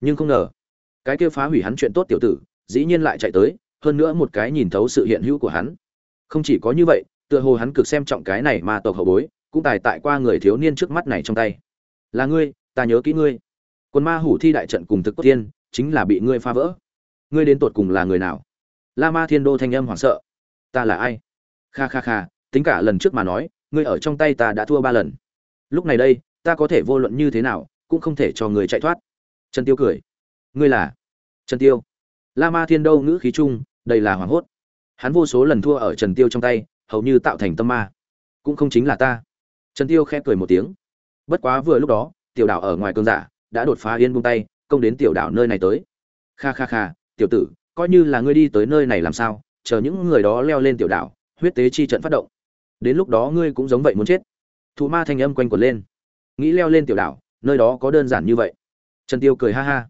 nhưng không ngờ. Cái kia phá hủy hắn chuyện tốt tiểu tử, dĩ nhiên lại chạy tới, hơn nữa một cái nhìn thấu sự hiện hữu của hắn. Không chỉ có như vậy, tựa hồ hắn cực xem trọng cái này mà tộc hậu bối, cũng tài tại qua người thiếu niên trước mắt này trong tay. Là ngươi, ta nhớ kỹ ngươi. Quân ma hủ thi đại trận cùng thực cốt tiên, chính là bị ngươi phá vỡ. Ngươi đến tột cùng là người nào? La ma thiên đô thanh âm hoảng sợ. Ta là ai? Kha kha kha, tính cả lần trước mà nói, ngươi ở trong tay ta đã thua ba lần. Lúc này đây, ta có thể vô luận như thế nào, cũng không thể cho người chạy thoát trần tiêu cười. Ngươi là? Trần tiêu. La ma thiên đô ngữ khí trung đây là hoảng hốt. Hắn vô số lần thua ở trần tiêu trong tay, hầu như tạo thành tâm ma. Cũng không chính là ta. Trần tiêu khẽ cười một tiếng. Bất quá vừa lúc đó, tiểu đảo ở ngoài cơn giả, đã đột phá yên buông tay, công đến tiểu đảo nơi này tới. Kha kha kha, tiểu tử, coi như là ngươi đi tới nơi này làm sao, chờ những người đó leo lên tiểu đảo, huyết tế chi trận phát động. Đến lúc đó ngươi cũng giống vậy muốn chết. Thụ ma thanh âm quanh quẩn lên. Nghĩ leo lên tiểu đảo, nơi đó có đơn giản như vậy trần tiêu cười ha ha.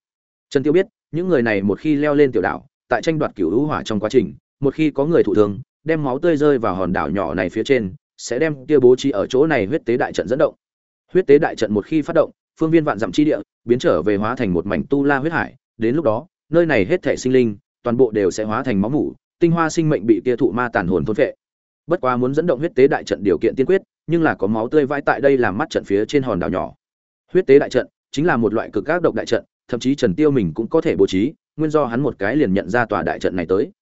Trần tiêu biết, những người này một khi leo lên tiểu đảo, tại tranh đoạt cửu hữu hỏa trong quá trình, một khi có người thụ thương, đem máu tươi rơi vào hòn đảo nhỏ này phía trên, sẽ đem kia bố trí ở chỗ này huyết tế đại trận dẫn động. Huyết tế đại trận một khi phát động, phương viên vạn dặm chi địa biến trở về hóa thành một mảnh tu la huyết hải, đến lúc đó, nơi này hết thể sinh linh, toàn bộ đều sẽ hóa thành máu mủ, tinh hoa sinh mệnh bị kia thụ ma tàn hồn thôn phệ. Bất quá muốn dẫn động huyết tế đại trận điều kiện tiên quyết, nhưng là có máu tươi vãi tại đây làm mắt trận phía trên hòn đảo nhỏ. Huyết tế đại trận chính là một loại cực các độc đại trận, thậm chí trần tiêu mình cũng có thể bố trí, nguyên do hắn một cái liền nhận ra tòa đại trận này tới.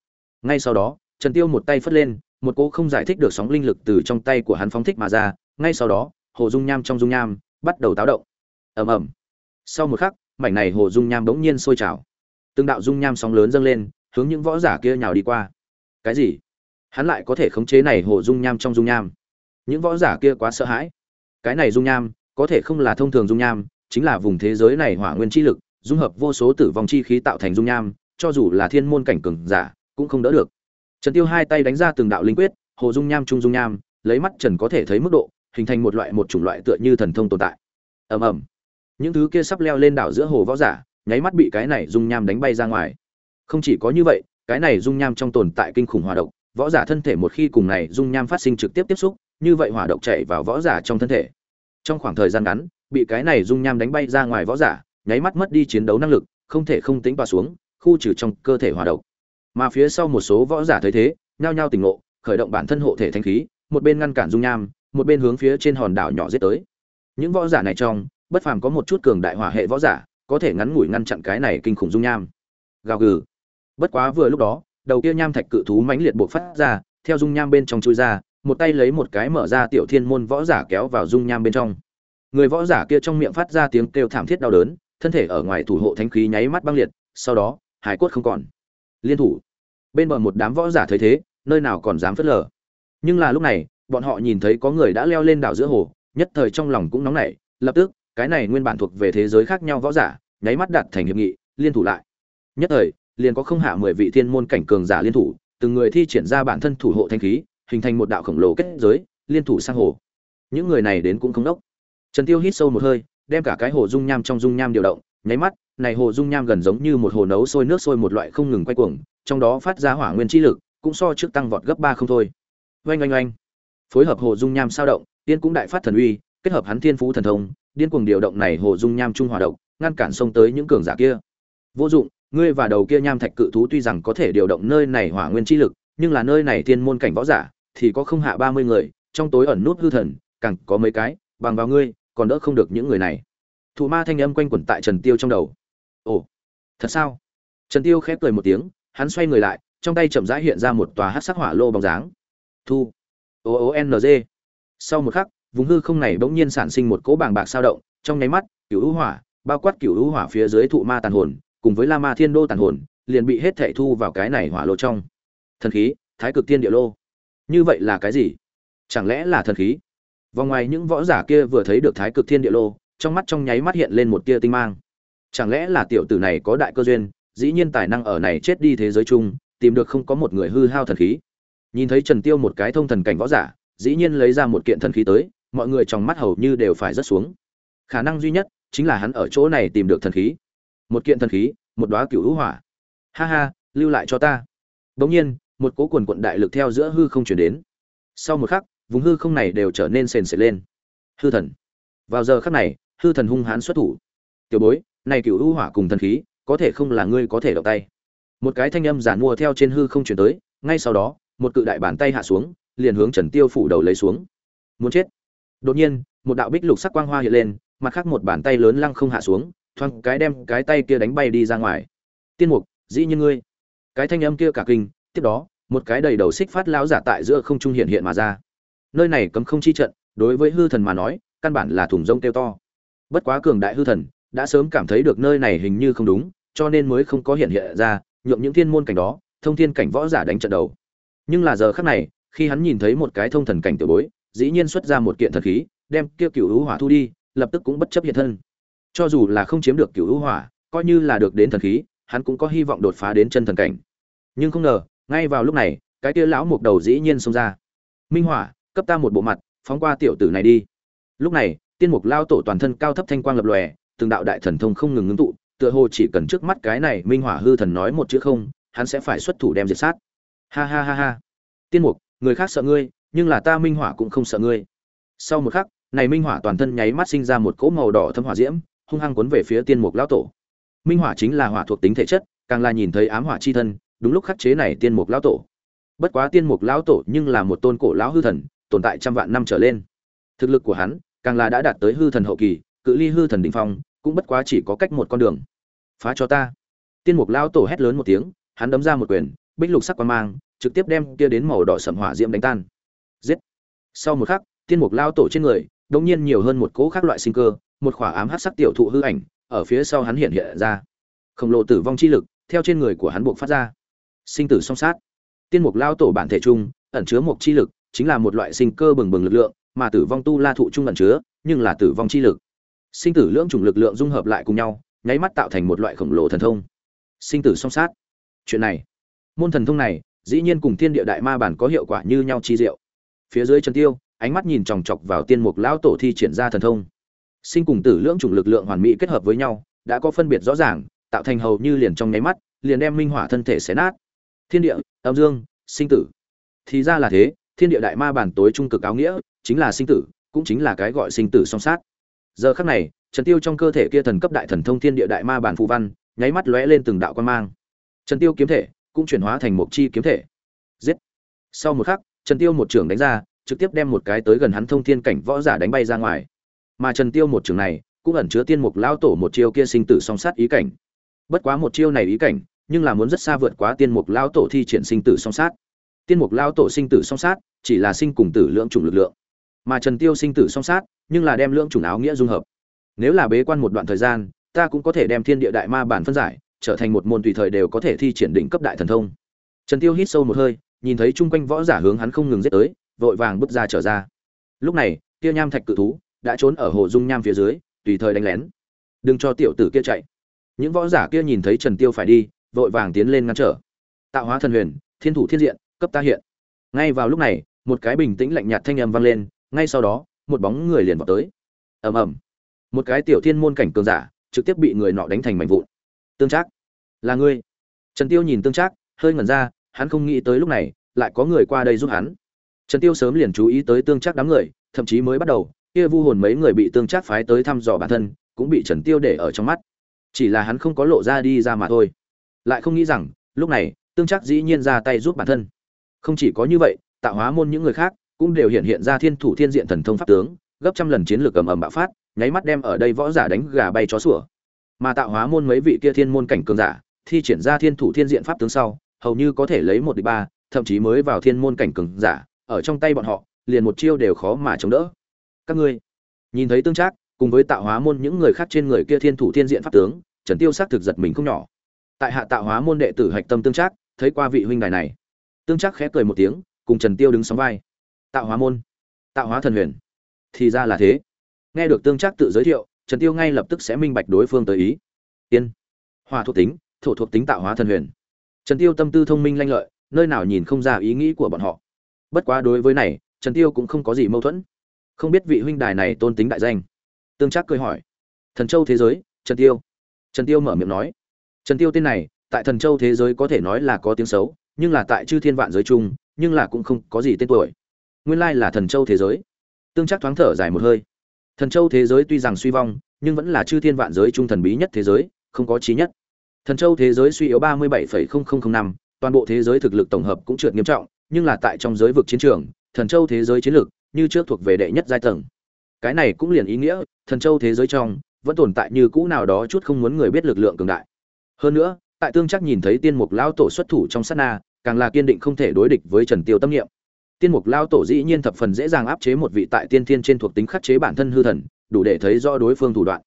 Ngay sau đó, trần tiêu một tay phất lên, một cỗ không giải thích được sóng linh lực từ trong tay của hắn phóng thích mà ra, ngay sau đó, hồ dung nham trong dung nham bắt đầu táo động. Ầm ầm. Sau một khắc, mảnh này hồ dung nham bỗng nhiên sôi trào. Từng đạo dung nham sóng lớn dâng lên, hướng những võ giả kia nhào đi qua. Cái gì? Hắn lại có thể khống chế này hồ dung nham trong dung nham? Những võ giả kia quá sợ hãi. Cái này dung nham có thể không là thông thường dung nham chính là vùng thế giới này hỏa nguyên chi lực, dung hợp vô số tử vong chi khí tạo thành dung nham, cho dù là thiên môn cảnh cường giả, cũng không đỡ được. Trần tiêu hai tay đánh ra từng đạo linh quyết, hồ dung nham trung dung nham, lấy mắt trần có thể thấy mức độ, hình thành một loại, một chủng loại tựa như thần thông tồn tại. Ầm ầm. Những thứ kia sắp leo lên đảo giữa hồ võ giả, nháy mắt bị cái này dung nham đánh bay ra ngoài. Không chỉ có như vậy, cái này dung nham trong tồn tại kinh khủng hỏa độc, võ giả thân thể một khi cùng này dung nham phát sinh trực tiếp tiếp xúc, như vậy hỏa độc chảy vào võ giả trong thân thể. Trong khoảng thời gian ngắn bị cái này dung nham đánh bay ra ngoài võ giả, nháy mắt mất đi chiến đấu năng lực, không thể không tính vào xuống, khu trừ trong cơ thể hỏa độc. Mà phía sau một số võ giả thấy thế, nhao nhao tỉnh ngộ, khởi động bản thân hộ thể thanh khí, một bên ngăn cản dung nham, một bên hướng phía trên hòn đảo nhỏ giết tới. Những võ giả này trong, bất phàm có một chút cường đại hỏa hệ võ giả, có thể ngắn ngủi ngăn chặn cái này kinh khủng dung nham. Gào gừ. Bất quá vừa lúc đó, đầu kia nham thạch cự thú mãnh liệt buộc phát ra, theo dung nham bên trong chui ra, một tay lấy một cái mở ra tiểu thiên môn võ giả kéo vào dung nham bên trong người võ giả kia trong miệng phát ra tiếng kêu thảm thiết đau đớn, thân thể ở ngoài thủ hộ thánh khí nháy mắt băng liệt, sau đó, hải cốt không còn. Liên thủ. Bên bờ một đám võ giả thấy thế, nơi nào còn dám phớt lờ. Nhưng là lúc này, bọn họ nhìn thấy có người đã leo lên đảo giữa hồ, nhất thời trong lòng cũng nóng nảy, lập tức, cái này nguyên bản thuộc về thế giới khác nhau võ giả, nháy mắt đặt thành hiệp nghị, liên thủ lại. Nhất thời, liền có không hạ mười vị thiên môn cảnh cường giả liên thủ, từng người thi triển ra bản thân thủ hộ thanh khí, hình thành một đạo khổng lồ kết giới, liên thủ sang hồ. Những người này đến cũng không đốc trần tiêu hít sâu một hơi, đem cả cái hồ dung nham trong dung nham điều động, nháy mắt, này hồ dung nham gần giống như một hồ nấu sôi nước sôi một loại không ngừng quay cuồng, trong đó phát ra hỏa nguyên chi lực, cũng so trước tăng vọt gấp ba không thôi. Oanh oanh oanh. Phối hợp hồ dung nham sao động, tiên cũng đại phát thần uy, kết hợp hắn thiên phú thần thông, điên cuồng điều động này hồ dung nham trung hòa động ngăn cản xông tới những cường giả kia. Vô dụng, ngươi và đầu kia nham thạch cự thú tuy rằng có thể điều động nơi này hỏa nguyên chi lực, nhưng là nơi này thiên môn cảnh võ giả, thì có không hạ ba mươi người, trong tối ẩn nút hư thần, càng có mấy cái, bằng vào ngươi còn đỡ không được những người này. Thụ ma thanh âm quanh quẩn tại trần tiêu trong đầu. Ồ, thật sao? Trần tiêu khép cười một tiếng, hắn xoay người lại, trong tay chậm rãi hiện ra một tòa hắc sắc hỏa lô bóng dáng. Thu. O o n g. Sau một khắc, vùng hư không này bỗng nhiên sản sinh một cỗ bàng bạc sao động, trong nháy mắt, cửu hữu hỏa, bao quát cửu hữu hỏa phía dưới thụ ma tàn hồn, cùng với la ma thiên đô tàn hồn, liền bị hết thảy thu vào cái này hỏa lô trong. Thần khí, thái cực tiên địa lô. Như vậy là cái gì? Chẳng lẽ là thần khí? Vòng ngoài những võ giả kia vừa thấy được thái cực thiên địa lô, trong mắt trong nháy mắt hiện lên một tia tinh mang. Chẳng lẽ là tiểu tử này có đại cơ duyên, dĩ nhiên tài năng ở này chết đi thế giới chung, tìm được không có một người hư hao thần khí. Nhìn thấy trần tiêu một cái thông thần cảnh võ giả, dĩ nhiên lấy ra một kiện thần khí tới, mọi người trong mắt hầu như đều phải rất xuống. Khả năng duy nhất chính là hắn ở chỗ này tìm được thần khí. Một kiện thần khí, một đóa cửu hữu hỏa. Ha ha, lưu lại cho ta. Bỗng nhiên, một cố quần quận đại lực theo giữa hư không chuyển đến. Sau một khắc vùng hư không này đều trở nên sền sệt lên. Hư thần. Vào giờ khắc này, hư thần hung hãn xuất thủ. Tiểu bối, này cựu u hỏa cùng thần khí, có thể không là ngươi có thể động tay. Một cái thanh âm giản mua theo trên hư không chuyển tới, ngay sau đó, một cự đại bàn tay hạ xuống, liền hướng trần tiêu phủ đầu lấy xuống. Muốn chết. Đột nhiên, một đạo bích lục sắc quang hoa hiện lên, mặt khác một bàn tay lớn lăng không hạ xuống, thoáng cái đem cái tay kia đánh bay đi ra ngoài. Tiên mục, dĩ như ngươi. Cái thanh âm kia cả kinh, tiếp đó, một cái đầy đầu xích phát lão giả tại giữa không trung hiện hiện mà ra nơi này cấm không chi trận, đối với hư thần mà nói, căn bản là thùng rông kêu to. Bất quá cường đại hư thần đã sớm cảm thấy được nơi này hình như không đúng, cho nên mới không có hiện hiện ra, nhượng những thiên môn cảnh đó, thông thiên cảnh võ giả đánh trận đầu. Nhưng là giờ khắc này, khi hắn nhìn thấy một cái thông thần cảnh tiểu bối, dĩ nhiên xuất ra một kiện thần khí, đem kia cựu hữu hỏa thu đi, lập tức cũng bất chấp hiện thân. Cho dù là không chiếm được cựu hữu hỏa, coi như là được đến thần khí, hắn cũng có hy vọng đột phá đến chân thần cảnh. Nhưng không ngờ, ngay vào lúc này, cái kia lão mục đầu dĩ nhiên xông ra. Minh hỏa cấp ta một bộ mặt, phóng qua tiểu tử này đi. Lúc này, tiên mục lao tổ toàn thân cao thấp thanh quang lập lòe, từng đạo đại thần thông không ngừng ngưng tụ, tựa hồ chỉ cần trước mắt cái này minh hỏa hư thần nói một chữ không, hắn sẽ phải xuất thủ đem diệt sát. Ha ha ha ha. Tiên mục, người khác sợ ngươi, nhưng là ta minh hỏa cũng không sợ ngươi. Sau một khắc, này minh hỏa toàn thân nháy mắt sinh ra một cỗ màu đỏ thâm hỏa diễm, hung hăng cuốn về phía tiên mục lão tổ. Minh hỏa chính là hỏa thuộc tính thể chất, càng là nhìn thấy ám hỏa chi thân, đúng lúc khắc chế này tiên mục lão tổ. Bất quá tiên mục lão tổ nhưng là một tôn cổ lão hư thần tồn tại trăm vạn năm trở lên. Thực lực của hắn, càng là đã đạt tới hư thần hậu kỳ, cự ly hư thần đỉnh phong, cũng bất quá chỉ có cách một con đường. Phá cho ta. Tiên mục lão tổ hét lớn một tiếng, hắn đấm ra một quyền, bích lục sắc quan mang, trực tiếp đem kia đến màu đỏ sậm hỏa diễm đánh tan. Giết. Sau một khắc, tiên mục lão tổ trên người, đột nhiên nhiều hơn một cỗ khác loại sinh cơ, một khỏa ám hắc sắc tiểu thụ hư ảnh, ở phía sau hắn hiện hiện ra. Khổng lồ tử vong chi lực, theo trên người của hắn buộc phát ra. Sinh tử song sát. Tiên mục lao tổ bản thể trung ẩn chứa một chi lực chính là một loại sinh cơ bừng bừng lực lượng, mà tử vong tu la thụ trung ẩn chứa, nhưng là tử vong chi lực. Sinh tử lưỡng chủng lực lượng dung hợp lại cùng nhau, nháy mắt tạo thành một loại khổng lồ thần thông. Sinh tử song sát. Chuyện này, môn thần thông này, dĩ nhiên cùng thiên địa đại ma bản có hiệu quả như nhau chi diệu. Phía dưới chân tiêu, ánh mắt nhìn chòng chọc vào tiên mục lão tổ thi triển ra thần thông. Sinh cùng tử lưỡng chủng lực lượng hoàn mỹ kết hợp với nhau, đã có phân biệt rõ ràng, tạo thành hầu như liền trong nháy mắt, liền đem minh hỏa thân thể xé nát. Thiên địa, âm dương, sinh tử. Thì ra là thế thiên địa đại ma bản tối trung cực áo nghĩa, chính là sinh tử, cũng chính là cái gọi sinh tử song sát. Giờ khắc này, trần tiêu trong cơ thể kia thần cấp đại thần thông thiên địa đại ma bản phù văn, nháy mắt lóe lên từng đạo quan mang. Trần tiêu kiếm thể cũng chuyển hóa thành một chi kiếm thể. Giết! Sau một khắc, trần tiêu một trường đánh ra, trực tiếp đem một cái tới gần hắn thông thiên cảnh võ giả đánh bay ra ngoài. Mà trần tiêu một trường này, cũng ẩn chứa tiên mục lao tổ một chiêu kia sinh tử song sát ý cảnh. Bất quá một chiêu này ý cảnh, nhưng là muốn rất xa vượt quá tiên mục lao tổ thi triển sinh tử song sát tiên mục lao tổ sinh tử song sát, chỉ là sinh cùng tử lượng chủng lực lượng. Mà trần tiêu sinh tử song sát, nhưng là đem lượng chủng áo nghĩa dung hợp. Nếu là bế quan một đoạn thời gian, ta cũng có thể đem thiên địa đại ma bản phân giải, trở thành một môn tùy thời đều có thể thi triển đỉnh cấp đại thần thông. Trần tiêu hít sâu một hơi, nhìn thấy chung quanh võ giả hướng hắn không ngừng giết tới, vội vàng bước ra trở ra. Lúc này Tiêu nham thạch cự thú đã trốn ở hồ dung nham phía dưới, tùy thời đánh lén. Đừng cho tiểu tử kia chạy. Những võ giả kia nhìn thấy trần tiêu phải đi, vội vàng tiến lên ngăn trở. Tạo hóa thần huyền, thiên thủ thiên diện cấp ta hiện. Ngay vào lúc này, một cái bình tĩnh lạnh nhạt thanh âm vang lên, ngay sau đó, một bóng người liền vào tới. Ầm ầm. Một cái tiểu thiên môn cảnh cường giả, trực tiếp bị người nọ đánh thành mảnh vụn. Tương trác, là ngươi? Trần tiêu nhìn tương trác, hơi ngẩn ra, hắn không nghĩ tới lúc này, lại có người qua đây giúp hắn. Trần tiêu sớm liền chú ý tới tương trác đám người, thậm chí mới bắt đầu, kia vu hồn mấy người bị tương trác phái tới thăm dò bản thân, cũng bị trần tiêu để ở trong mắt. Chỉ là hắn không có lộ ra đi ra mà thôi. Lại không nghĩ rằng, lúc này, tương trác dĩ nhiên ra tay giúp bản thân không chỉ có như vậy, tạo hóa môn những người khác cũng đều hiện hiện ra thiên thủ thiên diện thần thông pháp tướng, gấp trăm lần chiến lược ầm ầm bạo phát, nháy mắt đem ở đây võ giả đánh gà bay chó sủa. Mà tạo hóa môn mấy vị kia thiên môn cảnh cường giả thi triển ra thiên thủ thiên diện pháp tướng sau, hầu như có thể lấy một địch ba, thậm chí mới vào thiên môn cảnh cường giả, ở trong tay bọn họ, liền một chiêu đều khó mà chống đỡ. Các ngươi, nhìn thấy tương trác, cùng với tạo hóa môn những người khác trên người kia thiên thủ thiên diện pháp tướng, trần tiêu sắc thực giật mình không nhỏ. Tại hạ tạo hóa môn đệ tử hạch tâm tương trác, thấy qua vị huynh đài này tương chắc khẽ cười một tiếng, cùng trần tiêu đứng sóng vai. Tạo hóa môn, tạo hóa thần huyền. Thì ra là thế. Nghe được tương chắc tự giới thiệu, trần tiêu ngay lập tức sẽ minh bạch đối phương tới ý. Tiên. Hòa thuộc tính, thổ thuộc tính tạo hóa thần huyền. Trần tiêu tâm tư thông minh lanh lợi, nơi nào nhìn không ra ý nghĩ của bọn họ. Bất quá đối với này, trần tiêu cũng không có gì mâu thuẫn. Không biết vị huynh đài này tôn tính đại danh. Tương trác cười hỏi. Thần châu thế giới, trần tiêu. Trần tiêu mở miệng nói. Trần tiêu tên này, tại thần châu thế giới có thể nói là có tiếng xấu nhưng là tại chư thiên vạn giới chung, nhưng là cũng không có gì tên tuổi. Nguyên lai là thần châu thế giới. Tương chắc thoáng thở dài một hơi. Thần châu thế giới tuy rằng suy vong, nhưng vẫn là chư thiên vạn giới trung thần bí nhất thế giới, không có trí nhất. Thần châu thế giới suy yếu ba mươi bảy năm, toàn bộ thế giới thực lực tổng hợp cũng trượt nghiêm trọng, nhưng là tại trong giới vực chiến trường, thần châu thế giới chiến lược, như trước thuộc về đệ nhất giai tầng. Cái này cũng liền ý nghĩa, thần châu thế giới trong, vẫn tồn tại như cũ nào đó chút không muốn người biết lực lượng cường đại. Hơn nữa, tại tương chắc nhìn thấy tiên mục lão tổ xuất thủ trong sát na càng là kiên định không thể đối địch với trần tiêu tâm niệm. Tiên mục lao tổ dĩ nhiên thập phần dễ dàng áp chế một vị tại tiên thiên trên thuộc tính khắc chế bản thân hư thần, đủ để thấy rõ đối phương thủ đoạn.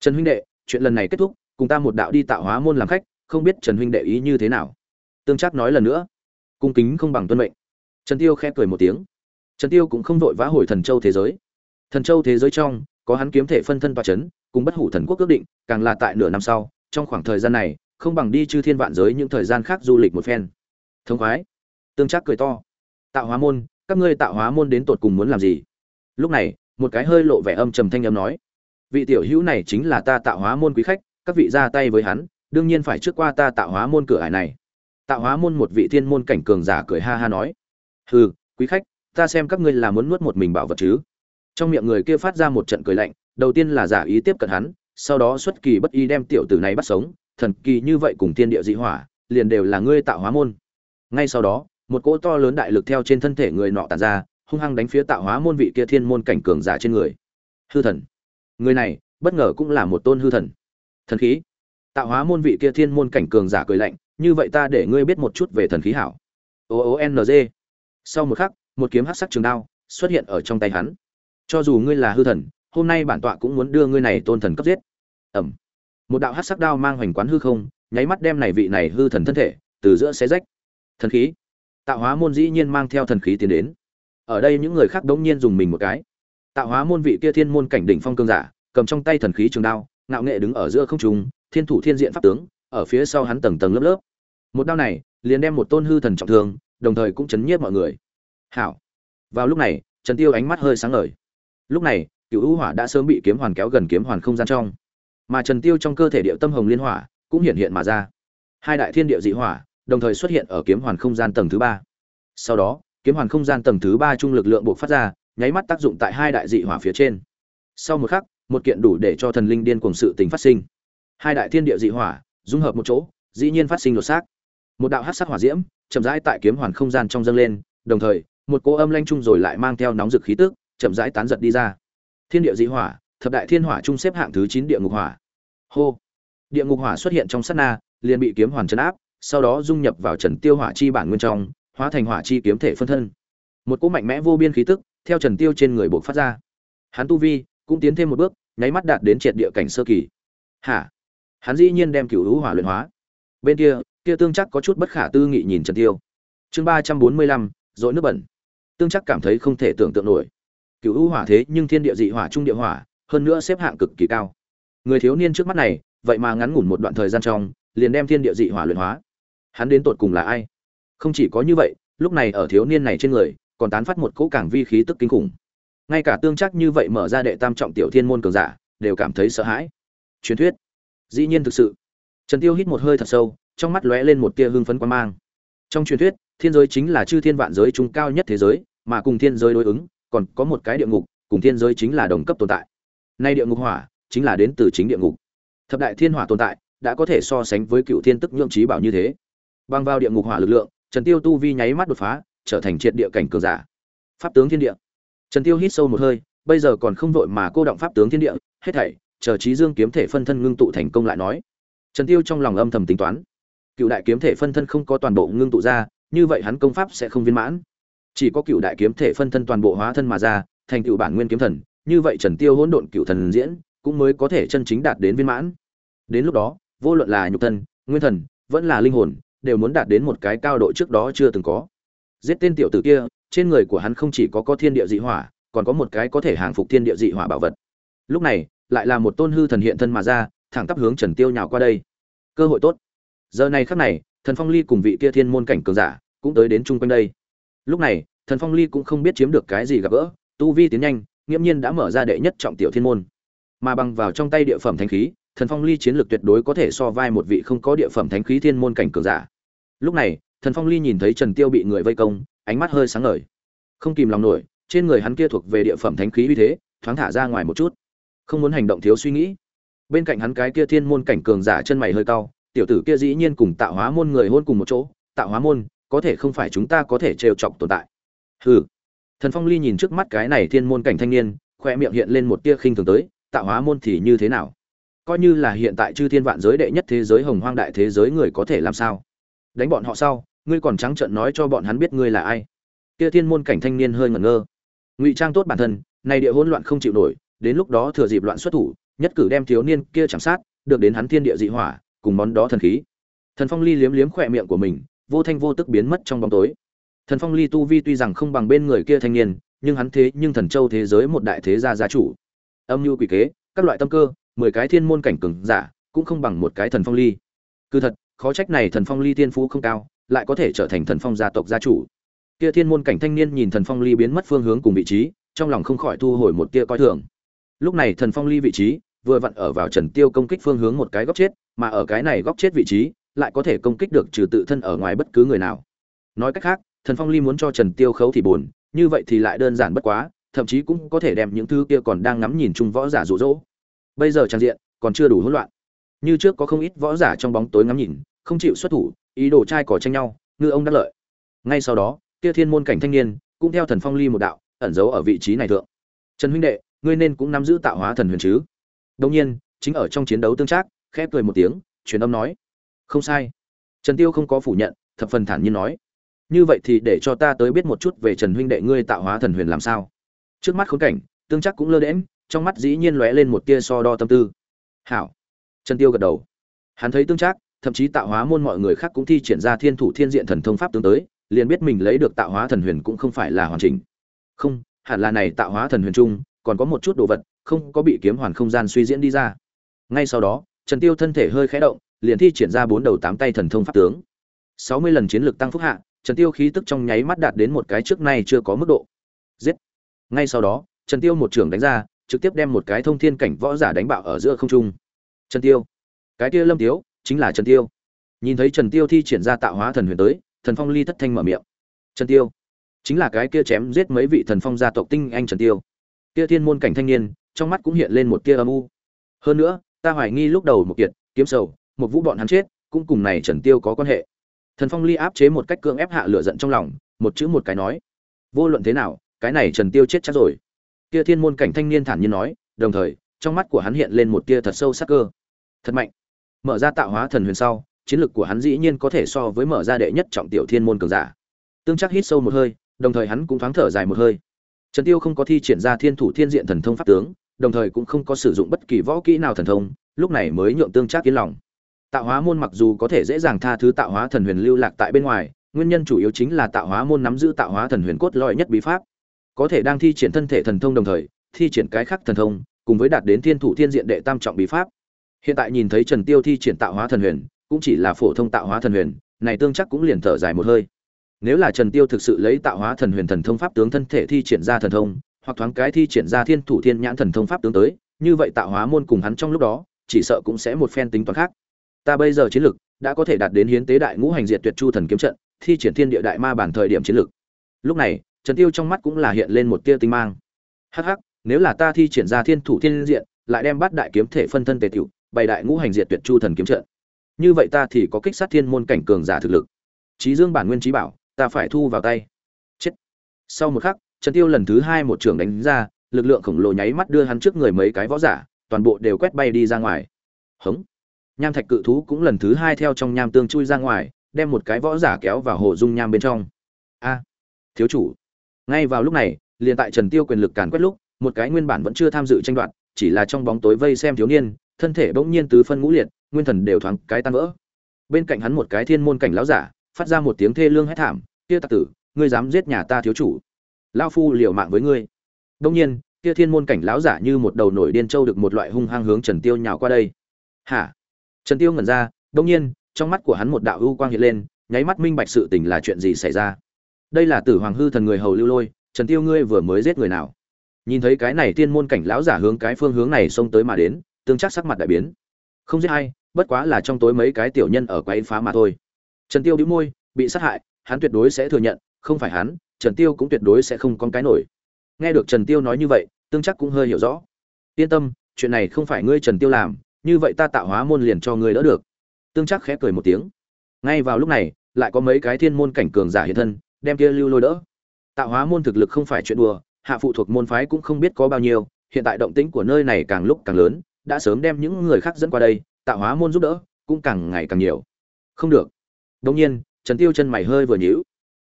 Trần huynh đệ, chuyện lần này kết thúc, cùng ta một đạo đi tạo hóa môn làm khách, không biết trần huynh đệ ý như thế nào? Tương Trác nói lần nữa. Cung kính không bằng tuân mệnh. Trần tiêu khẽ cười một tiếng. Trần tiêu cũng không vội vã hồi thần châu thế giới. Thần châu thế giới trong, có hắn kiếm thể phân thân và chấn, cùng bất hủ thần quốc quyết định, càng là tại nửa năm sau, trong khoảng thời gian này, không bằng đi chư thiên vạn giới những thời gian khác du lịch một phen thông khoái. Tương trác cười to. Tạo hóa môn, các ngươi tạo hóa môn đến tột cùng muốn làm gì? Lúc này, một cái hơi lộ vẻ âm trầm thanh âm nói. Vị tiểu hữu này chính là ta tạo hóa môn quý khách, các vị ra tay với hắn, đương nhiên phải trước qua ta tạo hóa môn cửa ải này. Tạo hóa môn một vị thiên môn cảnh cường giả cười ha ha nói. Hừ, quý khách, ta xem các ngươi là muốn nuốt một mình bảo vật chứ? Trong miệng người kia phát ra một trận cười lạnh, đầu tiên là giả ý tiếp cận hắn, sau đó xuất kỳ bất ý đem tiểu tử này bắt sống, thần kỳ như vậy cùng thiên địa dị hỏa, liền đều là ngươi tạo hóa môn ngay sau đó, một cỗ to lớn đại lực theo trên thân thể người nọ tàn ra, hung hăng đánh phía tạo hóa môn vị kia thiên môn cảnh cường giả trên người. Hư thần. Người này, bất ngờ cũng là một tôn hư thần. Thần khí. Tạo hóa môn vị kia thiên môn cảnh cường giả cười lạnh, như vậy ta để ngươi biết một chút về thần khí hảo. O o n g. Sau một khắc, một kiếm hắc sắc trường đao xuất hiện ở trong tay hắn. Cho dù ngươi là hư thần, hôm nay bản tọa cũng muốn đưa ngươi này tôn thần cấp giết. Ẩm. Một đạo hắc sắc đao mang hoành quán hư không, nháy mắt đem này vị này hư thần thân thể từ giữa xé rách thần khí. Tạo hóa môn dĩ nhiên mang theo thần khí tiến đến. Ở đây những người khác đống nhiên dùng mình một cái. Tạo hóa môn vị kia thiên môn cảnh đỉnh phong cương giả, cầm trong tay thần khí trường đao, ngạo nghệ đứng ở giữa không trung, thiên thủ thiên diện pháp tướng, ở phía sau hắn tầng tầng lớp lớp. Một đao này, liền đem một tôn hư thần trọng thương, đồng thời cũng chấn nhiếp mọi người. Hảo. Vào lúc này, trần tiêu ánh mắt hơi sáng ngời. Lúc này cựu u hỏa đã sớm bị kiếm hoàn kéo gần kiếm hoàn không gian trong. Mà trần tiêu trong cơ thể địa tâm hồng liên hỏa, cũng hiện hiện mà ra. Hai đại thiên địa dị hỏa đồng thời xuất hiện ở kiếm hoàn không gian tầng thứ ba. Sau đó, kiếm hoàn không gian tầng thứ ba trung lực lượng buộc phát ra, nháy mắt tác dụng tại hai đại dị hỏa phía trên. Sau một khắc, một kiện đủ để cho thần linh điên cuồng sự tình phát sinh. Hai đại thiên địa dị hỏa, dung hợp một chỗ, dĩ nhiên phát sinh đột xác. Một đạo hát sắc hỏa diễm, chậm rãi tại kiếm hoàn không gian trong dâng lên, đồng thời, một cỗ âm lanh chung rồi lại mang theo nóng rực khí tức, chậm rãi tán giật đi ra. Thiên địa dị hỏa, thập đại thiên hỏa chung xếp hạng thứ chín địa ngục hỏa. Hô! Địa ngục hỏa xuất hiện trong sát na, liền bị kiếm hoàn chấn áp sau đó dung nhập vào Trần Tiêu hỏa chi bản nguyên trong, hóa thành hỏa chi kiếm thể phân thân. Một cỗ mạnh mẽ vô biên khí tức theo Trần Tiêu trên người bộc phát ra. Hắn tu vi cũng tiến thêm một bước, nháy mắt đạt đến triệt địa cảnh sơ kỳ. Hả? Hắn dĩ nhiên đem cửu hữu hỏa luyện hóa. Bên kia, kia tương chắc có chút bất khả tư nghị nhìn Trần Tiêu. Chương ba trăm bốn mươi lăm rỗi nước bẩn. Tương chắc cảm thấy không thể tưởng tượng nổi. Cửu hữu hỏa thế nhưng thiên địa dị hỏa trung địa hỏa, hơn nữa xếp hạng cực kỳ cao. Người thiếu niên trước mắt này, vậy mà ngắn ngủn một đoạn thời gian trong, liền đem thiên địa dị hỏa luyện hóa hắn đến tột cùng là ai? Không chỉ có như vậy, lúc này ở thiếu niên này trên người, còn tán phát một cỗ cảng vi khí tức kinh khủng. Ngay cả tương chắc như vậy mở ra đệ tam trọng tiểu thiên môn cường giả, đều cảm thấy sợ hãi. Truyền thuyết. Dĩ nhiên thực sự. Trần tiêu hít một hơi thật sâu, trong mắt lóe lên một tia hưng phấn quan mang. Trong truyền thuyết, thiên giới chính là chư thiên vạn giới trung cao nhất thế giới, mà cùng thiên giới đối ứng, còn có một cái địa ngục, cùng thiên giới chính là đồng cấp tồn tại. Nay địa ngục hỏa, chính là đến từ chính địa ngục. Thập đại thiên hỏa tồn tại, đã có thể so sánh với cựu thiên tức nhượng trí bảo như thế băng vào địa ngục hỏa lực lượng, trần tiêu tu vi nháy mắt đột phá, trở thành triệt địa cảnh cường giả. Pháp tướng thiên địa. Trần tiêu hít sâu một hơi, bây giờ còn không vội mà cô động pháp tướng thiên địa, hết thảy, chờ trí dương kiếm thể phân thân ngưng tụ thành công lại nói. Trần tiêu trong lòng âm thầm tính toán. Cựu đại kiếm thể phân thân không có toàn bộ ngưng tụ ra, như vậy hắn công pháp sẽ không viên mãn. Chỉ có cựu đại kiếm thể phân thân toàn bộ hóa thân mà ra, thành cựu bản nguyên kiếm thần, như vậy trần tiêu hỗn độn cựu thần diễn cũng mới có thể chân chính đạt đến viên mãn. Đến lúc đó, vô luận là nhục thân, nguyên thần, vẫn là linh hồn đều muốn đạt đến một cái cao độ trước đó chưa từng có. Giết tên tiểu tử kia, trên người của hắn không chỉ có có thiên địa dị hỏa, còn có một cái có thể hàng phục thiên địa dị hỏa bảo vật. Lúc này, lại là một tôn hư thần hiện thân mà ra, thẳng tắp hướng trần tiêu nhào qua đây. Cơ hội tốt. Giờ này khắc này, thần phong ly cùng vị kia thiên môn cảnh cường giả cũng tới đến chung quanh đây. Lúc này, thần phong ly cũng không biết chiếm được cái gì gặp gỡ, tu vi tiến nhanh, nghiễm nhiên đã mở ra đệ nhất trọng tiểu thiên môn. Mà bằng vào trong tay địa phẩm thánh khí, thần phong ly chiến lược tuyệt đối có thể so vai một vị không có địa phẩm thánh khí thiên môn cảnh cường giả lúc này, thần phong ly nhìn thấy trần tiêu bị người vây công, ánh mắt hơi sáng ngời. Không kìm lòng nổi, trên người hắn kia thuộc về địa phẩm thánh khí uy thế, thoáng thả ra ngoài một chút. Không muốn hành động thiếu suy nghĩ. Bên cạnh hắn cái kia thiên môn cảnh cường giả chân mày hơi cao tiểu tử kia dĩ nhiên cùng tạo hóa môn người hôn cùng một chỗ, tạo hóa môn, có thể không phải chúng ta có thể trêu chọc tồn tại. Hừ. Thần phong ly nhìn trước mắt cái này thiên môn cảnh thanh niên khoe miệng hiện lên một tia khinh thường tới, tạo hóa môn thì như thế nào? Coi như là hiện tại chư thiên vạn giới đệ nhất thế giới, hồng hoang đại thế giới người có thể làm sao? Đánh bọn họ sau, ngươi còn trắng trợn nói cho bọn hắn biết ngươi là ai. Kia thiên môn cảnh thanh niên hơi ngẩn ngơ. Ngụy trang tốt bản thân, này địa hỗn loạn không chịu nổi, đến lúc đó thừa dịp loạn xuất thủ, nhất cử đem thiếu niên kia chạm sát, được đến hắn thiên địa dị hỏa, cùng món đó thần khí. Thần phong ly liếm liếm khỏe miệng của mình, vô thanh vô tức biến mất trong bóng tối. Thần phong ly tu vi tuy rằng không bằng bên người kia thanh niên, nhưng hắn thế, nhưng thần châu thế giới một đại thế gia gia chủ. Âm mưu quỷ kế, các loại tâm cơ, mười cái thiên môn cảnh cường giả, cũng không bằng một cái thần phong ly. Cứ thật khó trách này thần phong ly tiên phú không cao, lại có thể trở thành thần phong gia tộc gia chủ. Kia thiên môn cảnh thanh niên nhìn thần phong ly biến mất phương hướng cùng vị trí, trong lòng không khỏi thu hồi một tia coi thường. Lúc này thần phong ly vị trí vừa vặn ở vào trần tiêu công kích phương hướng một cái góc chết, mà ở cái này góc chết vị trí lại có thể công kích được trừ tự thân ở ngoài bất cứ người nào. Nói cách khác, thần phong ly muốn cho trần tiêu khấu thì buồn, như vậy thì lại đơn giản bất quá, thậm chí cũng có thể đem những thứ kia còn đang ngắm nhìn chung võ giả rụ rỗ bây giờ trang diện còn chưa đủ hỗn loạn như trước có không ít võ giả trong bóng tối ngắm nhìn, không chịu xuất thủ, ý đồ trai cỏ tranh nhau, ngư ông đắc lợi. Ngay sau đó, kia thiên môn cảnh thanh niên cũng theo thần phong ly một đạo, ẩn giấu ở vị trí này thượng. Trần huynh đệ, ngươi nên cũng nắm giữ tạo hóa thần huyền chứ? Đông nhiên, chính ở trong chiến đấu tương trác, khẽ cười một tiếng, truyền âm nói, không sai. Trần tiêu không có phủ nhận, thập phần thản nhiên nói, như vậy thì để cho ta tới biết một chút về trần huynh đệ ngươi tạo hóa thần huyền làm sao. Trước mắt khốn cảnh, tương chắc cũng lơ đễm trong mắt dĩ nhiên lóe lên một tia so đo tâm tư. Hảo trần tiêu gật đầu. Hắn thấy tương trác, thậm chí tạo hóa môn mọi người khác cũng thi triển ra thiên thủ thiên diện thần thông pháp tướng tới, liền biết mình lấy được tạo hóa thần huyền cũng không phải là hoàn chỉnh. Không, hẳn là này tạo hóa thần huyền trung, còn có một chút đồ vật, không có bị kiếm hoàn không gian suy diễn đi ra. Ngay sau đó, trần tiêu thân thể hơi khẽ động, liền thi triển ra bốn đầu tám tay thần thông pháp tướng. Sáu mươi lần chiến lược tăng phúc hạ, trần tiêu khí tức trong nháy mắt đạt đến một cái trước nay chưa có mức độ. Giết! Ngay sau đó, trần tiêu một trường đánh ra, trực tiếp đem một cái thông thiên cảnh võ giả đánh bạo ở giữa không trung trần tiêu. Cái kia lâm tiếu, chính là trần tiêu. Nhìn thấy trần tiêu thi triển ra tạo hóa thần huyền tới, thần phong ly thất thanh mở miệng. Trần tiêu. Chính là cái kia chém giết mấy vị thần phong gia tộc tinh anh trần tiêu. Kia thiên môn cảnh thanh niên, trong mắt cũng hiện lên một tia âm u. Hơn nữa, ta hoài nghi lúc đầu một kiệt, kiếm sầu một vũ bọn hắn chết, cũng cùng này trần tiêu có quan hệ. Thần phong ly áp chế một cách cưỡng ép hạ lửa giận trong lòng, một chữ một cái nói. Vô luận thế nào, cái này trần tiêu chết chắc rồi. Kia thiên môn cảnh thanh niên thản nhiên nói, đồng thời trong mắt của hắn hiện lên một tia thật sâu sắc cơ. Thật mạnh. Mở ra tạo hóa thần huyền sau, chiến lực của hắn dĩ nhiên có thể so với mở ra đệ nhất trọng tiểu thiên môn cường giả. Tương chắc hít sâu một hơi, đồng thời hắn cũng thoáng thở dài một hơi. Trần tiêu không có thi triển ra thiên thủ thiên diện thần thông pháp tướng, đồng thời cũng không có sử dụng bất kỳ võ kỹ nào thần thông, lúc này mới nhượng tương chắc yên lòng. Tạo hóa môn mặc dù có thể dễ dàng tha thứ tạo hóa thần huyền lưu lạc tại bên ngoài, nguyên nhân chủ yếu chính là tạo hóa môn nắm giữ tạo hóa thần huyền cốt lõi nhất bí pháp. Có thể đang thi triển thân thể thần thông đồng thời, thi triển cái khác thần thông cùng với đạt đến thiên thủ thiên diện đệ tam trọng bí pháp. Hiện tại nhìn thấy trần tiêu thi triển tạo hóa thần huyền, cũng chỉ là phổ thông tạo hóa thần huyền, này tương chắc cũng liền thở dài một hơi. Nếu là trần tiêu thực sự lấy tạo hóa thần huyền thần thông pháp tướng thân thể thi triển ra thần thông, hoặc thoáng cái thi triển ra thiên thủ thiên nhãn thần thông pháp tướng tới, như vậy tạo hóa môn cùng hắn trong lúc đó, chỉ sợ cũng sẽ một phen tính toán khác. Ta bây giờ chiến lực đã có thể đạt đến hiến tế đại ngũ hành diệt tuyệt chu thần kiếm trận, thi triển thiên địa đại ma bản thời điểm chiến lực. Lúc này, trần tiêu trong mắt cũng là hiện lên một tia tinh mang. Hắc hắc nếu là ta thi triển ra thiên thủ thiên diện, lại đem bắt đại kiếm thể phân thân tề tiểu, bày đại ngũ hành diệt tuyệt chu thần kiếm trận. Như vậy ta thì có kích sát thiên môn cảnh cường giả thực lực. Trí dương bản nguyên trí bảo, ta phải thu vào tay. Chết. Sau một khắc, trần tiêu lần thứ hai một trường đánh ra, lực lượng khổng lồ nháy mắt đưa hắn trước người mấy cái võ giả, toàn bộ đều quét bay đi ra ngoài. Hống. Nham thạch cự thú cũng lần thứ hai theo trong nham tương chui ra ngoài, đem một cái võ giả kéo vào hồ dung nham bên trong. A. Thiếu chủ. Ngay vào lúc này, liền tại trần tiêu quyền lực càn quét lúc một cái nguyên bản vẫn chưa tham dự tranh đoạt, chỉ là trong bóng tối vây xem thiếu niên, thân thể bỗng nhiên tứ phân ngũ liệt, nguyên thần đều thoáng cái tan vỡ. Bên cạnh hắn một cái thiên môn cảnh lão giả, phát ra một tiếng thê lương hét thảm kia tặc tử, ngươi dám giết nhà ta thiếu chủ? Lao phu liều mạng với ngươi. Đông nhiên, kia thiên môn cảnh lão giả như một đầu nổi điên châu được một loại hung hăng hướng trần tiêu nhào qua đây. Hả? Trần tiêu ngẩn ra, đông nhiên, trong mắt của hắn một đạo ưu quang hiện lên, nháy mắt minh bạch sự tình là chuyện gì xảy ra. Đây là tử hoàng hư thần người hầu lưu lôi, trần tiêu ngươi vừa mới giết người nào? Nhìn thấy cái này tiên môn cảnh lão giả hướng cái phương hướng này xông tới mà đến, tương chắc sắc mặt đại biến. Không giết hay bất quá là trong tối mấy cái tiểu nhân ở quay phá mà thôi. Trần tiêu đĩu môi, bị sát hại, hắn tuyệt đối sẽ thừa nhận, không phải hắn, trần tiêu cũng tuyệt đối sẽ không con cái nổi. Nghe được trần tiêu nói như vậy, tương chắc cũng hơi hiểu rõ. Yên tâm, chuyện này không phải ngươi trần tiêu làm, như vậy ta tạo hóa môn liền cho ngươi đỡ được. Tương chắc khẽ cười một tiếng. Ngay vào lúc này, lại có mấy cái thiên môn cảnh cường giả hiện thân, đem kia lưu lôi đỡ. Tạo hóa môn thực lực không phải chuyện đùa hạ phụ thuộc môn phái cũng không biết có bao nhiêu, hiện tại động tĩnh của nơi này càng lúc càng lớn, đã sớm đem những người khác dẫn qua đây, tạo hóa môn giúp đỡ, cũng càng ngày càng nhiều. Không được. Đông nhiên, trần tiêu chân mày hơi vừa nhíu.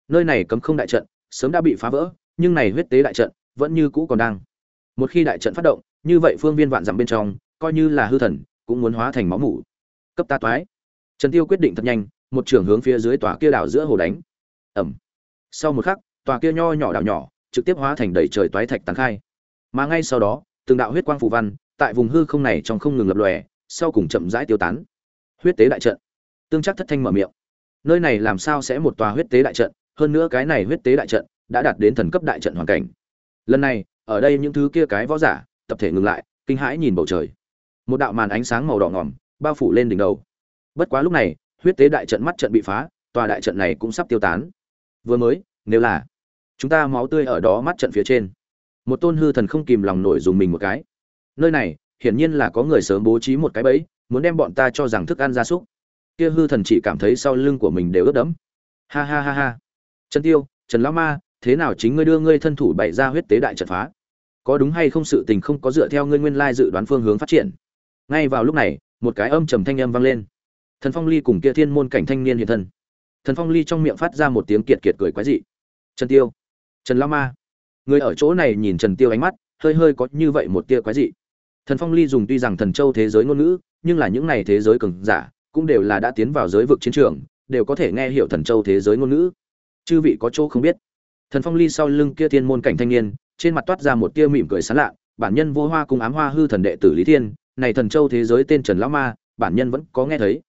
Nơi này cấm không đại trận, sớm đã bị phá vỡ, nhưng này huyết tế đại trận, vẫn như cũ còn đang. Một khi đại trận phát động, như vậy phương viên vạn dặm bên trong, coi như là hư thần, cũng muốn hóa thành máu mủ. Cấp ta toái. Trần tiêu quyết định thật nhanh, một trường hướng phía dưới tòa kia đảo giữa hồ đánh. Ẩm. Sau một khắc, tòa kia nho nhỏ đảo nhỏ trực tiếp hóa thành đầy trời toái thạch tán khai. Mà ngay sau đó, từng đạo huyết quang phù văn tại vùng hư không này trong không ngừng lập lòe, sau cùng chậm rãi tiêu tán. Huyết tế đại trận. Tương chắc thất thanh mở miệng. Nơi này làm sao sẽ một tòa huyết tế đại trận? Hơn nữa cái này huyết tế đại trận đã đạt đến thần cấp đại trận hoàn cảnh. Lần này, ở đây những thứ kia cái võ giả, tập thể ngừng lại, kinh hãi nhìn bầu trời. Một đạo màn ánh sáng màu đỏ ngỏm bao phủ lên đỉnh đầu. Bất quá lúc này, huyết tế đại trận mắt trận bị phá, tòa đại trận này cũng sắp tiêu tán. Vừa mới, nếu là chúng ta máu tươi ở đó mắt trận phía trên. Một tôn hư thần không kìm lòng nổi dùng mình một cái. Nơi này, hiển nhiên là có người sớm bố trí một cái bẫy, muốn đem bọn ta cho rằng thức ăn gia súc. Kia hư thần chỉ cảm thấy sau lưng của mình đều ướt đẫm. Ha ha ha ha. Trần tiêu, trần lão ma, thế nào chính ngươi đưa ngươi thân thủ bày ra huyết tế đại trận phá? Có đúng hay không sự tình không có dựa theo ngươi nguyên lai dự đoán phương hướng phát triển? Ngay vào lúc này, một cái âm trầm thanh âm vang lên. Thần phong ly cùng kia thiên môn cảnh thanh niên hiện thân. Thần phong ly trong miệng phát ra một tiếng kiệt kiệt cười quái dị. Trần tiêu trần lão ma. Người ở chỗ này nhìn trần tiêu ánh mắt, hơi hơi có như vậy một tia quái dị. Thần phong ly dùng tuy rằng thần châu thế giới ngôn ngữ, nhưng là những này thế giới cường giả, cũng đều là đã tiến vào giới vực chiến trường, đều có thể nghe hiểu thần châu thế giới ngôn ngữ. Chư vị có chỗ không biết. Thần phong ly sau lưng kia thiên môn cảnh thanh niên, trên mặt toát ra một tia mỉm cười sán lạ, bản nhân vô hoa cùng ám hoa hư thần đệ tử lý thiên, này thần châu thế giới tên trần lão ma, bản nhân vẫn có nghe thấy.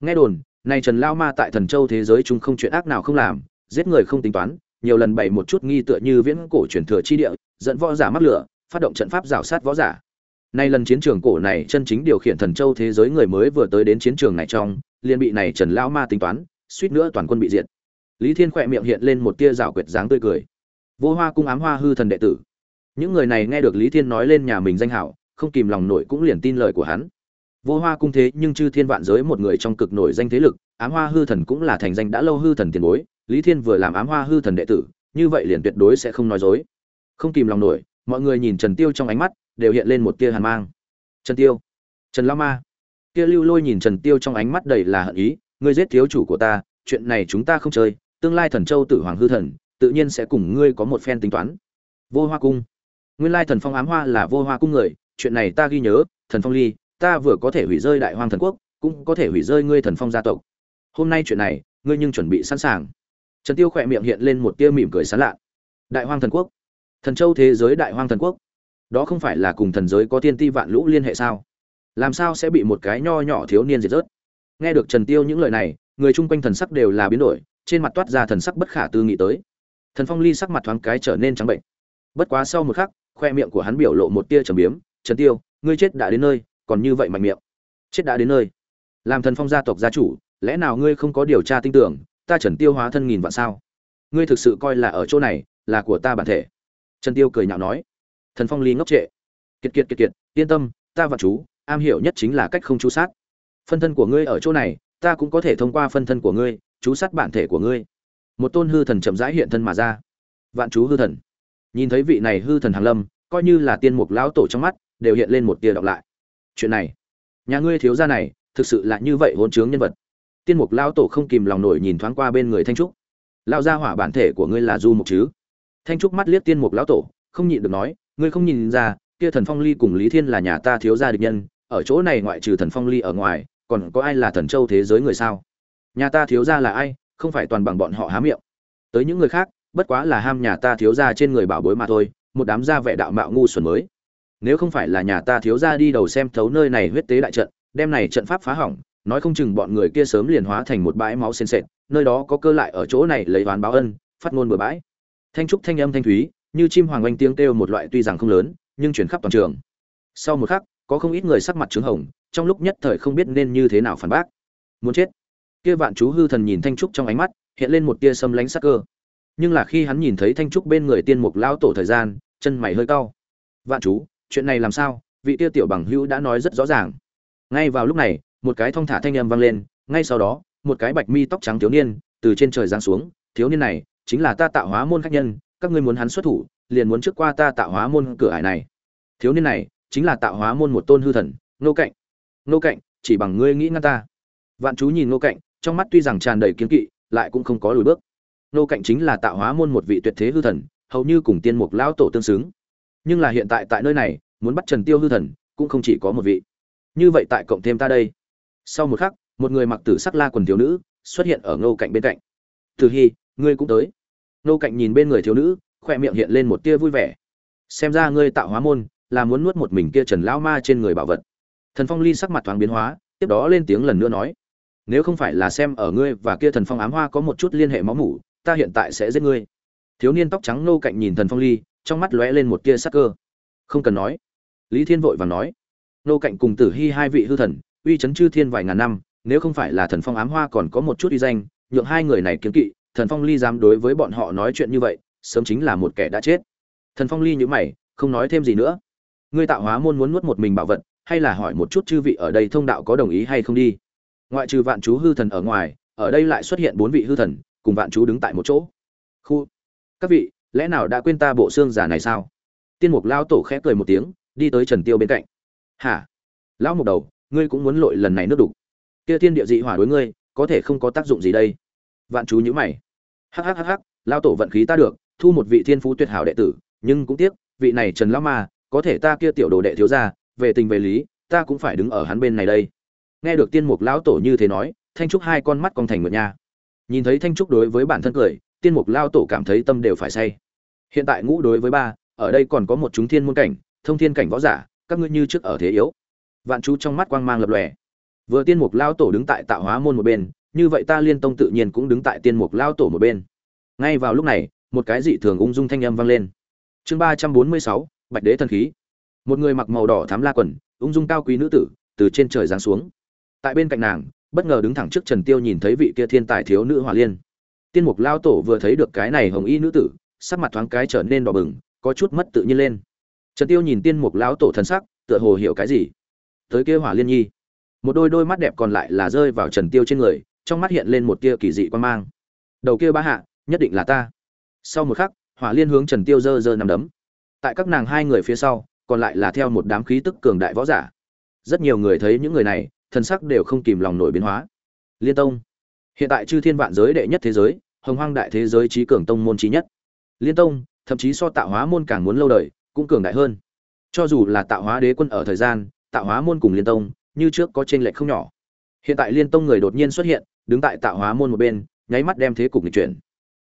Nghe đồn, này trần lão ma tại thần châu thế giới chúng không chuyện ác nào không làm, giết người không tính toán nhiều lần bày một chút nghi tựa như viễn cổ truyền thừa chi địa, dẫn võ giả mắc lửa, phát động trận pháp rào sát võ giả. Nay lần chiến trường cổ này chân chính điều khiển thần châu thế giới người mới vừa tới đến chiến trường này trong, liền bị này trần lão ma tính toán, suýt nữa toàn quân bị diệt. Lý thiên khỏe miệng hiện lên một tia giảo quyệt dáng tươi cười. Vô hoa cung ám hoa hư thần đệ tử. Những người này nghe được lý thiên nói lên nhà mình danh hảo, không kìm lòng nổi cũng liền tin lời của hắn. Vô hoa cung thế nhưng chư thiên vạn giới một người trong cực nổi danh thế lực, ám hoa hư thần cũng là thành danh đã lâu hư thần tiền bối lý thiên vừa làm ám hoa hư thần đệ tử, như vậy liền tuyệt đối sẽ không nói dối. Không kìm lòng nổi, mọi người nhìn trần tiêu trong ánh mắt, đều hiện lên một tia hàn mang. Trần tiêu, trần lao ma. Kia lưu lôi nhìn trần tiêu trong ánh mắt đầy là hận ý, ngươi giết thiếu chủ của ta, chuyện này chúng ta không chơi, tương lai thần châu tử hoàng hư thần, tự nhiên sẽ cùng ngươi có một phen tính toán. Vô hoa cung. Nguyên lai thần phong ám hoa là vô hoa cung người, chuyện này ta ghi nhớ, thần phong ly, ta vừa có thể hủy rơi đại hoàng thần quốc, cũng có thể hủy rơi ngươi thần phong gia tộc. Hôm nay chuyện này, ngươi nhưng chuẩn bị sẵn sàng trần tiêu khỏe miệng hiện lên một tia mỉm cười sán lạ. Đại hoang thần quốc. Thần châu thế giới đại hoang thần quốc. Đó không phải là cùng thần giới có tiên ti vạn lũ liên hệ sao? Làm sao sẽ bị một cái nho nhỏ thiếu niên diệt rớt? Nghe được trần tiêu những lời này, người chung quanh thần sắc đều là biến đổi, trên mặt toát ra thần sắc bất khả tư nghị tới. Thần phong ly sắc mặt thoáng cái trở nên trắng bệnh. Bất quá sau một khắc, khoe miệng của hắn biểu lộ một tia trầm biếm, trần tiêu, ngươi chết đã đến nơi, còn như vậy mạnh miệng. Chết đã đến nơi. Làm thần phong gia tộc gia chủ, lẽ nào ngươi không có điều tra tin tưởng ta trần tiêu hóa thân nghìn vạn sao? Ngươi thực sự coi là ở chỗ này, là của ta bản thể. Trần tiêu cười nhạo nói. Thần phong ly ngốc trệ. Kiệt kiệt kiệt kiệt, yên tâm, ta và chú, am hiểu nhất chính là cách không chú sát. Phân thân của ngươi ở chỗ này, ta cũng có thể thông qua phân thân của ngươi, chú sát bản thể của ngươi. Một tôn hư thần chậm rãi hiện thân mà ra. Vạn chú hư thần. Nhìn thấy vị này hư thần hàng lâm, coi như là tiên mục lão tổ trong mắt, đều hiện lên một tia đọc lại. Chuyện này, nhà ngươi thiếu gia này, thực sự là như vậy hôn chướng nhân vật tiên mục lão tổ không kìm lòng nổi nhìn thoáng qua bên người thanh trúc. Lao ra hỏa bản thể của ngươi là du mục chứ? Thanh trúc mắt liếc tiên mục lão tổ, không nhịn được nói, ngươi không nhìn ra, kia thần phong ly cùng lý thiên là nhà ta thiếu gia địch nhân, ở chỗ này ngoại trừ thần phong ly ở ngoài, còn có ai là thần châu thế giới người sao? Nhà ta thiếu gia là ai, không phải toàn bằng bọn họ há miệng. Tới những người khác, bất quá là ham nhà ta thiếu gia trên người bảo bối mà thôi, một đám gia vẻ đạo mạo ngu xuẩn mới. Nếu không phải là nhà ta thiếu gia đi đầu xem thấu nơi này huyết tế đại trận, đem này trận pháp phá hỏng nói không chừng bọn người kia sớm liền hóa thành một bãi máu sền sệt, nơi đó có cơ lại ở chỗ này lấy oán báo ân, phát ngôn bừa bãi. Thanh trúc thanh âm thanh thúy, như chim hoàng oanh tiếng kêu một loại tuy rằng không lớn, nhưng chuyển khắp toàn trường. Sau một khắc, có không ít người sắc mặt trứng hồng, trong lúc nhất thời không biết nên như thế nào phản bác. Muốn chết. Kia vạn chú hư thần nhìn thanh trúc trong ánh mắt, hiện lên một tia sâm lánh sắc cơ. Nhưng là khi hắn nhìn thấy thanh trúc bên người tiên mục lao tổ thời gian, chân mày hơi cau. Vạn chú, chuyện này làm sao? Vị tia tiểu bằng hữu đã nói rất rõ ràng. Ngay vào lúc này một cái thong thả thanh âm vang lên, ngay sau đó, một cái bạch mi tóc trắng thiếu niên từ trên trời giáng xuống, thiếu niên này, chính là ta tạo hóa môn khách nhân, các ngươi muốn hắn xuất thủ, liền muốn trước qua ta tạo hóa môn cửa ải này. Thiếu niên này, chính là tạo hóa môn một tôn hư thần nô cạnh. Nô cạnh, chỉ bằng ngươi nghĩ ngăn ta. Vạn chú nhìn nô cạnh, trong mắt tuy rằng tràn đầy kiến kỵ, lại cũng không có lùi bước. Nô cạnh chính là tạo hóa môn một vị tuyệt thế hư thần, hầu như cùng tiên mục lão tổ tương xứng. Nhưng là hiện tại tại nơi này, muốn bắt trần tiêu hư thần, cũng không chỉ có một vị. Như vậy tại cộng thêm ta đây sau một khắc, một người mặc tử sắc la quần thiếu nữ xuất hiện ở ngô cạnh bên cạnh. Từ hy ngươi cũng tới. Ngô cạnh nhìn bên người thiếu nữ khoe miệng hiện lên một tia vui vẻ. Xem ra ngươi tạo hóa môn là muốn nuốt một mình kia trần lão ma trên người bảo vật. Thần phong ly sắc mặt thoáng biến hóa, tiếp đó lên tiếng lần nữa nói, nếu không phải là xem ở ngươi và kia thần phong ám hoa có một chút liên hệ máu mủ, ta hiện tại sẽ giết ngươi. Thiếu niên tóc trắng nô cạnh nhìn thần phong ly, trong mắt lóe lên một tia sắc cơ. Không cần nói. Lý thiên vội vàng nói. Nô cạnh cùng tử hy hai vị hư thần uy chấn chư thiên vài ngàn năm, nếu không phải là thần phong ám hoa còn có một chút uy danh, nhượng hai người này kiêng kỵ, thần phong ly dám đối với bọn họ nói chuyện như vậy, sớm chính là một kẻ đã chết. Thần phong ly nhíu mày, không nói thêm gì nữa. Ngươi tạo hóa môn muốn nuốt một mình bảo vật, hay là hỏi một chút chư vị ở đây thông đạo có đồng ý hay không đi? Ngoại trừ vạn chú hư thần ở ngoài, ở đây lại xuất hiện bốn vị hư thần, cùng vạn chú đứng tại một chỗ. Khu, các vị, lẽ nào đã quên ta bộ xương giả này sao? Tiên mục lao tổ khẽ cười một tiếng, đi tới trần tiêu bên cạnh. Hả? Lão mục đầu ngươi cũng muốn lội lần này nước đục. Kia thiên địa dị hỏa đối ngươi, có thể không có tác dụng gì đây? Vạn chú nhữ mày. Hắc hắc hắc hắc, lao tổ vận khí ta được, thu một vị thiên phú tuyệt hảo đệ tử, nhưng cũng tiếc, vị này trần lão ma, có thể ta kia tiểu đồ đệ thiếu gia, về tình về lý, ta cũng phải đứng ở hắn bên này đây. Nghe được tiên mục lão tổ như thế nói, thanh trúc hai con mắt con thành nguyệt nha. Nhìn thấy thanh trúc đối với bản thân cười, tiên mục lao tổ cảm thấy tâm đều phải say. Hiện tại ngũ đối với ba, ở đây còn có một chúng thiên môn cảnh, thông thiên cảnh võ giả, các ngươi như trước ở thế yếu vạn chú trong mắt quang mang lập lòe. Vừa tiên mục lao tổ đứng tại tạo hóa môn một bên, như vậy ta liên tông tự nhiên cũng đứng tại tiên mục lao tổ một bên. Ngay vào lúc này, một cái dị thường ung dung thanh âm vang lên. Chương ba trăm bốn mươi sáu, bạch đế thần khí. Một người mặc màu đỏ thám la quần, ung dung cao quý nữ tử, từ trên trời giáng xuống. Tại bên cạnh nàng, bất ngờ đứng thẳng trước trần tiêu nhìn thấy vị kia thiên tài thiếu nữ hòa liên. Tiên mục lao tổ vừa thấy được cái này hồng y nữ tử, sắc mặt thoáng cái trở nên đỏ bừng, có chút mất tự nhiên lên. Trần tiêu nhìn tiên mục lao tổ thần sắc, tựa hồ hiểu cái gì tới kia hỏa liên nhi. Một đôi đôi mắt đẹp còn lại là rơi vào trần tiêu trên người, trong mắt hiện lên một tia kỳ dị quan mang. Đầu kia ba hạ, nhất định là ta. Sau một khắc, hỏa liên hướng trần tiêu giơ giơ nằm đấm. Tại các nàng hai người phía sau, còn lại là theo một đám khí tức cường đại võ giả. Rất nhiều người thấy những người này, thần sắc đều không kìm lòng nổi biến hóa. Liên tông. Hiện tại chư thiên vạn giới đệ nhất thế giới, hồng hoang đại thế giới trí cường tông môn trí nhất. Liên tông, thậm chí so tạo hóa môn càng muốn lâu đời, cũng cường đại hơn. Cho dù là tạo hóa đế quân ở thời gian tạo hóa môn cùng liên tông, như trước có trên lệch không nhỏ. Hiện tại liên tông người đột nhiên xuất hiện, đứng tại tạo hóa môn một bên, nháy mắt đem thế cục nghịch chuyển.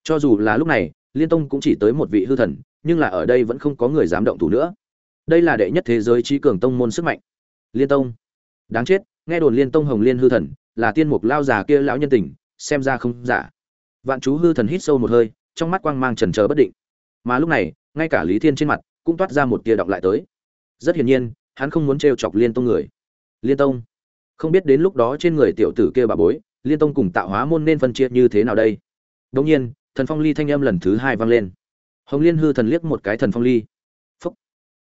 Cho dù là lúc này, liên tông cũng chỉ tới một vị hư thần, nhưng là ở đây vẫn không có người dám động thủ nữa. Đây là đệ nhất thế giới trí cường tông môn sức mạnh. Liên tông. Đáng chết, nghe đồn liên tông hồng liên hư thần, là tiên mục lao già kia lão nhân tình, xem ra không giả. Vạn chú hư thần hít sâu một hơi, trong mắt quang mang trần trờ bất định. Mà lúc này, ngay cả lý thiên trên mặt cũng toát ra một tia động lại tới. Rất hiển nhiên hắn không muốn trêu chọc liên tông người. Liên tông? Không biết đến lúc đó trên người tiểu tử kia bà bối, liên tông cùng tạo hóa môn nên phân chia như thế nào đây? Đông nhiên, thần phong ly thanh âm lần thứ hai vang lên. Hồng liên hư thần liếc một cái thần phong ly. Phúc.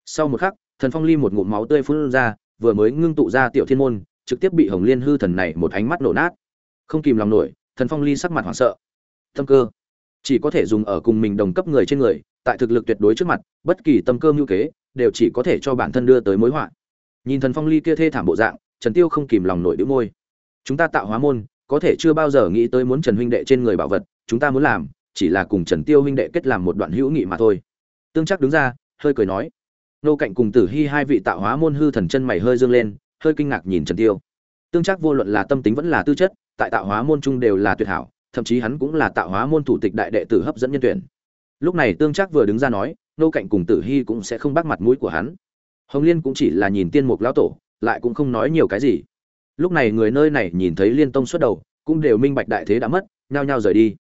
Sau một khắc, thần phong ly một ngụm máu tươi phun ra, vừa mới ngưng tụ ra tiểu thiên môn, trực tiếp bị hồng liên hư thần này một ánh mắt nổ nát. Không kìm lòng nổi, thần phong ly sắc mặt hoảng sợ. Tâm cơ chỉ có thể dùng ở cùng mình đồng cấp người trên người, tại thực lực tuyệt đối trước mặt, bất kỳ tâm cơ mưu kế, đều chỉ có thể cho bản thân đưa tới mối họa. Nhìn thần phong ly kia thê thảm bộ dạng, trần tiêu không kìm lòng nổi đĩu môi. Chúng ta tạo hóa môn, có thể chưa bao giờ nghĩ tới muốn trần huynh đệ trên người bảo vật, chúng ta muốn làm, chỉ là cùng trần tiêu huynh đệ kết làm một đoạn hữu nghị mà thôi. Tương chắc đứng ra, hơi cười nói. Nô cạnh cùng tử hy hai vị tạo hóa môn hư thần chân mày hơi dương lên, hơi kinh ngạc nhìn trần tiêu. Tương chắc vô luận là tâm tính vẫn là tư chất, tại tạo hóa môn trung đều là tuyệt hảo thậm chí hắn cũng là tạo hóa môn thủ tịch đại đệ tử hấp dẫn nhân tuyển. Lúc này tương chắc vừa đứng ra nói, nô cạnh cùng tử hy cũng sẽ không bắt mặt mũi của hắn. Hồng liên cũng chỉ là nhìn tiên mục lão tổ, lại cũng không nói nhiều cái gì. Lúc này người nơi này nhìn thấy liên tông xuất đầu, cũng đều minh bạch đại thế đã mất, nhao nhao rời đi.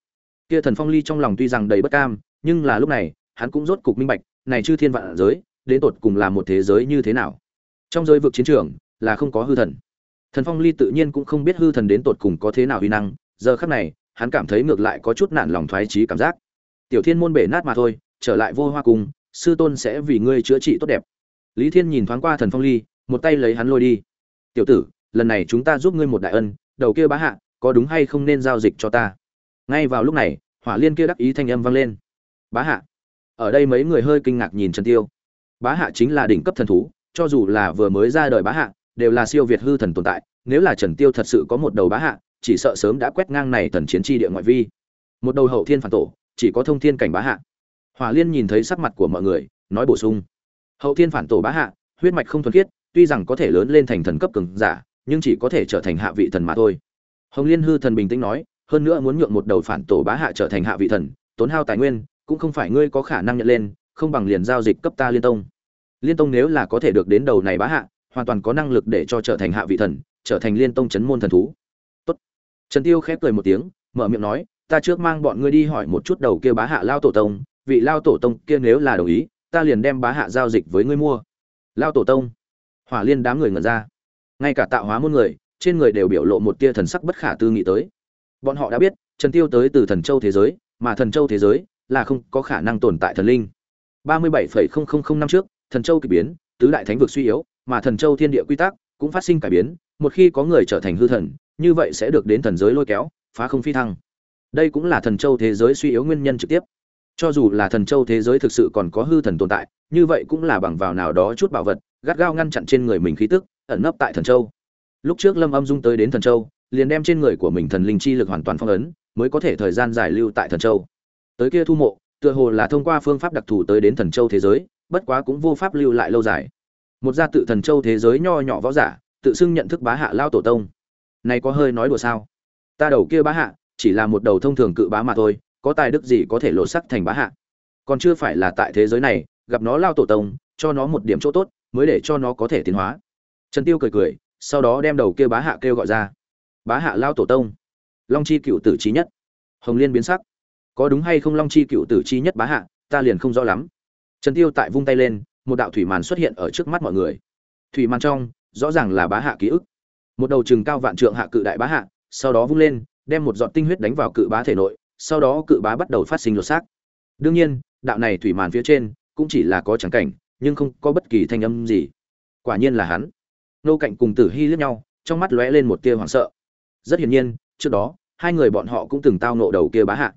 Kia thần phong ly trong lòng tuy rằng đầy bất cam, nhưng là lúc này, hắn cũng rốt cục minh bạch, này chư thiên vạn giới, đến tột cùng là một thế giới như thế nào? Trong giới vực chiến trường, là không có hư thần. Thần phong ly tự nhiên cũng không biết hư thần đến tột cùng có thế nào uy năng, giờ khắc này hắn cảm thấy ngược lại có chút nản lòng thoái trí cảm giác. Tiểu thiên môn bể nát mà thôi, trở lại vô hoa cung, sư tôn sẽ vì ngươi chữa trị tốt đẹp. Lý thiên nhìn thoáng qua thần phong ly, một tay lấy hắn lôi đi. Tiểu tử, lần này chúng ta giúp ngươi một đại ân, đầu kia bá hạ, có đúng hay không nên giao dịch cho ta? Ngay vào lúc này, hỏa liên kia đắc ý thanh âm vang lên. Bá hạ. Ở đây mấy người hơi kinh ngạc nhìn trần tiêu. Bá hạ chính là đỉnh cấp thần thú, cho dù là vừa mới ra đời bá hạ, đều là siêu việt hư thần tồn tại, nếu là trần tiêu thật sự có một đầu bá hạ chỉ sợ sớm đã quét ngang này thần chiến tri địa ngoại vi. Một đầu hậu thiên phản tổ, chỉ có thông thiên cảnh bá hạ. Hỏa liên nhìn thấy sắc mặt của mọi người, nói bổ sung. Hậu thiên phản tổ bá hạ, huyết mạch không thuần khiết, tuy rằng có thể lớn lên thành thần cấp cường giả, nhưng chỉ có thể trở thành hạ vị thần mà thôi. Hồng liên hư thần bình tĩnh nói, hơn nữa muốn nhượng một đầu phản tổ bá hạ trở thành hạ vị thần, tốn hao tài nguyên, cũng không phải ngươi có khả năng nhận lên, không bằng liền giao dịch cấp ta liên tông. Liên tông nếu là có thể được đến đầu này bá hạ, hoàn toàn có năng lực để cho trở thành hạ vị thần, trở thành liên tông chấn môn thần thú trần tiêu khép cười một tiếng, mở miệng nói, ta trước mang bọn ngươi đi hỏi một chút đầu kia bá hạ lao tổ tông, vị lao tổ tông kia nếu là đồng ý, ta liền đem bá hạ giao dịch với ngươi mua. Lao tổ tông. Hỏa liên đám người ngẩn ra. Ngay cả tạo hóa môn người, trên người đều biểu lộ một tia thần sắc bất khả tư nghị tới. Bọn họ đã biết, trần tiêu tới từ thần châu thế giới, mà thần châu thế giới là không có khả năng tồn tại thần linh. 37.000 năm trước, thần châu kỳ biến, tứ đại thánh vực suy yếu, mà thần châu thiên địa quy tắc cũng phát sinh cải biến, một khi có người trở thành hư thần như vậy sẽ được đến thần giới lôi kéo, phá không phi thăng. Đây cũng là thần châu thế giới suy yếu nguyên nhân trực tiếp. Cho dù là thần châu thế giới thực sự còn có hư thần tồn tại, như vậy cũng là bằng vào nào đó chút bảo vật, gắt gao ngăn chặn trên người mình khí tức, ẩn nấp tại thần châu. Lúc trước lâm âm dung tới đến thần châu, liền đem trên người của mình thần linh chi lực hoàn toàn phong ấn, mới có thể thời gian dài lưu tại thần châu. Tới kia thu mộ, tựa hồ là thông qua phương pháp đặc thù tới đến thần châu thế giới, bất quá cũng vô pháp lưu lại lâu dài. Một gia tự thần châu thế giới nho nhỏ võ giả, tự xưng nhận thức bá hạ lao tổ tông này có hơi nói đùa sao? Ta đầu kia bá hạ, chỉ là một đầu thông thường cự bá mà thôi, có tài đức gì có thể lộ sắc thành bá hạ? Còn chưa phải là tại thế giới này, gặp nó lao tổ tông, cho nó một điểm chỗ tốt, mới để cho nó có thể tiến hóa. Trần tiêu cười cười, sau đó đem đầu kia bá hạ kêu gọi ra. Bá hạ lao tổ tông. Long chi cựu tử trí nhất. Hồng liên biến sắc. Có đúng hay không long chi cựu tử chi nhất bá hạ, ta liền không rõ lắm. Trần tiêu tại vung tay lên, một đạo thủy màn xuất hiện ở trước mắt mọi người. Thủy màn trong, rõ ràng là bá hạ ký ức một đầu chừng cao vạn trượng hạ cự đại bá hạ, sau đó vung lên, đem một giọt tinh huyết đánh vào cự bá thể nội, sau đó cự bá bắt đầu phát sinh lột xác. Đương nhiên, đạo này thủy màn phía trên cũng chỉ là có trắng cảnh, nhưng không có bất kỳ thanh âm gì. Quả nhiên là hắn. Nô cạnh cùng tử hy liếc nhau, trong mắt lóe lên một tia hoảng sợ. Rất hiển nhiên, trước đó, hai người bọn họ cũng từng tao nộ đầu kia bá hạ.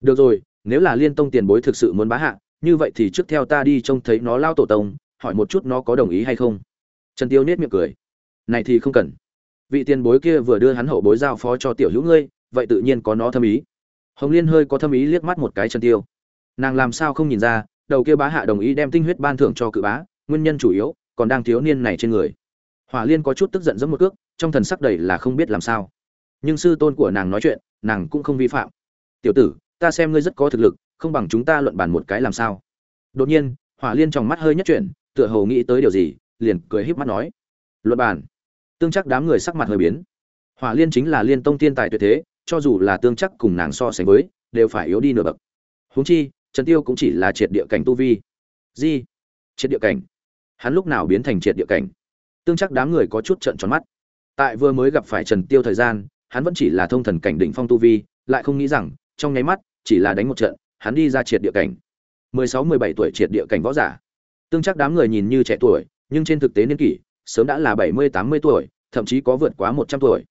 Được rồi, nếu là liên tông tiền bối thực sự muốn bá hạ, như vậy thì trước theo ta đi trông thấy nó lao tổ tông, hỏi một chút nó có đồng ý hay không. Trần tiêu nết miệng cười. Này thì không cần vị tiền bối kia vừa đưa hắn hậu bối giao phó cho tiểu hữu ngươi, vậy tự nhiên có nó thâm ý. Hồng liên hơi có thâm ý liếc mắt một cái chân tiêu. Nàng làm sao không nhìn ra, đầu kia bá hạ đồng ý đem tinh huyết ban thưởng cho cự bá, nguyên nhân chủ yếu còn đang thiếu niên này trên người. Hỏa liên có chút tức giận giấm một cước, trong thần sắc đầy là không biết làm sao. Nhưng sư tôn của nàng nói chuyện, nàng cũng không vi phạm. Tiểu tử, ta xem ngươi rất có thực lực, không bằng chúng ta luận bàn một cái làm sao? Đột nhiên, hỏa liên trong mắt hơi nhất chuyển, tựa hồ nghĩ tới điều gì, liền cười híp mắt nói, luận bàn? Tương chắc đám người sắc mặt hơi biến. Hỏa liên chính là liên tông tiên tài tuyệt thế, cho dù là tương chắc cùng nàng so sánh với, đều phải yếu đi nửa bậc. Huống chi, trần tiêu cũng chỉ là triệt địa cảnh tu vi. Gì triệt địa cảnh. Hắn lúc nào biến thành triệt địa cảnh? Tương chắc đám người có chút trợn tròn mắt. Tại vừa mới gặp phải trần tiêu thời gian, hắn vẫn chỉ là thông thần cảnh đỉnh phong tu vi, lại không nghĩ rằng, trong nháy mắt, chỉ là đánh một trận, hắn đi ra triệt địa cảnh. 16-17 tuổi triệt địa cảnh võ giả. Tương chắc đám người nhìn như trẻ tuổi, nhưng trên thực tế niên kỷ sớm đã là 70-80 tuổi thậm chí có vượt quá 100 tuổi.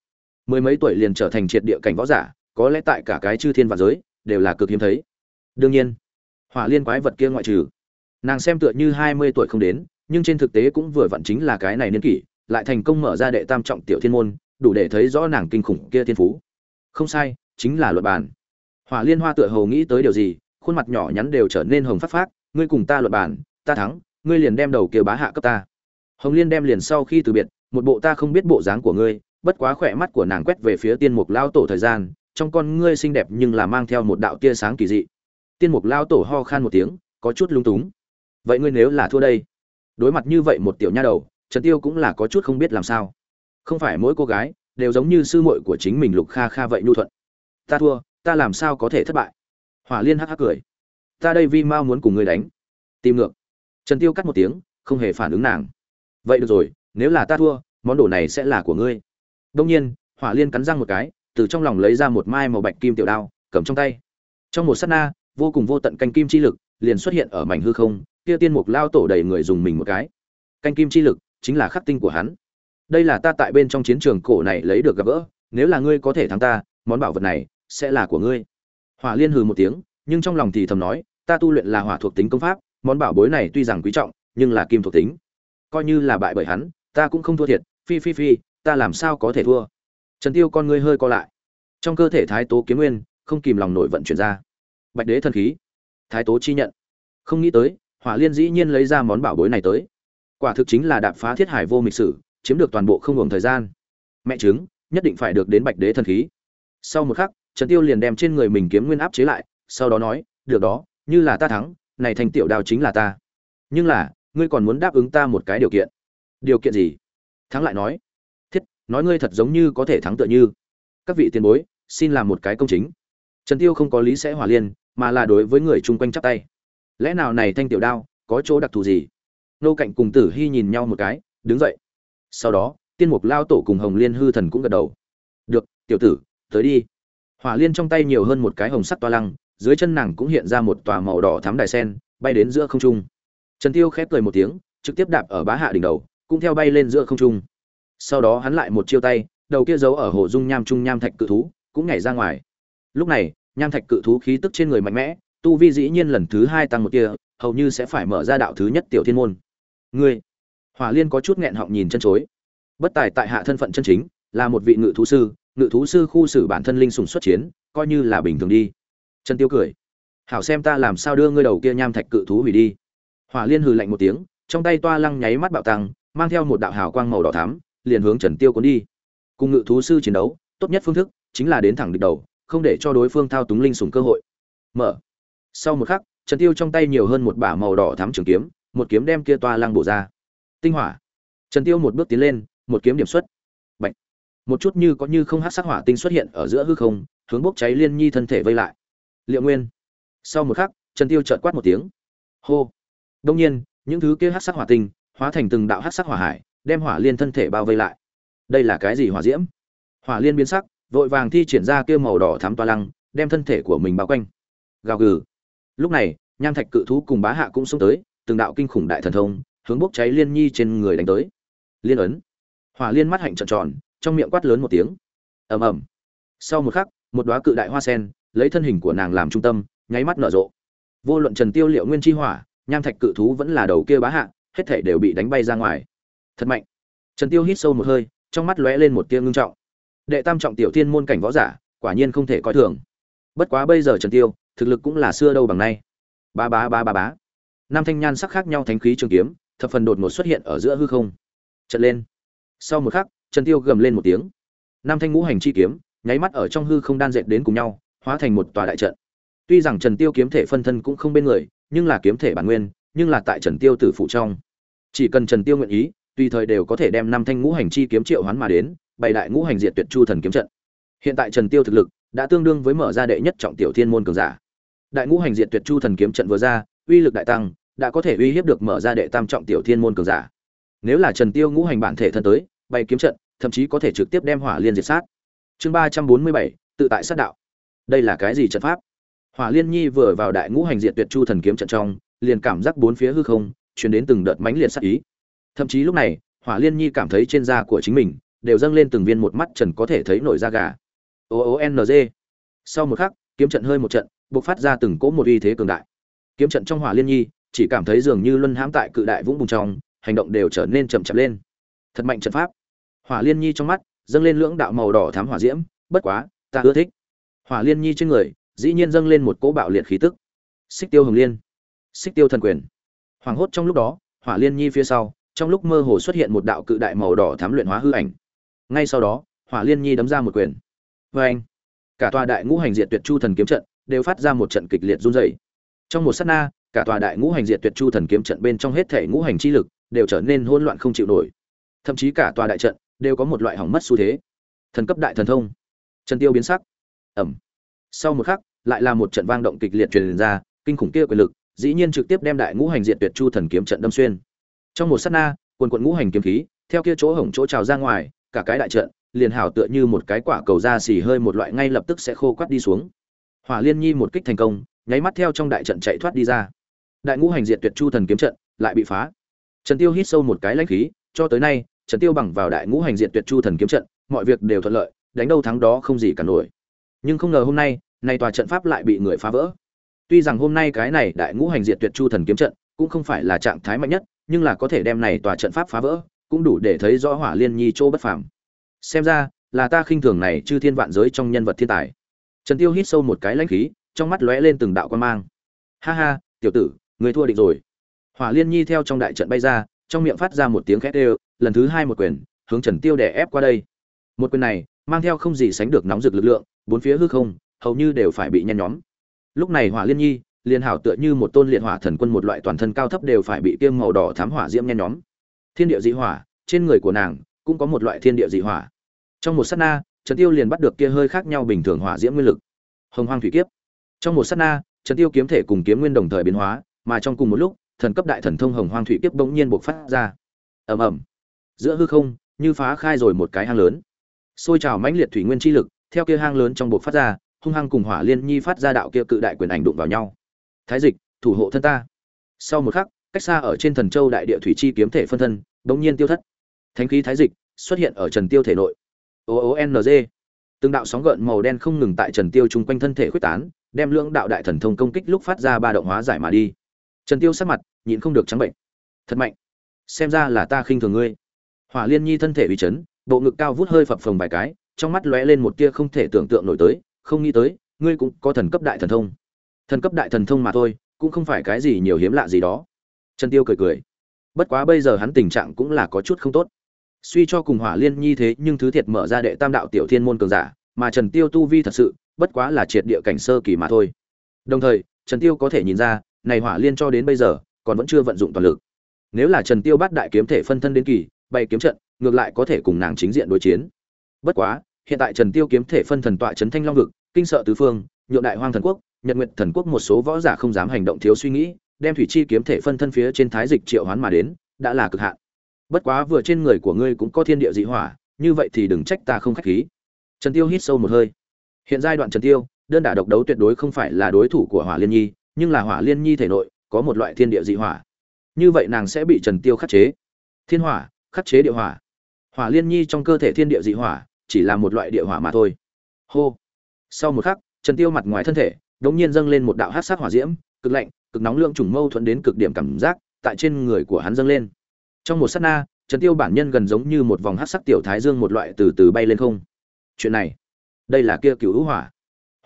Mười mấy tuổi liền trở thành triệt địa cảnh võ giả có lẽ tại cả cái chư thiên và giới đều là cực hiếm thấy. Đương nhiên hỏa liên quái vật kia ngoại trừ nàng xem tựa như 20 tuổi không đến nhưng trên thực tế cũng vừa vặn chính là cái này niên kỷ lại thành công mở ra đệ tam trọng tiểu thiên môn đủ để thấy rõ nàng kinh khủng kia thiên phú. Không sai chính là luật bản. hỏa liên hoa tựa hồ nghĩ tới điều gì khuôn mặt nhỏ nhắn đều trở nên hồng phát phát ngươi cùng ta luật bản, ta thắng ngươi liền đem đầu kia bá hạ cấp ta hồng liên đem liền sau khi từ biệt, một bộ ta không biết bộ dáng của ngươi, bất quá khỏe mắt của nàng quét về phía tiên mục lao tổ thời gian, trong con ngươi xinh đẹp nhưng là mang theo một đạo tia sáng kỳ dị. Tiên mục lao tổ ho khan một tiếng, có chút lung túng. Vậy ngươi nếu là thua đây? Đối mặt như vậy một tiểu nha đầu, trần tiêu cũng là có chút không biết làm sao. Không phải mỗi cô gái, đều giống như sư muội của chính mình lục kha kha vậy nhu thuận. Ta thua, ta làm sao có thể thất bại? Hỏa liên hắc hắc cười. Ta đây vi mau muốn cùng ngươi đánh. Tìm ngược. Trần tiêu cắt một tiếng, không hề phản ứng nàng vậy được rồi, nếu là ta thua, món đồ này sẽ là của ngươi. Đông nhiên, hỏa liên cắn răng một cái, từ trong lòng lấy ra một mai màu bạch kim tiểu đao, cầm trong tay. Trong một sát na, vô cùng vô tận canh kim chi lực liền xuất hiện ở mảnh hư không, kia tiên mục lao tổ đầy người dùng mình một cái. Canh kim chi lực chính là khắc tinh của hắn. Đây là ta tại bên trong chiến trường cổ này lấy được gặp gỡ, nếu là ngươi có thể thắng ta, món bảo vật này sẽ là của ngươi. Hỏa liên hừ một tiếng, nhưng trong lòng thì thầm nói, ta tu luyện là hỏa thuộc tính công pháp, món bảo bối này tuy rằng quý trọng, nhưng là kim thuộc tính coi như là bại bởi hắn, ta cũng không thua thiệt, phi phi phi, ta làm sao có thể thua? Trần tiêu con ngươi hơi co lại. Trong cơ thể thái tố kiếm nguyên, không kìm lòng nổi vận chuyển ra. Bạch đế thần khí. Thái tố chi nhận. Không nghĩ tới, hỏa liên dĩ nhiên lấy ra món bảo bối này tới. Quả thực chính là đạp phá thiết hải vô mịch sử, chiếm được toàn bộ không ngừng thời gian. Mẹ chứng, nhất định phải được đến bạch đế thần khí. Sau một khắc, trần tiêu liền đem trên người mình kiếm nguyên áp chế lại, sau đó nói, được đó, như là ta thắng, này thành tiểu đào chính là ta. Nhưng là ngươi còn muốn đáp ứng ta một cái điều kiện. Điều kiện gì? Thắng lại nói. Thiết, nói ngươi thật giống như có thể thắng tựa như. Các vị tiền bối, xin làm một cái công chính. Trần tiêu không có lý sẽ hòa liên, mà là đối với người chung quanh chắp tay. Lẽ nào này thanh tiểu đao, có chỗ đặc thù gì? Nô cạnh cùng tử hy nhìn nhau một cái, đứng dậy. Sau đó, tiên mục lao tổ cùng hồng liên hư thần cũng gật đầu. Được, tiểu tử, tới đi. Hỏa liên trong tay nhiều hơn một cái hồng sắt toa lăng, dưới chân nàng cũng hiện ra một tòa màu đỏ thắm đài sen, bay đến giữa không trung trần tiêu khép cười một tiếng, trực tiếp đạp ở bá hạ đỉnh đầu, cũng theo bay lên giữa không trung. Sau đó hắn lại một chiêu tay, đầu kia giấu ở hồ dung nham trung nham thạch cự thú, cũng nhảy ra ngoài. Lúc này, nham thạch cự thú khí tức trên người mạnh mẽ, tu vi dĩ nhiên lần thứ hai tăng một kia hầu như sẽ phải mở ra đạo thứ nhất tiểu thiên môn. Ngươi, hỏa liên có chút nghẹn họng nhìn chân chối. Bất tài tại hạ thân phận chân chính, là một vị ngự thú sư, ngự thú sư khu xử bản thân linh sùng xuất chiến, coi như là bình thường đi. Trần tiêu cười. Hảo xem ta làm sao đưa ngươi đầu kia nham thạch cự thú hủy đi hỏa liên hừ lạnh một tiếng, trong tay toa lăng nháy mắt bạo tăng, mang theo một đạo hào quang màu đỏ thắm, liền hướng trần tiêu cuốn đi. Cùng ngự thú sư chiến đấu, tốt nhất phương thức chính là đến thẳng địch đầu, không để cho đối phương thao túng linh sủng cơ hội. Mở. Sau một khắc, trần tiêu trong tay nhiều hơn một bả màu đỏ thắm trường kiếm, một kiếm đem kia toa lăng bổ ra. Tinh hỏa. Trần tiêu một bước tiến lên, một kiếm điểm xuất. Bạch. một chút như có như không hát sắc hỏa tinh xuất hiện ở giữa hư không, hướng bốc cháy liên nhi thân thể vây lại. Liệu nguyên. Sau một khắc, trần tiêu chợt quát một tiếng. Hô đông nhiên, những thứ kia hắc sắc hỏa tinh hóa thành từng đạo hắc sắc hỏa hải, đem hỏa liên thân thể bao vây lại. Đây là cái gì hỏa diễm? Hỏa liên biến sắc, vội vàng thi triển ra kia màu đỏ thắm toa lăng, đem thân thể của mình bao quanh. Gào gừ. Lúc này, nham thạch cự thú cùng bá hạ cũng xông tới, từng đạo kinh khủng đại thần thông, hướng bốc cháy liên nhi trên người đánh tới. Liên ấn. Hỏa liên mắt hạnh trợn tròn, trong miệng quát lớn một tiếng. Ầm ầm. Sau một khắc, một đóa cự đại hoa sen, lấy thân hình của nàng làm trung tâm, nháy mắt nở rộ. Vô luận trần tiêu liệu nguyên chi hỏa nham thạch cự thú vẫn là đầu kia bá hạ, hết thảy đều bị đánh bay ra ngoài. Thật mạnh. Trần tiêu hít sâu một hơi, trong mắt lóe lên một tia ngưng trọng. Đệ tam trọng tiểu thiên môn cảnh võ giả, quả nhiên không thể coi thường. Bất quá bây giờ trần tiêu, thực lực cũng là xưa đâu bằng nay. Ba ba ba ba bá. Năm thanh nhan sắc khác nhau thánh khí trường kiếm, thập phần đột ngột xuất hiện ở giữa hư không. Trận lên. Sau một khắc, trần tiêu gầm lên một tiếng. Năm thanh ngũ hành chi kiếm, nháy mắt ở trong hư không đan dệt đến cùng nhau, hóa thành một tòa đại trận. Tuy rằng trần tiêu kiếm thể phân thân cũng không bên người nhưng là kiếm thể bản nguyên, nhưng là tại trần tiêu tử phụ trong. Chỉ cần trần tiêu nguyện ý, tùy thời đều có thể đem năm thanh ngũ hành chi kiếm triệu hoán mà đến, bày đại ngũ hành diệt tuyệt chu thần kiếm trận. Hiện tại trần tiêu thực lực đã tương đương với mở ra đệ nhất trọng tiểu thiên môn cường giả. Đại ngũ hành diệt tuyệt chu thần kiếm trận vừa ra, uy lực đại tăng, đã có thể uy hiếp được mở ra đệ tam trọng tiểu thiên môn cường giả. Nếu là trần tiêu ngũ hành bản thể thân tới, bày kiếm trận, thậm chí có thể trực tiếp đem hỏa liên diệt sát. Chương ba trăm bốn mươi bảy, tự tại sát đạo. Đây là cái gì trận pháp? Hỏa liên nhi vừa vào đại ngũ hành diệt tuyệt chu thần kiếm trận trong, liền cảm giác bốn phía hư không chuyển đến từng đợt mãnh liệt sát ý. Thậm chí lúc này, hỏa liên nhi cảm thấy trên da của chính mình, đều dâng lên từng viên một mắt trần có thể thấy nổi da gà. O o n g. Sau một khắc, kiếm trận hơi một trận, bộc phát ra từng cỗ một uy thế cường đại. Kiếm trận trong hỏa liên nhi, chỉ cảm thấy dường như luân hãm tại cự đại vũng bùng trong, hành động đều trở nên chậm chậm lên. Thật mạnh trận pháp. Hỏa liên nhi trong mắt, dâng lên lưỡng đạo màu đỏ thám hỏa diễm, bất quá, ta ưa thích. Hỏa liên nhi trên người dĩ nhiên dâng lên một cỗ bạo liệt khí tức. Xích tiêu hồng liên. Xích tiêu thần quyền. Hoàng hốt trong lúc đó, hỏa liên nhi phía sau, trong lúc mơ hồ xuất hiện một đạo cự đại màu đỏ thám luyện hóa hư ảnh. Ngay sau đó, hỏa liên nhi đấm ra một quyền. Vê anh cả tòa đại ngũ hành diệt tuyệt chu thần kiếm trận đều phát ra một trận kịch liệt run rẩy. Trong một sát na, cả tòa đại ngũ hành diệt tuyệt chu thần kiếm trận bên trong hết thể ngũ hành chi lực đều trở nên hỗn loạn không chịu nổi. Thậm chí cả tòa đại trận đều có một loại hỏng mất xu thế. Thần cấp đại thần thông. Trần tiêu biến sắc. Ẩm sau một khắc, lại là một trận vang động kịch liệt truyền ra, kinh khủng kia quyền lực, dĩ nhiên trực tiếp đem đại ngũ hành diệt tuyệt chu thần kiếm trận đâm xuyên. Trong một sát na, quần quận ngũ hành kiếm khí, theo kia chỗ hổng chỗ trào ra ngoài, cả cái đại trận, liền hảo tựa như một cái quả cầu da xì hơi một loại ngay lập tức sẽ khô quắt đi xuống. Hỏa liên nhi một kích thành công, nháy mắt theo trong đại trận chạy thoát đi ra. Đại ngũ hành diệt tuyệt chu thần kiếm trận, lại bị phá. Trần tiêu hít sâu một cái lãnh khí, cho tới nay, trần tiêu bằng vào đại ngũ hành diện tuyệt chu thần kiếm trận, mọi việc đều thuận lợi, đánh đâu thắng đó không gì cả nổi nhưng không ngờ hôm nay nay tòa trận pháp lại bị người phá vỡ. Tuy rằng hôm nay cái này đại ngũ hành diệt tuyệt chu thần kiếm trận cũng không phải là trạng thái mạnh nhất, nhưng là có thể đem này tòa trận pháp phá vỡ, cũng đủ để thấy rõ hỏa liên nhi chỗ bất phàm. Xem ra, là ta khinh thường này chư thiên vạn giới trong nhân vật thiên tài. Trần tiêu hít sâu một cái lãnh khí, trong mắt lóe lên từng đạo quan mang. Ha ha, tiểu tử, người thua định rồi. Hỏa liên nhi theo trong đại trận bay ra, trong miệng phát ra một tiếng khét đều lần thứ hai một quyền, hướng trần tiêu đè ép qua đây. Một quyền này, mang theo không gì sánh được nóng rực lực lượng bốn phía hư không, hầu như đều phải bị nhen nhóm. Lúc này hỏa liên nhi, liên hảo tựa như một tôn liệt hỏa thần quân một loại toàn thân cao thấp đều phải bị tiêm màu đỏ thám hỏa diễm nhen nhóm. Thiên địa dị hỏa, trên người của nàng cũng có một loại thiên địa dị hỏa. Trong một sát na, trần tiêu liền bắt được kia hơi khác nhau bình thường hỏa diễm nguyên lực. Hồng hoang thủy kiếp. Trong một sát na, trần tiêu kiếm thể cùng kiếm nguyên đồng thời biến hóa, mà trong cùng một lúc, thần cấp đại thần thông hồng hoang thủy kiếp bỗng nhiên bộc phát ra. Ầm ầm. Giữa hư không, như phá khai rồi một cái hang lớn. Xôi trào mãnh liệt thủy nguyên chi lực theo kia hang lớn trong bộ phát ra, hung hăng cùng hỏa liên nhi phát ra đạo kia cự đại quyền ảnh đụng vào nhau. Thái dịch, thủ hộ thân ta. Sau một khắc, cách xa ở trên thần châu đại địa thủy chi kiếm thể phân thân bỗng nhiên tiêu thất. Thánh khí thái dịch xuất hiện ở trần tiêu thể nội. O o n g. Từng đạo sóng gợn màu đen không ngừng tại trần tiêu chung quanh thân thể khuếch tán, đem lưỡng đạo đại thần thông công kích lúc phát ra ba động hóa giải mà đi. Trần tiêu sắc mặt, nhịn không được trắng bệnh. Thật mạnh. Xem ra là ta khinh thường ngươi. Hỏa liên nhi thân thể bị chấn, bộ ngực cao vút hơi phập phồng vài cái trong mắt lóe lên một tia không thể tưởng tượng nổi tới, không nghĩ tới, ngươi cũng có thần cấp đại thần thông. Thần cấp đại thần thông mà thôi, cũng không phải cái gì nhiều hiếm lạ gì đó. Trần tiêu cười cười. Bất quá bây giờ hắn tình trạng cũng là có chút không tốt. Suy cho cùng hỏa liên nhi thế nhưng thứ thiệt mở ra đệ tam đạo tiểu thiên môn cường giả, mà trần tiêu tu vi thật sự, bất quá là triệt địa cảnh sơ kỳ mà thôi. Đồng thời, trần tiêu có thể nhìn ra, này hỏa liên cho đến bây giờ, còn vẫn chưa vận dụng toàn lực. Nếu là trần tiêu bắt đại kiếm thể phân thân đến kỳ, bày kiếm trận, ngược lại có thể cùng nàng chính diện đối chiến bất quá, hiện tại trần tiêu kiếm thể phân thần tọa chấn thanh long vực, kinh sợ tứ phương, nhượng đại hoang thần quốc, nhật nguyện thần quốc một số võ giả không dám hành động thiếu suy nghĩ, đem thủy chi kiếm thể phân thân phía trên thái dịch triệu hoán mà đến, đã là cực hạn. Bất quá vừa trên người của ngươi cũng có thiên địa dị hỏa, như vậy thì đừng trách ta không khách khí. Trần tiêu hít sâu một hơi. Hiện giai đoạn trần tiêu, đơn đả độc đấu tuyệt đối không phải là đối thủ của hỏa liên nhi, nhưng là hỏa liên nhi thể nội có một loại thiên địa dị hỏa. Như vậy nàng sẽ bị trần tiêu khắc chế. Thiên hỏa, khắc chế địa hỏa. Hỏa liên nhi trong cơ thể thiên địa dị hỏa chỉ là một loại địa hỏa mà thôi. Hô. Sau một khắc, trần tiêu mặt ngoài thân thể đống nhiên dâng lên một đạo hắc sát hỏa diễm, cực lạnh, cực nóng lượng trùng mâu thuẫn đến cực điểm cảm giác tại trên người của hắn dâng lên. Trong một sát na, trần tiêu bản nhân gần giống như một vòng hắc sắc tiểu thái dương một loại từ từ bay lên không. Chuyện này, đây là kia cửu hỏa.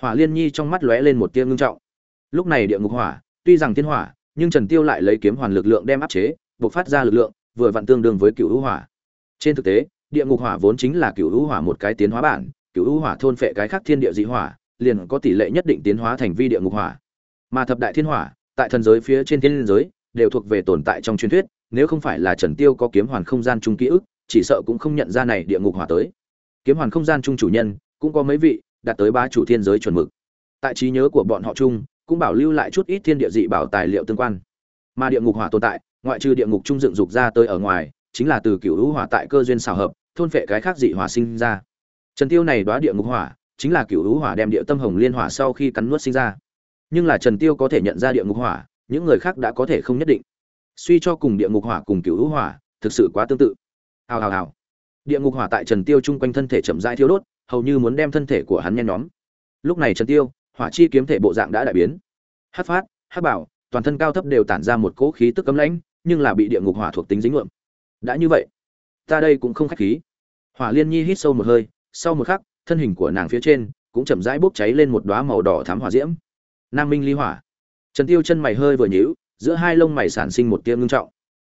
Hỏa liên nhi trong mắt lóe lên một tia ngưng trọng. Lúc này địa ngục hỏa, tuy rằng thiên hỏa, nhưng trần tiêu lại lấy kiếm hoàn lực lượng đem áp chế, bộc phát ra lực lượng, vừa vặn tương đương với cửu hỏa. Trên thực tế địa ngục hỏa vốn chính là cửu hỏa một cái tiến hóa bản, cửu hỏa thôn phệ cái khác thiên địa dị hỏa, liền có tỷ lệ nhất định tiến hóa thành vi địa ngục hỏa. Mà thập đại thiên hỏa, tại thần giới phía trên thiên giới, đều thuộc về tồn tại trong truyền thuyết, nếu không phải là trần tiêu có kiếm hoàn không gian trung ký ức, chỉ sợ cũng không nhận ra này địa ngục hỏa tới. Kiếm hoàn không gian trung chủ nhân, cũng có mấy vị, đạt tới ba chủ thiên giới chuẩn mực. Tại trí nhớ của bọn họ chung, cũng bảo lưu lại chút ít thiên địa dị bảo tài liệu tương quan. Mà địa ngục hỏa tồn tại, ngoại trừ địa ngục trung dựng dục ra tới ở ngoài chính là từ cựu hữu hỏa tại cơ duyên xào hợp, thôn phệ cái khác dị hỏa sinh ra. Trần tiêu này đoá địa ngục hỏa, chính là cựu hữu hỏa đem địa tâm hồng liên hỏa sau khi cắn nuốt sinh ra. Nhưng là trần tiêu có thể nhận ra địa ngục hỏa, những người khác đã có thể không nhất định. Suy cho cùng địa ngục hỏa cùng cựu hữu hỏa, thực sự quá tương tự. Hào hào hào. Địa ngục hỏa tại trần tiêu chung quanh thân thể chậm rãi thiêu đốt, hầu như muốn đem thân thể của hắn nhen nhóm. Lúc này trần tiêu, hỏa chi kiếm thể bộ dạng đã đại biến. Hát phát hát bảo, toàn thân cao thấp đều tản ra một cỗ khí tức cấm lãnh, nhưng là bị địa ngục hỏa thuộc tính dính ngượm đã như vậy, ta đây cũng không khách khí. Hỏa liên nhi hít sâu một hơi, sau một khắc, thân hình của nàng phía trên cũng chậm rãi bốc cháy lên một đóa màu đỏ thắm hỏa diễm. Nam minh ly hỏa. Trần tiêu chân mày hơi vừa nhíu, giữa hai lông mày sản sinh một tia ngưng trọng.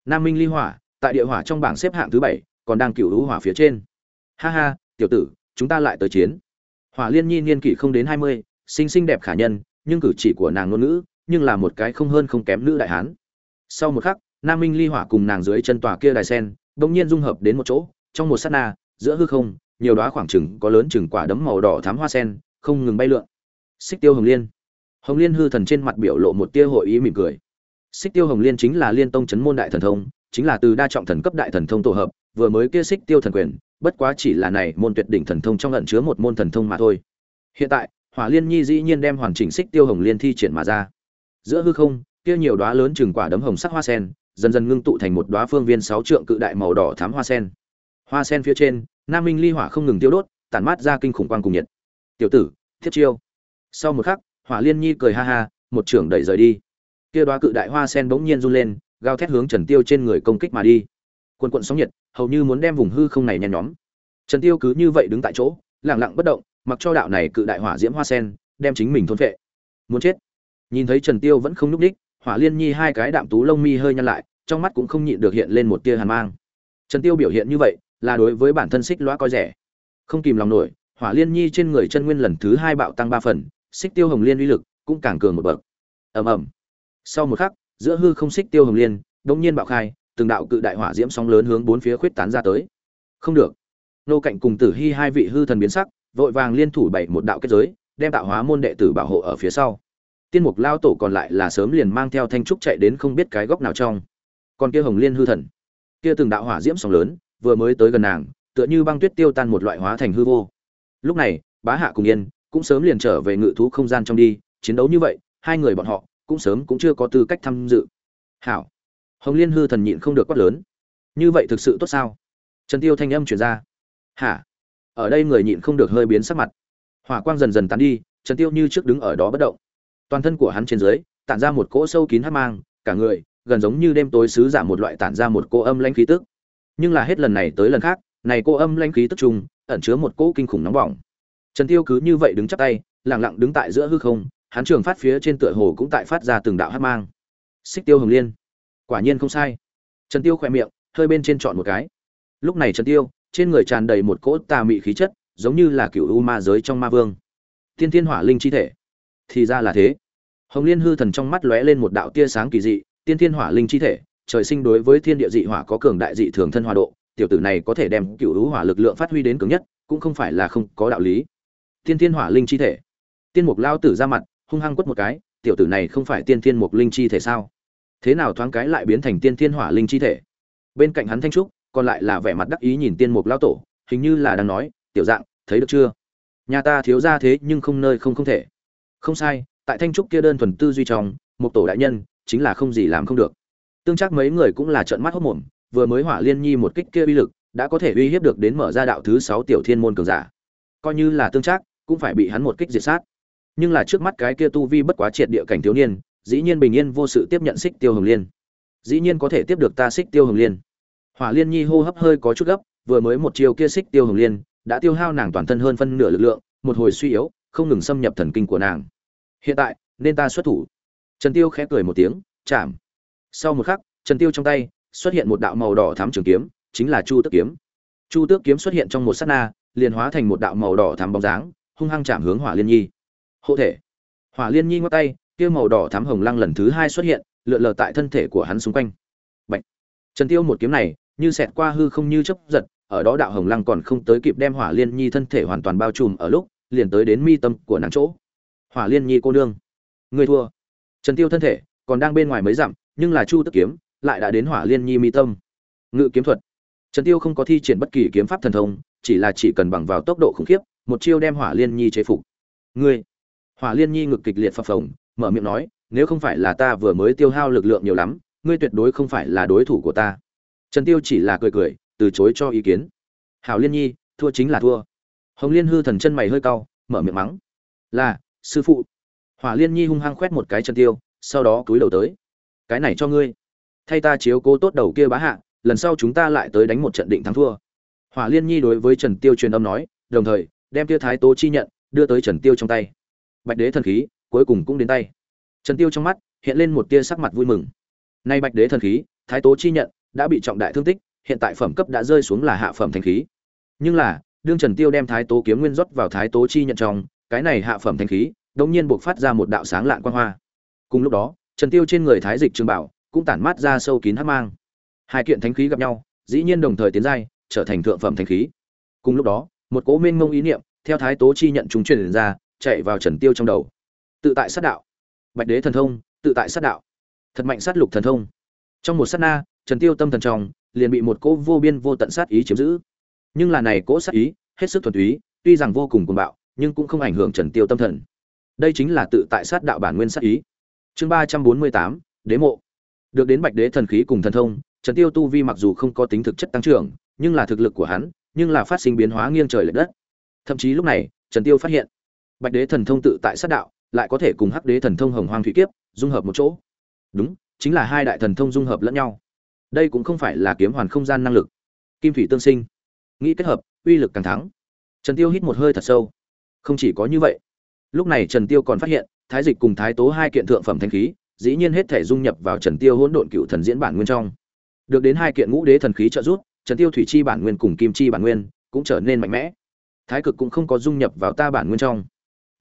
Nam minh ly hỏa, tại địa hỏa trong bảng xếp hạng thứ bảy, còn đang cựu hữu hỏa phía trên. Ha ha, tiểu tử, chúng ta lại tới chiến. Hỏa liên nhi niên kỷ không đến hai mươi, xinh xinh đẹp khả nhân, nhưng cử chỉ của nàng ngôn ngữ, nhưng là một cái không hơn không kém nữ đại hán. Sau một khắc nam minh ly hỏa cùng nàng dưới chân tòa kia đài sen, bỗng nhiên dung hợp đến một chỗ, trong một sát na, giữa hư không, nhiều đóa khoảng chừng có lớn chừng quả đấm màu đỏ thắm hoa sen, không ngừng bay lượn. Xích tiêu hồng liên. Hồng liên hư thần trên mặt biểu lộ một tia hội ý mỉm cười. Xích tiêu hồng liên chính là liên tông chấn môn đại thần thông, chính là từ đa trọng thần cấp đại thần thông tổ hợp, vừa mới kia xích tiêu thần quyền, bất quá chỉ là này môn tuyệt đỉnh thần thông trong ẩn chứa một môn thần thông mà thôi. Hiện tại, hỏa liên nhi dĩ nhiên đem hoàn chỉnh xích tiêu hồng liên thi triển mà ra. Giữa hư không, kia nhiều đóa lớn chừng quả đấm hồng sắc hoa sen dần dần ngưng tụ thành một đóa phương viên sáu trượng cự đại màu đỏ thắm hoa sen. Hoa sen phía trên, Nam Minh ly hỏa không ngừng tiêu đốt, tản mát ra kinh khủng quang cùng nhiệt. "Tiểu tử, thiết chiêu." Sau một khắc, Hỏa Liên Nhi cười ha ha, một trưởng đẩy rời đi. Kia đóa cự đại hoa sen bỗng nhiên run lên, gào thét hướng Trần Tiêu trên người công kích mà đi. Quần quần sóng nhiệt, hầu như muốn đem vùng hư không này nhen nhóm. Trần Tiêu cứ như vậy đứng tại chỗ, lặng lặng bất động, mặc cho đạo này cự đại hỏa diễm hoa sen đem chính mình thôn phệ. Muốn chết. Nhìn thấy Trần Tiêu vẫn không nhúc nhích, Hỏa Liên Nhi hai cái đạm tú lông mi hơi nhăn lại, trong mắt cũng không nhịn được hiện lên một tia hàn mang. Trần Tiêu biểu hiện như vậy, là đối với bản thân xích lõa coi rẻ. Không kìm lòng nổi, Hỏa Liên Nhi trên người chân nguyên lần thứ hai bạo tăng ba phần, xích tiêu hồng liên uy lực cũng càng cường một bậc. Ầm ầm. Sau một khắc, giữa hư không xích tiêu hồng liên, đống nhiên bạo khai, từng đạo cự đại hỏa diễm sóng lớn hướng bốn phía khuyết tán ra tới. Không được. Nô Cạnh cùng Tử Hi hai vị hư thần biến sắc, vội vàng liên thủ bảy một đạo kết giới, đem tạo hóa môn đệ tử bảo hộ ở phía sau. Tiên mục lao tổ còn lại là sớm liền mang theo thanh trúc chạy đến không biết cái góc nào trong. Còn kia Hồng Liên hư thần, kia từng đạo hỏa diễm sóng lớn, vừa mới tới gần nàng, tựa như băng tuyết tiêu tan một loại hóa thành hư vô. Lúc này, Bá Hạ cùng Yên cũng sớm liền trở về ngự thú không gian trong đi, chiến đấu như vậy, hai người bọn họ cũng sớm cũng chưa có tư cách tham dự. Hảo. Hồng Liên hư thần nhịn không được quát lớn. Như vậy thực sự tốt sao? Trần Tiêu thanh âm truyền ra. Hả? Ở đây người nhịn không được hơi biến sắc mặt. Hỏa quang dần dần tán đi, Trần Tiêu như trước đứng ở đó bất động. Toàn thân của hắn trên dưới tản ra một cỗ sâu kín hắc mang, cả người gần giống như đêm tối sứ giả một loại tản ra một cô âm lãnh khí tức. Nhưng là hết lần này tới lần khác, này cô âm lãnh khí tức trùng, ẩn chứa một cỗ kinh khủng nóng bỏng. Trần Tiêu cứ như vậy đứng chắp tay, lặng lặng đứng tại giữa hư không, hắn trường phát phía trên tựa hồ cũng tại phát ra từng đạo hắc mang. Xích Tiêu Hồng Liên. Quả nhiên không sai. Trần Tiêu khẽ miệng, hơi bên trên chọn một cái. Lúc này Trần Tiêu, trên người tràn đầy một cỗ tà mị khí chất, giống như là cựu u ma giới trong ma vương. Tiên Thiên Hỏa Linh chi thể. Thì ra là thế. Hồng Liên hư thần trong mắt lóe lên một đạo tia sáng kỳ dị, Tiên Thiên Hỏa Linh chi thể, trời sinh đối với thiên địa dị hỏa có cường đại dị thường thân hòa độ, tiểu tử này có thể đem cựu hữu hỏa lực lượng phát huy đến cường nhất, cũng không phải là không có đạo lý. Tiên Thiên Hỏa Linh chi thể. Tiên Mục lao tử ra mặt, hung hăng quất một cái, tiểu tử này không phải Tiên Thiên Mục Linh chi thể sao? Thế nào thoáng cái lại biến thành Tiên Thiên Hỏa Linh chi thể? Bên cạnh hắn Thanh trúc, còn lại là vẻ mặt đắc ý nhìn Tiên Mục lao tổ, hình như là đang nói, tiểu dạng, thấy được chưa? Nhà ta thiếu ra thế nhưng không nơi không không thể. Không sai, tại Thanh trúc kia đơn thuần tư duy trong, một tổ đại nhân chính là không gì làm không được. Tương chắc mấy người cũng là trợn mắt hốt mồm, vừa mới hỏa liên nhi một kích kia uy lực, đã có thể uy hiếp được đến mở ra đạo thứ sáu tiểu thiên môn cường giả. Coi như là tương chắc, cũng phải bị hắn một kích diệt sát. Nhưng là trước mắt cái kia tu vi bất quá triệt địa cảnh thiếu niên, dĩ nhiên bình yên vô sự tiếp nhận xích tiêu hồng liên. Dĩ nhiên có thể tiếp được ta xích tiêu hồng liên. Hỏa Liên Nhi hô hấp hơi có chút gấp, vừa mới một chiều kia xích tiêu hồng liên, đã tiêu hao nàng toàn thân hơn phân nửa lực lượng, một hồi suy yếu, không ngừng xâm nhập thần kinh của nàng. Hiện tại, nên ta xuất thủ. Trần Tiêu khẽ cười một tiếng, chạm. Sau một khắc, Trần Tiêu trong tay xuất hiện một đạo màu đỏ thắm trường kiếm, chính là Chu Tước kiếm. Chu Tước kiếm xuất hiện trong một sát na, liền hóa thành một đạo màu đỏ thắm bóng dáng, hung hăng chạm hướng Hỏa Liên Nhi. Hộ thể. Hỏa Liên Nhi ngoắc tay, kia màu đỏ thắm hồng lăng lần thứ hai xuất hiện, lượn lờ tại thân thể của hắn xung quanh. Bạch. Trần Tiêu một kiếm này, như xẹt qua hư không như chớp giật, ở đó đạo hồng lăng còn không tới kịp đem Hỏa Liên Nhi thân thể hoàn toàn bao trùm ở lúc, liền tới đến mi tâm của nàng chỗ. Hỏa Liên Nhi cô nương, Ngươi thua. Trần Tiêu thân thể còn đang bên ngoài mấy dặm, nhưng là Chu Tức kiếm lại đã đến Hỏa Liên Nhi mi tâm. Ngự kiếm thuật. Trần Tiêu không có thi triển bất kỳ kiếm pháp thần thông, chỉ là chỉ cần bằng vào tốc độ khủng khiếp, một chiêu đem Hỏa Liên Nhi chế phục. Ngươi. Hỏa Liên Nhi ngực kịch liệt phập phồng, mở miệng nói, nếu không phải là ta vừa mới tiêu hao lực lượng nhiều lắm, ngươi tuyệt đối không phải là đối thủ của ta. Trần Tiêu chỉ là cười cười, từ chối cho ý kiến. Hảo Liên Nhi, thua chính là thua. Hồng Liên hư thần chân mày hơi cau, mở miệng mắng. Là, sư phụ. Hỏa Liên Nhi hung hăng quét một cái chân Tiêu, sau đó cúi đầu tới. Cái này cho ngươi. Thay ta chiếu cố tốt đầu kia bá hạ, lần sau chúng ta lại tới đánh một trận định thắng thua. Hỏa Liên Nhi đối với Trần Tiêu truyền âm nói, đồng thời đem kia thái tố chi nhận đưa tới Trần Tiêu trong tay. Bạch đế thần khí cuối cùng cũng đến tay. Trần Tiêu trong mắt hiện lên một tia sắc mặt vui mừng. Nay Bạch đế thần khí, thái tố chi nhận đã bị trọng đại thương tích, hiện tại phẩm cấp đã rơi xuống là hạ phẩm thanh khí. Nhưng là, đương Trần Tiêu đem thái tố kiếm nguyên rót vào thái tố chi nhận trong, cái này hạ phẩm thanh khí, đông nhiên buộc phát ra một đạo sáng lạn quang hoa. Cùng lúc đó, Trần Tiêu trên người thái dịch trường bảo cũng tản mát ra sâu kín hắc mang. Hai kiện thánh khí gặp nhau, dĩ nhiên đồng thời tiến giai, trở thành thượng phẩm thánh khí. Cùng lúc đó, một cỗ mênh mông ý niệm theo thái tố chi nhận trùng truyền ra, chạy vào Trần Tiêu trong đầu. Tự tại sát đạo, Bạch Đế thần thông, tự tại sát đạo. Thật mạnh sát lục thần thông. Trong một sát na, Trần Tiêu tâm thần trong liền bị một cỗ vô biên vô tận sát ý chiếm giữ. Nhưng là này cỗ sát ý, hết sức thuần túy, tuy rằng vô cùng cuồng bạo, nhưng cũng không ảnh hưởng Trần Tiêu tâm thần. Đây chính là tự tại sát đạo bản nguyên sát ý. Chương ba trăm bốn mươi tám, Đế mộ. được đến bạch đế thần khí cùng thần thông, trần tiêu tu vi mặc dù không có tính thực chất tăng trưởng, nhưng là thực lực của hắn, nhưng là phát sinh biến hóa nghiêng trời lệch đất. Thậm chí lúc này, trần tiêu phát hiện, bạch đế thần thông tự tại sát đạo, lại có thể cùng hắc đế thần thông hồng hoang thủy kiếp, dung hợp một chỗ. Đúng, chính là hai đại thần thông dung hợp lẫn nhau. Đây cũng không phải là kiếm hoàn không gian năng lực. Kim thủy tương sinh. Nghĩ kết hợp, uy lực càng thắng. Trần tiêu hít một hơi thật sâu. Không chỉ có như vậy lúc này trần tiêu còn phát hiện, thái dịch cùng thái tố hai kiện thượng phẩm thanh khí, dĩ nhiên hết thể dung nhập vào trần tiêu hỗn độn cựu thần diễn bản nguyên trong. Được đến hai kiện ngũ đế thần khí trợ giúp, trần tiêu thủy chi bản nguyên cùng kim chi bản nguyên cũng trở nên mạnh mẽ. Thái cực cũng không có dung nhập vào ta bản nguyên trong.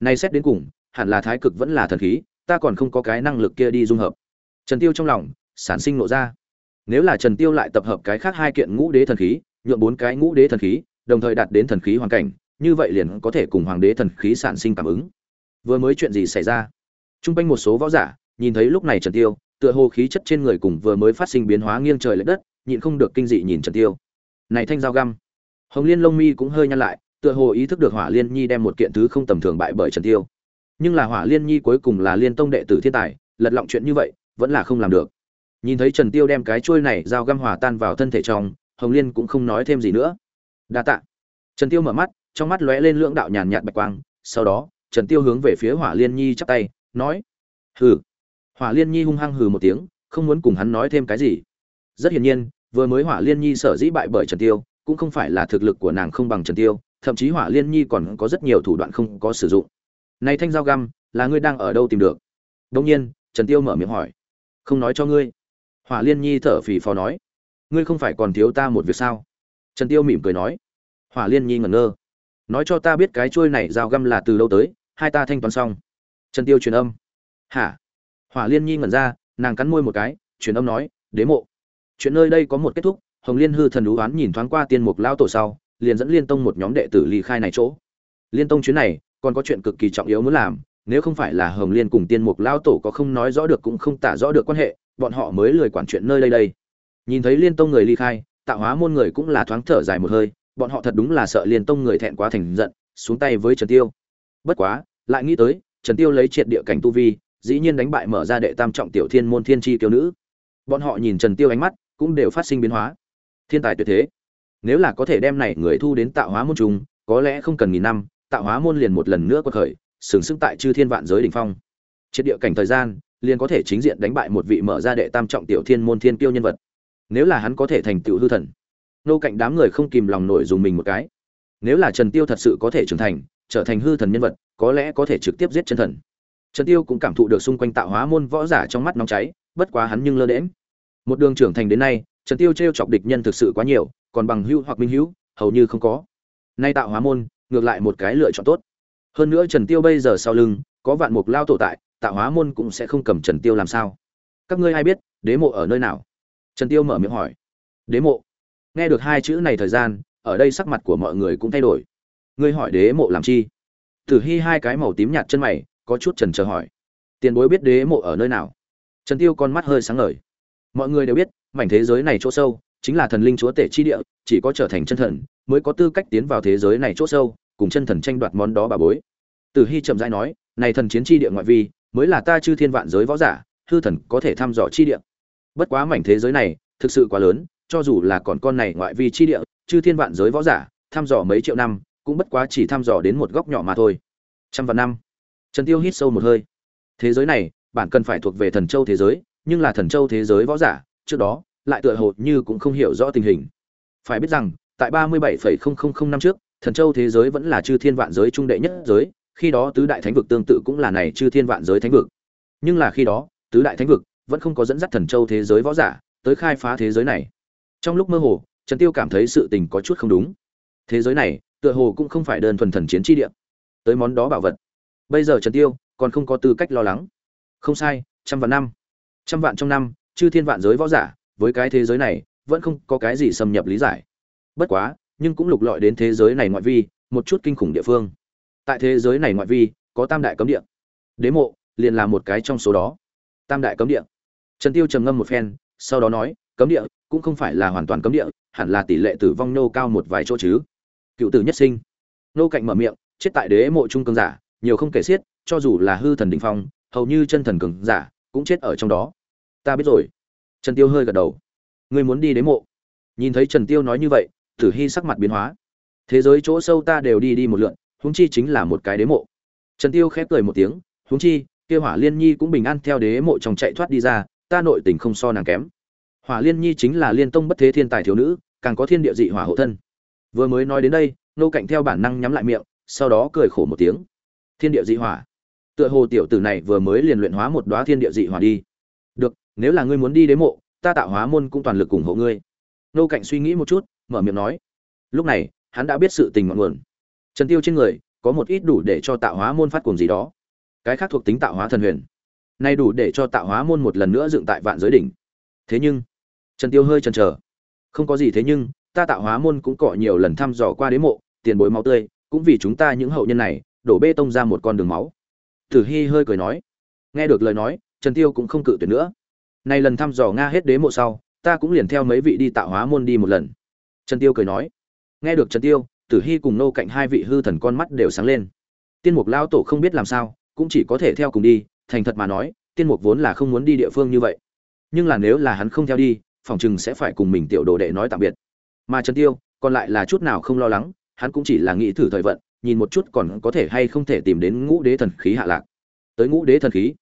Này xét đến cùng, hẳn là thái cực vẫn là thần khí, ta còn không có cái năng lực kia đi dung hợp. Trần tiêu trong lòng, sản sinh nộ ra. Nếu là trần tiêu lại tập hợp cái khác hai kiện ngũ đế thần khí, nhượng bốn cái ngũ đế thần khí, đồng thời đạt đến thần khí hoàn cảnh, như vậy liền có thể cùng hoàng đế thần khí sản sinh cảm ứng vừa mới chuyện gì xảy ra? Trung quanh một số võ giả, nhìn thấy lúc này trần tiêu, tựa hồ khí chất trên người cùng vừa mới phát sinh biến hóa nghiêng trời lệch đất, nhịn không được kinh dị nhìn trần tiêu. Này thanh dao găm. Hồng liên lông mi cũng hơi nhăn lại, tựa hồ ý thức được hỏa liên nhi đem một kiện thứ không tầm thường bại bởi trần tiêu. Nhưng là hỏa liên nhi cuối cùng là liên tông đệ tử thiên tài, lật lọng chuyện như vậy, vẫn là không làm được. Nhìn thấy trần tiêu đem cái chuôi này dao găm hòa tan vào thân thể trong, hồng liên cũng không nói thêm gì nữa. Đa tạ. Trần tiêu mở mắt, trong mắt lóe lên lưỡng đạo nhàn nhạt bạch quang, sau đó trần tiêu hướng về phía hỏa liên nhi chắp tay, nói, hừ. Hỏa liên nhi hung hăng hừ một tiếng, không muốn cùng hắn nói thêm cái gì. Rất hiển nhiên, vừa mới hỏa liên nhi sở dĩ bại bởi trần tiêu, cũng không phải là thực lực của nàng không bằng trần tiêu, thậm chí hỏa liên nhi còn có rất nhiều thủ đoạn không có sử dụng. Này thanh dao găm, là ngươi đang ở đâu tìm được? Đông nhiên, trần tiêu mở miệng hỏi. Không nói cho ngươi. Hỏa liên nhi thở phì phò nói. Ngươi không phải còn thiếu ta một việc sao? Trần tiêu mỉm cười nói. Hỏa liên nhi ngẩn ngơ. Nói cho ta biết cái trôi này dao găm là từ đâu tới hai ta thanh toán xong. Trần tiêu truyền âm. Hả? Hỏa liên nhi ngẩn ra, nàng cắn môi một cái, truyền âm nói, đế mộ. Chuyện nơi đây có một kết thúc, hồng liên hư thần đú oán nhìn thoáng qua tiên mục lao tổ sau, liền dẫn liên tông một nhóm đệ tử ly khai này chỗ. Liên tông chuyến này, còn có chuyện cực kỳ trọng yếu muốn làm, nếu không phải là hồng liên cùng tiên mục lao tổ có không nói rõ được cũng không tả rõ được quan hệ, bọn họ mới lười quản chuyện nơi đây đây. Nhìn thấy liên tông người ly khai tạo hóa môn người cũng là thoáng thở dài một hơi, bọn họ thật đúng là sợ liên tông người thẹn quá thành giận, xuống tay với trần tiêu bất quá, lại nghĩ tới, trần tiêu lấy triệt địa cảnh tu vi, dĩ nhiên đánh bại mở ra đệ tam trọng tiểu thiên môn thiên chi kiêu nữ. Bọn họ nhìn trần tiêu ánh mắt, cũng đều phát sinh biến hóa. Thiên tài tuyệt thế. Nếu là có thể đem này người thu đến tạo hóa môn trùng, có lẽ không cần nghìn năm, tạo hóa môn liền một lần nữa quật khởi, sừng sững tại chư thiên vạn giới đỉnh phong. Triệt địa cảnh thời gian, liền có thể chính diện đánh bại một vị mở ra đệ tam trọng tiểu thiên môn thiên kiêu nhân vật. Nếu là hắn có thể thành tựu hư thần, nô cạnh đám người không kìm lòng nổi dùng mình một cái. Nếu là trần tiêu thật sự có thể trưởng thành trở thành hư thần nhân vật, có lẽ có thể trực tiếp giết chân thần. Trần tiêu cũng cảm thụ được xung quanh tạo hóa môn võ giả trong mắt nóng cháy, bất quá hắn nhưng lơ đễm một đường trưởng thành đến nay, trần tiêu treo chọc địch nhân thực sự quá nhiều, còn bằng hữu hoặc minh hữu, hầu như không có. Nay tạo hóa môn, ngược lại một cái lựa chọn tốt. Hơn nữa trần tiêu bây giờ sau lưng, có vạn mục lao tổ tại, tạo hóa môn cũng sẽ không cầm trần tiêu làm sao. Các ngươi ai biết, đế mộ ở nơi nào? Trần tiêu mở miệng hỏi. Đế mộ. Nghe được hai chữ này thời gian, ở đây sắc mặt của mọi người cũng thay đổi ngươi hỏi đế mộ làm chi? Tử hy hai cái màu tím nhạt chân mày, có chút trần chờ hỏi. Tiền bối biết đế mộ ở nơi nào? Trần tiêu con mắt hơi sáng ngời. Mọi người đều biết, mảnh thế giới này chỗ sâu, chính là thần linh chúa tể chi địa, chỉ có trở thành chân thần, mới có tư cách tiến vào thế giới này chỗ sâu, cùng chân thần tranh đoạt món đó bà bối. Tử hy chậm rãi nói, này thần chiến chi địa ngoại vi, mới là ta chư thiên vạn giới võ giả, hư thần có thể thăm dò chi địa. Bất quá mảnh thế giới này, thực sự quá lớn, cho dù là còn con này ngoại vi chi địa, chư thiên vạn giới võ giả, thăm dò mấy triệu năm cũng bất quá chỉ thăm dò đến một góc nhỏ mà thôi. Trăm vạn năm. Trần tiêu hít sâu một hơi. Thế giới này bản cần phải thuộc về thần châu thế giới nhưng là thần châu thế giới võ giả trước đó lại tựa hồ như cũng không hiểu rõ tình hình. Phải biết rằng tại ba mươi 37,000 năm trước thần châu thế giới vẫn là chư thiên vạn giới trung đệ nhất giới khi đó tứ đại thánh vực tương tự cũng là này chư thiên vạn giới thánh vực. Nhưng là khi đó tứ đại thánh vực vẫn không có dẫn dắt thần châu thế giới võ giả tới khai phá thế giới này. Trong lúc mơ hồ trần tiêu cảm thấy sự tình có chút không đúng. Thế giới này tựa hồ cũng không phải đơn thuần thần chiến chi địa. Tới món đó bảo vật. Bây giờ trần tiêu còn không có tư cách lo lắng. Không sai, trăm vạn năm. Trăm vạn trong năm, chư thiên vạn giới võ giả, với cái thế giới này, vẫn không có cái gì xâm nhập lý giải. Bất quá, nhưng cũng lục lọi đến thế giới này ngoại vi, một chút kinh khủng địa phương. Tại thế giới này ngoại vi, có tam đại cấm địa. Đế mộ liền là một cái trong số đó. Tam đại cấm địa. Trần tiêu trầm ngâm một phen, sau đó nói, cấm địa cũng không phải là hoàn toàn cấm địa, hẳn là tỷ lệ tử vong nô cao một vài chỗ chứ cựu tử nhất sinh. Nô cạnh mở miệng, chết tại đế mộ trung cường giả, nhiều không kể xiết, cho dù là hư thần đỉnh phong, hầu như chân thần cường giả, cũng chết ở trong đó. Ta biết rồi. Trần tiêu hơi gật đầu. Ngươi muốn đi đế mộ? Nhìn thấy trần tiêu nói như vậy, tử hy sắc mặt biến hóa. Thế giới chỗ sâu ta đều đi đi một lượn, huống chi chính là một cái đế mộ. Trần tiêu khép cười một tiếng, huống chi, kia hỏa liên nhi cũng bình an theo đế mộ trong chạy thoát đi ra, ta nội tình không so nàng kém. Hỏa liên nhi chính là liên tông bất thế thiên tài thiếu nữ, càng có thiên địa dị hỏa hộ thân vừa mới nói đến đây nô cạnh theo bản năng nhắm lại miệng, sau đó cười khổ một tiếng. Thiên địa dị hỏa. Tựa hồ tiểu tử này vừa mới liền luyện hóa một đóa thiên địa dị hỏa đi. Được, nếu là ngươi muốn đi đế mộ, ta tạo hóa môn cũng toàn lực ủng hộ ngươi. Nô cạnh suy nghĩ một chút, mở miệng nói. Lúc này, hắn đã biết sự tình ngọn nguồn. Trần tiêu trên người, có một ít đủ để cho tạo hóa môn phát cuồng gì đó. Cái khác thuộc tính tạo hóa thần huyền. Nay đủ để cho tạo hóa môn một lần nữa dựng tại vạn giới đỉnh. Thế nhưng, trần tiêu hơi chần chờ. Không có gì thế nhưng ta tạo hóa môn cũng cọ nhiều lần thăm dò qua đế mộ, tiền bối máu tươi, cũng vì chúng ta những hậu nhân này, đổ bê tông ra một con đường máu. Tử hy hơi cười nói. Nghe được lời nói, trần tiêu cũng không cự tuyệt nữa. Này lần thăm dò nga hết đế mộ sau, ta cũng liền theo mấy vị đi tạo hóa môn đi một lần. Trần tiêu cười nói. Nghe được trần tiêu, tử hy cùng nô cạnh hai vị hư thần con mắt đều sáng lên. Tiên mục lao tổ không biết làm sao, cũng chỉ có thể theo cùng đi, thành thật mà nói, tiên mục vốn là không muốn đi địa phương như vậy. Nhưng là nếu là hắn không theo đi, phòng chừng sẽ phải cùng mình tiểu đồ đệ nói tạm biệt mà trần tiêu còn lại là chút nào không lo lắng, hắn cũng chỉ là nghĩ thử thời vận, nhìn một chút còn có thể hay không thể tìm đến ngũ đế thần khí hạ lạc. Tới ngũ đế thần khí,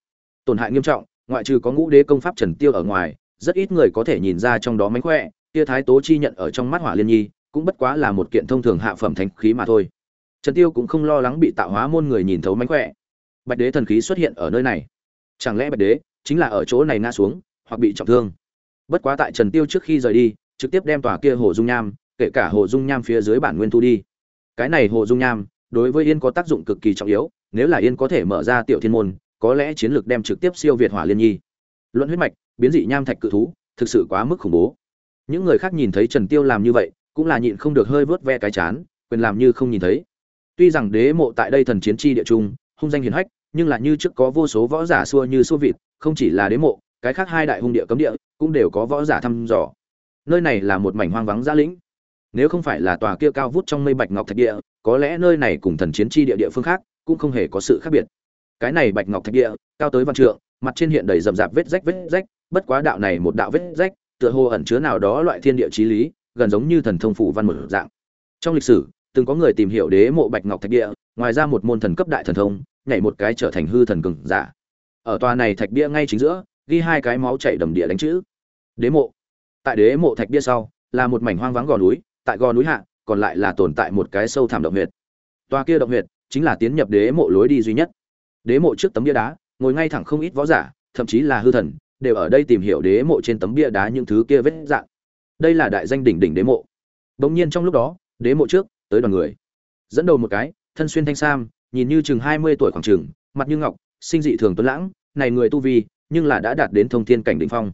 tổn hại nghiêm trọng, ngoại trừ có ngũ đế công pháp trần tiêu ở ngoài, rất ít người có thể nhìn ra trong đó mánh khỏe, kia thái tố chi nhận ở trong mắt hỏa liên nhi cũng bất quá là một kiện thông thường hạ phẩm thánh khí mà thôi. Trần tiêu cũng không lo lắng bị tạo hóa môn người nhìn thấu mánh khỏe. Bạch đế thần khí xuất hiện ở nơi này. Chẳng lẽ bạch đế chính là ở chỗ này ngã xuống hoặc bị trọng thương? Bất quá tại trần tiêu trước khi rời đi trực tiếp đem tòa kia hồ dung nham, kể cả hồ dung nham phía dưới bản nguyên thu đi. Cái này hồ dung nham, đối với yên có tác dụng cực kỳ trọng yếu, nếu là yên có thể mở ra tiểu thiên môn, có lẽ chiến lược đem trực tiếp siêu việt hỏa liên nhi. Luận huyết mạch, biến dị nham thạch cự thú, thực sự quá mức khủng bố. Những người khác nhìn thấy trần tiêu làm như vậy, cũng là nhịn không được hơi vớt ve cái chán, quyền làm như không nhìn thấy. Tuy rằng đế mộ tại đây thần chiến chi địa trung, hung danh hiển hách, nhưng là như trước có vô số võ giả xua như xua vịt, không chỉ là đế mộ, cái khác hai đại hung địa cấm địa cũng đều có võ giả thăm dò nơi này là một mảnh hoang vắng giã lĩnh. Nếu không phải là tòa kia cao vút trong mây bạch ngọc thạch địa, có lẽ nơi này cùng thần chiến chi địa địa phương khác cũng không hề có sự khác biệt. Cái này bạch ngọc thạch địa, cao tới văn trượng, mặt trên hiện đầy rậm rạp vết rách vết rách, bất quá đạo này một đạo vết rách, tựa hồ ẩn chứa nào đó loại thiên địa chí lý, gần giống như thần thông phủ văn một dạng. Trong lịch sử, từng có người tìm hiểu đế mộ bạch ngọc thạch địa, ngoài ra một môn thần cấp đại thần thông, nhảy một cái trở thành hư thần cường giả. Ở tòa này thạch bia ngay chính giữa, ghi hai cái máu chảy đầm địa đánh chữ. Đế mộ tại đế mộ thạch bia sau, là một mảnh hoang vắng gò núi, tại gò núi hạ, còn lại là tồn tại một cái sâu thẳm động huyệt. Toa kia động huyệt chính là tiến nhập đế mộ lối đi duy nhất. Đế mộ trước tấm bia đá, ngồi ngay thẳng không ít võ giả, thậm chí là hư thần, đều ở đây tìm hiểu đế mộ trên tấm bia đá những thứ kia vết dạng. Đây là đại danh đỉnh đỉnh đế mộ. Bỗng nhiên trong lúc đó, đế mộ trước, tới đoàn người. Dẫn đầu một cái, thân xuyên thanh sam, nhìn như chừng hai mươi tuổi khoảng chừng, mặt như ngọc, sinh dị thường tuấn lãng, này người tu vi, nhưng là đã đạt đến thông thiên cảnh đỉnh phong.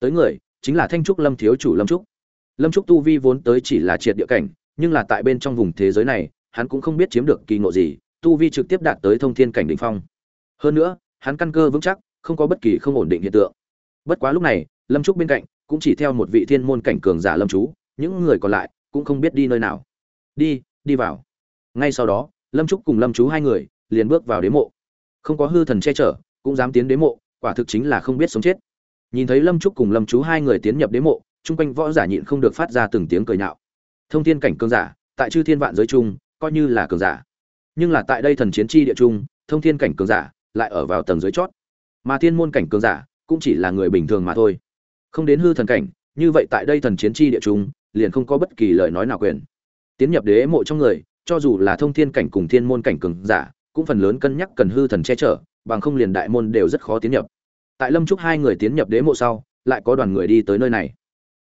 Tới người chính là thanh trúc lâm thiếu chủ lâm trúc. Lâm trúc tu vi vốn tới chỉ là triệt địa cảnh, nhưng là tại bên trong vùng thế giới này, hắn cũng không biết chiếm được kỳ ngộ gì, tu vi trực tiếp đạt tới thông thiên cảnh đỉnh phong. Hơn nữa, hắn căn cơ vững chắc, không có bất kỳ không ổn định hiện tượng. Bất quá lúc này, lâm trúc bên cạnh cũng chỉ theo một vị thiên môn cảnh cường giả lâm chú những người còn lại cũng không biết đi nơi nào. Đi đi vào. Ngay sau đó, lâm trúc cùng lâm chú hai người liền bước vào đế mộ. Không có hư thần che chở, cũng dám tiến đế mộ, quả thực chính là không biết sống chết nhìn thấy lâm trúc cùng lâm chú hai người tiến nhập đế mộ, chung quanh võ giả nhịn không được phát ra từng tiếng cười nhạo. Thông thiên cảnh cường giả, tại chư thiên vạn giới chung, coi như là cường giả. Nhưng là tại đây thần chiến chi địa chung, thông thiên cảnh cường giả lại ở vào tầng dưới chót. Mà thiên môn cảnh cường giả cũng chỉ là người bình thường mà thôi. Không đến hư thần cảnh, như vậy tại đây thần chiến chi địa chung, liền không có bất kỳ lời nói nào quyền. Tiến nhập đế mộ trong người, cho dù là thông thiên cảnh cùng thiên môn cảnh cường giả, cũng phần lớn cân nhắc cần hư thần che chở, bằng không liền đại môn đều rất khó tiến nhập tại lâm trúc hai người tiến nhập đế mộ sau, lại có đoàn người đi tới nơi này.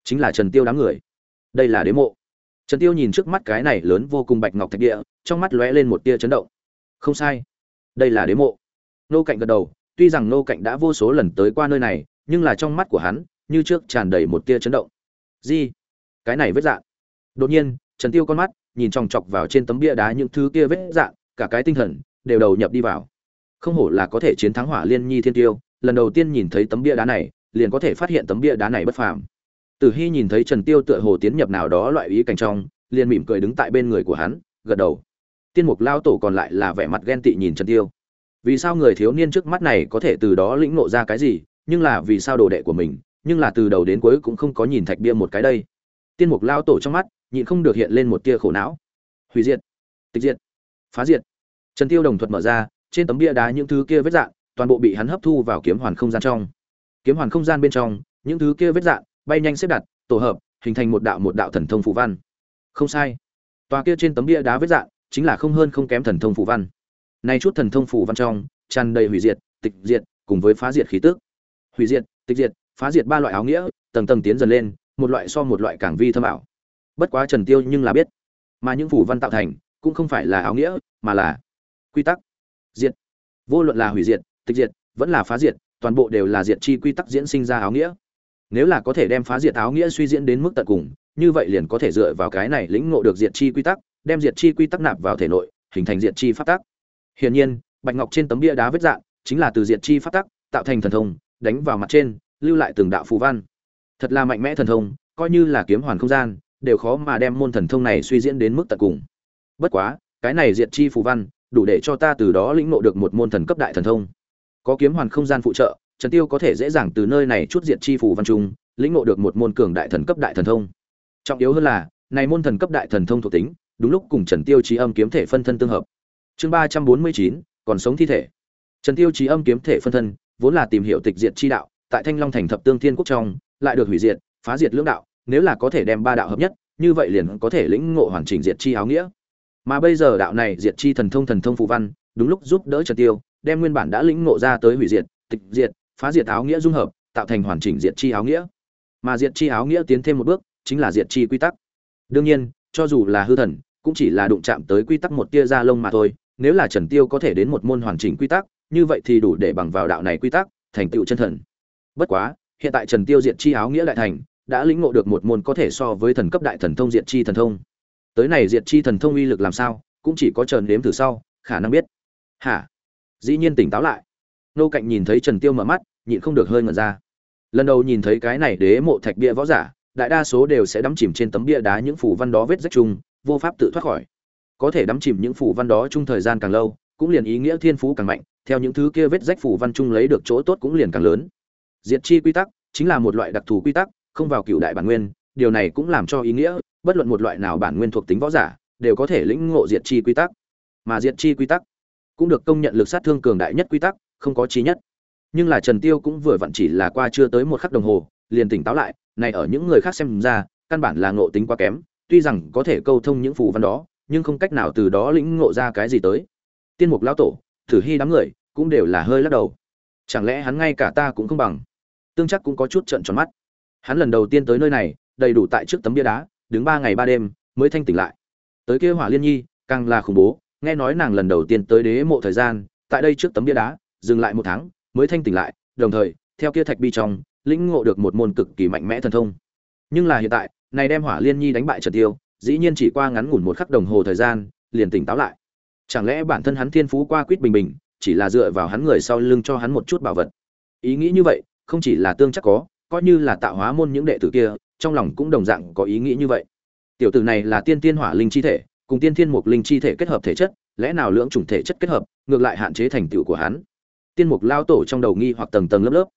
Chính là trần tiêu đám người. Đây là đế mộ. Trần tiêu nhìn trước mắt cái này lớn vô cùng bạch ngọc thạch địa, trong mắt lóe lên một tia chấn động. Không sai. Đây là đế mộ. Nô cạnh gật đầu, tuy rằng nô cạnh đã vô số lần tới qua nơi này, nhưng là trong mắt của hắn, như trước tràn đầy một tia chấn động. Gì? Cái này vết dạn đột nhiên, trần tiêu con mắt, nhìn chòng chọc vào trên tấm bia đá những thứ kia vết dạn cả cái tinh thần, đều đầu nhập đi vào. Không hổ là có thể chiến thắng hỏa liên nhi thiên tiêu lần đầu tiên nhìn thấy tấm bia đá này, liền có thể phát hiện tấm bia đá này bất phàm. Tử hy nhìn thấy trần tiêu tựa hồ tiến nhập nào đó loại ý cảnh trong, liền mỉm cười đứng tại bên người của hắn, gật đầu. Tiên mục lao tổ còn lại là vẻ mặt ghen tị nhìn trần tiêu. Vì sao người thiếu niên trước mắt này có thể từ đó lĩnh ngộ ra cái gì, nhưng là vì sao đồ đệ của mình, nhưng là từ đầu đến cuối cũng không có nhìn thạch bia một cái đây? Tiên mục lao tổ trong mắt, nhịn không được hiện lên một tia khổ não. Hủy diệt, tịch diệt, phá diệt. Trần tiêu đồng thuật mở ra, trên tấm bia đá những thứ kia vết dạng toàn bộ bị hắn hấp thu vào kiếm hoàn không gian trong. Kiếm hoàn không gian bên trong, những thứ kia vết dạng bay nhanh xếp đặt, tổ hợp, hình thành một đạo một đạo thần thông phù văn. Không sai. Tòa kia trên tấm bia đá vết dạng chính là không hơn không kém thần thông phù văn. Nay chút thần thông phù văn trong, tràn đầy hủy diệt, tịch diệt, cùng với phá diệt khí tức. Hủy diệt, tịch diệt, phá diệt ba loại áo nghĩa, tầng tầng tiến dần lên, một loại so một loại càng vi thâm ảo. Bất quá trần tiêu nhưng là biết, mà những phù văn tạo thành, cũng không phải là áo nghĩa, mà là quy tắc. Diệt. Vô luận là hủy diệt tịch diệt, vẫn là phá diệt, toàn bộ đều là diệt chi quy tắc diễn sinh ra áo nghĩa. Nếu là có thể đem phá diệt áo nghĩa suy diễn đến mức tận cùng, như vậy liền có thể dựa vào cái này lĩnh ngộ được diệt chi quy tắc, đem diệt chi quy tắc nạp vào thể nội, hình thành diệt chi pháp tắc. Hiển nhiên, bạch ngọc trên tấm bia đá vết dạng, chính là từ diệt chi pháp tắc, tạo thành thần thông, đánh vào mặt trên, lưu lại từng đạo phù văn. Thật là mạnh mẽ thần thông, coi như là kiếm hoàn không gian, đều khó mà đem môn thần thông này suy diễn đến mức tận cùng. Bất quá, cái này diệt chi phù văn, đủ để cho ta từ đó lĩnh ngộ được một môn thần cấp đại thần thông có kiếm hoàn không gian phụ trợ, trần tiêu có thể dễ dàng từ nơi này chút diệt chi phù văn trung, lĩnh ngộ được một môn cường đại thần cấp đại thần thông. Trọng yếu hơn là, này môn thần cấp đại thần thông thuộc tính, đúng lúc cùng trần tiêu trí âm kiếm thể phân thân tương hợp. Chương ba trăm bốn mươi chín, còn sống thi thể. Trần tiêu trí âm kiếm thể phân thân, vốn là tìm hiểu tịch diệt chi đạo, tại thanh long thành thập tương thiên quốc trong, lại được hủy diệt, phá diệt lưỡng đạo, nếu là có thể đem ba đạo hợp nhất, như vậy liền có thể lĩnh ngộ hoàn chỉnh diệt chi áo nghĩa. Mà bây giờ đạo này diệt chi thần thông thần thông phù văn, đúng lúc giúp đỡ trần tiêu đem nguyên bản đã lĩnh ngộ ra tới hủy diệt, tịch diệt, phá diệt áo nghĩa dung hợp, tạo thành hoàn chỉnh diệt chi áo nghĩa. Mà diệt chi áo nghĩa tiến thêm một bước, chính là diệt chi quy tắc. Đương nhiên, cho dù là hư thần, cũng chỉ là đụng chạm tới quy tắc một tia da lông mà thôi. Nếu là trần tiêu có thể đến một môn hoàn chỉnh quy tắc, như vậy thì đủ để bằng vào đạo này quy tắc, thành tựu chân thần. Bất quá, hiện tại trần tiêu diệt chi áo nghĩa đại thành, đã lĩnh ngộ được một môn có thể so với thần cấp đại thần thông diệt chi thần thông. Tới này diệt chi thần thông uy lực làm sao, cũng chỉ có trần nếm từ sau, khả năng biết. Hả? Dĩ nhiên tỉnh táo lại. Nô cạnh nhìn thấy trần tiêu mở mắt, nhịn không được hơi ngẩn ra. Lần đầu nhìn thấy cái này đế mộ thạch bia võ giả, đại đa số đều sẽ đắm chìm trên tấm bia đá những phủ văn đó vết rách chung, vô pháp tự thoát khỏi. Có thể đắm chìm những phủ văn đó chung thời gian càng lâu, cũng liền ý nghĩa thiên phú càng mạnh, theo những thứ kia vết rách phủ văn chung lấy được chỗ tốt cũng liền càng lớn. Diệt chi quy tắc, chính là một loại đặc thù quy tắc, không vào cựu đại bản nguyên, điều này cũng làm cho ý nghĩa, bất luận một loại nào bản nguyên thuộc tính võ giả, đều có thể lĩnh ngộ diệt chi quy tắc. Mà diệt chi quy tắc cũng được công nhận lực sát thương cường đại nhất quy tắc, không có chí nhất. Nhưng là trần tiêu cũng vừa vặn chỉ là qua chưa tới một khắc đồng hồ, liền tỉnh táo lại, này ở những người khác xem ra, căn bản là ngộ tính quá kém, tuy rằng có thể câu thông những phù văn đó, nhưng không cách nào từ đó lĩnh ngộ ra cái gì tới. Tiên mục lão tổ, thử hy đám người, cũng đều là hơi lắc đầu. Chẳng lẽ hắn ngay cả ta cũng không bằng? Tương chắc cũng có chút trận tròn mắt. Hắn lần đầu tiên tới nơi này, đầy đủ tại trước tấm bia đá, đứng ba ngày ba đêm, mới thanh tỉnh lại. Tới kia hỏa liên nhi, càng là khủng bố nghe nói nàng lần đầu tiên tới đế mộ thời gian, tại đây trước tấm bia đá, dừng lại một tháng, mới thanh tỉnh lại, đồng thời, theo kia thạch bi trong, lĩnh ngộ được một môn cực kỳ mạnh mẽ thần thông. Nhưng là hiện tại, này đem hỏa liên nhi đánh bại trần tiêu, dĩ nhiên chỉ qua ngắn ngủn một khắc đồng hồ thời gian, liền tỉnh táo lại. Chẳng lẽ bản thân hắn thiên phú qua quýt bình bình, chỉ là dựa vào hắn người sau lưng cho hắn một chút bảo vật? Ý nghĩ như vậy, không chỉ là tương chắc có, coi như là tạo hóa môn những đệ tử kia, trong lòng cũng đồng dạng có ý nghĩ như vậy. Tiểu tử này là tiên tiên hỏa linh chi thể cùng tiên thiên mục linh chi thể kết hợp thể chất, lẽ nào lưỡng chủng thể chất kết hợp, ngược lại hạn chế thành tựu của hắn? Tiên mục lao tổ trong đầu nghi hoặc tầng tầng lớp lớp.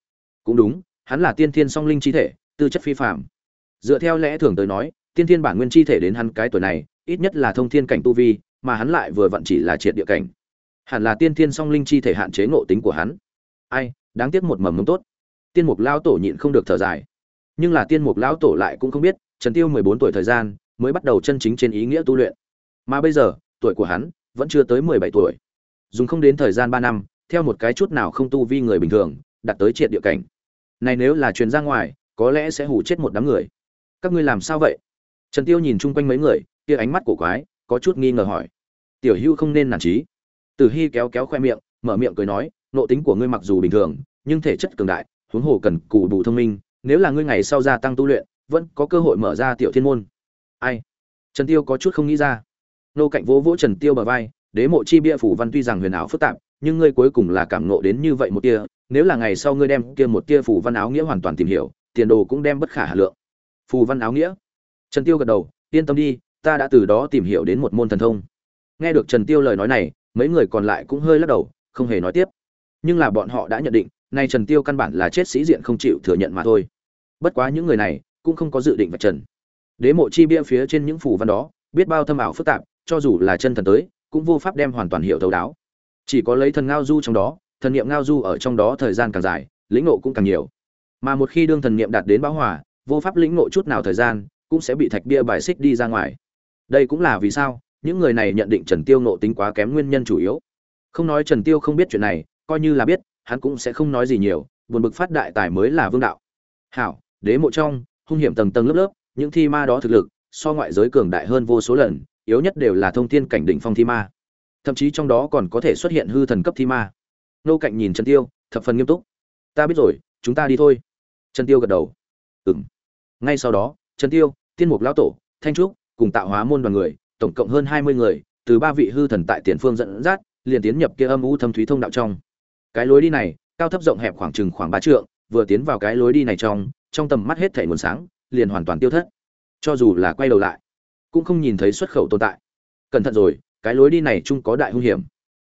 Cũng đúng, hắn là tiên thiên song linh chi thể, tư chất phi phạm dựa theo lẽ thường tới nói, tiên thiên bản nguyên chi thể đến hắn cái tuổi này, ít nhất là thông thiên cảnh tu vi, mà hắn lại vừa vặn chỉ là triệt địa cảnh. Hẳn là tiên thiên song linh chi thể hạn chế ngộ tính của hắn. Ai, đáng tiếc một mầm mống tốt. Tiên mục lao tổ nhịn không được thở dài. Nhưng là tiên mục lao tổ lại cũng không biết, trần tiêu mười bốn tuổi thời gian, mới bắt đầu chân chính trên ý nghĩa tu luyện mà bây giờ, tuổi của hắn vẫn chưa tới mười bảy tuổi. Dùng không đến thời gian ba năm, theo một cái chút nào không tu vi người bình thường đặt tới triệt địa cảnh. Này nếu là truyền ra ngoài, có lẽ sẽ hủ chết một đám người. Các ngươi làm sao vậy? Trần tiêu nhìn chung quanh mấy người, kia ánh mắt của quái, có chút nghi ngờ hỏi. Tiểu hưu không nên nản trí tử hy kéo kéo khoe miệng, mở miệng cười nói, nộ tính của ngươi mặc dù bình thường, nhưng thể chất cường đại, huống hồ cần cù đủ thông minh, nếu là ngươi ngày sau gia tăng tu luyện, vẫn có cơ hội mở ra tiểu thiên môn. Ai? Trần tiêu có chút không nghĩ ra nô cạnh vỗ vỗ trần tiêu bờ vai, đế mộ chi bia phủ văn tuy rằng huyền ảo phức tạp, nhưng ngươi cuối cùng là cảm ngộ đến như vậy một tia, nếu là ngày sau ngươi đem kia một tia phủ văn áo nghĩa hoàn toàn tìm hiểu, tiền đồ cũng đem bất khả hà lượng. Phù văn áo nghĩa? Trần tiêu gật đầu, yên tâm đi, ta đã từ đó tìm hiểu đến một môn thần thông. Nghe được trần tiêu lời nói này, mấy người còn lại cũng hơi lắc đầu, không hề nói tiếp. Nhưng là bọn họ đã nhận định, nay trần tiêu căn bản là chết sĩ diện không chịu thừa nhận mà thôi. Bất quá những người này cũng không có dự định vạch trần. Đế mộ chi bia phía trên những phù văn đó, biết bao thâm ảo phức tạp cho dù là chân thần tới, cũng vô pháp đem hoàn toàn hiểu thấu đáo. Chỉ có lấy thần ngao du trong đó, thần niệm ngao du ở trong đó thời gian càng dài, lĩnh ngộ cũng càng nhiều. Mà một khi đương thần niệm đạt đến bão hòa, vô pháp lĩnh ngộ chút nào thời gian, cũng sẽ bị thạch bia bài xích đi ra ngoài. Đây cũng là vì sao, những người này nhận định trần tiêu nộ tính quá kém nguyên nhân chủ yếu. Không nói trần tiêu không biết chuyện này, coi như là biết, hắn cũng sẽ không nói gì nhiều, buồn bực phát đại tài mới là vương đạo. Hảo, đế mộ trong, hung hiểm tầng tầng lớp lớp, những thi ma đó thực lực, so ngoại giới cường đại hơn vô số lần yếu nhất đều là thông thiên cảnh đỉnh phong thi ma. Thậm chí trong đó còn có thể xuất hiện hư thần cấp thi ma. Nô cạnh nhìn trần tiêu, thập phần nghiêm túc. Ta biết rồi, chúng ta đi thôi. Trần tiêu gật đầu. Ừm. Ngay sau đó, trần tiêu, tiên mục lão tổ, thanh trúc cùng tạo hóa môn đoàn người, tổng cộng hơn hai mươi người, từ ba vị hư thần tại tiền phương dẫn dắt, liền tiến nhập kia âm u thâm thúy thông đạo trong. Cái lối đi này, cao thấp rộng hẹp khoảng chừng khoảng ba trượng, vừa tiến vào cái lối đi này trong trong tầm mắt hết thảy nguồn sáng, liền hoàn toàn tiêu thất. Cho dù là quay đầu lại cũng không nhìn thấy xuất khẩu tồn tại. Cẩn thận rồi, cái lối đi này chung có đại hung hiểm.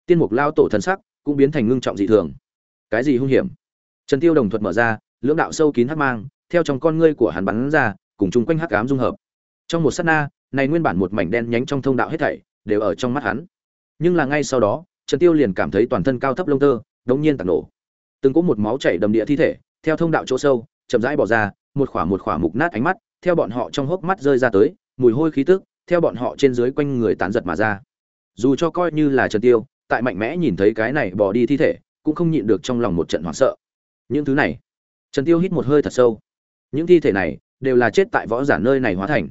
Tiên mục lao tổ thần sắc cũng biến thành ngưng trọng dị thường. Cái gì hung hiểm? Trần tiêu đồng thuật mở ra, lưỡng đạo sâu kín hắc mang, theo trong con ngươi của hắn bắn ra, cùng chung quanh hắc ám dung hợp. Trong một sát na, này nguyên bản một mảnh đen nhánh trong thông đạo hết thảy đều ở trong mắt hắn. Nhưng là ngay sau đó, trần tiêu liền cảm thấy toàn thân cao thấp lông tơ, đống nhiên tạc nổ. Từng có một máu chảy đầm địa thi thể, theo thông đạo chỗ sâu, chậm rãi bỏ ra, một khỏa một khỏa mục nát ánh mắt, theo bọn họ trong hốc mắt rơi ra tới mùi hôi khí tức, theo bọn họ trên dưới quanh người tán giật mà ra. Dù cho coi như là trần tiêu, tại mạnh mẽ nhìn thấy cái này bỏ đi thi thể, cũng không nhịn được trong lòng một trận hoảng sợ. Những thứ này, trần tiêu hít một hơi thật sâu. Những thi thể này, đều là chết tại võ giả nơi này hóa thành.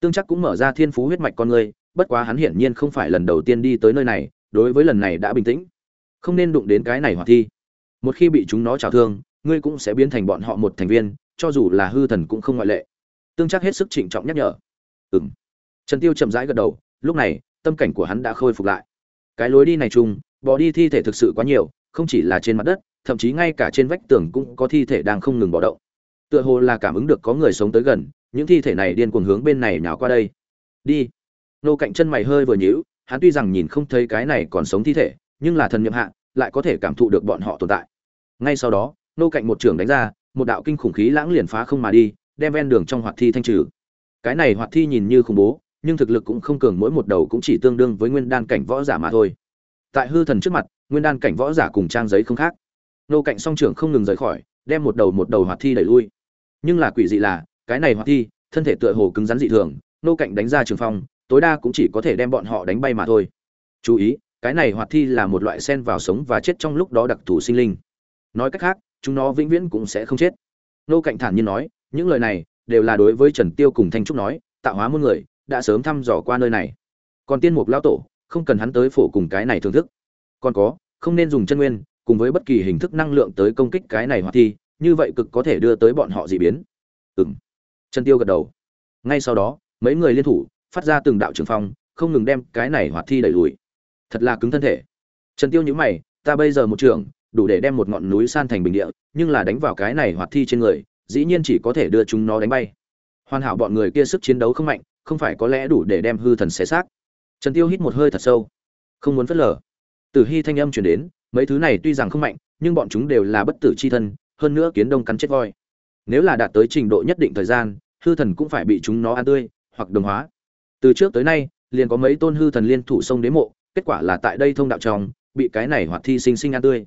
Tương chắc cũng mở ra thiên phú huyết mạch con người, bất quá hắn hiển nhiên không phải lần đầu tiên đi tới nơi này, đối với lần này đã bình tĩnh. Không nên đụng đến cái này hoạt thi. Một khi bị chúng nó trào thương, ngươi cũng sẽ biến thành bọn họ một thành viên, cho dù là hư thần cũng không ngoại lệ. Tương chắc hết sức trịnh trọng nhắc nhở ừng trần tiêu chậm rãi gật đầu, lúc này, tâm cảnh của hắn đã khôi phục lại. Cái lối đi này chung, bỏ đi thi thể thực sự quá nhiều, không chỉ là trên mặt đất, thậm chí ngay cả trên vách tường cũng có thi thể đang không ngừng bỏ động. Tựa hồ là cảm ứng được có người sống tới gần, những thi thể này điên cuồng hướng bên này nhào qua đây. Đi. Nô cạnh chân mày hơi vừa nhíu, hắn tuy rằng nhìn không thấy cái này còn sống thi thể, nhưng là thần nhiệm hạ, lại có thể cảm thụ được bọn họ tồn tại. Ngay sau đó, nô cạnh một trường đánh ra, một đạo kinh khủng khí lãng liền phá không mà đi, đem ven đường trong hoạt thi thanh trừ cái này hoạt thi nhìn như khủng bố, nhưng thực lực cũng không cường, mỗi một đầu cũng chỉ tương đương với nguyên đan cảnh võ giả mà thôi. Tại hư thần trước mặt, nguyên đan cảnh võ giả cùng trang giấy không khác. Nô cạnh song trưởng không ngừng rời khỏi, đem một đầu một đầu hoạt thi đẩy lui. Nhưng là quỷ dị là, cái này hoạt thi, thân thể tựa hồ cứng rắn dị thường, nô cạnh đánh ra trường phong, tối đa cũng chỉ có thể đem bọn họ đánh bay mà thôi. Chú ý, cái này hoạt thi là một loại sen vào sống và chết trong lúc đó đặc thù sinh linh. Nói cách khác, chúng nó vĩnh viễn cũng sẽ không chết. Nô cạnh thản nhiên nói, những lời này đều là đối với trần tiêu cùng thanh trúc nói, tạo hóa muôn người, đã sớm thăm dò qua nơi này. Còn tiên mục lão tổ, không cần hắn tới phổ cùng cái này thưởng thức. Còn có, không nên dùng chân nguyên, cùng với bất kỳ hình thức năng lượng tới công kích cái này hoạt thi, như vậy cực có thể đưa tới bọn họ dị biến. Ừm. Trần tiêu gật đầu. Ngay sau đó, mấy người liên thủ, phát ra từng đạo trường phong, không ngừng đem cái này hoạt thi đẩy lùi. Thật là cứng thân thể. Trần tiêu nhíu mày, ta bây giờ một trường, đủ để đem một ngọn núi san thành bình địa, nhưng là đánh vào cái này hoạt thi trên người dĩ nhiên chỉ có thể đưa chúng nó đánh bay. Hoàn hảo bọn người kia sức chiến đấu không mạnh, không phải có lẽ đủ để đem hư thần xé xác. Trần tiêu hít một hơi thật sâu. Không muốn phớt lờ. Tử hy thanh âm truyền đến, mấy thứ này tuy rằng không mạnh, nhưng bọn chúng đều là bất tử chi thân, hơn nữa kiến đông cắn chết voi. Nếu là đạt tới trình độ nhất định thời gian, hư thần cũng phải bị chúng nó ăn tươi, hoặc đồng hóa. Từ trước tới nay, liền có mấy tôn hư thần liên thủ sông đế mộ, kết quả là tại đây thông đạo trong, bị cái này hoặc thi sinh sinh ăn tươi.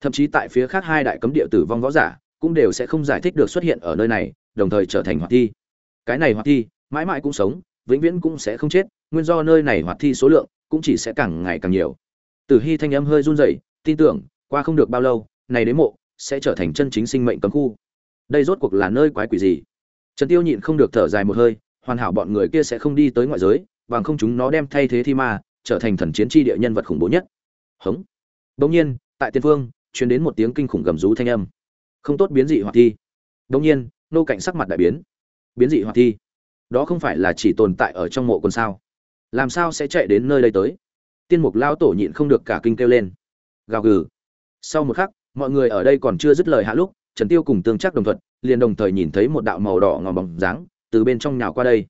Thậm chí tại phía khác hai đại cấm địa tử vong võ giả cũng đều sẽ không giải thích được xuất hiện ở nơi này, đồng thời trở thành hoạt thi. Cái này hoạt thi, mãi mãi cũng sống, vĩnh viễn cũng sẽ không chết, nguyên do nơi này hoạt thi số lượng cũng chỉ sẽ càng ngày càng nhiều. Tử hy thanh âm hơi run rẩy, tin tưởng, qua không được bao lâu, này đế mộ sẽ trở thành chân chính sinh mệnh cấm khu. Đây rốt cuộc là nơi quái quỷ gì? Trần tiêu nhịn không được thở dài một hơi, hoàn hảo bọn người kia sẽ không đi tới ngoại giới, bằng không chúng nó đem thay thế thi ma, trở thành thần chiến tri địa nhân vật khủng bố nhất. Hống. Đột nhiên, tại tiên phương, truyền đến một tiếng kinh khủng gầm rú thanh âm không tốt biến dị hoạt thi. Đông nhiên, nô cảnh sắc mặt đại biến. Biến dị hoạt thi? Đó không phải là chỉ tồn tại ở trong mộ còn sao? Làm sao sẽ chạy đến nơi đây tới? Tiên mục lao tổ nhịn không được cả kinh kêu lên. Gào gừ. Sau một khắc, mọi người ở đây còn chưa dứt lời hạ lúc, trần tiêu cùng tương chắc đồng thuận, liền đồng thời nhìn thấy một đạo màu đỏ ngòm bóng dáng từ bên trong nhào qua đây.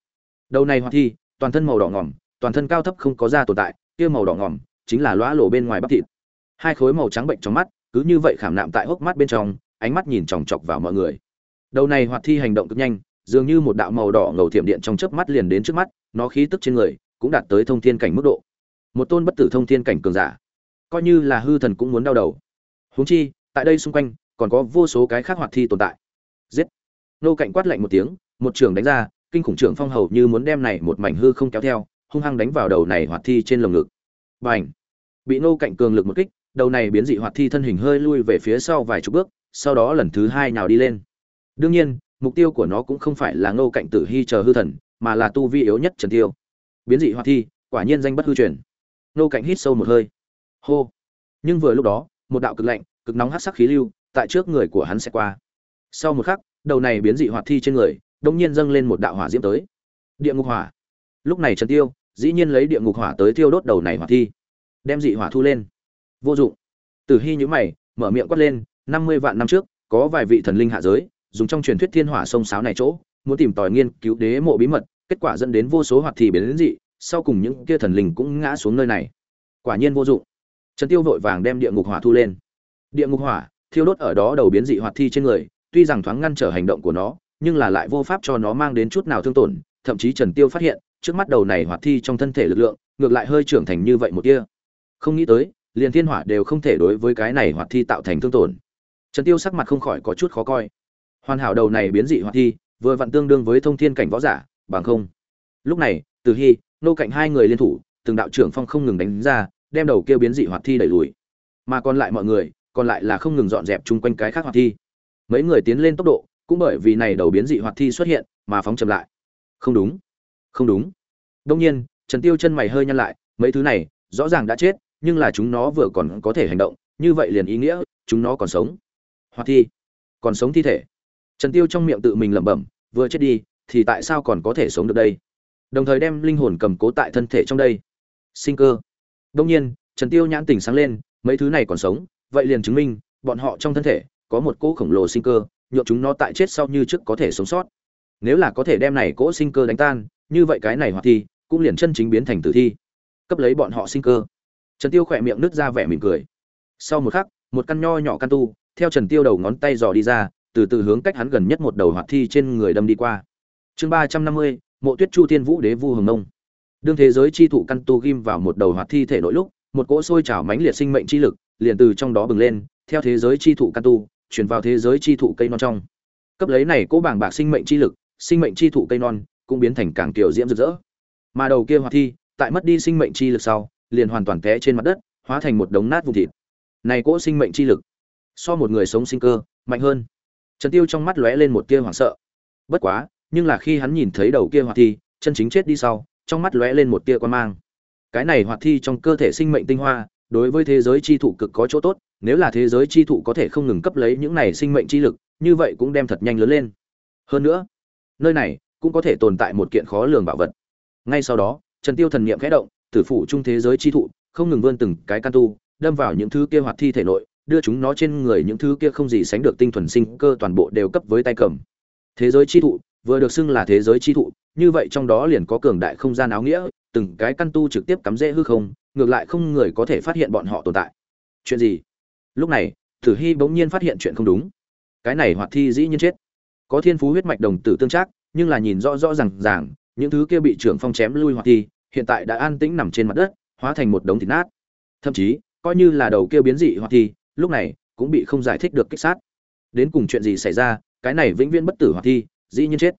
Đầu này hoạt thi, toàn thân màu đỏ ngòm, toàn thân cao thấp không có da tồn tại, kia màu đỏ ngòm chính là lõa lộ bên ngoài bắp thịt. Hai khối màu trắng bệnh trong mắt, cứ như vậy khảm nạm tại hốc mắt bên trong ánh mắt nhìn chòng chọc vào mọi người. Đầu này hoạt thi hành động cực nhanh, dường như một đạo màu đỏ ngầu thiểm điện trong chớp mắt liền đến trước mắt, nó khí tức trên người cũng đạt tới thông thiên cảnh mức độ. Một tôn bất tử thông thiên cảnh cường giả, coi như là hư thần cũng muốn đau đầu. Huống chi, tại đây xung quanh, còn có vô số cái khác hoạt thi tồn tại. Giết! Nô cạnh quát lạnh một tiếng, một trường đánh ra, kinh khủng trưởng phong hầu như muốn đem này một mảnh hư không kéo theo, hung hăng đánh vào đầu này hoạt thi trên lồng ngực. Bành! Bị nô cạnh cường lực một kích, đầu này biến dị hoạt thi thân hình hơi lui về phía sau vài chục bước sau đó lần thứ hai nào đi lên. Đương nhiên, mục tiêu của nó cũng không phải là nô cạnh tử hy chờ hư thần, mà là tu vi yếu nhất trần tiêu. Biến dị hoạt thi, quả nhiên danh bất hư truyền. Nô cạnh hít sâu một hơi. Hô. Nhưng vừa lúc đó, một đạo cực lạnh, cực nóng hắc sắc khí lưu tại trước người của hắn sẽ qua. Sau một khắc, đầu này biến dị hoạt thi trên người, đông nhiên dâng lên một đạo hỏa diễm tới. Địa ngục hỏa. Lúc này trần tiêu, dĩ nhiên lấy địa ngục hỏa tới thiêu đốt đầu này hỏa thi, đem dị hỏa thu lên. Vô dụng. Tử hy nhíu mày, mở miệng quát lên năm mươi vạn năm trước, có vài vị thần linh hạ giới, dùng trong truyền thuyết thiên hỏa sông sáo này chỗ, muốn tìm tòi nghiên cứu đế mộ bí mật, kết quả dẫn đến vô số hoạt thi biến đến dị, sau cùng những kia thần linh cũng ngã xuống nơi này. Quả nhiên vô dụng. Trần tiêu vội vàng đem địa ngục hỏa thu lên. Địa ngục hỏa, thiêu đốt ở đó đầu biến dị hoạt thi trên người, tuy rằng thoáng ngăn trở hành động của nó, nhưng là lại vô pháp cho nó mang đến chút nào thương tổn, thậm chí trần tiêu phát hiện, trước mắt đầu này hoạt thi trong thân thể lực lượng, ngược lại hơi trưởng thành như vậy một tia. Không nghĩ tới, liền thiên hỏa đều không thể đối với cái này hoạt thi tạo thành thương tổn trần tiêu sắc mặt không khỏi có chút khó coi. Hoàn hảo đầu này biến dị hoạt thi, vừa vặn tương đương với thông thiên cảnh võ giả, bằng không. Lúc này, từ hy nô cạnh hai người liên thủ, từng đạo trưởng phong không ngừng đánh ra, đem đầu kia biến dị hoạt thi đẩy lùi. Mà còn lại mọi người, còn lại là không ngừng dọn dẹp chung quanh cái khác hoạt thi. Mấy người tiến lên tốc độ, cũng bởi vì này đầu biến dị hoạt thi xuất hiện, mà phóng chậm lại. Không đúng. Không đúng. Đông nhiên, trần tiêu chân mày hơi nhăn lại, mấy thứ này, rõ ràng đã chết, nhưng là chúng nó vừa còn có thể hành động, như vậy liền ý nghĩa, chúng nó còn sống hoạt thi. Còn sống thi thể. Trần tiêu trong miệng tự mình lẩm bẩm, vừa chết đi, thì tại sao còn có thể sống được đây? Đồng thời đem linh hồn cầm cố tại thân thể trong đây. Sinh cơ. Đông nhiên, trần tiêu nhãn tỉnh sáng lên, mấy thứ này còn sống, vậy liền chứng minh, bọn họ trong thân thể có một cỗ khổng lồ sinh cơ nhộn chúng nó tại chết sau như trước có thể sống sót. Nếu là có thể đem này cỗ sinh cơ đánh tan, như vậy cái này hoạt thi, cũng liền chân chính biến thành tử thi. Cấp lấy bọn họ sinh cơ. Trần tiêu khỏe miệng nứt ra vẻ mỉm cười. Sau một khắc, một căn nho nhỏ căn tu theo trần tiêu đầu ngón tay dò đi ra, từ từ hướng cách hắn gần nhất một đầu hoạt thi trên người đâm đi qua. Chương ba trăm năm mươi, mộ tuyết chu thiên vũ đế vu hồng nông. Đương thế giới chi thụ căn tu ghim vào một đầu hoạt thi thể nội lúc, một cỗ sôi trào mãnh liệt sinh mệnh chi lực liền từ trong đó bừng lên, theo thế giới chi thụ căn tu, chuyển vào thế giới chi thụ cây non trong. Cấp lấy này cỗ bảng bạc sinh mệnh chi lực, sinh mệnh chi thụ cây non cũng biến thành càng tiểu diễm rực rỡ. Mà đầu kia hoạt thi, tại mất đi sinh mệnh chi lực sau, liền hoàn toàn té trên mặt đất, hóa thành một đống nát vụn thịt. Này cỗ sinh mệnh chi lực so một người sống sinh cơ, mạnh hơn. Trần tiêu trong mắt lóe lên một tia hoảng sợ. Bất quá, nhưng là khi hắn nhìn thấy đầu kia hoạt thi, chân chính chết đi sau, trong mắt lóe lên một tia quan mang. Cái này hoạt thi trong cơ thể sinh mệnh tinh hoa, đối với thế giới chi thụ cực có chỗ tốt, nếu là thế giới chi thụ có thể không ngừng cấp lấy những này sinh mệnh chi lực, như vậy cũng đem thật nhanh lớn lên. Hơn nữa, nơi này cũng có thể tồn tại một kiện khó lường bảo vật. Ngay sau đó, trần tiêu thần niệm khẽ động, tử phụ trung thế giới chi thụ, không ngừng vươn từng cái can tu, đâm vào những thứ kia hoạt thi thể nội đưa chúng nó trên người những thứ kia không gì sánh được tinh thuần sinh cơ toàn bộ đều cấp với tay cầm. Thế giới chi thụ, vừa được xưng là thế giới chi thụ, như vậy trong đó liền có cường đại không gian áo nghĩa, từng cái căn tu trực tiếp cắm rễ hư không, ngược lại không người có thể phát hiện bọn họ tồn tại. Chuyện gì? Lúc này, tử hy bỗng nhiên phát hiện chuyện không đúng. Cái này hoạt thi dĩ nhiên chết. Có thiên phú huyết mạch đồng tử tương trác, nhưng là nhìn rõ rõ ràng ràng, những thứ kia bị trưởng phong chém lui hoạt thi, hiện tại đã an tĩnh nằm trên mặt đất, hóa thành một đống thịt nát. Thậm chí, coi như là đầu kia biến dị hoạt thi lúc này cũng bị không giải thích được kích sát. Đến cùng chuyện gì xảy ra, cái này vĩnh viễn bất tử hoạt thi, dĩ nhiên chết.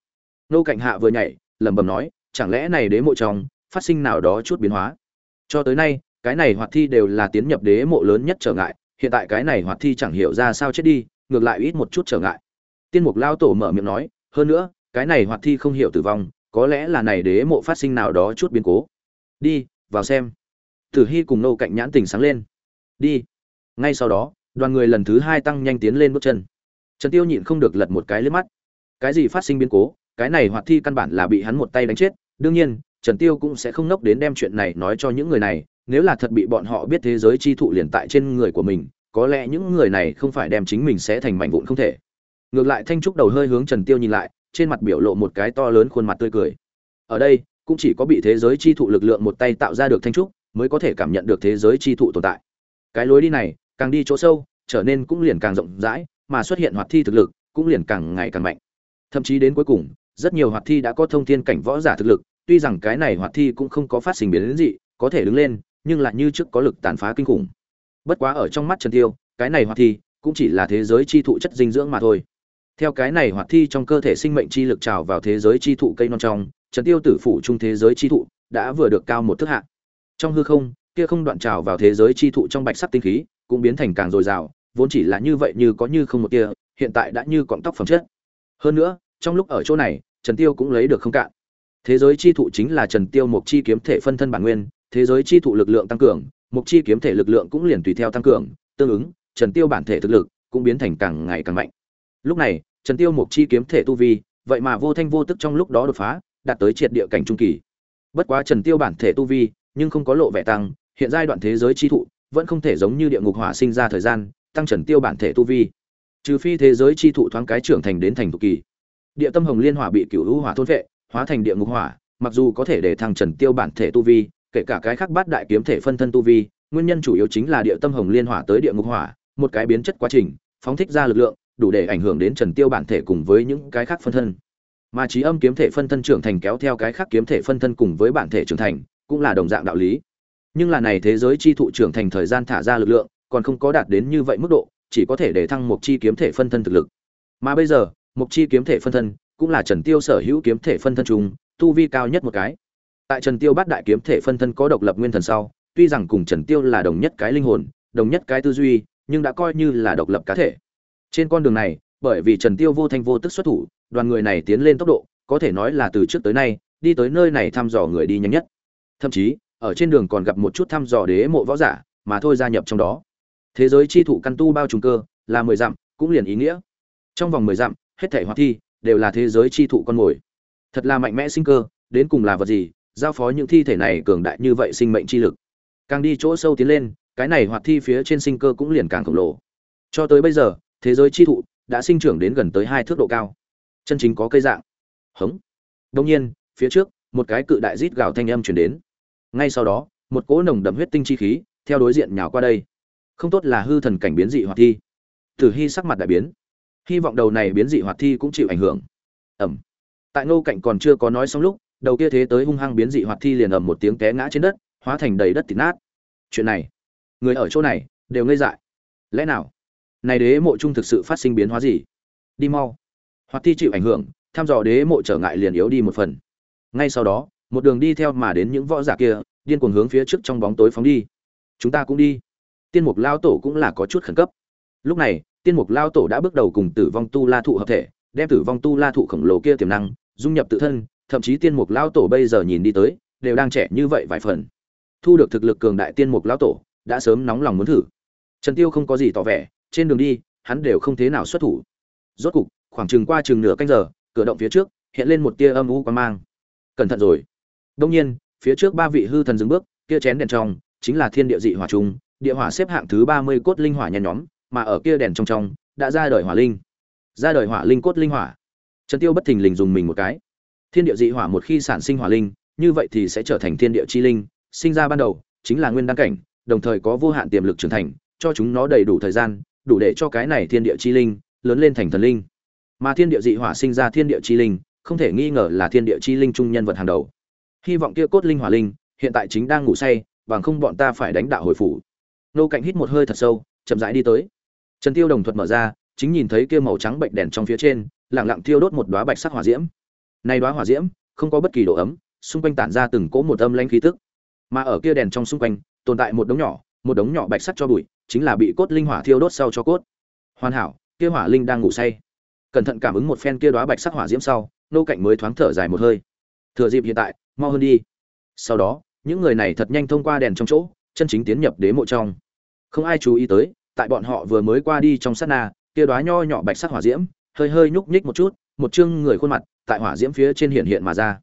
Nô cạnh hạ vừa nhảy, lẩm bẩm nói, chẳng lẽ này đế mộ trong phát sinh nào đó chút biến hóa? Cho tới nay, cái này hoạt thi đều là tiến nhập đế mộ lớn nhất trở ngại, hiện tại cái này hoạt thi chẳng hiểu ra sao chết đi, ngược lại ít một chút trở ngại. Tiên mục lao tổ mở miệng nói, hơn nữa, cái này hoạt thi không hiểu tử vong, có lẽ là này đế mộ phát sinh nào đó chút biến cố. Đi, vào xem. Tử hy cùng nô cạnh nhãn tình sáng lên. Đi ngay sau đó, đoàn người lần thứ hai tăng nhanh tiến lên bước chân. Trần tiêu nhịn không được lật một cái lướt mắt. Cái gì phát sinh biến cố? Cái này hoạt thi căn bản là bị hắn một tay đánh chết. Đương nhiên, trần tiêu cũng sẽ không nốc đến đem chuyện này nói cho những người này. Nếu là thật bị bọn họ biết thế giới chi thụ liền tại trên người của mình, có lẽ những người này không phải đem chính mình sẽ thành mảnh vụn không thể. Ngược lại thanh trúc đầu hơi hướng trần tiêu nhìn lại, trên mặt biểu lộ một cái to lớn khuôn mặt tươi cười. Ở đây, cũng chỉ có bị thế giới chi thụ lực lượng một tay tạo ra được thanh trúc mới có thể cảm nhận được thế giới chi thụ tồn tại. Cái lối đi này càng đi chỗ sâu, trở nên cũng liền càng rộng rãi, mà xuất hiện hoạt thi thực lực cũng liền càng ngày càng mạnh. Thậm chí đến cuối cùng, rất nhiều hoạt thi đã có thông thiên cảnh võ giả thực lực, tuy rằng cái này hoạt thi cũng không có phát sinh biến đến gì có thể đứng lên, nhưng lại như trước có lực tàn phá kinh khủng. Bất quá ở trong mắt trần tiêu, cái này hoạt thi cũng chỉ là thế giới chi thụ chất dinh dưỡng mà thôi. Theo cái này hoạt thi trong cơ thể sinh mệnh chi lực trào vào thế giới chi thụ cây non trong, trần tiêu tử phủ trung thế giới chi thụ đã vừa được cao một thước hạ. Trong hư không, kia không đoạn trào vào thế giới chi thụ trong bạch sắc tinh khí cũng biến thành càng dồi dào, vốn chỉ là như vậy như có như không một kia, hiện tại đã như cọng tóc phẩm chất. Hơn nữa, trong lúc ở chỗ này, trần tiêu cũng lấy được không cạn. Thế giới chi thụ chính là trần tiêu một chi kiếm thể phân thân bản nguyên, thế giới chi thụ lực lượng tăng cường, một chi kiếm thể lực lượng cũng liền tùy theo tăng cường, tương ứng, trần tiêu bản thể thực lực cũng biến thành càng ngày càng mạnh. Lúc này, trần tiêu một chi kiếm thể tu vi, vậy mà vô thanh vô tức trong lúc đó đột phá, đạt tới triệt địa cảnh trung kỳ. Bất quá trần tiêu bản thể tu vi, nhưng không có lộ vẻ tăng, hiện giai đoạn thế giới chi thụ vẫn không thể giống như địa ngục hỏa sinh ra thời gian, tăng trần tiêu bản thể tu vi. Trừ phi thế giới chi thụ thoáng cái trưởng thành đến thành thục kỳ. Địa tâm hồng liên hỏa bị cửu hữu hỏa thôn vệ, hóa thành địa ngục hỏa, mặc dù có thể để thăng trần tiêu bản thể tu vi, kể cả cái khác bát đại kiếm thể phân thân tu vi, nguyên nhân chủ yếu chính là địa tâm hồng liên hỏa tới địa ngục hỏa, một cái biến chất quá trình, phóng thích ra lực lượng, đủ để ảnh hưởng đến trần tiêu bản thể cùng với những cái khác phân thân. Mà trí âm kiếm thể phân thân trưởng thành kéo theo cái khác kiếm thể phân thân cùng với bản thể trưởng thành, cũng là đồng dạng đạo lý nhưng là này thế giới chi thụ trưởng thành thời gian thả ra lực lượng, còn không có đạt đến như vậy mức độ, chỉ có thể để thăng một chi kiếm thể phân thân thực lực. Mà bây giờ một chi kiếm thể phân thân cũng là trần tiêu sở hữu kiếm thể phân thân trùng tu vi cao nhất một cái. Tại trần tiêu bát đại kiếm thể phân thân có độc lập nguyên thần sau, tuy rằng cùng trần tiêu là đồng nhất cái linh hồn, đồng nhất cái tư duy, nhưng đã coi như là độc lập cá thể. Trên con đường này, bởi vì trần tiêu vô thanh vô tức xuất thủ, đoàn người này tiến lên tốc độ, có thể nói là từ trước tới nay, đi tới nơi này thăm dò người đi nhanh nhất. Thậm chí ở trên đường còn gặp một chút thăm dò đế mộ võ giả, mà thôi gia nhập trong đó. Thế giới chi thụ căn tu bao trùng cơ, là mười dặm, cũng liền ý nghĩa. Trong vòng mười dặm, hết thể hoạt thi, đều là thế giới chi thụ con mồi. Thật là mạnh mẽ sinh cơ, đến cùng là vật gì, giao phó những thi thể này cường đại như vậy sinh mệnh chi lực. Càng đi chỗ sâu tiến lên, cái này hoạt thi phía trên sinh cơ cũng liền càng khổng lồ. Cho tới bây giờ, thế giới chi thụ đã sinh trưởng đến gần tới hai thước độ cao. Chân chính có cây dạng. Hống. Đông nhiên, phía trước, một cái cự đại rít gào thanh âm chuyển đến ngay sau đó, một cỗ nồng đậm huyết tinh chi khí theo đối diện nhào qua đây. Không tốt là hư thần cảnh biến dị hoạt thi. Tử hy sắc mặt đại biến. Hy vọng đầu này biến dị hoạt thi cũng chịu ảnh hưởng. Ẩm tại ngô cạnh còn chưa có nói xong lúc, đầu kia thế tới hung hăng biến dị hoạt thi liền ầm một tiếng té ngã trên đất, hóa thành đầy đất thịt nát. Chuyện này, người ở chỗ này đều ngây dại. Lẽ nào, này đế mộ trung thực sự phát sinh biến hóa gì? Đi mau. Hoạt thi chịu ảnh hưởng, thăm dò đế mộ trở ngại liền yếu đi một phần. Ngay sau đó một đường đi theo mà đến những võ giả kia, điên cuồng hướng phía trước trong bóng tối phóng đi. Chúng ta cũng đi. Tiên mục lao tổ cũng là có chút khẩn cấp. Lúc này, tiên mục lao tổ đã bước đầu cùng tử vong tu la thụ hợp thể, đem tử vong tu la thụ khổng lồ kia tiềm năng, dung nhập tự thân, thậm chí tiên mục lao tổ bây giờ nhìn đi tới, đều đang trẻ như vậy vài phần. Thu được thực lực cường đại tiên mục lao tổ, đã sớm nóng lòng muốn thử. Trần tiêu không có gì tỏ vẻ, trên đường đi, hắn đều không thế nào xuất thủ. Rốt cục, khoảng chừng qua chừng nửa canh giờ, cửa động phía trước, hiện lên một tia âm u quan mang. Cẩn thận rồi đông nhiên, phía trước ba vị hư thần dừng bước, kia chén đèn trong chính là thiên địa dị hỏa trùng, địa hỏa xếp hạng thứ ba mươi cốt linh hỏa nhen nhóm, mà ở kia đèn trong trong đã ra đời hỏa linh. Ra đời hỏa linh cốt linh hỏa. Trần tiêu bất thình lình dùng mình một cái. Thiên địa dị hỏa một khi sản sinh hỏa linh, như vậy thì sẽ trở thành thiên địa chi linh, sinh ra ban đầu chính là nguyên đăng cảnh, đồng thời có vô hạn tiềm lực trưởng thành, cho chúng nó đầy đủ thời gian, đủ để cho cái này thiên địa chi linh lớn lên thành thần linh. Mà thiên địa dị hỏa sinh ra thiên địa chi linh, không thể nghi ngờ là thiên địa chi linh trung nhân vật hàng đầu hy vọng kia cốt linh hỏa linh, hiện tại chính đang ngủ say, bằng không bọn ta phải đánh đạo hồi phủ. Nô cạnh hít một hơi thật sâu, chậm rãi đi tới. Trần tiêu đồng thuật mở ra, chính nhìn thấy kia màu trắng bệnh đèn trong phía trên, lặng lặng thiêu đốt một đóa bạch sắc hỏa diễm. Này đóa hỏa diễm, không có bất kỳ độ ấm, xung quanh tản ra từng cỗ một âm lãnh khí tức. Mà ở kia đèn trong xung quanh, tồn tại một đống nhỏ, một đống nhỏ bạch sắc cho bụi, chính là bị cốt linh hỏa thiêu đốt sau cho cốt. Hoàn hảo, kia hỏa linh đang ngủ say. Cẩn thận cảm ứng một phen kia đóa bạch sắc hỏa diễm sau, nô cạnh mới thoáng thở dài một hơi. Thừa dịp hiện tại mau hơn đi. Sau đó, những người này thật nhanh thông qua đèn trong chỗ, chân chính tiến nhập đế mộ trong. Không ai chú ý tới, tại bọn họ vừa mới qua đi trong sát na, kia đóa nho nhỏ bạch sắc hỏa diễm, hơi hơi nhúc nhích một chút, một chương người khuôn mặt tại hỏa diễm phía trên hiện hiện mà ra.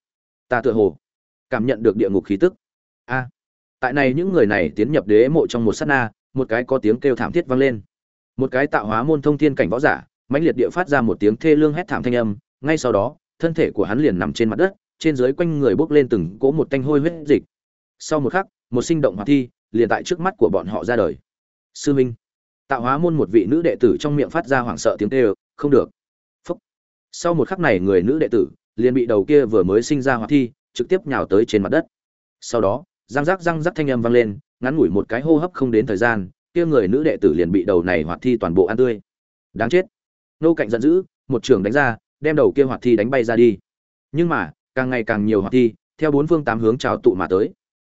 Ta tựa hồ cảm nhận được địa ngục khí tức. A. Tại này những người này tiến nhập đế mộ trong một sát na, một cái có tiếng kêu thảm thiết vang lên. Một cái tạo hóa môn thông thiên cảnh võ giả, mãnh liệt địa phát ra một tiếng thê lương hét thảm thanh âm, ngay sau đó, thân thể của hắn liền nằm trên mặt đất trên dưới quanh người bốc lên từng cỗ một tanh hôi huyết dịch. Sau một khắc, một sinh động hoạt thi liền tại trước mắt của bọn họ ra đời. Sư minh, tạo hóa môn một vị nữ đệ tử trong miệng phát ra hoảng sợ tiếng kêu, không được. Phúc. Sau một khắc này người nữ đệ tử liền bị đầu kia vừa mới sinh ra hoạt thi trực tiếp nhào tới trên mặt đất. Sau đó, răng rắc răng rắc thanh âm vang lên, ngắn ngủi một cái hô hấp không đến thời gian, kia người nữ đệ tử liền bị đầu này hoạt thi toàn bộ ăn tươi. Đáng chết. Nô cạnh giận dữ, một trường đánh ra, đem đầu kia hoạt thi đánh bay ra đi. Nhưng mà càng ngày càng nhiều hoạt thi, theo bốn phương tám hướng trào tụ mà tới.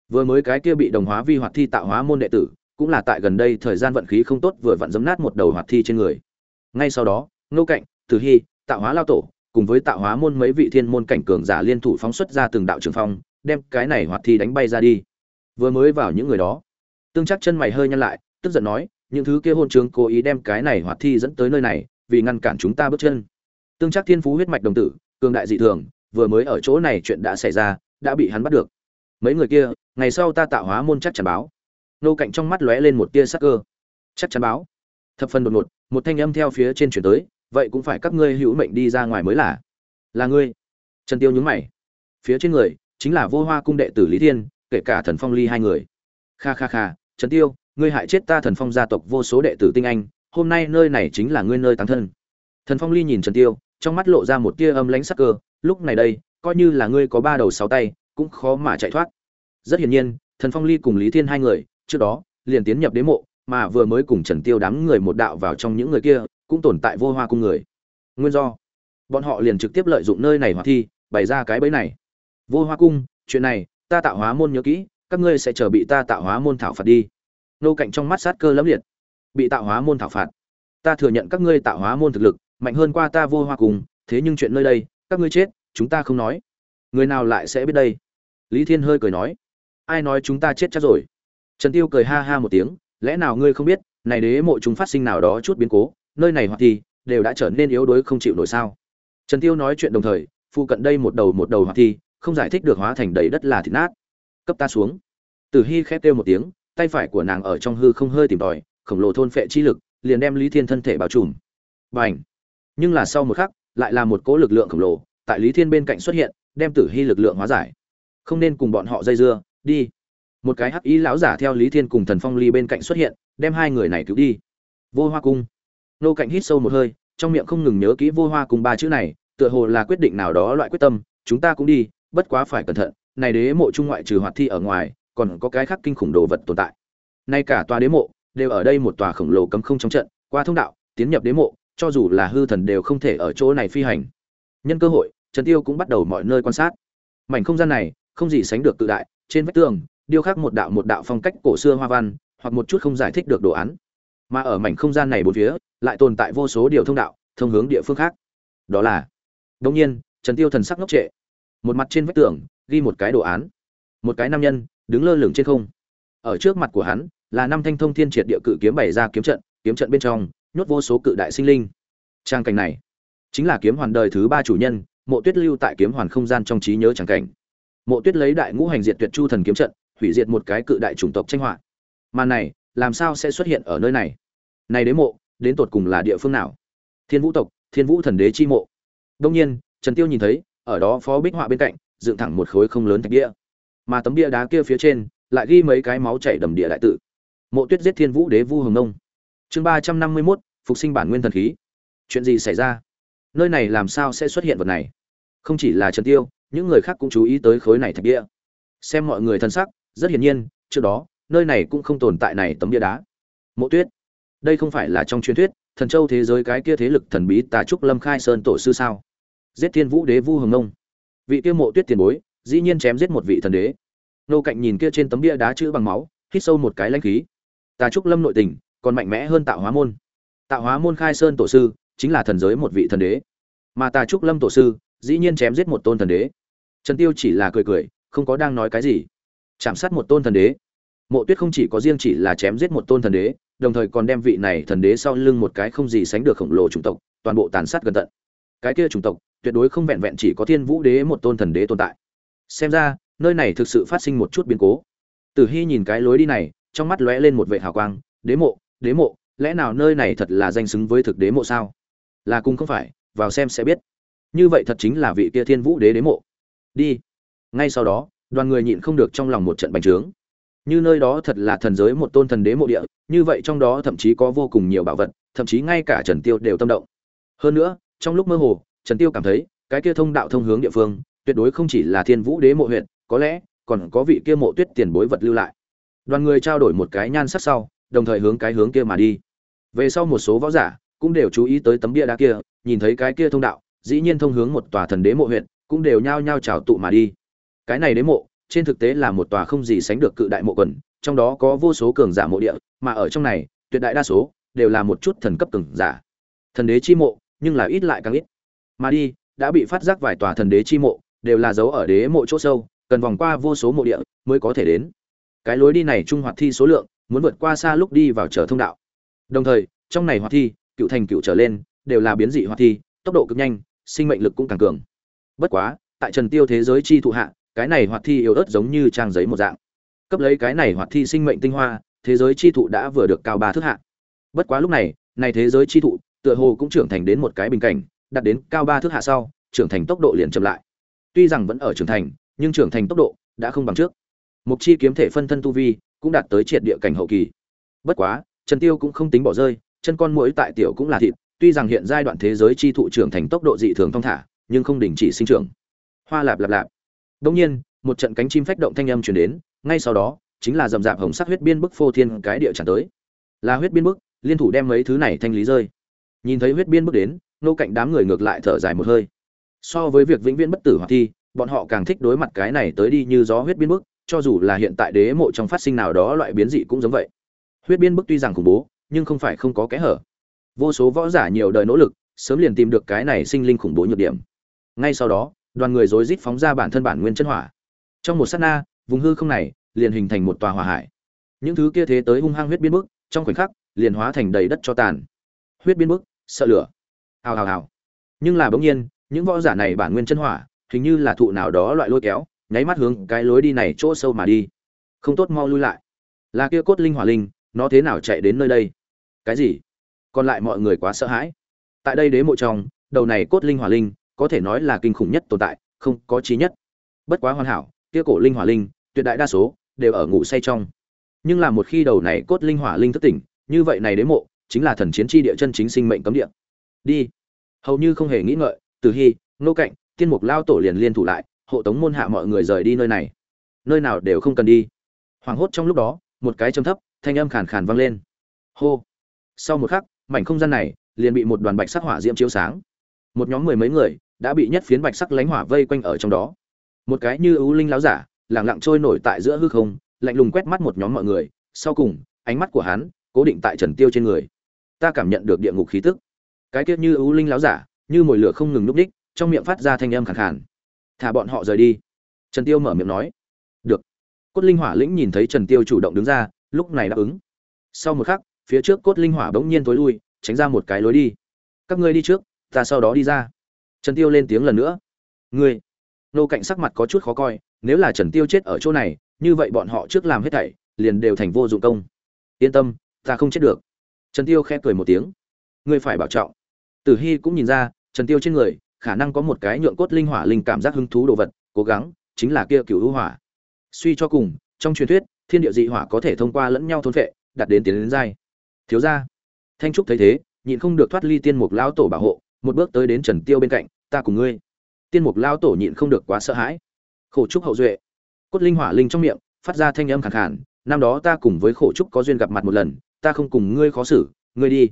Vừa mới cái kia bị đồng hóa vi hoạt thi tạo hóa môn đệ tử, cũng là tại gần đây thời gian vận khí không tốt vừa vặn giấm nát một đầu hoạt thi trên người. Ngay sau đó nô cạnh tử hy, tạo hóa lao tổ, cùng với tạo hóa môn mấy vị thiên môn cảnh cường giả liên thủ phóng xuất ra từng đạo trường phong, đem cái này hoạt thi đánh bay ra đi. Vừa mới vào những người đó, tương chắc chân mày hơi nhăn lại, tức giận nói, những thứ kia hôn trướng cố ý đem cái này hoạt thi dẫn tới nơi này, vì ngăn cản chúng ta bước chân. Tương chắc thiên phú huyết mạch đồng tử, cường đại dị thường vừa mới ở chỗ này chuyện đã xảy ra, đã bị hắn bắt được. Mấy người kia, ngày sau ta tạo hóa môn chắc chắn báo. Nô cạnh trong mắt lóe lên một tia sắc cơ. Chắc chắn báo. Thập phần đột ngột, một thanh âm theo phía trên chuyển tới, vậy cũng phải các ngươi hữu mệnh đi ra ngoài mới là. Là ngươi. Trần tiêu nhướng mày. Phía trên người, chính là vô hoa cung đệ tử lý thiên, kể cả thần phong ly hai người. Kha kha kha, trần tiêu, ngươi hại chết ta thần phong gia tộc vô số đệ tử tinh anh, hôm nay nơi này chính là ngươi nơi táng thân. Thần phong ly nhìn trần tiêu, trong mắt lộ ra một tia âm lãnh sắc cơ lúc này đây, coi như là ngươi có ba đầu sáu tay, cũng khó mà chạy thoát. Rất hiển nhiên, thần phong ly cùng lý thiên hai người, trước đó, liền tiến nhập đế mộ, mà vừa mới cùng trần tiêu đám người một đạo vào trong những người kia, cũng tồn tại vô hoa cung người. Nguyên do, bọn họ liền trực tiếp lợi dụng nơi này hoạt thi, bày ra cái bẫy này. Vô hoa cung, chuyện này, ta tạo hóa môn nhớ kỹ, các ngươi sẽ chờ bị ta tạo hóa môn thảo phạt đi. Nô cạnh trong mắt sát cơ lẫm liệt. Bị tạo hóa môn thảo phạt. Ta thừa nhận các ngươi tạo hóa môn thực lực, mạnh hơn qua ta vô hoa cung, thế nhưng chuyện nơi đây các ngươi chết, chúng ta không nói. Người nào lại sẽ biết đây? Lý thiên hơi cười nói. Ai nói chúng ta chết chắc rồi? Trần tiêu cười ha ha một tiếng. Lẽ nào ngươi không biết, này đế mộ chúng phát sinh nào đó chút biến cố, nơi này hoặc thì, đều đã trở nên yếu đuối không chịu nổi sao? Trần tiêu nói chuyện đồng thời, phụ cận đây một đầu một đầu hoặc thì, không giải thích được hóa thành đầy đất là thịt nát. Cấp ta xuống. Tử hy khép kêu một tiếng, tay phải của nàng ở trong hư không hơi tìm tòi, khổng lồ thôn phệ chi lực, liền đem lý thiên thân thể bao trùm. Bành! Nhưng là sau một khắc lại là một cỗ lực lượng khổng lồ tại lý thiên bên cạnh xuất hiện, đem tử hy lực lượng hóa giải. Không nên cùng bọn họ dây dưa, đi. Một cái hắc ý lão giả theo lý thiên cùng thần phong ly bên cạnh xuất hiện, đem hai người này cứu đi. Vô hoa cung. Nô cạnh hít sâu một hơi, trong miệng không ngừng nhớ kỹ vô hoa cung ba chữ này, tựa hồ là quyết định nào đó loại quyết tâm, chúng ta cũng đi, bất quá phải cẩn thận, này đế mộ trung ngoại trừ hoạt thi ở ngoài, còn có cái khác kinh khủng đồ vật tồn tại. Nay cả tòa đế mộ đều ở đây một tòa khổng lồ cấm không trong trận, qua thông đạo, tiến nhập đế mộ cho dù là hư thần đều không thể ở chỗ này phi hành. Nhân cơ hội, trần tiêu cũng bắt đầu mọi nơi quan sát. Mảnh không gian này, không gì sánh được tự đại, trên vách tường, điêu khắc một đạo một đạo phong cách cổ xưa hoa văn, hoặc một chút không giải thích được đồ án. Mà ở mảnh không gian này bốn phía, lại tồn tại vô số điều thông đạo, thông hướng địa phương khác. Đó là Đống nhiên, trần tiêu thần sắc ngốc trệ. Một mặt trên vách tường, ghi một cái đồ án. Một cái nam nhân, đứng lơ lửng trên không. Ở trước mặt của hắn, là năm thanh thông thiên triệt địa cự kiếm bày ra kiếm trận kiếm trận bên trong nhốt vô số cự đại sinh linh. Trang cảnh này chính là kiếm hoàn đời thứ ba chủ nhân, mộ tuyết lưu tại kiếm hoàn không gian trong trí nhớ trang cảnh. Mộ tuyết lấy đại ngũ hành diệt tuyệt chu thần kiếm trận, hủy diệt một cái cự đại chủng tộc tranh họa. Màn này, làm sao sẽ xuất hiện ở nơi này? Này đế mộ, đến tột cùng là địa phương nào? Thiên vũ tộc, thiên vũ thần đế chi mộ. Đông nhiên, trần tiêu nhìn thấy, ở đó phó bích họa bên cạnh, dựng thẳng một khối không lớn thạch bia. Mà tấm bia đá kia phía trên, lại ghi mấy cái máu chảy đầm địa đại tự. Mộ tuyết giết thiên vũ đế vu hồng nông chương ba trăm năm mươi 351, phục sinh bản nguyên thần khí. Chuyện gì xảy ra? Nơi này làm sao sẽ xuất hiện vật này? Không chỉ là trần tiêu những người khác cũng chú ý tới khối này thạch bia. Xem mọi người thân sắc rất hiển nhiên trước đó nơi này cũng không tồn tại này tấm bia đá. Mộ tuyết đây không phải là trong truyền thuyết thần châu thế giới cái kia thế lực thần bí tà trúc lâm khai sơn tổ sư sao? Giết thiên vũ đế vu hồng nông. Vị kia mộ tuyết tiền bối dĩ nhiên chém giết một vị thần đế. Nô cạnh nhìn kia trên tấm bia đá chữ bằng máu hít sâu một cái lãnh khí. Tà trúc lâm nội tình còn mạnh mẽ hơn tạo hóa môn. Tạo hóa môn khai sơn tổ sư, chính là thần giới một vị thần đế. Mà tà trúc lâm tổ sư, dĩ nhiên chém giết một tôn thần đế. Trần tiêu chỉ là cười cười, không có đang nói cái gì. Chạm sát một tôn thần đế. Mộ tuyết không chỉ có riêng chỉ là chém giết một tôn thần đế, đồng thời còn đem vị này thần đế sau lưng một cái không gì sánh được khổng lồ chủng tộc, toàn bộ tàn sát gần tận. Cái kia chủng tộc, tuyệt đối không vẹn vẹn chỉ có thiên vũ đế một tôn thần đế tồn tại. Xem ra, nơi này thực sự phát sinh một chút biến cố. Tử hy nhìn cái lối đi này, trong mắt lóe lên một vệ hào quang, đế mộ đế mộ, lẽ nào nơi này thật là danh xứng với thực đế mộ sao? Là cùng không phải, vào xem sẽ biết. Như vậy thật chính là vị kia thiên vũ đế đế mộ. Đi. Ngay sau đó, đoàn người nhịn không được trong lòng một trận bành trướng. Như nơi đó thật là thần giới một tôn thần đế mộ địa, như vậy trong đó thậm chí có vô cùng nhiều bảo vật, thậm chí ngay cả trần tiêu đều tâm động. Hơn nữa, trong lúc mơ hồ, trần tiêu cảm thấy, cái kia thông đạo thông hướng địa phương, tuyệt đối không chỉ là thiên vũ đế mộ huyện, có lẽ còn có vị kia mộ tuyết tiền bối vật lưu lại. Đoàn người trao đổi một cái nhan sắc sau đồng thời hướng cái hướng kia mà đi. Về sau một số võ giả cũng đều chú ý tới tấm bia đá kia, nhìn thấy cái kia thông đạo, dĩ nhiên thông hướng một tòa thần đế mộ huyện, cũng đều nhao nhao chào tụ mà đi. Cái này đế mộ, trên thực tế là một tòa không gì sánh được cự đại mộ quần, trong đó có vô số cường giả mộ địa, mà ở trong này, tuyệt đại đa số đều là một chút thần cấp cường giả. Thần đế chi mộ, nhưng là ít lại càng ít. Mà đi, đã bị phát giác vài tòa thần đế chi mộ, đều là dấu ở đế mộ chỗ sâu, cần vòng qua vô số mộ địa mới có thể đến. Cái lối đi này trung hoạt thi số lượng muốn vượt qua xa lúc đi vào trở thông đạo. Đồng thời, trong này hoạt thi, cựu thành cựu trở lên, đều là biến dị hoạt thi, tốc độ cực nhanh, sinh mệnh lực cũng càng cường. Bất quá, tại trần tiêu thế giới chi thụ hạ, cái này hoạt thi yếu ớt giống như trang giấy một dạng. Cấp lấy cái này hoạt thi sinh mệnh tinh hoa, thế giới chi thụ đã vừa được cao ba thước hạ. Bất quá lúc này này thế giới chi thụ, tựa hồ cũng trưởng thành đến một cái bình cảnh, đạt đến cao ba thước hạ sau, trưởng thành tốc độ liền chậm lại. Tuy rằng vẫn ở trưởng thành, nhưng trưởng thành tốc độ đã không bằng trước. Mục chi kiếm thể phân thân tu vi cũng đạt tới triệt địa cảnh hậu kỳ. Bất quá, trần tiêu cũng không tính bỏ rơi, chân con muỗi tại tiểu cũng là thịt, tuy rằng hiện giai đoạn thế giới chi thụ trưởng thành tốc độ dị thường thông thả, nhưng không đình chỉ sinh trưởng. Hoa lạp lạp lạp. Đương nhiên, một trận cánh chim phách động thanh âm truyền đến, ngay sau đó, chính là dầm dạp hồng sắc huyết biên bức phô thiên cái địa tràn tới. Là huyết biên bức, liên thủ đem mấy thứ này thanh lý rơi. Nhìn thấy huyết biên bức đến, nô cạnh đám người ngược lại thở dài một hơi. So với việc vĩnh viễn bất tử hoặc thi, bọn họ càng thích đối mặt cái này tới đi như gió huyết biên bức cho dù là hiện tại đế mộ trong phát sinh nào đó loại biến dị cũng giống vậy. Huyết biên bức tuy rằng khủng bố, nhưng không phải không có kẽ hở. Vô số võ giả nhiều đời nỗ lực, sớm liền tìm được cái này sinh linh khủng bố nhược điểm. Ngay sau đó, đoàn người rối rít phóng ra bản thân bản nguyên chân hỏa. Trong một sát na, vùng hư không này liền hình thành một tòa hỏa hải. Những thứ kia thế tới hung hăng huyết biên bức, trong khoảnh khắc, liền hóa thành đầy đất cho tàn. Huyết biên bức, sợ lửa. Hào hào hào. Nhưng là bỗng nhiên, những võ giả này bản nguyên chân hỏa, hình như là thụ nào đó loại lôi kéo nháy mắt hướng cái lối đi này chỗ sâu mà đi. Không tốt mau lui lại. Là kia cốt linh hỏa linh, nó thế nào chạy đến nơi đây? Cái gì? Còn lại mọi người quá sợ hãi. Tại đây đế mộ trong, đầu này cốt linh hỏa linh, có thể nói là kinh khủng nhất tồn tại, không có trí nhất. Bất quá hoàn hảo, kia cổ linh hỏa linh, tuyệt đại đa số, đều ở ngủ say trong. Nhưng là một khi đầu này cốt linh hỏa linh thức tỉnh, như vậy này đế mộ, chính là thần chiến tri địa chân chính sinh mệnh cấm địa. Đi. Hầu như không hề nghĩ ngợi, từ hy nô cạnh, tiên mục lao tổ liền liên thủ lại hộ tống môn hạ mọi người rời đi nơi này. Nơi nào đều không cần đi. Hoảng hốt trong lúc đó, một cái trầm thấp, thanh âm khàn khàn vang lên. Hô. Sau một khắc, mảnh không gian này liền bị một đoàn bạch sắc hỏa diễm chiếu sáng. Một nhóm mười mấy người đã bị nhất phiến bạch sắc lánh hỏa vây quanh ở trong đó. Một cái như ưu linh láo giả lẳng lặng trôi nổi tại giữa hư không, lạnh lùng quét mắt một nhóm mọi người. Sau cùng, ánh mắt của hắn cố định tại trần tiêu trên người. Ta cảm nhận được địa ngục khí tức. Cái tiết như ưu linh láo giả, như mồi lửa không ngừng núp đích, trong miệng phát ra thanh âm khàn khàn thả bọn họ rời đi. Trần tiêu mở miệng nói. Được. Cốt linh hỏa lĩnh nhìn thấy trần tiêu chủ động đứng ra, lúc này đáp ứng. Sau một khắc, phía trước cốt linh hỏa bỗng nhiên tối lui, tránh ra một cái lối đi. Các ngươi đi trước, ta sau đó đi ra. Trần tiêu lên tiếng lần nữa. Ngươi. Nô cạnh sắc mặt có chút khó coi, nếu là trần tiêu chết ở chỗ này, như vậy bọn họ trước làm hết thảy, liền đều thành vô dụng công. Yên tâm, ta không chết được. Trần tiêu khẽ cười một tiếng. Ngươi phải bảo trọng. Tử hy cũng nhìn ra, trần tiêu trên người khả năng có một cái nhượng cốt linh hỏa linh cảm giác hứng thú đồ vật, cố gắng, chính là kia cửu hữu hỏa. Suy cho cùng, trong truyền thuyết, thiên địa dị hỏa có thể thông qua lẫn nhau thôn phệ đặt đến tiến đến giai. Thiếu gia. Thanh trúc thấy thế, nhịn không được thoát ly tiên mục lão tổ bảo hộ, một bước tới đến trần tiêu bên cạnh, ta cùng ngươi. Tiên mục lão tổ nhịn không được quá sợ hãi. Khổ trúc hậu duệ. Cốt linh hỏa linh trong miệng, phát ra thanh âm khàn khàn, năm đó ta cùng với khổ trúc có duyên gặp mặt một lần, ta không cùng ngươi khó xử, ngươi đi.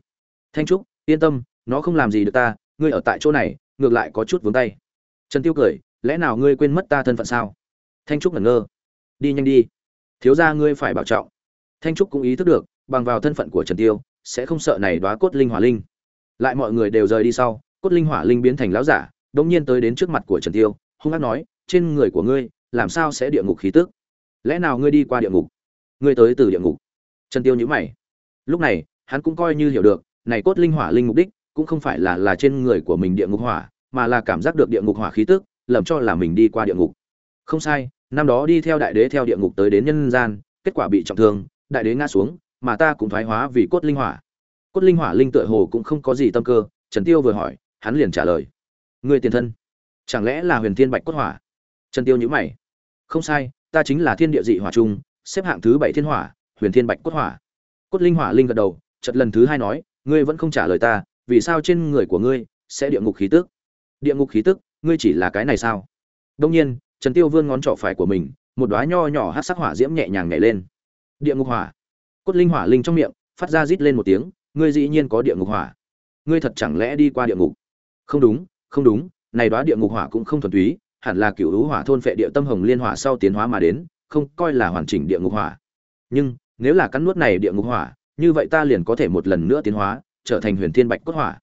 Thanh trúc, yên tâm, nó không làm gì được ta, ngươi ở tại chỗ này ngược lại có chút vướng tay. Trần tiêu cười, lẽ nào ngươi quên mất ta thân phận sao? Thanh trúc ngẩn ngơ. Đi nhanh đi. Thiếu gia ngươi phải bảo trọng. Thanh trúc cũng ý thức được, bằng vào thân phận của trần tiêu, sẽ không sợ này đóa cốt linh hỏa linh. Lại mọi người đều rời đi sau, cốt linh hỏa linh biến thành lão giả đống nhiên tới đến trước mặt của trần tiêu, hung ác nói, trên người của ngươi, làm sao sẽ địa ngục khí tức? Lẽ nào ngươi đi qua địa ngục? Ngươi tới từ địa ngục? Trần tiêu nhíu mày. Lúc này, hắn cũng coi như hiểu được, này cốt linh hỏa linh mục đích cũng không phải là là trên người của mình địa ngục hỏa, mà là cảm giác được địa ngục hỏa khí tức, lầm cho là mình đi qua địa ngục. Không sai, năm đó đi theo đại đế theo địa ngục tới đến nhân gian, kết quả bị trọng thương, đại đế ngã xuống, mà ta cũng thoái hóa vì cốt linh hỏa. Cốt linh hỏa linh tựa hồ cũng không có gì tâm cơ, trần tiêu vừa hỏi, hắn liền trả lời. Người tiền thân, chẳng lẽ là huyền thiên bạch cốt hỏa? Trần tiêu nhíu mày. Không sai, ta chính là thiên địa dị hỏa trung, xếp hạng thứ bảy thiên hỏa, huyền thiên bạch cốt hỏa. Cốt linh hỏa linh gật đầu, chợt lần thứ hai nói, ngươi vẫn không trả lời ta vì sao trên người của ngươi sẽ địa ngục khí tức? Địa ngục khí tức, ngươi chỉ là cái này sao? Đông nhiên, trần tiêu vươn ngón trỏ phải của mình, một đóa nho nhỏ hát sắc hỏa diễm nhẹ nhàng nhảy lên. Địa ngục hỏa. Cốt linh hỏa linh trong miệng, phát ra rít lên một tiếng, ngươi dĩ nhiên có địa ngục hỏa. Ngươi thật chẳng lẽ đi qua địa ngục? Không đúng không đúng, này đóa địa ngục hỏa cũng không thuần túy, hẳn là cựu hữu hỏa thôn phệ địa tâm hồng liên hỏa sau tiến hóa mà đến, không coi là hoàn chỉnh địa ngục hỏa. Nhưng, nếu là cắn nuốt này địa ngục hỏa, như vậy ta liền có thể một lần nữa tiến hóa trở thành huyền thiên bạch cốt hỏa.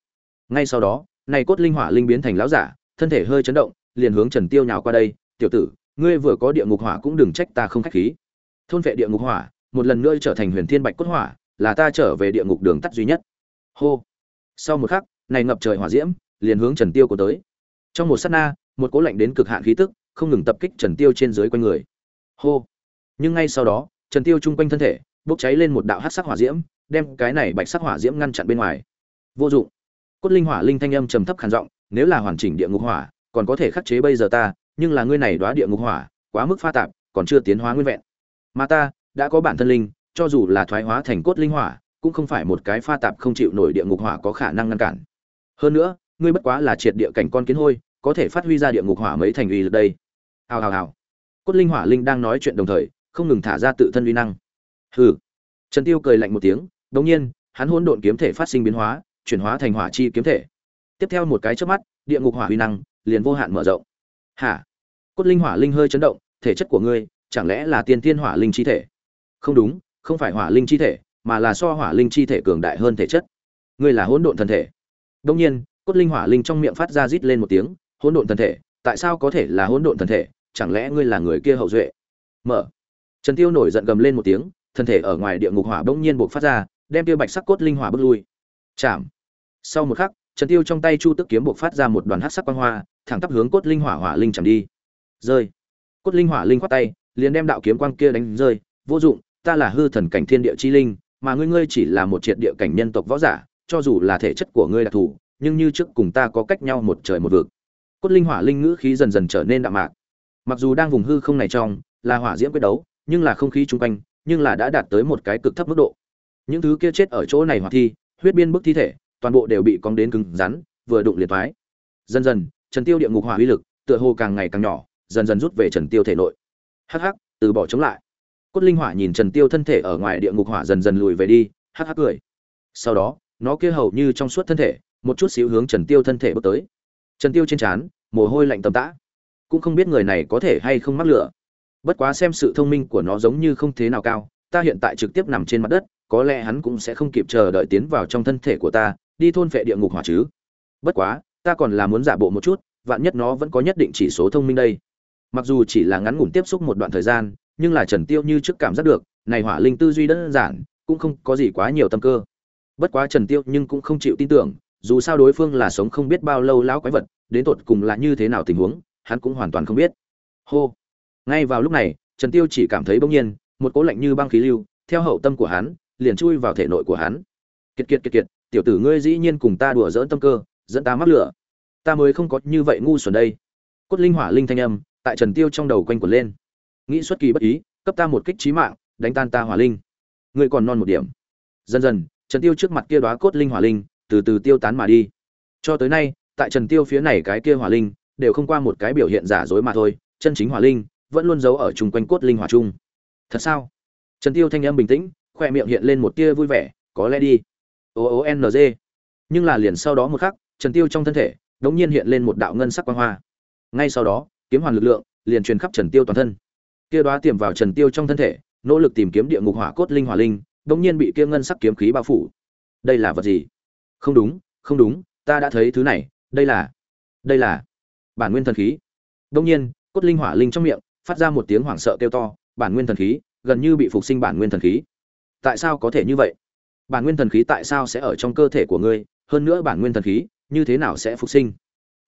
Ngay sau đó, này cốt linh hỏa linh biến thành lão giả, thân thể hơi chấn động, liền hướng trần tiêu nhào qua đây, tiểu tử, ngươi vừa có địa ngục hỏa cũng đừng trách ta không khách khí. Thôn vệ địa ngục hỏa, một lần nữa trở thành huyền thiên bạch cốt hỏa, là ta trở về địa ngục đường tắt duy nhất. Hô. Sau một khắc, này ngập trời hỏa diễm, liền hướng trần tiêu của tới. Trong một sát na, một cỗ lạnh đến cực hạn khí tức, không ngừng tập kích trần tiêu trên dưới quanh người. Hô. Nhưng ngay sau đó, trần tiêu trung quanh thân thể, bốc cháy lên một đạo hắc sắc hỏa diễm đem cái này bạch sắc hỏa diễm ngăn chặn bên ngoài. Vô dụng. Cốt linh hỏa linh thanh âm trầm thấp khàn giọng, nếu là hoàn chỉnh địa ngục hỏa, còn có thể khắc chế bây giờ ta, nhưng là ngươi này đóa địa ngục hỏa, quá mức pha tạp, còn chưa tiến hóa nguyên vẹn. Mà ta, đã có bản thân linh, cho dù là thoái hóa thành cốt linh hỏa, cũng không phải một cái pha tạp không chịu nổi địa ngục hỏa có khả năng ngăn cản. Hơn nữa, ngươi bất quá là triệt địa cảnh con kiến hôi, có thể phát huy ra địa ngục hỏa mấy thành uy lực đây. Hào hào hào. Cốt linh hỏa linh đang nói chuyện đồng thời, không ngừng thả ra tự thân uy năng. Hừ. Trần tiêu cười lạnh một tiếng đồng nhiên, hắn hỗn độn kiếm thể phát sinh biến hóa, chuyển hóa thành hỏa chi kiếm thể. Tiếp theo một cái chớp mắt, địa ngục hỏa uy năng liền vô hạn mở rộng. Hả? Cốt linh hỏa linh hơi chấn động, thể chất của ngươi chẳng lẽ là tiên tiên hỏa linh chi thể? Không đúng, không phải hỏa linh chi thể, mà là so hỏa linh chi thể cường đại hơn thể chất. Ngươi là hỗn độn thân thể. Đồng nhiên, cốt linh hỏa linh trong miệng phát ra rít lên một tiếng, hỗn độn thân thể, tại sao có thể là hỗn độn thân thể? Chẳng lẽ ngươi là người kia hậu duệ? Mở. Trần tiêu nổi giận gầm lên một tiếng thân thể ở ngoài địa ngục hỏa bỗng nhiên bộc phát ra đem tiêu bạch sắc cốt linh hỏa bước lui. Chạm. Sau một khắc, trần tiêu trong tay chu tức kiếm bộc phát ra một đoàn hắc sắc quang hoa, thẳng tắp hướng cốt linh hỏa hỏa linh chạm đi. Rơi. Cốt linh hỏa linh khoát tay, liền đem đạo kiếm quang kia đánh rơi. Vô dụng, ta là hư thần cảnh thiên địa chi linh, mà ngươi ngươi chỉ là một triệt địa cảnh nhân tộc võ giả, cho dù là thể chất của ngươi đặc thù nhưng như trước cùng ta có cách nhau một trời một vực. Cốt linh hỏa linh ngữ khí dần dần trở nên đạm mạc. Mặc dù đang vùng hư không này trong, là hỏa diễm quyết đấu, nhưng là không khí chung quanh, nhưng là đã đạt tới một cái cực thấp mức độ những thứ kia chết ở chỗ này hoặc thi, huyết biên bức thi thể, toàn bộ đều bị cong đến cứng rắn, vừa đụng liệt thoái. Dần dần, trần tiêu địa ngục hỏa uy lực, tựa hồ càng ngày càng nhỏ, dần dần rút về trần tiêu thể nội. Hắc hắc, từ bỏ chống lại. Cốt linh hỏa nhìn trần tiêu thân thể ở ngoài địa ngục hỏa dần dần lùi về đi, hắc hắc cười. Sau đó, nó kia hầu như trong suốt thân thể, một chút xíu hướng trần tiêu thân thể bước tới. Trần tiêu trên trán, mồ hôi lạnh tầm tã. Cũng không biết người này có thể hay không mắc lửa. Bất quá xem sự thông minh của nó giống như không thế nào cao ta hiện tại trực tiếp nằm trên mặt đất, có lẽ hắn cũng sẽ không kịp chờ đợi tiến vào trong thân thể của ta, đi thôn phệ địa ngục hỏa chứ. Bất quá, ta còn là muốn giả bộ một chút, vạn nhất nó vẫn có nhất định chỉ số thông minh đây. Mặc dù chỉ là ngắn ngủn tiếp xúc một đoạn thời gian, nhưng là trần tiêu như trước cảm giác được, này hỏa linh tư duy đơn giản, cũng không có gì quá nhiều tâm cơ. Bất quá trần tiêu nhưng cũng không chịu tin tưởng, dù sao đối phương là sống không biết bao lâu lão quái vật, đến tột cùng là như thế nào tình huống, hắn cũng hoàn toàn không biết. Hô. Ngay vào lúc này, trần tiêu chỉ cảm thấy bỗng nhiên một cỗ lạnh như băng khí lưu, theo hậu tâm của hắn, liền chui vào thể nội của hắn. Kiệt kiệt kiệt kiệt, tiểu tử ngươi dĩ nhiên cùng ta đùa dỡn tâm cơ, dẫn ta mắc lửa. Ta mới không có như vậy ngu xuẩn đây. Cốt linh hỏa linh thanh âm, tại trần tiêu trong đầu quanh quẩn lên. Nghĩ xuất kỳ bất ý, cấp ta một kích trí mạng, đánh tan ta hỏa linh. Ngươi còn non một điểm. Dần dần, trần tiêu trước mặt kia đóa cốt linh hỏa linh, từ từ tiêu tán mà đi. Cho tới nay, tại trần tiêu phía này cái kia hỏa linh, đều không qua một cái biểu hiện giả dối mà thôi. Chân chính hỏa linh, vẫn luôn giấu ở chung quanh cốt linh hỏa chung thật sao? Trần tiêu thanh âm bình tĩnh, khoe miệng hiện lên một tia vui vẻ, có lẽ đi. O o n g. Nhưng là liền sau đó một khắc, trần tiêu trong thân thể, đống nhiên hiện lên một đạo ngân sắc quang hoa. Ngay sau đó, kiếm hoàn lực lượng liền truyền khắp trần tiêu toàn thân. Kia đóa tiềm vào trần tiêu trong thân thể, nỗ lực tìm kiếm địa ngục hỏa cốt linh hỏa linh, đống nhiên bị kia ngân sắc kiếm khí bao phủ. Đây là vật gì? Không đúng không đúng, ta đã thấy thứ này, đây là đây là bản nguyên thần khí. Đống nhiên, cốt linh hỏa linh trong miệng, phát ra một tiếng hoảng sợ kêu to bản nguyên thần khí, gần như bị phục sinh bản nguyên thần khí. Tại sao có thể như vậy? Bản nguyên thần khí tại sao sẽ ở trong cơ thể của ngươi? Hơn nữa bản nguyên thần khí, như thế nào sẽ phục sinh?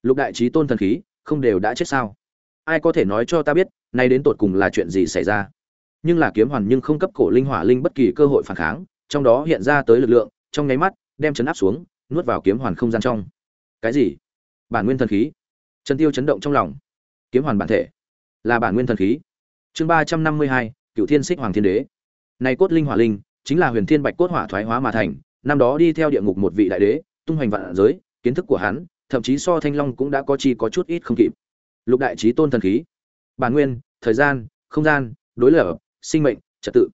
Lục đại trí tôn thần khí, không đều đã chết sao? Ai có thể nói cho ta biết, nay đến tột cùng là chuyện gì xảy ra? Nhưng là kiếm hoàn nhưng không cấp cổ linh hỏa linh bất kỳ cơ hội phản kháng, trong đó hiện ra tới lực lượng, trong nháy mắt, đem chấn áp xuống, nuốt vào kiếm hoàn không gian trong. Cái gì? Bản nguyên thần khí? Trần tiêu chấn động trong lòng. Kiếm hoàn bản thể? Là bản nguyên thần khí? Chương ba trăm năm mươi hai cựu thiên xích hoàng thiên đế. Này cốt linh hỏa linh, chính là huyền thiên bạch cốt hỏa thoái hóa mà thành, năm đó đi theo địa ngục một vị đại đế, tung hoành vạn giới, kiến thức của hắn, thậm chí so thanh long cũng đã có chi có chút ít không kịp. Lục đại trí tôn thần khí. Bản nguyên, thời gian, không gian, đối lập, sinh mệnh, trật tự.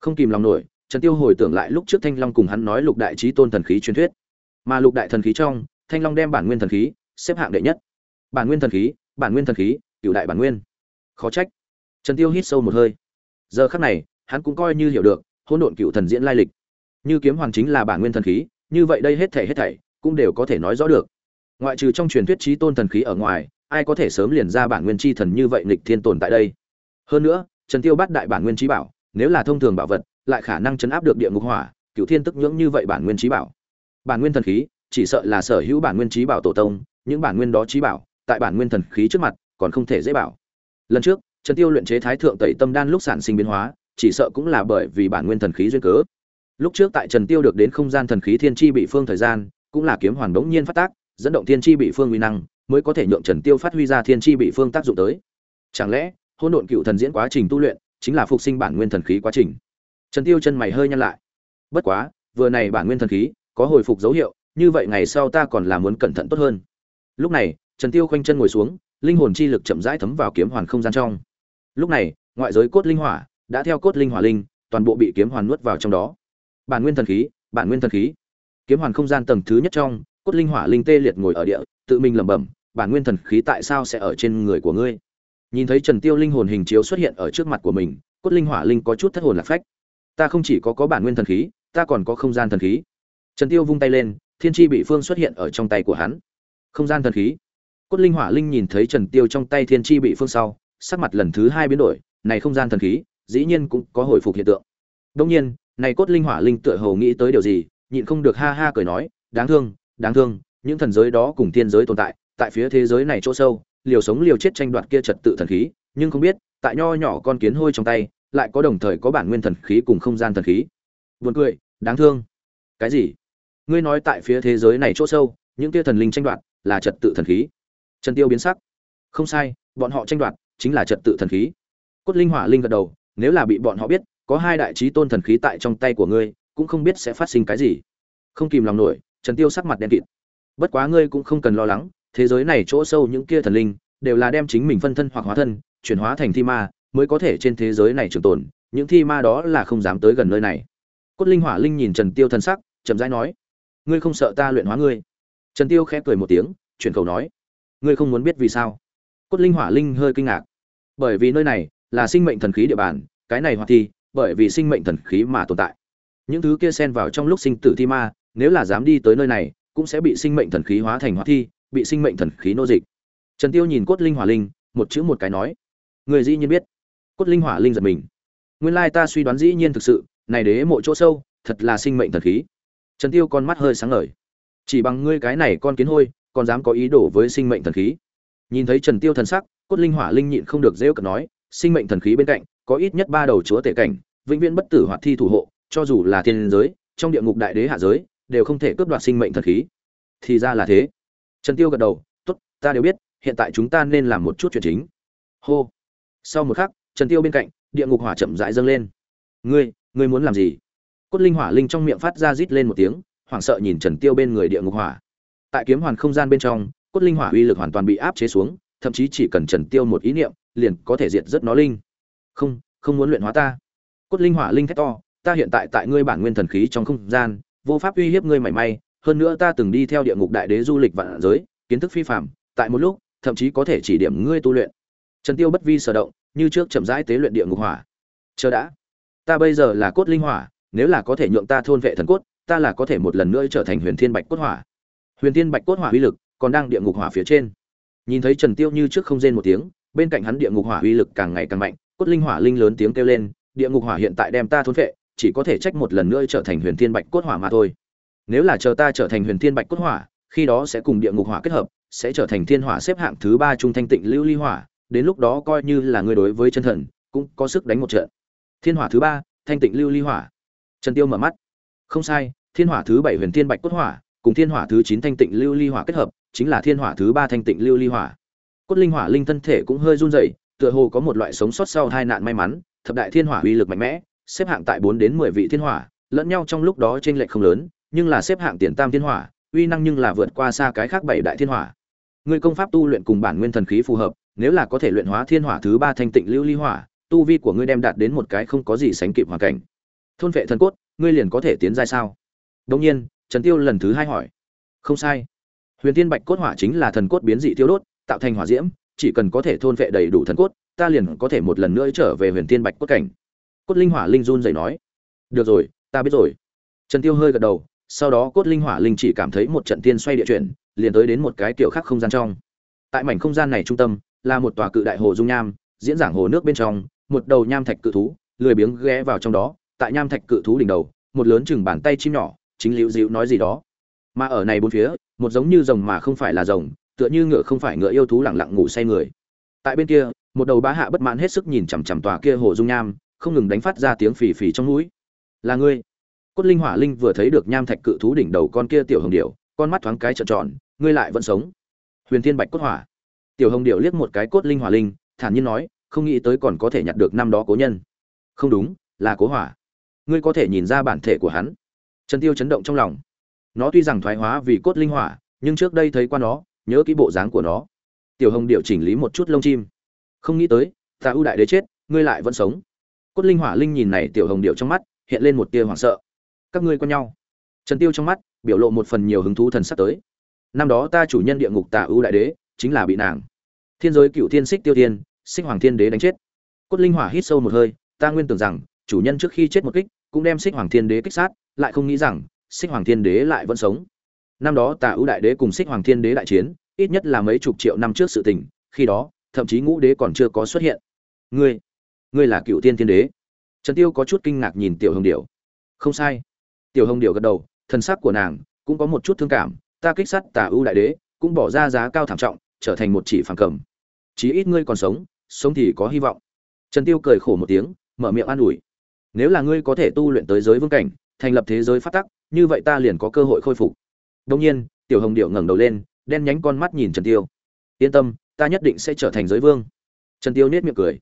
Không kìm lòng nổi, trần tiêu hồi tưởng lại lúc trước thanh long cùng hắn nói lục đại trí tôn thần khí truyền thuyết. Mà lục đại thần khí trong, thanh long đem bản nguyên thần khí xếp hạng đệ nhất. Bản nguyên thần khí, bản nguyên thần khí cựu đại bản nguyên. Khó trách trần tiêu hít sâu một hơi. Giờ khắc này, hắn cũng coi như hiểu được, hỗn độn cựu thần diễn lai lịch. Như kiếm hoàng chính là bản nguyên thần khí, như vậy đây hết thảy hết thảy cũng đều có thể nói rõ được. Ngoại trừ trong truyền thuyết trí tôn thần khí ở ngoài, ai có thể sớm liền ra bản nguyên chi thần như vậy nghịch thiên tồn tại đây? Hơn nữa, trần tiêu bắt đại bản nguyên chí bảo, nếu là thông thường bảo vật, lại khả năng chấn áp được địa ngục hỏa, cựu thiên tức nhưỡng như vậy bản nguyên chí bảo. Bản nguyên thần khí, chỉ sợ là sở hữu bản nguyên chí bảo tổ tông, những bản nguyên đó chí bảo, tại bản nguyên thần khí trước mặt, còn không thể dễ bảo. Lần trước trần tiêu luyện chế thái thượng tẩy tâm đan lúc sản sinh biến hóa, chỉ sợ cũng là bởi vì bản nguyên thần khí duyên cớ. Lúc trước tại trần tiêu được đến không gian thần khí thiên chi bị phương thời gian, cũng là kiếm hoàn đống nhiên phát tác, dẫn động thiên chi bị phương uy năng, mới có thể nhượng trần tiêu phát huy ra thiên chi bị phương tác dụng tới. Chẳng lẽ, hỗn độn cựu thần diễn quá trình tu luyện, chính là phục sinh bản nguyên thần khí quá trình? Trần tiêu chân mày hơi nhăn lại. Bất quá, vừa này bản nguyên thần khí, có hồi phục dấu hiệu, như vậy ngày sau ta còn là muốn cẩn thận tốt hơn. Lúc này, trần tiêu khoanh chân ngồi xuống, linh hồn chi lực chậm rãi thấm vào kiếm hoàn không gian trong lúc này, ngoại giới cốt linh hỏa đã theo cốt linh hỏa linh, toàn bộ bị kiếm hoàn nuốt vào trong đó. Bản nguyên thần khí, bản nguyên thần khí. Kiếm hoàn không gian tầng thứ nhất trong, cốt linh hỏa linh tê liệt ngồi ở địa, tự mình lẩm bẩm, bản nguyên thần khí tại sao sẽ ở trên người của ngươi? Nhìn thấy trần tiêu linh hồn hình chiếu xuất hiện ở trước mặt của mình, cốt linh hỏa linh có chút thất hồn lạc phách. Ta không chỉ có có bản nguyên thần khí, ta còn có không gian thần khí. Trần tiêu vung tay lên, thiên chi bị phương xuất hiện ở trong tay của hắn. Không gian thần khí? Cốt linh hỏa linh nhìn thấy trần tiêu trong tay thiên chi bị phương sau sắc mặt lần thứ hai biến đổi, này không gian thần khí, dĩ nhiên cũng có hồi phục hiện tượng. Đông nhiên, này cốt linh hỏa linh tựa hồ nghĩ tới điều gì, nhịn không được ha ha cười nói, đáng thương đáng thương, những thần giới đó cùng thiên giới tồn tại tại phía thế giới này chỗ sâu, liều sống liều chết tranh đoạt kia trật tự thần khí, nhưng không biết, tại nho nhỏ con kiến hôi trong tay, lại có đồng thời có bản nguyên thần khí cùng không gian thần khí. Buồn cười, đáng thương. Cái gì? Ngươi nói tại phía thế giới này chỗ sâu, những kia thần linh tranh đoạt là trật tự thần khí. Trần tiêu biến sắc. Không sai, bọn họ tranh đoạt chính là trật tự thần khí. Cốt linh hỏa linh gật đầu, nếu là bị bọn họ biết, có hai đại trí tôn thần khí tại trong tay của ngươi, cũng không biết sẽ phát sinh cái gì. Không kìm lòng nổi, trần tiêu sắc mặt đen kịt. Bất quá ngươi cũng không cần lo lắng, thế giới này chỗ sâu những kia thần linh, đều là đem chính mình phân thân hoặc hóa thân, chuyển hóa thành thi ma, mới có thể trên thế giới này trường tồn, những thi ma đó là không dám tới gần nơi này. Cốt linh hỏa linh nhìn trần tiêu thân sắc, chậm rãi nói, ngươi không sợ ta luyện hóa ngươi? Trần tiêu khẽ cười một tiếng, chuyển khẩu nói, ngươi không muốn biết vì sao? Cốt linh hỏa linh hơi kinh ngạc bởi vì nơi này là sinh mệnh thần khí địa bàn, cái này hoạt thi, bởi vì sinh mệnh thần khí mà tồn tại. Những thứ kia xen vào trong lúc sinh tử thi ma, nếu là dám đi tới nơi này, cũng sẽ bị sinh mệnh thần khí hóa thành hoạt thi, bị sinh mệnh thần khí nô dịch. Trần tiêu nhìn cốt linh hỏa linh, một chữ một cái nói, người dĩ nhiên biết. Cốt linh hỏa linh giật mình. Nguyên lai ta suy đoán dĩ nhiên thực sự, này đế mộ chỗ sâu, thật là sinh mệnh thần khí. Trần tiêu con mắt hơi sáng ngời. Chỉ bằng ngươi cái này con kiến hôi, còn dám có ý đồ với sinh mệnh thần khí? Nhìn thấy trần tiêu thần sắc cốt linh hỏa linh nhịn không được rêu cợt nói, sinh mệnh thần khí bên cạnh, có ít nhất ba đầu chúa tể cảnh, vĩnh viễn bất tử hoạt thi thủ hộ, cho dù là thiên giới, trong địa ngục đại đế hạ giới, đều không thể cướp đoạt sinh mệnh thần khí. Thì ra là thế. Trần tiêu gật đầu, tốt, ta đều biết, hiện tại chúng ta nên làm một chút chuyện chính. Hô. Sau một khắc, trần tiêu bên cạnh, địa ngục hỏa chậm rãi dâng lên. Ngươi ngươi muốn làm gì? Cốt linh hỏa linh trong miệng phát ra rít lên một tiếng, hoảng sợ nhìn trần tiêu bên người địa ngục hỏa. Tại kiếm hoàn không gian bên trong, cốt linh hỏa uy lực hoàn toàn bị áp chế xuống thậm chí chỉ cần trần tiêu một ý niệm liền có thể diệt rất nó linh. Không không muốn luyện hóa ta. Cốt linh hỏa linh thét to ta hiện tại tại ngươi bản nguyên thần khí trong không gian vô pháp uy hiếp ngươi mảy may hơn nữa ta từng đi theo địa ngục đại đế du lịch vạn giới kiến thức phi phàm, tại một lúc thậm chí có thể chỉ điểm ngươi tu luyện. Trần tiêu bất vi sở động như trước chậm rãi tế luyện địa ngục hỏa. Chờ đã. Ta bây giờ là cốt linh hỏa nếu là có thể nhượng ta thôn vệ thần cốt ta là có thể một lần nữa trở thành huyền thiên bạch cốt hỏa. Huyền thiên bạch cốt hỏa uy lực còn đang địa ngục hỏa phía trên nhìn thấy trần tiêu như trước không rên một tiếng bên cạnh hắn địa ngục hỏa uy lực càng ngày càng mạnh cốt linh hỏa linh lớn tiếng kêu lên địa ngục hỏa hiện tại đem ta thôn phệ, chỉ có thể trách một lần nữa trở thành huyền thiên bạch cốt hỏa mà thôi. Nếu là chờ ta trở thành huyền thiên bạch cốt hỏa khi đó sẽ cùng địa ngục hỏa kết hợp sẽ trở thành thiên hỏa xếp hạng thứ ba trung thanh tịnh lưu ly hỏa đến lúc đó coi như là người đối với chân thần cũng có sức đánh một trận. Thiên hỏa thứ ba thanh tịnh lưu ly hỏa. Trần tiêu mở mắt. Không sai thiên hỏa thứ bảy huyền thiên bạch cốt hỏa cùng thiên hỏa thứ chín thanh tịnh lưu ly hỏa kết hợp chính là thiên hỏa thứ ba thanh tịnh lưu ly hỏa. Cốt linh hỏa linh thân thể cũng hơi run rẩy, tựa hồ có một loại sống sót sau hai nạn may mắn, thập đại thiên hỏa uy lực mạnh mẽ, xếp hạng tại bốn đến mười vị thiên hỏa, lẫn nhau trong lúc đó trên lệch không lớn, nhưng là xếp hạng tiền tam thiên hỏa, uy năng nhưng là vượt qua xa cái khác bảy đại thiên hỏa. Ngươi công pháp tu luyện cùng bản nguyên thần khí phù hợp, nếu là có thể luyện hóa thiên hỏa thứ ba thanh tịnh lưu ly hỏa, tu vi của ngươi đem đạt đến một cái không có gì sánh kịp hoàn cảnh. Thôn vệ thần cốt, ngươi liền có thể tiến ra sao? Đông nhiên, trần tiêu lần thứ hai hỏi. Không sai huyền Thiên bạch cốt hỏa chính là thần cốt biến dị tiêu đốt, tạo thành hỏa diễm, chỉ cần có thể thôn vệ đầy đủ thần cốt, ta liền có thể một lần nữa trở về huyền Thiên bạch cốt cảnh. Cốt linh hỏa linh run dậy nói, được rồi, ta biết rồi. Trần tiêu hơi gật đầu, sau đó cốt linh hỏa linh chỉ cảm thấy một trận tiên xoay địa chuyển, liền tới đến một cái kiểu khác không gian trong. Tại mảnh không gian này trung tâm, là một tòa cự đại hồ dung nham, diễn giảng hồ nước bên trong, một đầu nham thạch cự thú, lười biếng ghé vào trong đó, tại nham thạch cự thú đỉnh đầu, một lớn chừng bàn tay chim nhỏ, chính liễu dịu nói gì đó. Mà ở này bốn phía một giống như rồng mà không phải là rồng, tựa như ngựa không phải ngựa yêu thú lặng lặng ngủ say người. Tại bên kia, một đầu bá hạ bất mãn hết sức nhìn chằm chằm tòa kia hồ dung nham, không ngừng đánh phát ra tiếng phì phì trong mũi là ngươi? Cốt linh hỏa linh vừa thấy được nham thạch cự thú đỉnh đầu con kia tiểu hồng điểu, con mắt thoáng cái trợn tròn, ngươi lại vẫn sống? Huyền thiên bạch cốt hỏa. Tiểu hồng điểu liếc một cái cốt linh hỏa linh, thản nhiên nói, không nghĩ tới còn có thể nhặt được năm đó cố nhân. Không đúng, là cố hỏa. Ngươi có thể nhìn ra bản thể của hắn. Trần tiêu chấn động trong lòng nó tuy rằng thoái hóa vì cốt linh hỏa, nhưng trước đây thấy qua nó, nhớ kỹ bộ dáng của nó. Tiểu hồng điệu chỉnh lý một chút lông chim. Không nghĩ tới, ta ưu đại đế chết, ngươi lại vẫn sống. Cốt linh hỏa linh nhìn này tiểu hồng điệu trong mắt, hiện lên một tia hoảng sợ. Các ngươi quen nhau. Trần tiêu trong mắt, biểu lộ một phần nhiều hứng thú thần sắc tới. Năm đó ta chủ nhân địa ngục tà ưu đại đế, chính là bị nàng. Thiên giới cựu thiên xích tiêu thiên, xích hoàng thiên đế đánh chết. Cốt linh hỏa hít sâu một hơi, ta nguyên tưởng rằng, chủ nhân trước khi chết một kích, cũng đem xích hoàng thiên đế kích sát, lại không nghĩ rằng xích hoàng thiên đế lại vẫn sống. Năm đó tà ưu đại đế cùng xích hoàng thiên đế đại chiến, ít nhất là mấy chục triệu năm trước sự tình, khi đó, thậm chí ngũ đế còn chưa có xuất hiện. Ngươi ngươi là cựu tiên thiên đế. Trần tiêu có chút kinh ngạc nhìn tiểu hồng điểu. Không sai. Tiểu hồng điểu gật đầu, thần sắc của nàng cũng có một chút thương cảm, ta kích sát tà ưu đại đế, cũng bỏ ra giá cao thảm trọng, trở thành một chỉ phản cầm. Chí ít ngươi còn sống sống thì có hy vọng. Trần tiêu cười khổ một tiếng, mở miệng an ủi. Nếu là ngươi có thể tu luyện tới giới vương cảnh thành lập thế giới phát tắc, như vậy ta liền có cơ hội khôi phục. Đông nhiên, tiểu hồng điệu ngẩng đầu lên, đen nhánh con mắt nhìn trần tiêu. Yên tâm, ta nhất định sẽ trở thành giới vương. Trần tiêu nết miệng cười.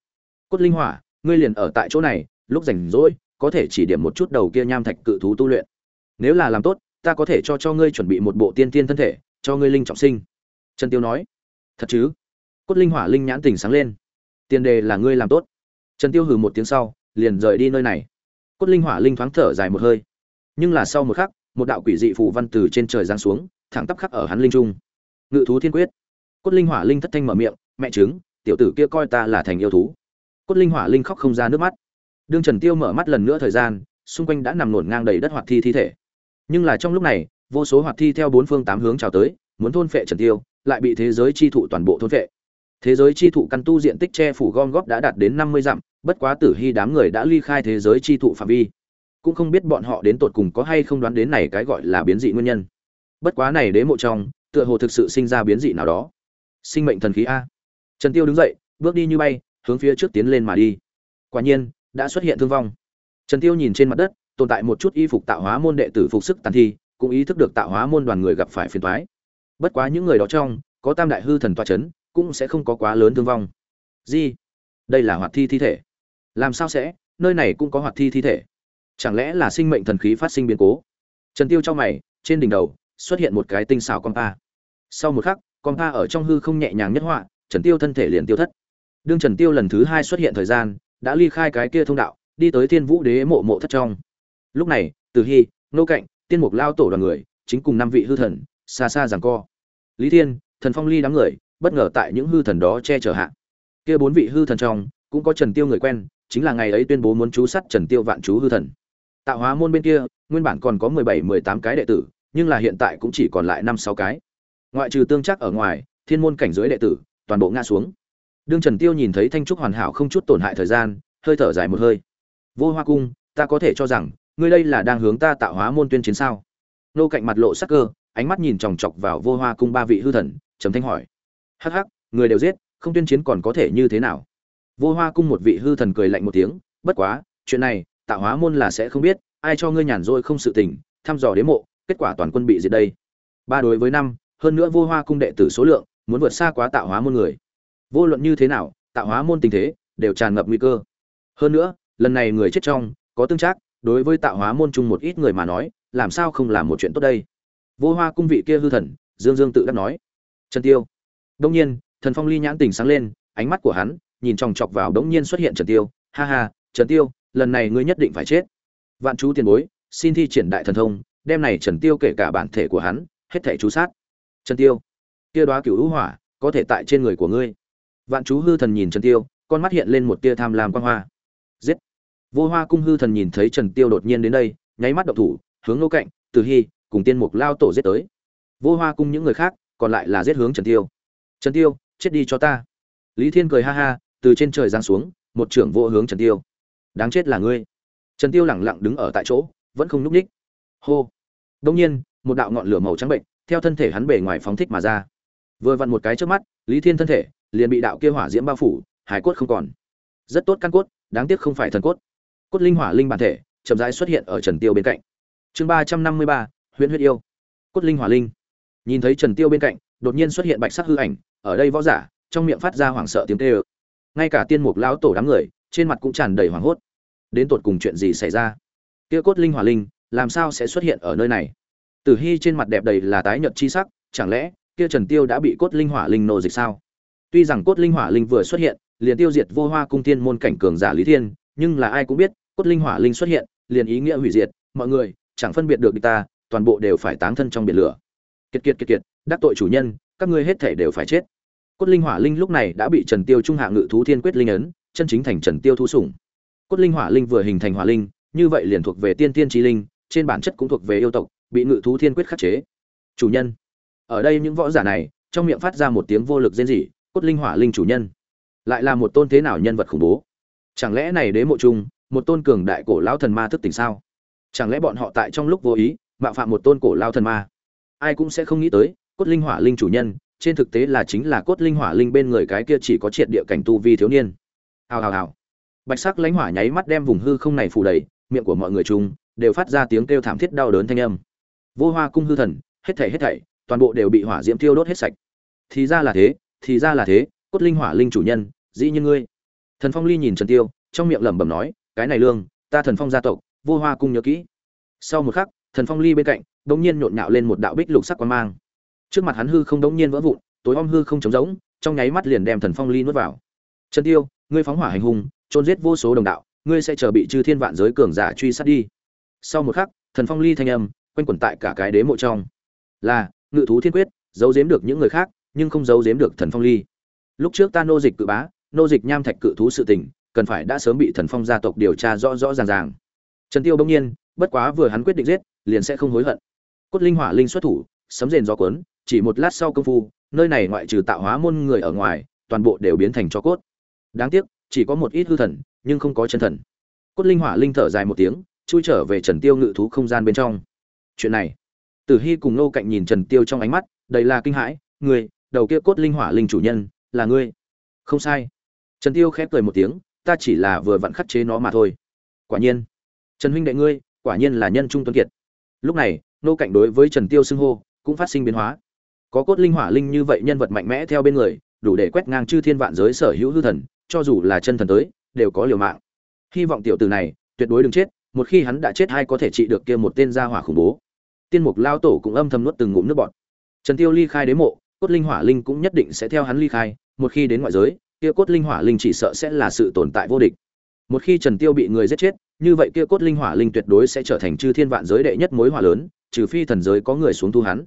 Cốt linh hỏa, ngươi liền ở tại chỗ này, lúc rảnh rỗi, có thể chỉ điểm một chút đầu kia nham thạch cự thú tu luyện. Nếu là làm tốt, ta có thể cho cho ngươi chuẩn bị một bộ tiên tiên thân thể, cho ngươi linh trọng sinh. Trần tiêu nói. Thật chứ? Cốt linh hỏa linh nhãn tình sáng lên. Tiền đề là ngươi làm tốt. Trần tiêu hừ một tiếng sau, liền rời đi nơi này. Cốt linh hỏa linh thoáng thở dài một hơi nhưng là sau một khắc, một đạo quỷ dị phù văn từ trên trời giáng xuống, thẳng tắp khắc ở hắn linh trung. Ngự thú thiên quyết. Cốt linh hỏa linh thất thanh mở miệng, mẹ chứng tiểu tử kia coi ta là thành yêu thú. Cốt linh hỏa linh khóc không ra nước mắt. Đương trần tiêu mở mắt lần nữa thời gian, xung quanh đã nằm nổn ngang đầy đất hoạt thi thi thể. Nhưng là trong lúc này, vô số hoạt thi theo bốn phương tám hướng chào tới, muốn thôn phệ trần tiêu, lại bị thế giới chi thụ toàn bộ thôn phệ. Thế giới chi thụ căn tu diện tích che phủ gom góp đã đạt đến năm mươi dặm, bất quá tử hy đám người đã ly khai thế giới chi thụ phạm vi cũng không biết bọn họ đến tột cùng có hay không đoán đến này cái gọi là biến dị nguyên nhân. Bất quá này đế mộ trong, tựa hồ thực sự sinh ra biến dị nào đó. Sinh mệnh thần khí a. Trần tiêu đứng dậy, bước đi như bay, hướng phía trước tiến lên mà đi. Quả nhiên, đã xuất hiện thương vong. Trần tiêu nhìn trên mặt đất, tồn tại một chút y phục tạo hóa môn đệ tử phục sức tàn thi, cũng ý thức được tạo hóa môn đoàn người gặp phải phiền toái. Bất quá những người đó trong, có tam đại hư thần toa chấn, cũng sẽ không có quá lớn thương vong. Gì? Đây là hoạt thi thi thể. Làm sao sẽ? Nơi này cũng có hoạt thi thi thể chẳng lẽ là sinh mệnh thần khí phát sinh biến cố? Trần tiêu trong mày, trên đỉnh đầu xuất hiện một cái tinh xảo con pa. Sau một khắc, con pa ở trong hư không nhẹ nhàng nhất họa, trần tiêu thân thể liền tiêu thất. Đương trần tiêu lần thứ hai xuất hiện thời gian, đã ly khai cái kia thông đạo, đi tới thiên vũ đế mộ mộ thất trong. Lúc này, từ hy, nô cạnh, tiên mục lao tổ đoàn người, chính cùng năm vị hư thần, xa xa giằng co. Lý thiên, thần phong ly đám người, bất ngờ tại những hư thần đó che chở hạ. Kia bốn vị hư thần trong, cũng có trần tiêu người quen, chính là ngày ấy tuyên bố muốn chú sát trần tiêu vạn chú hư thần tạo hóa môn bên kia, nguyên bản còn có mười bảy, mười tám cái đệ tử, nhưng là hiện tại cũng chỉ còn lại năm, sáu cái. Ngoại trừ tương chắc ở ngoài, thiên môn cảnh giới đệ tử, toàn bộ ngã xuống. Đương trần tiêu nhìn thấy thanh trúc hoàn hảo không chút tổn hại thời gian, hơi thở dài một hơi. Vô hoa cung, ta có thể cho rằng, ngươi đây là đang hướng ta tạo hóa môn tuyên chiến sao? Nô cạnh mặt lộ sắc cơ, ánh mắt nhìn chòng chọc vào vô hoa cung ba vị hư thần, trầm thanh hỏi. Hắc hắc, người đều giết, không tuyên chiến còn có thể như thế nào? Vô hoa cung một vị hư thần cười lạnh một tiếng, bất quá, chuyện này tạo hóa môn là sẽ không biết, ai cho ngươi nhàn rỗi không sự tình, thăm dò đế mộ, kết quả toàn quân bị diệt đây. Ba đối với năm, hơn nữa vô hoa cung đệ tử số lượng, muốn vượt xa quá tạo hóa môn người. Vô luận như thế nào, tạo hóa môn tình thế, đều tràn ngập nguy cơ. Hơn nữa, lần này người chết trong, có tương trác, đối với tạo hóa môn chung một ít người mà nói, làm sao không làm một chuyện tốt đây? Vô hoa cung vị kia hư thần, dương dương tự đắc nói. Trần tiêu. Đông nhiên, thần phong ly nhãn tình sáng lên, ánh mắt của hắn, nhìn chòng chọc vào đống nhiên xuất hiện trần tiêu. Ha ha, trần tiêu lần này ngươi nhất định phải chết. Vạn chú tiền bối, xin thi triển đại thần thông, đem này trần tiêu kể cả bản thể của hắn, hết thể chú sát. Trần tiêu, kia đoá cửu hữu hỏa, có thể tại trên người của ngươi. Vạn chú hư thần nhìn trần tiêu, con mắt hiện lên một tia tham lam quang hoa. Giết! Vô hoa cung hư thần nhìn thấy trần tiêu đột nhiên đến đây, nháy mắt động thủ, hướng nô cạnh, từ hy cùng tiên mục lao tổ giết tới. Vô hoa cung những người khác, còn lại là giết hướng trần tiêu. Trần tiêu, chết đi cho ta. Lý thiên cười ha ha, từ trên trời giáng xuống, một trưởng vô hướng trần tiêu đáng chết là ngươi. Trần tiêu lẳng lặng đứng ở tại chỗ, vẫn không nhúc nhích. Hô. Đông nhiên, một đạo ngọn lửa màu trắng bệnh theo thân thể hắn bề ngoài phóng thích mà ra. Vừa vặn một cái trước mắt, lý thiên thân thể liền bị đạo kia hỏa diễm bao phủ, hải cốt không còn. Rất tốt căn cốt, đáng tiếc không phải thần cốt. Cốt linh hỏa linh bản thể chậm rãi xuất hiện ở trần tiêu bên cạnh. Chương ba trăm năm mươi ba, huyễn huyết yêu. Cốt linh hỏa linh. Nhìn thấy trần tiêu bên cạnh, đột nhiên xuất hiện bạch sắc hư ảnh, ở đây võ giả, trong miệng phát ra hoảng sợ tiếng kêu. Ngay cả tiên mục lão tổ đám người, trên mặt cũng tràn đầy hoảng hốt đến tột cùng chuyện gì xảy ra? Kia cốt linh hỏa linh, làm sao sẽ xuất hiện ở nơi này? Tử hy trên mặt đẹp đầy là tái nhợt chi sắc, chẳng lẽ kia trần tiêu đã bị cốt linh hỏa linh nô dịch sao? Tuy rằng cốt linh hỏa linh vừa xuất hiện, liền tiêu diệt vô hoa cung tiên môn cảnh cường giả lý thiên, nhưng là ai cũng biết, cốt linh hỏa linh xuất hiện, liền ý nghĩa hủy diệt, mọi người, chẳng phân biệt được ta, toàn bộ đều phải táng thân trong biển lửa. Kiệt kiệt kiệt kiệt, đắc tội chủ nhân, các ngươi hết thể đều phải chết. Cốt linh hỏa linh lúc này đã bị trần tiêu trung hạ ngự thú thiên quyết linh ấn, chân chính thành trần tiêu thú sủng cốt linh hỏa linh vừa hình thành hỏa linh, như vậy liền thuộc về tiên tiên trí linh, trên bản chất cũng thuộc về yêu tộc, bị ngự thú thiên quyết khắc chế. Chủ nhân. Ở đây những võ giả này, trong miệng phát ra một tiếng vô lực rên rỉ, cốt linh hỏa linh chủ nhân. Lại là một tôn thế nào nhân vật khủng bố? Chẳng lẽ này đế mộ trung một tôn cường đại cổ lão thần ma thức tỉnh sao? Chẳng lẽ bọn họ tại trong lúc vô ý, mạo phạm một tôn cổ lão thần ma? Ai cũng sẽ không nghĩ tới, cốt linh hỏa linh chủ nhân, trên thực tế là chính là cốt linh hỏa linh bên người cái kia chỉ có triệt địa cảnh tu vi thiếu niên. Hào hào hào bạch sắc lãnh hỏa nháy mắt đem vùng hư không này phủ đầy, miệng của mọi người chung đều phát ra tiếng kêu thảm thiết đau đớn thanh âm. Vô hoa cung hư thần, hết thảy hết thảy, toàn bộ đều bị hỏa diễm thiêu đốt hết sạch. Thì ra là thế, thì ra là thế, cốt linh hỏa linh chủ nhân, dĩ nhiên ngươi. Thần phong ly nhìn trần tiêu, trong miệng lẩm bẩm nói, cái này lương, ta thần phong gia tộc, vô hoa cung nhớ kỹ. Sau một khắc, thần phong ly bên cạnh đống nhiên nhộn nhạo lên một đạo bích lục sắc quan mang. Trước mặt hắn hư không đống nhiên vỡ vụn, tối om hư không trống rỗng, trong nháy mắt liền đem thần phong ly nuốt vào. Trần tiêu, ngươi phóng hỏa hành hung trôn giết vô số đồng đạo, ngươi sẽ chờ bị chư thiên vạn giới cường giả truy sát đi. Sau một khắc, thần phong ly thanh âm, quanh quẩn tại cả cái đế mộ trong. Là, ngự thú thiên quyết, giấu giếm được những người khác, nhưng không giấu giếm được thần phong ly. Lúc trước ta nô dịch cự bá, nô dịch nham thạch cự thú sự tình, cần phải đã sớm bị thần phong gia tộc điều tra rõ rõ ràng ràng. Trần tiêu bỗng nhiên, bất quá vừa hắn quyết định giết, liền sẽ không hối hận. Cốt linh hỏa linh xuất thủ, sấm rền gió cuốn, chỉ một lát sau công phu, nơi này ngoại trừ tạo hóa môn người ở ngoài, toàn bộ đều biến thành cho cốt. Đáng tiếc chỉ có một ít hư thần, nhưng không có chân thần. Cốt linh hỏa linh thở dài một tiếng, chui trở về trần tiêu ngự thú không gian bên trong. Chuyện này, tử hy cùng nô cạnh nhìn trần tiêu trong ánh mắt, đầy là kinh hãi người đầu kia cốt linh hỏa linh chủ nhân, là ngươi? Không sai. Trần tiêu khép cười một tiếng, ta chỉ là vừa vặn khắc chế nó mà thôi. Quả nhiên. Trần huynh đệ ngươi, quả nhiên là nhân trung tuấn kiệt. Lúc này nô cạnh đối với trần tiêu xưng hô, cũng phát sinh biến hóa. Có cốt linh hỏa linh như vậy nhân vật mạnh mẽ theo bên người, đủ để quét ngang chư thiên vạn giới sở hữu hư thần cho dù là chân thần tới, đều có liều mạng. Hy vọng tiểu tử này, tuyệt đối đừng chết, một khi hắn đã chết hay có thể trị được kia một tên gia hỏa khủng bố. Tiên mục lao tổ cũng âm thầm nuốt từng ngụm nước bọt. Trần tiêu ly khai đế mộ, cốt linh hỏa linh cũng nhất định sẽ theo hắn ly khai, một khi đến ngoại giới, kia cốt linh hỏa linh chỉ sợ sẽ là sự tồn tại vô địch. Một khi trần tiêu bị người giết chết, như vậy kia cốt linh hỏa linh tuyệt đối sẽ trở thành chư thiên vạn giới đệ nhất mối hỏa lớn, trừ phi thần giới có người xuống thu hắn.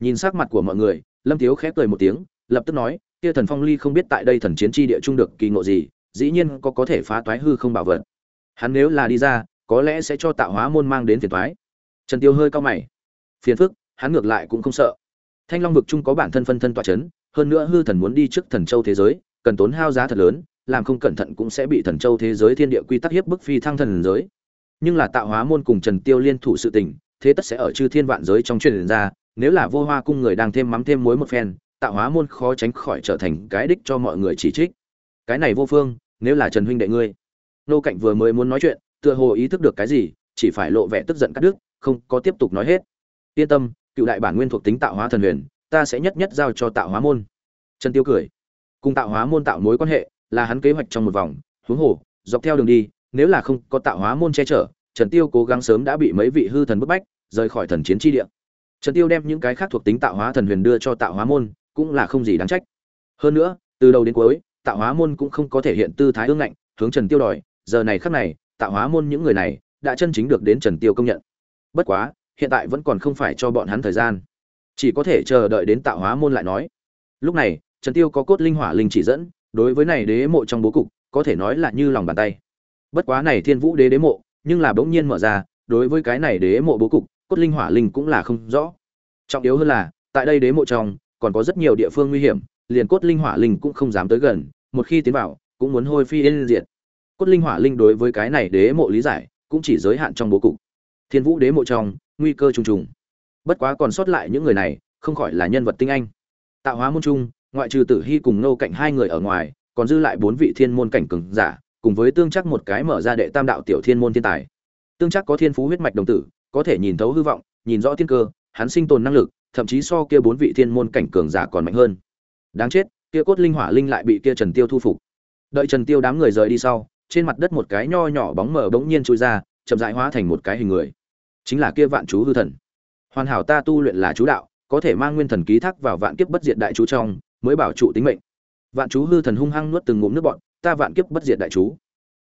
Nhìn sắc mặt của mọi người, lâm thiếu khép cười một tiếng, lập tức nói kia thần phong ly không biết tại đây thần chiến chi địa trung được kỳ ngộ gì, dĩ nhiên có có thể phá toái hư không bảo vật. Hắn nếu là đi ra, có lẽ sẽ cho tạo hóa môn mang đến phiền toái. Trần tiêu hơi cao mày. Phiền phức, hắn ngược lại cũng không sợ. Thanh long vực trung có bản thân phân thân tọa chấn, hơn nữa hư thần muốn đi trước thần châu thế giới, cần tốn hao giá thật lớn, làm không cẩn thận cũng sẽ bị thần châu thế giới thiên địa quy tắc hiếp bức phi thăng thần giới. Nhưng là tạo hóa môn cùng trần tiêu liên thủ sự tình, thế tất sẽ ở chư thiên vạn giới trong truyền ra, nếu là vô hoa cung người đang thêm mắm thêm muối một phen tạo hóa môn khó tránh khỏi trở thành cái đích cho mọi người chỉ trích. Cái này vô phương, nếu là trần huynh đệ ngươi. Nô cạnh vừa mới muốn nói chuyện, tựa hồ ý thức được cái gì, chỉ phải lộ vẻ tức giận cắt đứt, không có tiếp tục nói hết. Yên tâm, cựu đại bản nguyên thuộc tính tạo hóa thần huyền, ta sẽ nhất nhất giao cho tạo hóa môn. Trần tiêu cười. Cùng tạo hóa môn tạo mối quan hệ, là hắn kế hoạch trong một vòng, huống hồ, dọc theo đường đi, nếu là không có tạo hóa môn che chở, trần tiêu cố gắng sớm đã bị mấy vị hư thần bức bách, rời khỏi thần chiến chi địa. Trần tiêu đem những cái khác thuộc tính tạo hóa thần huyền đưa cho tạo hóa môn cũng là không gì đáng trách. Hơn nữa, từ đầu đến cuối tạo hóa môn cũng không có thể hiện tư thái ương ngạnh, hướng trần tiêu đòi, giờ này khắc này tạo hóa môn những người này đã chân chính được đến trần tiêu công nhận. Bất quá, hiện tại vẫn còn không phải cho bọn hắn thời gian. Chỉ có thể chờ đợi đến tạo hóa môn lại nói. Lúc này, trần tiêu có cốt linh hỏa linh chỉ dẫn, đối với này đế mộ trong bố cục, có thể nói là như lòng bàn tay. Bất quá này thiên vũ đế đế mộ, nhưng là bỗng nhiên mở ra, đối với cái này đế mộ bố cục, cốt linh hỏa linh cũng là không rõ. Trọng yếu hơn là, tại đây đế mộ trong còn có rất nhiều địa phương nguy hiểm, liền cốt linh hỏa linh cũng không dám tới gần, một khi tiến vào, cũng muốn hôi phi yên diệt. Cốt linh hỏa linh đối với cái này đế mộ lý giải, cũng chỉ giới hạn trong bố cục. Thiên vũ đế mộ trong, nguy cơ trùng trùng. Bất quá còn sót lại những người này, không khỏi là nhân vật tinh anh. Tạo hóa môn trung, ngoại trừ tử hy cùng nô cạnh hai người ở ngoài, còn dư lại bốn vị thiên môn cảnh cường giả, cùng với tương chắc một cái mở ra đệ tam đạo tiểu thiên môn thiên tài. Tương chắc có thiên phú huyết mạch đồng tử, có thể nhìn thấu hư vọng, nhìn rõ thiên cơ, hắn sinh tồn năng lực thậm chí so kia bốn vị thiên môn cảnh cường giả còn mạnh hơn. Đáng chết kia cốt linh hỏa linh lại bị kia trần tiêu thu phục. Đợi trần tiêu đám người rời đi sau trên mặt đất một cái nho nhỏ bóng mờ bỗng nhiên chui ra chậm rãi hóa thành một cái hình người. Chính là kia vạn chú hư thần. Hoàn hảo ta tu luyện là chú đạo có thể mang nguyên thần ký thác vào vạn kiếp bất diệt đại chú trong mới bảo trụ tính mệnh. Vạn chú hư thần hung hăng nuốt từng ngụm nước bọt, ta vạn kiếp bất diệt đại chú.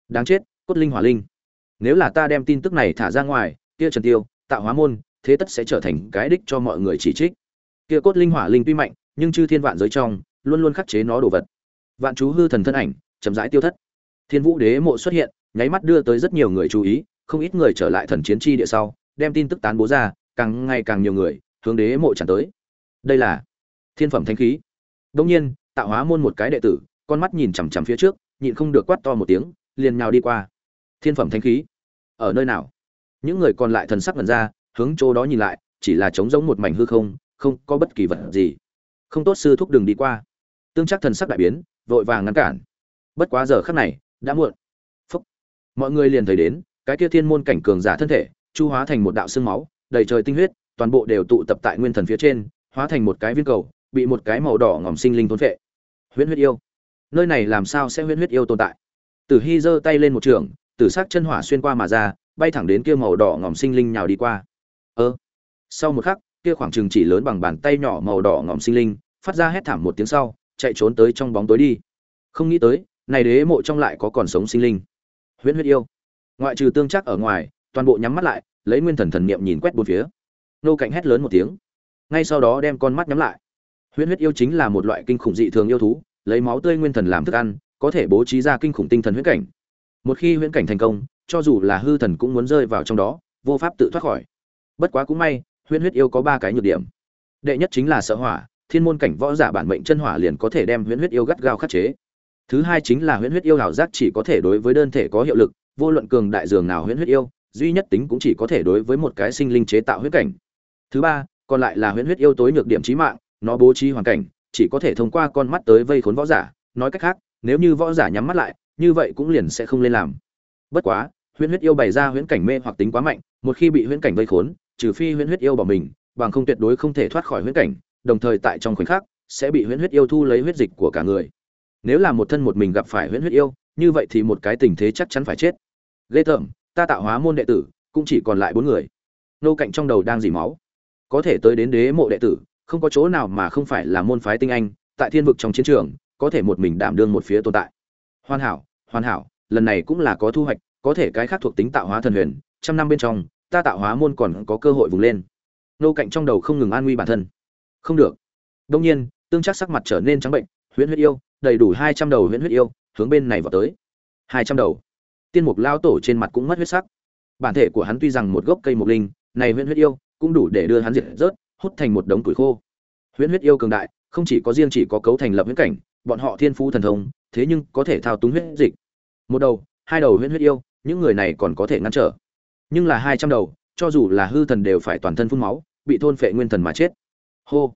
Đáng chết cốt linh hỏa linh. Nếu là ta đem tin tức này thả ra ngoài kia trần tiêu tạo hóa môn thế tất sẽ trở thành cái đích cho mọi người chỉ trích. Kia cốt linh hỏa linh tuy mạnh, nhưng chư thiên vạn giới trong, luôn luôn khắc chế nó đồ vật. Vạn chú hư thần thân ảnh, chậm rãi tiêu thất. Thiên vũ đế mộ xuất hiện, nháy mắt đưa tới rất nhiều người chú ý, không ít người trở lại thần chiến chi địa sau, đem tin tức tán bố ra, càng ngày càng nhiều người, hướng đế mộ tràn tới. Đây là thiên phẩm thánh khí. Đông nhiên, tạo hóa môn một cái đệ tử, con mắt nhìn chằm chằm phía trước, nhịn không được quát to một tiếng, liền nhào đi qua. Thiên phẩm thánh khí, ở nơi nào? Những người còn lại thần sắc ngẩn ra hướng chỗ đó nhìn lại, chỉ là trống giống một mảnh hư không không có bất kỳ vật gì. Không tốt sư thúc đừng đi qua. Tương chắc thần sắc đại biến, vội vàng ngăn cản. Bất quá giờ khắc này, đã muộn. Phúc. Mọi người liền thấy đến, cái kia thiên môn cảnh cường giả thân thể, chu hóa thành một đạo xương máu, đầy trời tinh huyết, toàn bộ đều tụ tập tại nguyên thần phía trên, hóa thành một cái viên cầu, bị một cái màu đỏ ngòm sinh linh thôn phệ. Huyễn huyết yêu. Nơi này làm sao sẽ huyễn huyết yêu tồn tại? Tử hy giơ tay lên một trường, tử sắc chân hỏa xuyên qua mà ra, bay thẳng đến kia màu đỏ ngòm sinh linh nhào đi qua ơ. Sau một khắc, kia khoảng trừng chỉ lớn bằng bàn tay nhỏ màu đỏ ngòm sinh linh, phát ra hét thảm một tiếng sau, chạy trốn tới trong bóng tối đi. Không nghĩ tới, này đế mộ trong lại có còn sống sinh linh. Huyễn huyết yêu. Ngoại trừ tương chắc ở ngoài, toàn bộ nhắm mắt lại, lấy nguyên thần thần niệm nhìn quét bốn phía. Nô cạnh hét lớn một tiếng. Ngay sau đó đem con mắt nhắm lại. Huyễn huyết yêu chính là một loại kinh khủng dị thường yêu thú, lấy máu tươi nguyên thần làm thức ăn, có thể bố trí ra kinh khủng tinh thần huyễn cảnh. Một khi huyễn cảnh thành công, cho dù là hư thần cũng muốn rơi vào trong đó, vô pháp tự thoát khỏi bất quá cũng may huyễn huyết yêu có ba cái nhược điểm. Đệ nhất chính là sợ hỏa, thiên môn cảnh võ giả bản mệnh chân hỏa liền có thể đem huyễn huyết yêu gắt gao khắc chế. Thứ hai chính là huyễn huyết yêu hảo giác chỉ có thể đối với đơn thể có hiệu lực, vô luận cường đại dường nào huyễn huyết yêu, duy nhất tính cũng chỉ có thể đối với một cái sinh linh chế tạo huyết cảnh. Thứ ba, còn lại là huyễn huyết yêu tối nhược điểm trí mạng, nó bố trí hoàn cảnh, chỉ có thể thông qua con mắt tới vây khốn võ giả. Nói cách khác, nếu như võ giả nhắm mắt lại, như vậy cũng liền sẽ không lên làm. Bất quá huyễn huyết yêu bày ra huyễn cảnh mê hoặc tính quá mạnh, một khi bị huyễn cảnh vây khốn trừ phi huyễn huyết yêu bỏ mình, bằng không tuyệt đối không thể thoát khỏi huyễn cảnh, đồng thời tại trong khoảnh khắc, sẽ bị huyễn huyết yêu thu lấy huyết dịch của cả người. Nếu là một thân một mình gặp phải huyễn huyết yêu, như vậy thì một cái tình thế chắc chắn phải chết. Ghê tởm, ta tạo hóa môn đệ tử, cũng chỉ còn lại bốn người. Nô cạnh trong đầu đang dỉ máu. Có thể tới đến đế mộ đệ tử, không có chỗ nào mà không phải là môn phái tinh anh, tại thiên vực trong chiến trường, có thể một mình đảm đương một phía tồn tại. Hoàn hảo hoàn hảo, lần này cũng là có thu hoạch, có thể cái khác thuộc tính tạo hóa thần huyền, trăm năm bên trong ta tạo hóa môn còn có cơ hội vùng lên. Nô cạnh trong đầu không ngừng an nguy bản thân. Không được. Đông nhiên, tương chắc sắc mặt trở nên trắng bệnh, huyễn huyết yêu, đầy đủ hai trăm đầu huyễn huyết yêu, hướng bên này vào tới. Hai trăm đầu. Tiên mục lao tổ trên mặt cũng mất huyết sắc. Bản thể của hắn tuy rằng một gốc cây mục linh, này huyễn huyết yêu cũng đủ để đưa hắn diệt rớt, hút thành một đống củi khô. Huyễn huyết yêu cường đại, không chỉ có riêng chỉ có cấu thành lập huyễn cảnh, bọn họ thiên phú thần thông, thế nhưng có thể thao túng huyết dịch. Một đầu, hai đầu huyễn huyết yêu, những người này còn có thể ngăn trở nhưng là hai trăm đầu, cho dù là hư thần đều phải toàn thân phun máu, bị thôn phệ nguyên thần mà chết. Hô.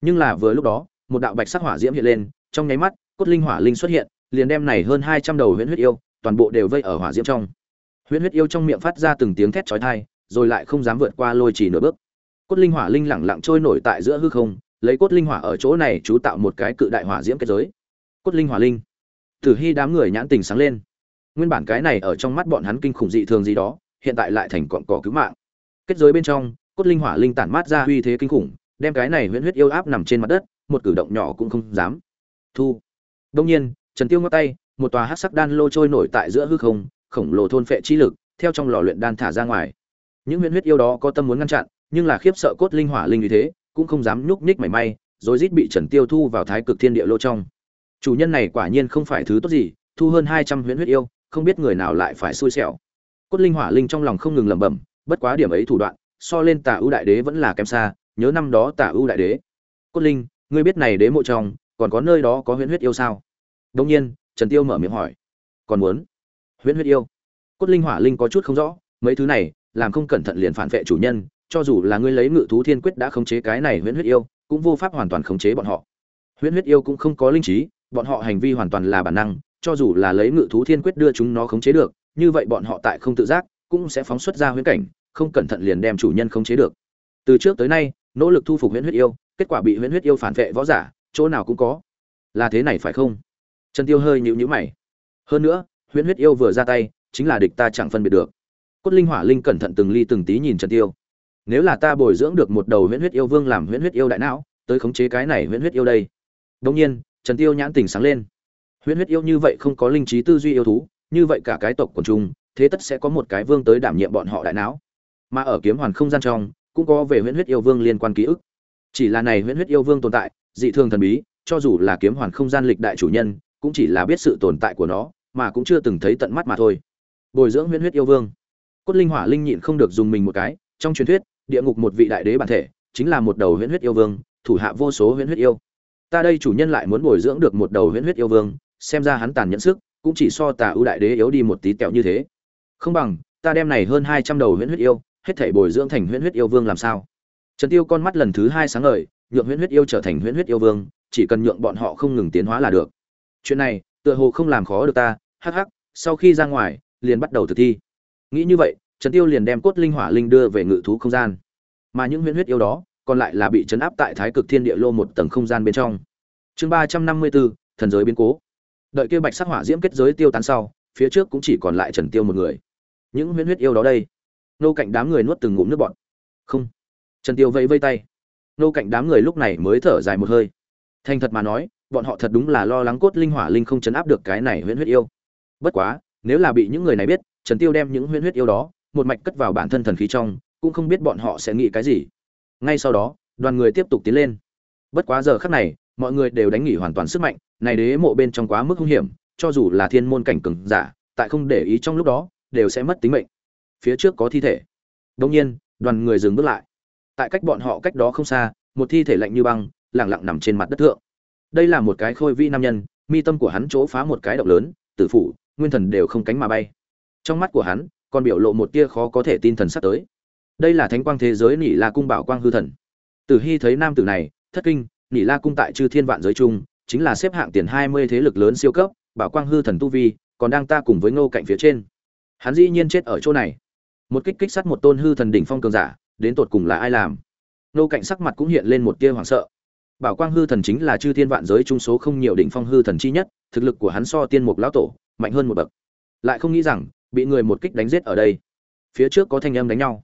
Nhưng là vừa lúc đó, một đạo bạch sắc hỏa diễm hiện lên, trong nháy mắt, cốt linh hỏa linh xuất hiện, liền đem này hơn hai trăm đầu huyễn huyết yêu, toàn bộ đều vây ở hỏa diễm trong. Huyễn huyết yêu trong miệng phát ra từng tiếng thét chói tai, rồi lại không dám vượt qua lôi chỉ nửa bước. Cốt linh hỏa linh lẳng lặng trôi nổi tại giữa hư không, lấy cốt linh hỏa ở chỗ này chú tạo một cái cự đại hỏa diễm kết giới. Cốt linh hỏa linh. Tử hy đám người nhãn tình sáng lên. Nguyên bản cái này ở trong mắt bọn hắn kinh khủng dị thường gì đó hiện tại lại thành cọn cỏ cứu mạng. Kết giới bên trong, cốt linh hỏa linh tản mát ra uy thế kinh khủng, đem cái này huyễn huyết yêu áp nằm trên mặt đất, một cử động nhỏ cũng không dám thu. Đông nhiên, trần tiêu ngắt tay, một tòa hắc sắc đan lô trôi nổi tại giữa hư không, khổng lồ thôn phệ chi lực, theo trong lò luyện đan thả ra ngoài. Những huyễn huyết yêu đó có tâm muốn ngăn chặn, nhưng là khiếp sợ cốt linh hỏa linh như thế, cũng không dám nhúc nhích mảy may, rồi rít bị trần tiêu thu vào thái cực thiên địa lô trong. Chủ nhân này quả nhiên không phải thứ tốt gì, thu hơn hai trăm huyễn huyết yêu, không biết người nào lại phải xui xẻo cốt linh hỏa linh trong lòng không ngừng lẩm bẩm, bất quá điểm ấy thủ đoạn, so lên Tả ưu đại đế vẫn là kém xa, nhớ năm đó Tả ưu đại đế. Cốt linh, ngươi biết này đế mộ trong, còn có nơi đó có huyễn huyết yêu sao? Đông nhiên, trần tiêu mở miệng hỏi. Còn muốn? Huyễn huyết yêu? Cốt linh hỏa linh có chút không rõ, mấy thứ này, làm không cẩn thận liền phản vệ chủ nhân, cho dù là ngươi lấy ngự thú thiên quyết đã khống chế cái này huyễn huyết yêu, cũng vô pháp hoàn toàn khống chế bọn họ. Huyễn huyết yêu cũng không có linh trí, bọn họ hành vi hoàn toàn là bản năng, cho dù là lấy ngự thú thiên quyết đưa chúng nó khống chế được như vậy bọn họ tại không tự giác cũng sẽ phóng xuất ra huyễn cảnh, không cẩn thận liền đem chủ nhân khống chế được. Từ trước tới nay, nỗ lực thu phục huyễn huyết yêu, kết quả bị huyễn huyết yêu phản vệ võ giả, chỗ nào cũng có. Là thế này phải không? Trần tiêu hơi nhíu nhíu mày. Hơn nữa, huyễn huyết yêu vừa ra tay, chính là địch ta chẳng phân biệt được. Cốt linh hỏa linh cẩn thận từng ly từng tí nhìn trần tiêu. Nếu là ta bồi dưỡng được một đầu huyễn huyết yêu vương làm huyễn huyết yêu đại não, tới khống chế cái này huyễn huyết yêu đây. Đương nhiên, trần tiêu nhãn tỉnh sáng lên. Huyễn huyết yêu như vậy không có linh trí tư duy yêu thú như vậy cả cái tộc quần trung thế tất sẽ có một cái vương tới đảm nhiệm bọn họ đại não. Mà ở kiếm hoàn không gian trong, cũng có về huyễn huyết yêu vương liên quan ký ức. Chỉ là này huyễn huyết yêu vương tồn tại, dị thường thần bí, cho dù là kiếm hoàn không gian lịch đại chủ nhân, cũng chỉ là biết sự tồn tại của nó, mà cũng chưa từng thấy tận mắt mà thôi. Bồi dưỡng huyễn huyết yêu vương. Cốt linh hỏa linh nhịn không được dùng mình một cái, trong truyền thuyết, địa ngục một vị đại đế bản thể, chính là một đầu huyễn huyết yêu vương, thủ hạ vô số huyễn huyết yêu. Ta đây chủ nhân lại muốn bồi dưỡng được một đầu huyễn huyết yêu vương, xem ra hắn tàn nhẫn sức cũng chỉ so tà ưu đại đế yếu đi một tí tẹo như thế. Không bằng, ta đem này hơn hai trăm đầu huyễn huyết yêu, hết thảy bồi dưỡng thành huyễn huyết yêu vương làm sao? Trần tiêu con mắt lần thứ hai sáng ngời, nhượng huyễn huyết yêu trở thành huyễn huyết yêu vương, chỉ cần nhượng bọn họ không ngừng tiến hóa là được. Chuyện này, tựa hồ không làm khó được ta, hắc hắc, sau khi ra ngoài, liền bắt đầu thực thi. Nghĩ như vậy, trần tiêu liền đem cốt linh hỏa linh đưa về ngự thú không gian. Mà những huyễn huyết yêu đó, còn lại là bị chấn áp tại thái cực thiên địa lô một tầng không gian bên trong. Chương ba trăm năm mươi bốn, thần giới biến cố đợi kia bạch sắc hỏa diễm kết giới tiêu tán sau, phía trước cũng chỉ còn lại trần tiêu một người. Những huyễn huyết yêu đó đây. Nô cạnh đám người nuốt từng ngụm nước bọt. Không. Trần tiêu vẫy vây tay. Nô cạnh đám người lúc này mới thở dài một hơi. Thành thật mà nói, bọn họ thật đúng là lo lắng cốt linh hỏa linh không chấn áp được cái này huyễn huyết yêu. Bất quá, nếu là bị những người này biết, trần tiêu đem những huyễn huyết yêu đó, một mạch cất vào bản thân thần khí trong, cũng không biết bọn họ sẽ nghĩ cái gì. Ngay sau đó, đoàn người tiếp tục tiến lên. Bất quá giờ khắc này mọi người đều đánh nghỉ hoàn toàn sức mạnh, này đế mộ bên trong quá mức hung hiểm, cho dù là thiên môn cảnh cường giả, tại không để ý trong lúc đó, đều sẽ mất tính mệnh. Phía trước có thi thể. Đông nhiên, đoàn người dừng bước lại. Tại cách bọn họ cách đó không xa, một thi thể lạnh như băng lẳng lặng nằm trên mặt đất thượng. Đây là một cái khôi vi nam nhân, mi tâm của hắn chỗ phá một cái động lớn, tử phủ, nguyên thần đều không cánh mà bay. Trong mắt của hắn, còn biểu lộ một tia khó có thể tin thần sắp tới. Đây là thánh quang thế giới nỉ là cung bảo quang hư thần. Tử hy thấy nam tử này, thất kinh nỉ la cung tại chư thiên vạn giới chung, chính là xếp hạng tiền hai mươi thế lực lớn siêu cấp, bảo quang hư thần tu vi, còn đang ta cùng với ngô cạnh phía trên. Hắn dĩ nhiên chết ở chỗ này. Một kích kích sát một tôn hư thần đỉnh phong cường giả, đến tột cùng là ai làm? Ngô cạnh sắc mặt cũng hiện lên một tia hoảng sợ. Bảo quang hư thần chính là chư thiên vạn giới trung số không nhiều đỉnh phong hư thần chi nhất, thực lực của hắn so tiên mục lão tổ, mạnh hơn một bậc. Lại không nghĩ rằng, bị người một kích đánh giết ở đây. Phía trước có thanh âm đánh nhau.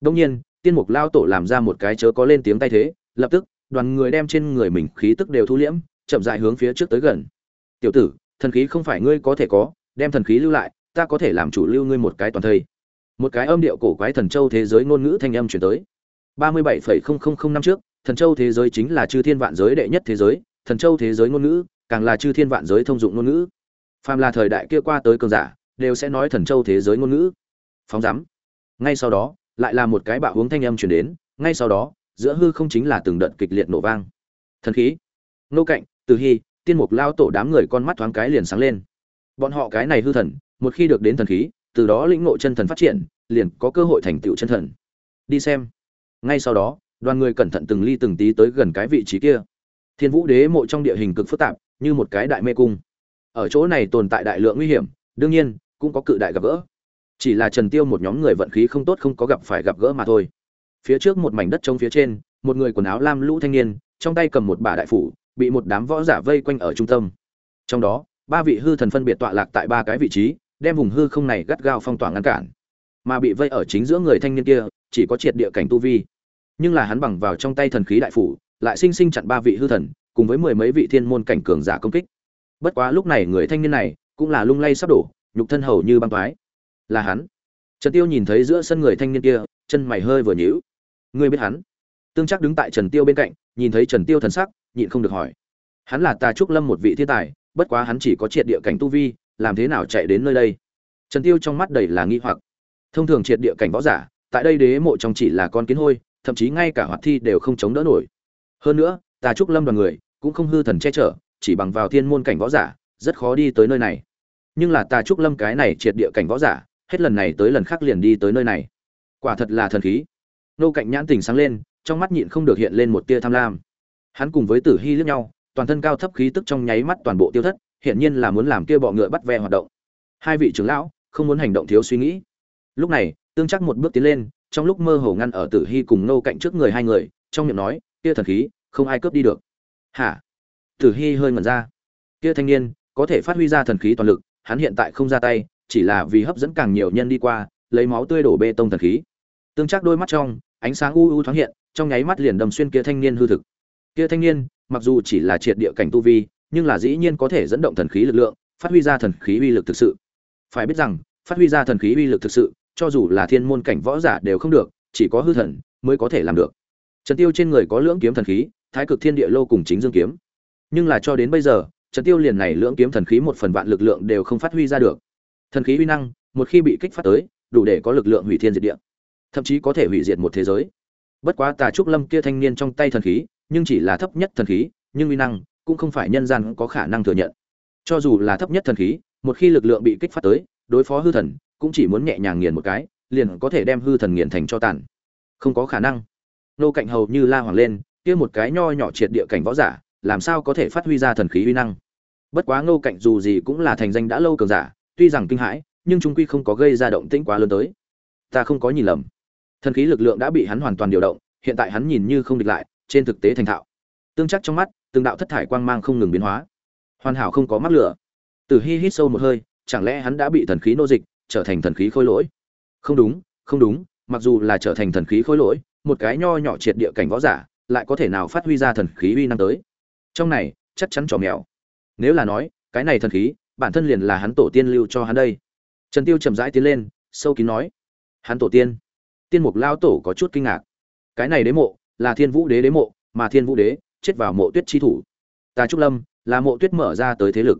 Đông nhiên, tiên mục Lão tổ làm ra một cái chớ có lên tiếng tay thế, lập tức đoàn người đem trên người mình khí tức đều thu liễm, chậm rãi hướng phía trước tới gần. Tiểu tử, thần khí không phải ngươi có thể có, đem thần khí lưu lại, ta có thể làm chủ lưu ngươi một cái toàn thây. Một cái âm điệu cổ quái thần châu thế giới ngôn ngữ thanh âm truyền tới. Ba mươi bảy phẩy không không không năm trước, thần châu thế giới chính là chư thiên vạn giới đệ nhất thế giới, thần châu thế giới ngôn ngữ, càng là chư thiên vạn giới thông dụng ngôn ngữ. Phàm là thời đại kia qua tới cường giả, đều sẽ nói thần châu thế giới ngôn ngữ. Phóng rắm ngay sau đó, lại là một cái bạo hướng thanh âm truyền đến, ngay sau đó giữa hư không chính là từng đợt kịch liệt nổ vang. Thần khí, nô cạnh, từ hy, tiên mục lao tổ đám người con mắt thoáng cái liền sáng lên. Bọn họ cái này hư thần, một khi được đến thần khí, từ đó lĩnh ngộ chân thần phát triển, liền có cơ hội thành tựu chân thần. Đi xem. Ngay sau đó, đoàn người cẩn thận từng ly từng tí tới gần cái vị trí kia. Thiên vũ đế mộ trong địa hình cực phức tạp, như một cái đại mê cung. Ở chỗ này tồn tại đại lượng nguy hiểm, đương nhiên, cũng có cự đại gặp gỡ. Chỉ là trần tiêu một nhóm người vận khí không tốt không có gặp phải gặp gỡ mà thôi phía trước một mảnh đất trống phía trên, một người quần áo lam lũ thanh niên, trong tay cầm một bả đại phủ, bị một đám võ giả vây quanh ở trung tâm. Trong đó, ba vị hư thần phân biệt tọa lạc tại ba cái vị trí, đem vùng hư không này gắt gao phong tỏa ngăn cản. Mà bị vây ở chính giữa người thanh niên kia, chỉ có triệt địa cảnh tu vi. Nhưng là hắn bằng vào trong tay thần khí đại phủ, lại sinh sinh chặn ba vị hư thần, cùng với mười mấy vị thiên môn cảnh cường giả công kích. Bất quá lúc này người thanh niên này, cũng là lung lay sắp đổ, nhục thân hầu như băng toái. Là hắn. Trần tiêu nhìn thấy giữa sân người thanh niên kia, chân mày hơi vừa nhíu ngươi biết hắn? Tương chắc đứng tại trần tiêu bên cạnh, nhìn thấy trần tiêu thần sắc, nhịn không được hỏi. Hắn là tà trúc lâm một vị thiên tài, bất quá hắn chỉ có triệt địa cảnh tu vi, làm thế nào chạy đến nơi đây? Trần tiêu trong mắt đầy là nghi hoặc. Thông thường triệt địa cảnh võ giả, tại đây đế mộ trong chỉ là con kiến hôi, thậm chí ngay cả hoạt thi đều không chống đỡ nổi. Hơn nữa, tà trúc lâm đoàn người cũng không hư thần che chở, chỉ bằng vào thiên môn cảnh võ giả, rất khó đi tới nơi này. Nhưng là tà trúc lâm cái này triệt địa cảnh võ giả, hết lần này tới lần khác liền đi tới nơi này. Quả thật là thần khí nô cạnh nhãn tình sáng lên, trong mắt nhịn không được hiện lên một tia tham lam. Hắn cùng với tử hy liếc nhau, toàn thân cao thấp khí tức trong nháy mắt toàn bộ tiêu thất hiện nhiên là muốn làm kia bọ ngựa bắt ve hoạt động. Hai vị trưởng lão không muốn hành động thiếu suy nghĩ. Lúc này, tương chắc một bước tiến lên, trong lúc mơ hồ ngăn ở tử hy cùng nô cạnh trước người hai người, trong miệng nói, kia thần khí, không ai cướp đi được. Hả? Tử hy hơi ngẩn ra. Kia thanh niên, có thể phát huy ra thần khí toàn lực, hắn hiện tại không ra tay, chỉ là vì hấp dẫn càng nhiều nhân đi qua, lấy máu tươi đổ bê tông thần khí tương trác đôi mắt trong, ánh sáng u u thoáng hiện, trong nháy mắt liền đầm xuyên kia thanh niên hư thực. Kia thanh niên, mặc dù chỉ là triệt địa cảnh tu vi, nhưng là dĩ nhiên có thể dẫn động thần khí lực lượng, phát huy ra thần khí uy lực thực sự. Phải biết rằng, phát huy ra thần khí uy lực thực sự, cho dù là thiên môn cảnh võ giả đều không được, chỉ có hư thần mới có thể làm được. Trần tiêu trên người có lưỡng kiếm thần khí, thái cực thiên địa lô cùng chính dương kiếm. Nhưng là cho đến bây giờ, trần tiêu liền này lưỡng kiếm thần khí một phần vạn lực lượng đều không phát huy ra được. Thần khí uy năng, một khi bị kích phát tới, đủ để có lực lượng hủy thiên diệt địa thậm chí có thể hủy diệt một thế giới. Bất quá tà trúc lâm kia thanh niên trong tay thần khí, nhưng chỉ là thấp nhất thần khí, nhưng uy năng cũng không phải nhân gian có khả năng thừa nhận. Cho dù là thấp nhất thần khí, một khi lực lượng bị kích phát tới, đối phó hư thần cũng chỉ muốn nhẹ nhàng nghiền một cái, liền có thể đem hư thần nghiền thành cho tàn. Không có khả năng. Nô cạnh hầu như la hoàng lên, kia một cái nho nhỏ triệt địa cảnh võ giả, làm sao có thể phát huy ra thần khí uy năng? Bất quá ngô cạnh dù gì cũng là thành danh đã lâu cường giả, tuy rằng kinh hãi, nhưng chúng quy không có gây ra động tĩnh quá lớn tới. Ta không có nhìn lầm thần khí lực lượng đã bị hắn hoàn toàn điều động, hiện tại hắn nhìn như không địch lại, trên thực tế thành thạo. Tương chắc trong mắt, từng đạo thất thải quang mang không ngừng biến hóa. Hoàn hảo không có mắc lửa. Tử hy hít sâu một hơi, chẳng lẽ hắn đã bị thần khí nô dịch, trở thành thần khí khôi lỗi? Không đúng không đúng, mặc dù là trở thành thần khí khôi lỗi, một cái nho nhỏ triệt địa cảnh võ giả, lại có thể nào phát huy ra thần khí uy năng tới? Trong này, chắc chắn trò mèo. Nếu là nói, cái này thần khí, bản thân liền là hắn tổ tiên lưu cho hắn đây. Trần tiêu chậm rãi tiến lên, sâu kín nói. Hắn tổ tiên? Tiên mục lao tổ có chút kinh ngạc. Cái này đế mộ là thiên vũ đế đế mộ, mà thiên vũ đế chết vào mộ tuyết chi thủ. Tà trúc lâm là mộ tuyết mở ra tới thế lực.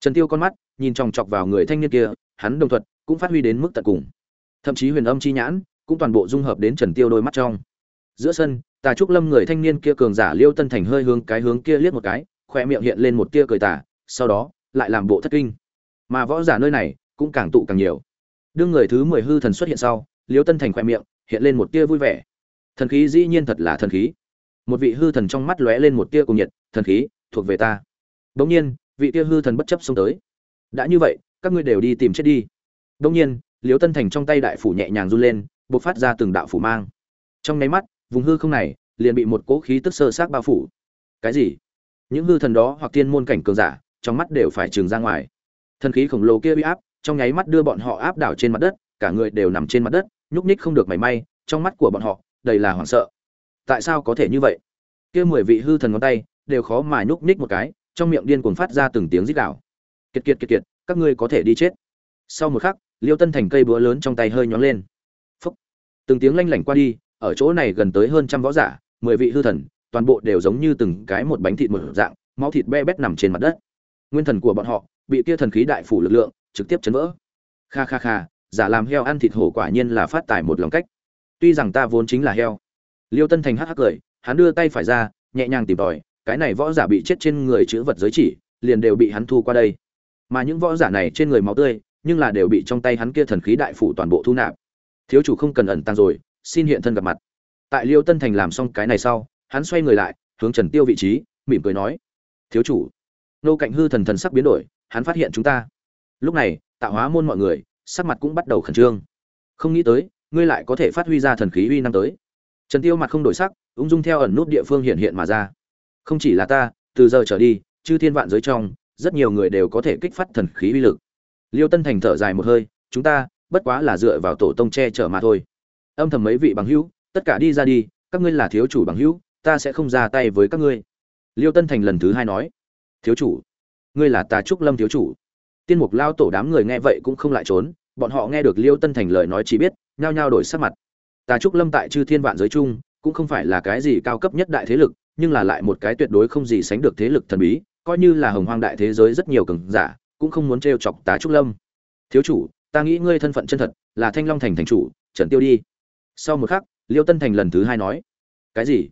Trần tiêu con mắt nhìn chòng chọc vào người thanh niên kia, hắn đồng thuận, cũng phát huy đến mức tận cùng. Thậm chí huyền âm chi nhãn cũng toàn bộ dung hợp đến trần tiêu đôi mắt trong. Giữa sân, tà trúc lâm người thanh niên kia cường giả liêu tân thành hơi hướng cái hướng kia liếc một cái khoe miệng hiện lên một tia cười tà, sau đó lại làm bộ thất kinh. Mà võ giả nơi này cũng càng tụ càng nhiều. Đương người thứ mười hư thần xuất hiện sau liêu tân thành khoe miệng, hiện lên một tia vui vẻ. Thần khí dĩ nhiên thật là thần khí. Một vị hư thần trong mắt lóe lên một tia cùng nhiệt, thần khí, thuộc về ta. Bỗng nhiên, vị tia hư thần bất chấp xông tới. Đã như vậy, các ngươi đều đi tìm chết đi. Bỗng nhiên, liêu tân thành trong tay đại phủ nhẹ nhàng run lên, bộc phát ra từng đạo phủ mang. Trong nháy mắt, vùng hư không này liền bị một cỗ khí tức sơ sát bao phủ. Cái gì? Những hư thần đó hoặc tiên môn cảnh cường giả, trong mắt đều phải trừng ra ngoài. Thần khí khổng lồ kia bị áp, trong nháy mắt đưa bọn họ áp đảo trên mặt đất, cả người đều nằm trên mặt đất nhúc nhích không được mảy may, trong mắt của bọn họ, đầy là hoảng sợ. Tại sao có thể như vậy? Kia mười vị hư thần ngón tay, đều khó mà nhúc nhích một cái, trong miệng điên cuồng phát ra từng tiếng rít gào. Kiệt kiệt kiệt kiệt, các ngươi có thể đi chết. Sau một khắc, liêu tân thành cây búa lớn trong tay hơi nhón lên. Phúc. Từng tiếng lanh lảnh qua đi, ở chỗ này gần tới hơn trăm võ giả, mười vị hư thần, toàn bộ đều giống như từng cái một bánh thịt một dạng, máu thịt be bét nằm trên mặt đất. Nguyên thần của bọn họ, bị kia thần khí đại phủ lực lượng, trực tiếp chấn vỡ. Kha kha kha giả làm heo ăn thịt hổ quả nhiên là phát tài một lòng cách. Tuy rằng ta vốn chính là heo. Liêu tân thành hắc hắc cười, hắn đưa tay phải ra, nhẹ nhàng tìm tòi, cái này võ giả bị chết trên người chữ vật giới chỉ, liền đều bị hắn thu qua đây. Mà những võ giả này trên người máu tươi, nhưng là đều bị trong tay hắn kia thần khí đại phủ toàn bộ thu nạp. Thiếu chủ không cần ẩn tàng rồi, xin hiện thân gặp mặt. Tại liêu tân thành làm xong cái này sau, hắn xoay người lại, hướng trần tiêu vị trí, mỉm cười nói, thiếu chủ. Nô cạnh hư thần thần sắc biến đổi, hắn phát hiện chúng ta. Lúc này tạo hóa môn mọi người sắc mặt cũng bắt đầu khẩn trương. Không nghĩ tới, ngươi lại có thể phát huy ra thần khí uy năng tới. Trần tiêu mặt không đổi sắc, ung dung theo ẩn nút địa phương hiện hiện mà ra. Không chỉ là ta, từ giờ trở đi, chư thiên vạn giới trong, rất nhiều người đều có thể kích phát thần khí uy lực. Liêu tân thành thở dài một hơi, chúng ta, bất quá là dựa vào tổ tông che chở mà thôi. Âm thầm mấy vị bằng hữu, tất cả đi ra đi, các ngươi là thiếu chủ bằng hữu, ta sẽ không ra tay với các ngươi. Liêu tân thành lần thứ hai nói, thiếu chủ, ngươi là tà trúc lâm thiếu chủ tiên mục lao tổ đám người nghe vậy cũng không lại trốn, bọn họ nghe được liêu tân thành lời nói chỉ biết, nhao nhao đổi sắc mặt. Tà trúc lâm tại chư thiên vạn giới chung cũng không phải là cái gì cao cấp nhất đại thế lực, nhưng là lại một cái tuyệt đối không gì sánh được thế lực thần bí, coi như là hồng hoang đại thế giới rất nhiều cường giả, cũng không muốn trêu chọc tà trúc lâm. Thiếu chủ, ta nghĩ ngươi thân phận chân thật, là thanh long thành thành chủ, trần tiêu đi. Sau một khắc, liêu tân thành lần thứ hai nói, cái gì?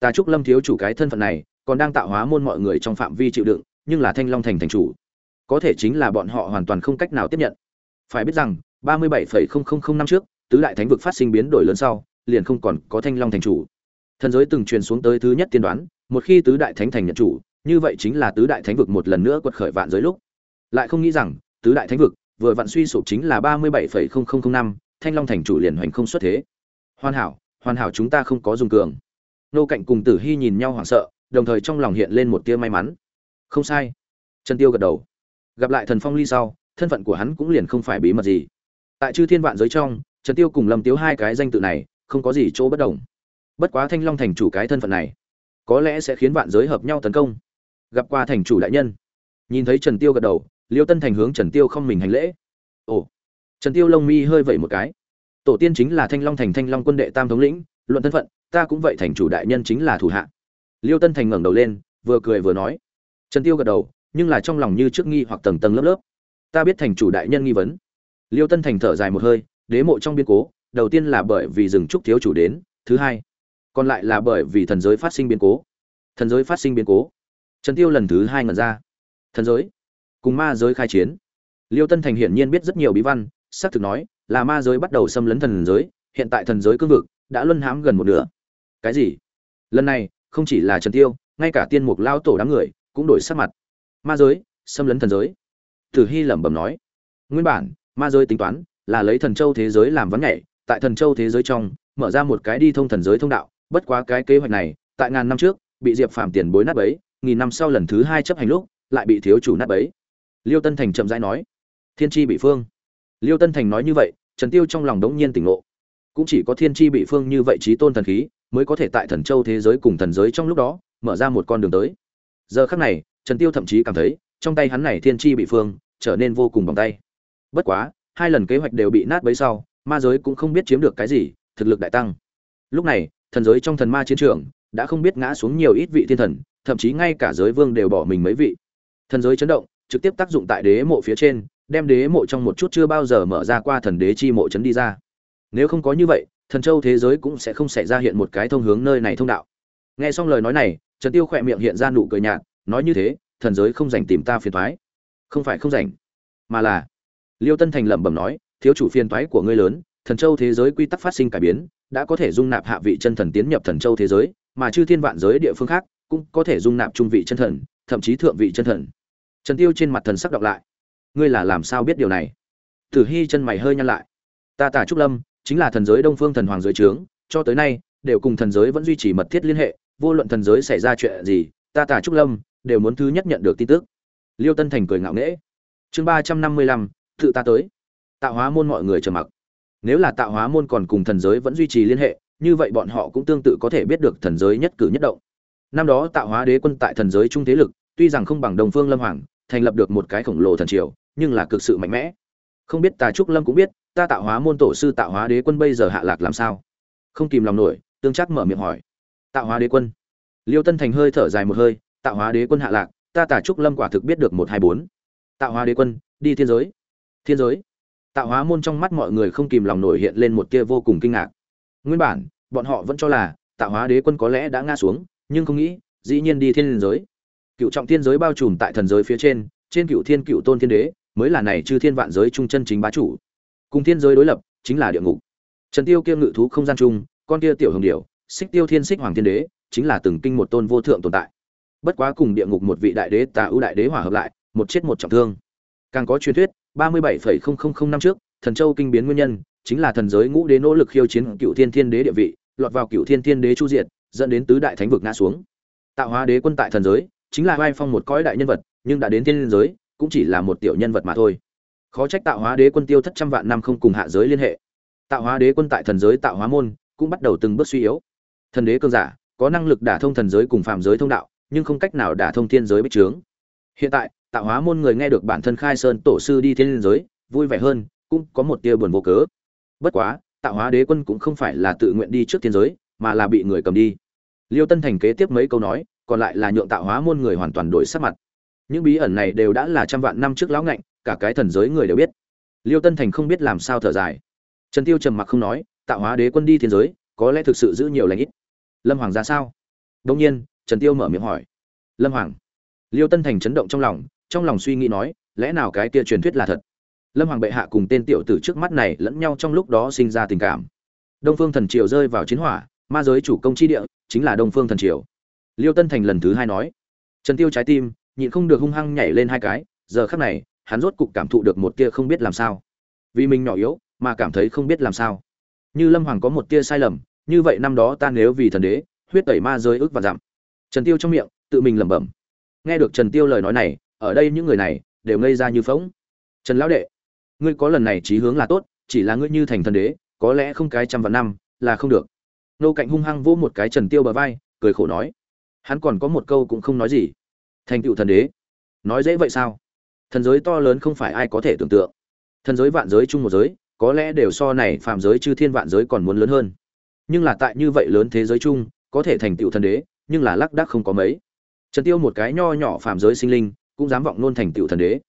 Tà trúc lâm thiếu chủ cái thân phận này, còn đang tạo hóa môn mọi người trong phạm vi chịu đựng, nhưng là thanh long thành thành chủ có thể chính là bọn họ hoàn toàn không cách nào tiếp nhận. Phải biết rằng 37,000 năm trước tứ đại thánh vực phát sinh biến đổi lớn sau liền không còn có thanh long thành chủ. Thần giới từng truyền xuống tới thứ nhất tiên đoán một khi tứ đại thánh thành nhận chủ như vậy chính là tứ đại thánh vực một lần nữa quật khởi vạn giới lúc. Lại không nghĩ rằng tứ đại thánh vực vừa vặn suy sụp chính là 37,000 năm thanh long thành chủ liền hoành không xuất thế. Hoàn hảo hoàn hảo chúng ta không có dùng cường. Nô cạnh cùng tử hy nhìn nhau hoảng sợ đồng thời trong lòng hiện lên một tia may mắn. Không sai. Trần tiêu gật đầu gặp lại thần phong ly sau, thân phận của hắn cũng liền không phải bí mật gì. Tại chư thiên vạn giới trong, trần tiêu cùng lâm tiếu hai cái danh tự này, không có gì chỗ bất đồng. Bất quá thanh long thành chủ cái thân phận này, có lẽ sẽ khiến vạn giới hợp nhau tấn công. Gặp qua thành chủ đại nhân. Nhìn thấy trần tiêu gật đầu, liêu tân thành hướng trần tiêu không mình hành lễ. Ồ, trần tiêu lông mi hơi vẩy một cái. Tổ tiên chính là thanh long thành thanh long quân đệ tam thống lĩnh, luận thân phận, ta cũng vậy thành chủ đại nhân chính là thủ hạ. Liêu tân thành ngẩng đầu lên, vừa cười vừa nói. Trần tiêu gật đầu nhưng là trong lòng như trước nghi hoặc tầng tầng lớp lớp. Ta biết thành chủ đại nhân nghi vấn. Liêu tân thành thở dài một hơi, đế mộ trong biến cố, đầu tiên là bởi vì rừng trúc thiếu chủ đến, thứ hai, còn lại là bởi vì thần giới phát sinh biến cố. Thần giới phát sinh biến cố. Trần tiêu lần thứ hai ngẩn ra. Thần giới, cùng ma giới khai chiến. Liêu tân thành hiển nhiên biết rất nhiều bí văn, xác thực nói, là ma giới bắt đầu xâm lấn thần giới, hiện tại thần giới cương vực đã luân hãm gần một nửa. Cái gì? Lần này, không chỉ là trần tiêu, ngay cả tiên mục lao tổ đám người cũng đổi sắc mặt ma giới, xâm lấn thần giới. Tử hy lẩm bẩm nói, nguyên bản, ma giới tính toán là lấy thần châu thế giới làm vắn nhảy, tại thần châu thế giới trong, mở ra một cái đi thông thần giới thông đạo, bất quá cái kế hoạch này, tại ngàn năm trước, bị diệp phàm tiền bối nát bấy, nghìn năm sau lần thứ hai chấp hành lúc, lại bị thiếu chủ nát bấy. Liêu tân thành chậm rãi nói, thiên tri bị phương. Liêu tân thành nói như vậy, trần tiêu trong lòng đống nhiên tỉnh ngộ. Cũng chỉ có thiên tri bị phương như vậy trí tôn thần khí, mới có thể tại thần châu thế giới cùng thần giới trong lúc đó, mở ra một con đường tới. Giờ khắc này trần tiêu thậm chí cảm thấy, trong tay hắn này thiên Chi bị phương, trở nên vô cùng bằng tay. Bất quá, hai lần kế hoạch đều bị nát bấy sau, ma giới cũng không biết chiếm được cái gì, thực lực đại tăng. Lúc này, thần giới trong thần ma chiến trường, đã không biết ngã xuống nhiều ít vị thiên thần, thậm chí ngay cả giới vương đều bỏ mình mấy vị. Thần giới chấn động, trực tiếp tác dụng tại đế mộ phía trên, đem đế mộ trong một chút chưa bao giờ mở ra qua thần đế chi mộ chấn đi ra. Nếu không có như vậy, thần châu thế giới cũng sẽ không xảy ra hiện một cái thông hướng nơi này thông đạo. Nghe xong lời nói này, trần tiêu khỏe miệng hiện ra nụ cười nhạt nói như thế, thần giới không dành tìm ta phiền thoái không phải không dành mà là, liêu tân thành lẩm bẩm nói, thiếu chủ phiền thoái của ngươi lớn, thần châu thế giới quy tắc phát sinh cải biến, đã có thể dung nạp hạ vị chân thần tiến nhập thần châu thế giới, mà chư thiên vạn giới địa phương khác cũng có thể dung nạp trung vị chân thần, thậm chí thượng vị chân thần. Trần tiêu trên mặt thần sắc đọc lại. Ngươi là làm sao biết điều này? Tử hy chân mày hơi nhăn lại. Ta tả trúc lâm, chính là thần giới đông phương thần hoàng giới trướng, cho tới nay, đều cùng thần giới vẫn duy trì mật thiết liên hệ, vô luận thần giới xảy ra chuyện gì, ta tả trúc lâm đều muốn thứ nhất nhận được tin tức. Liêu tân thành cười ngạo nghễ. Chương ba trăm năm mươi lăm, tự ta tới. Tạo hóa môn mọi người trầm mặc. Nếu là tạo hóa môn còn cùng thần giới vẫn duy trì liên hệ, như vậy bọn họ cũng tương tự có thể biết được thần giới nhất cử nhất động. Năm đó tạo hóa đế quân tại thần giới trung thế lực, tuy rằng không bằng đồng phương lâm hoàng, thành lập được một cái khổng lồ thần triều, nhưng là cực sự mạnh mẽ. Không biết tà trúc lâm cũng biết, ta tạo hóa môn tổ sư tạo hóa đế quân bây giờ hạ lạc làm sao? Không kìm lòng nổi, tương chắc mở miệng hỏi. Tạo hóa đế quân. Liêu tân thành hơi thở dài một hơi tạo hóa đế quân hạ lạc, ta tả trúc lâm quả thực biết được một hai bốn. Tạo hóa đế quân, đi thiên giới. Thiên giới. Tạo hóa môn trong mắt mọi người không kìm lòng nổi hiện lên một tia vô cùng kinh ngạc. Nguyên bản, bọn họ vẫn cho là, tạo hóa đế quân có lẽ đã ngã xuống, nhưng không nghĩ, dĩ nhiên đi thiên giới. Cựu trọng thiên giới bao trùm tại thần giới phía trên trên cựu thiên cựu tôn thiên đế, mới là này chư thiên vạn giới trung chân chính bá chủ. Cùng thiên giới đối lập, chính là địa ngục. Trần tiêu kia ngự thú không gian chung, con kia tiểu hồng điểu, xích tiêu thiên xích hoàng thiên đế, chính là từng kinh một tôn vô thượng tồn tại bất quá cùng địa ngục một vị đại đế tà ưu đại đế hòa hợp lại, một chết một trọng thương. Càng có truyền thuyết, ba mươi bảy năm trước, thần châu kinh biến nguyên nhân, chính là thần giới ngũ đế nỗ lực khiêu chiến cựu thiên thiên đế địa vị, lọt vào cựu thiên thiên đế chu diệt, dẫn đến tứ đại thánh vực ngã xuống. Tạo hóa đế quân tại thần giới, chính là vai phong một cõi đại nhân vật, nhưng đã đến thiên giới, cũng chỉ là một tiểu nhân vật mà thôi. Khó trách tạo hóa đế quân tiêu thất trăm vạn năm không cùng hạ giới liên hệ. Tạo hóa đế quân tại thần giới tạo hóa môn, cũng bắt đầu từng bước suy yếu. Thần đế cơn giả, có năng lực đả thông thần giới cùng phạm giới thông đạo nhưng không cách nào đả thông thiên giới bích trướng. Hiện tại, tạo hóa môn người nghe được bản thân khai sơn tổ sư đi thiên giới, vui vẻ hơn, cũng có một tia buồn vô cớ. Bất quá, tạo hóa đế quân cũng không phải là tự nguyện đi trước thiên giới, mà là bị người cầm đi. Liêu tân thành kế tiếp mấy câu nói, còn lại là nhượng tạo hóa môn người hoàn toàn đổi sắc mặt. Những bí ẩn này đều đã là trăm vạn năm trước lão ngạnh, cả cái thần giới người đều biết. Liêu tân thành không biết làm sao thở dài. Trần tiêu trầm mặc không nói, tạo hóa đế quân đi thiên giới, có lẽ thực sự giữ nhiều lành ít. Lâm hoàng ra sao? Đông nhiên trần tiêu mở miệng hỏi. Lâm hoàng. Liêu tân thành chấn động trong lòng trong lòng suy nghĩ nói, lẽ nào cái kia truyền thuyết là thật? Lâm hoàng bệ hạ cùng tên tiểu tử trước mắt này lẫn nhau trong lúc đó sinh ra tình cảm. Đông phương thần triều rơi vào chiến hỏa, ma giới chủ công chi địa, chính là đông phương thần triều. Liêu tân thành lần thứ hai nói. Trần tiêu trái tim, nhịn không được hung hăng nhảy lên hai cái, giờ khắc này, hắn rốt cục cảm thụ được một tia không biết làm sao. Vì mình nhỏ yếu, mà cảm thấy không biết làm sao. Như lâm hoàng có một tia sai lầm, như vậy năm đó ta nếu vì thần đế, huyết tẩy ma giới ước và giảm trần tiêu trong miệng, tự mình lẩm bẩm. Nghe được trần tiêu lời nói này, ở đây những người này đều ngây ra như phỗng. Trần lão đệ, ngươi có lần này trí hướng là tốt, chỉ là ngươi như thành thần đế, có lẽ không cái trăm vạn năm là không được. Nô cạnh hung hăng vỗ một cái trần tiêu bờ vai, cười khổ nói. Hắn còn có một câu cũng không nói gì. Thành tựu thần đế. Nói dễ vậy sao? Thần giới to lớn không phải ai có thể tưởng tượng. Thần giới vạn giới chung một giới, có lẽ đều so này phàm giới chư thiên vạn giới còn muốn lớn hơn. Nhưng là tại như vậy lớn thế giới chung, có thể thành tựu thần đế nhưng là lác đác không có mấy. Trần tiêu một cái nho nhỏ phàm giới sinh linh, cũng dám vọng nôn thành tiểu thần đế.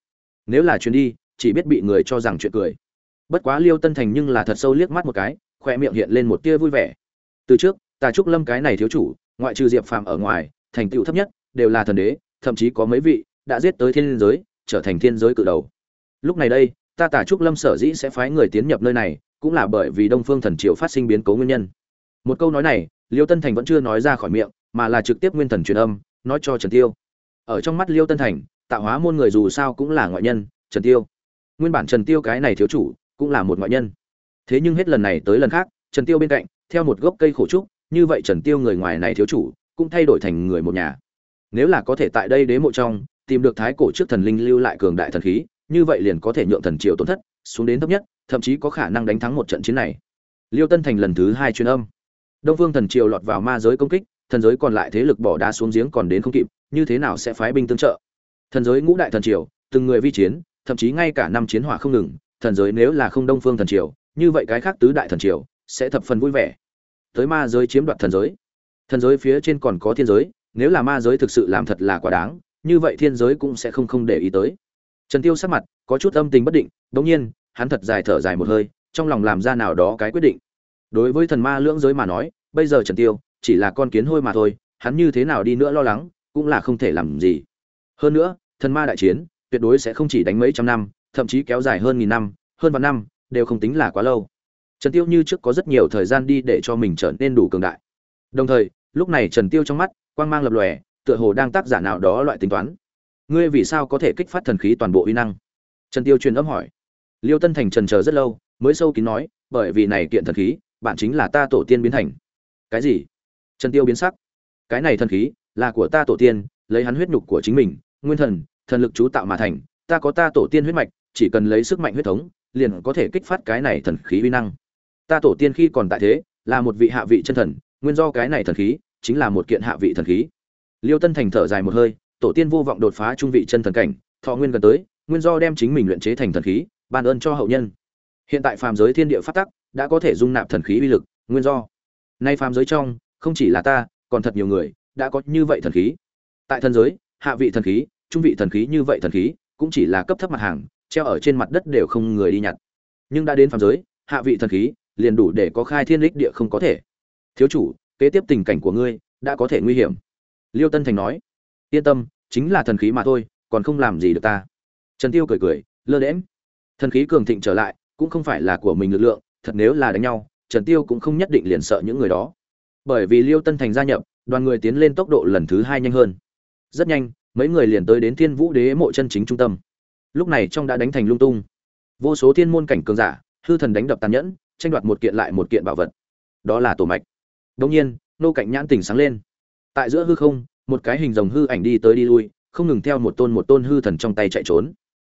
Nếu là chuyến đi, chỉ biết bị người cho rằng chuyện cười. Bất quá liêu tân thành nhưng là thật sâu liếc mắt một cái khoe miệng hiện lên một tia vui vẻ. Từ trước, tà trúc lâm cái này thiếu chủ, ngoại trừ diệp phàm ở ngoài, thành tựu thấp nhất, đều là thần đế, thậm chí có mấy vị đã giết tới thiên giới, trở thành thiên giới cự đầu. Lúc này đây, ta tà trúc lâm sở dĩ sẽ phái người tiến nhập nơi này, cũng là bởi vì đông phương thần triều phát sinh biến cố nguyên nhân. Một câu nói này, liêu tân thành vẫn chưa nói ra khỏi miệng mà là trực tiếp nguyên thần truyền âm, nói cho trần tiêu. Ở trong mắt liêu tân thành, tạo hóa môn người dù sao cũng là ngoại nhân, trần tiêu. Nguyên bản trần tiêu cái này thiếu chủ, cũng là một ngoại nhân. Thế nhưng hết lần này tới lần khác, trần tiêu bên cạnh, theo một gốc cây khổ trúc, như vậy trần tiêu người ngoài này thiếu chủ, cũng thay đổi thành người một nhà. Nếu là có thể tại đây đế mộ trong, tìm được thái cổ trước thần linh lưu lại cường đại thần khí, như vậy liền có thể nhượng thần triều tổn thất, xuống đến thấp nhất, thậm chí có khả năng đánh thắng một trận chiến này. Liêu tân thành lần thứ hai truyền âm. Đông phương thần triều lọt vào ma giới công kích thần giới còn lại thế lực bỏ đá xuống giếng còn đến không kịp, như thế nào sẽ phái binh tương trợ? Thần giới ngũ đại thần triều, từng người vi chiến, thậm chí ngay cả năm chiến hỏa không ngừng, thần giới nếu là không đông phương thần triều, như vậy cái khác tứ đại thần triều sẽ thập phần vui vẻ. Tới ma giới chiếm đoạt thần giới. Thần giới phía trên còn có thiên giới, nếu là ma giới thực sự làm thật là quá đáng, như vậy thiên giới cũng sẽ không không để ý tới. Trần tiêu sắc mặt có chút âm tình bất định, đống nhiên, hắn thật dài thở dài một hơi, trong lòng làm ra nào đó cái quyết định. Đối với thần ma lưỡng giới mà nói, bây giờ trần tiêu chỉ là con kiến hôi mà thôi, hắn như thế nào đi nữa lo lắng, cũng là không thể làm gì. Hơn nữa, thần ma đại chiến, tuyệt đối sẽ không chỉ đánh mấy trăm năm, thậm chí kéo dài hơn nghìn năm, hơn vạn năm, đều không tính là quá lâu. Trần tiêu như trước có rất nhiều thời gian đi để cho mình trở nên đủ cường đại. Đồng thời, lúc này trần tiêu trong mắt, quang mang lập lòe, tựa hồ đang tác giả nào đó loại tính toán. Ngươi vì sao có thể kích phát thần khí toàn bộ uy năng? Trần tiêu truyền âm hỏi. Liêu tân thành trần chờ rất lâu, mới sâu kín nói, bởi vì này kiện thần khí, bạn chính là ta tổ tiên biến thành. Cái gì? Trần tiêu biến sắc. Cái này thần khí, là của ta tổ tiên, lấy hắn huyết nhục của chính mình, nguyên thần thần lực chú tạo mà thành, ta có ta tổ tiên huyết mạch, chỉ cần lấy sức mạnh huyết thống, liền có thể kích phát cái này thần khí uy năng. Ta tổ tiên khi còn tại thế, là một vị hạ vị chân thần, nguyên do cái này thần khí, chính là một kiện hạ vị thần khí. Liêu tân thành thở dài một hơi, tổ tiên vô vọng đột phá trung vị chân thần cảnh, thọ nguyên gần tới, nguyên do đem chính mình luyện chế thành thần khí, ban ơn cho hậu nhân. Hiện tại phàm giới thiên địa phát tắc, đã có thể dung nạp thần khí uy lực, nguyên do. Nay phàm giới trong không chỉ là ta, còn thật nhiều người đã có như vậy thần khí. Tại thần giới, hạ vị thần khí, trung vị thần khí như vậy thần khí, cũng chỉ là cấp thấp mặt hàng, treo ở trên mặt đất đều không người đi nhặt. Nhưng đã đến phàm giới, hạ vị thần khí liền đủ để có khai thiên lích địa không có thể. Thiếu chủ, kế tiếp tình cảnh của ngươi đã có thể nguy hiểm. Liêu tân thành nói, yên tâm, chính là thần khí mà thôi, còn không làm gì được ta. Trần tiêu cười cười, lơ đễm thần khí cường thịnh trở lại, cũng không phải là của mình lực lượng, thật nếu là đánh nhau, trần tiêu cũng không nhất định liền sợ những người đó bởi vì liêu tân thành gia nhập, đoàn người tiến lên tốc độ lần thứ hai nhanh hơn. Rất nhanh, mấy người liền tới đến thiên vũ đế mộ chân chính trung tâm. Lúc này trong đã đánh thành lung tung. Vô số thiên môn cảnh cường giả, hư thần đánh đập tàn nhẫn, tranh đoạt một kiện lại một kiện bảo vật. Đó là tổ mạch. Đông nhiên, nô cảnh nhãn tỉnh sáng lên. Tại giữa hư không, một cái hình rồng hư ảnh đi tới đi lui, không ngừng theo một tôn một tôn hư thần trong tay chạy trốn.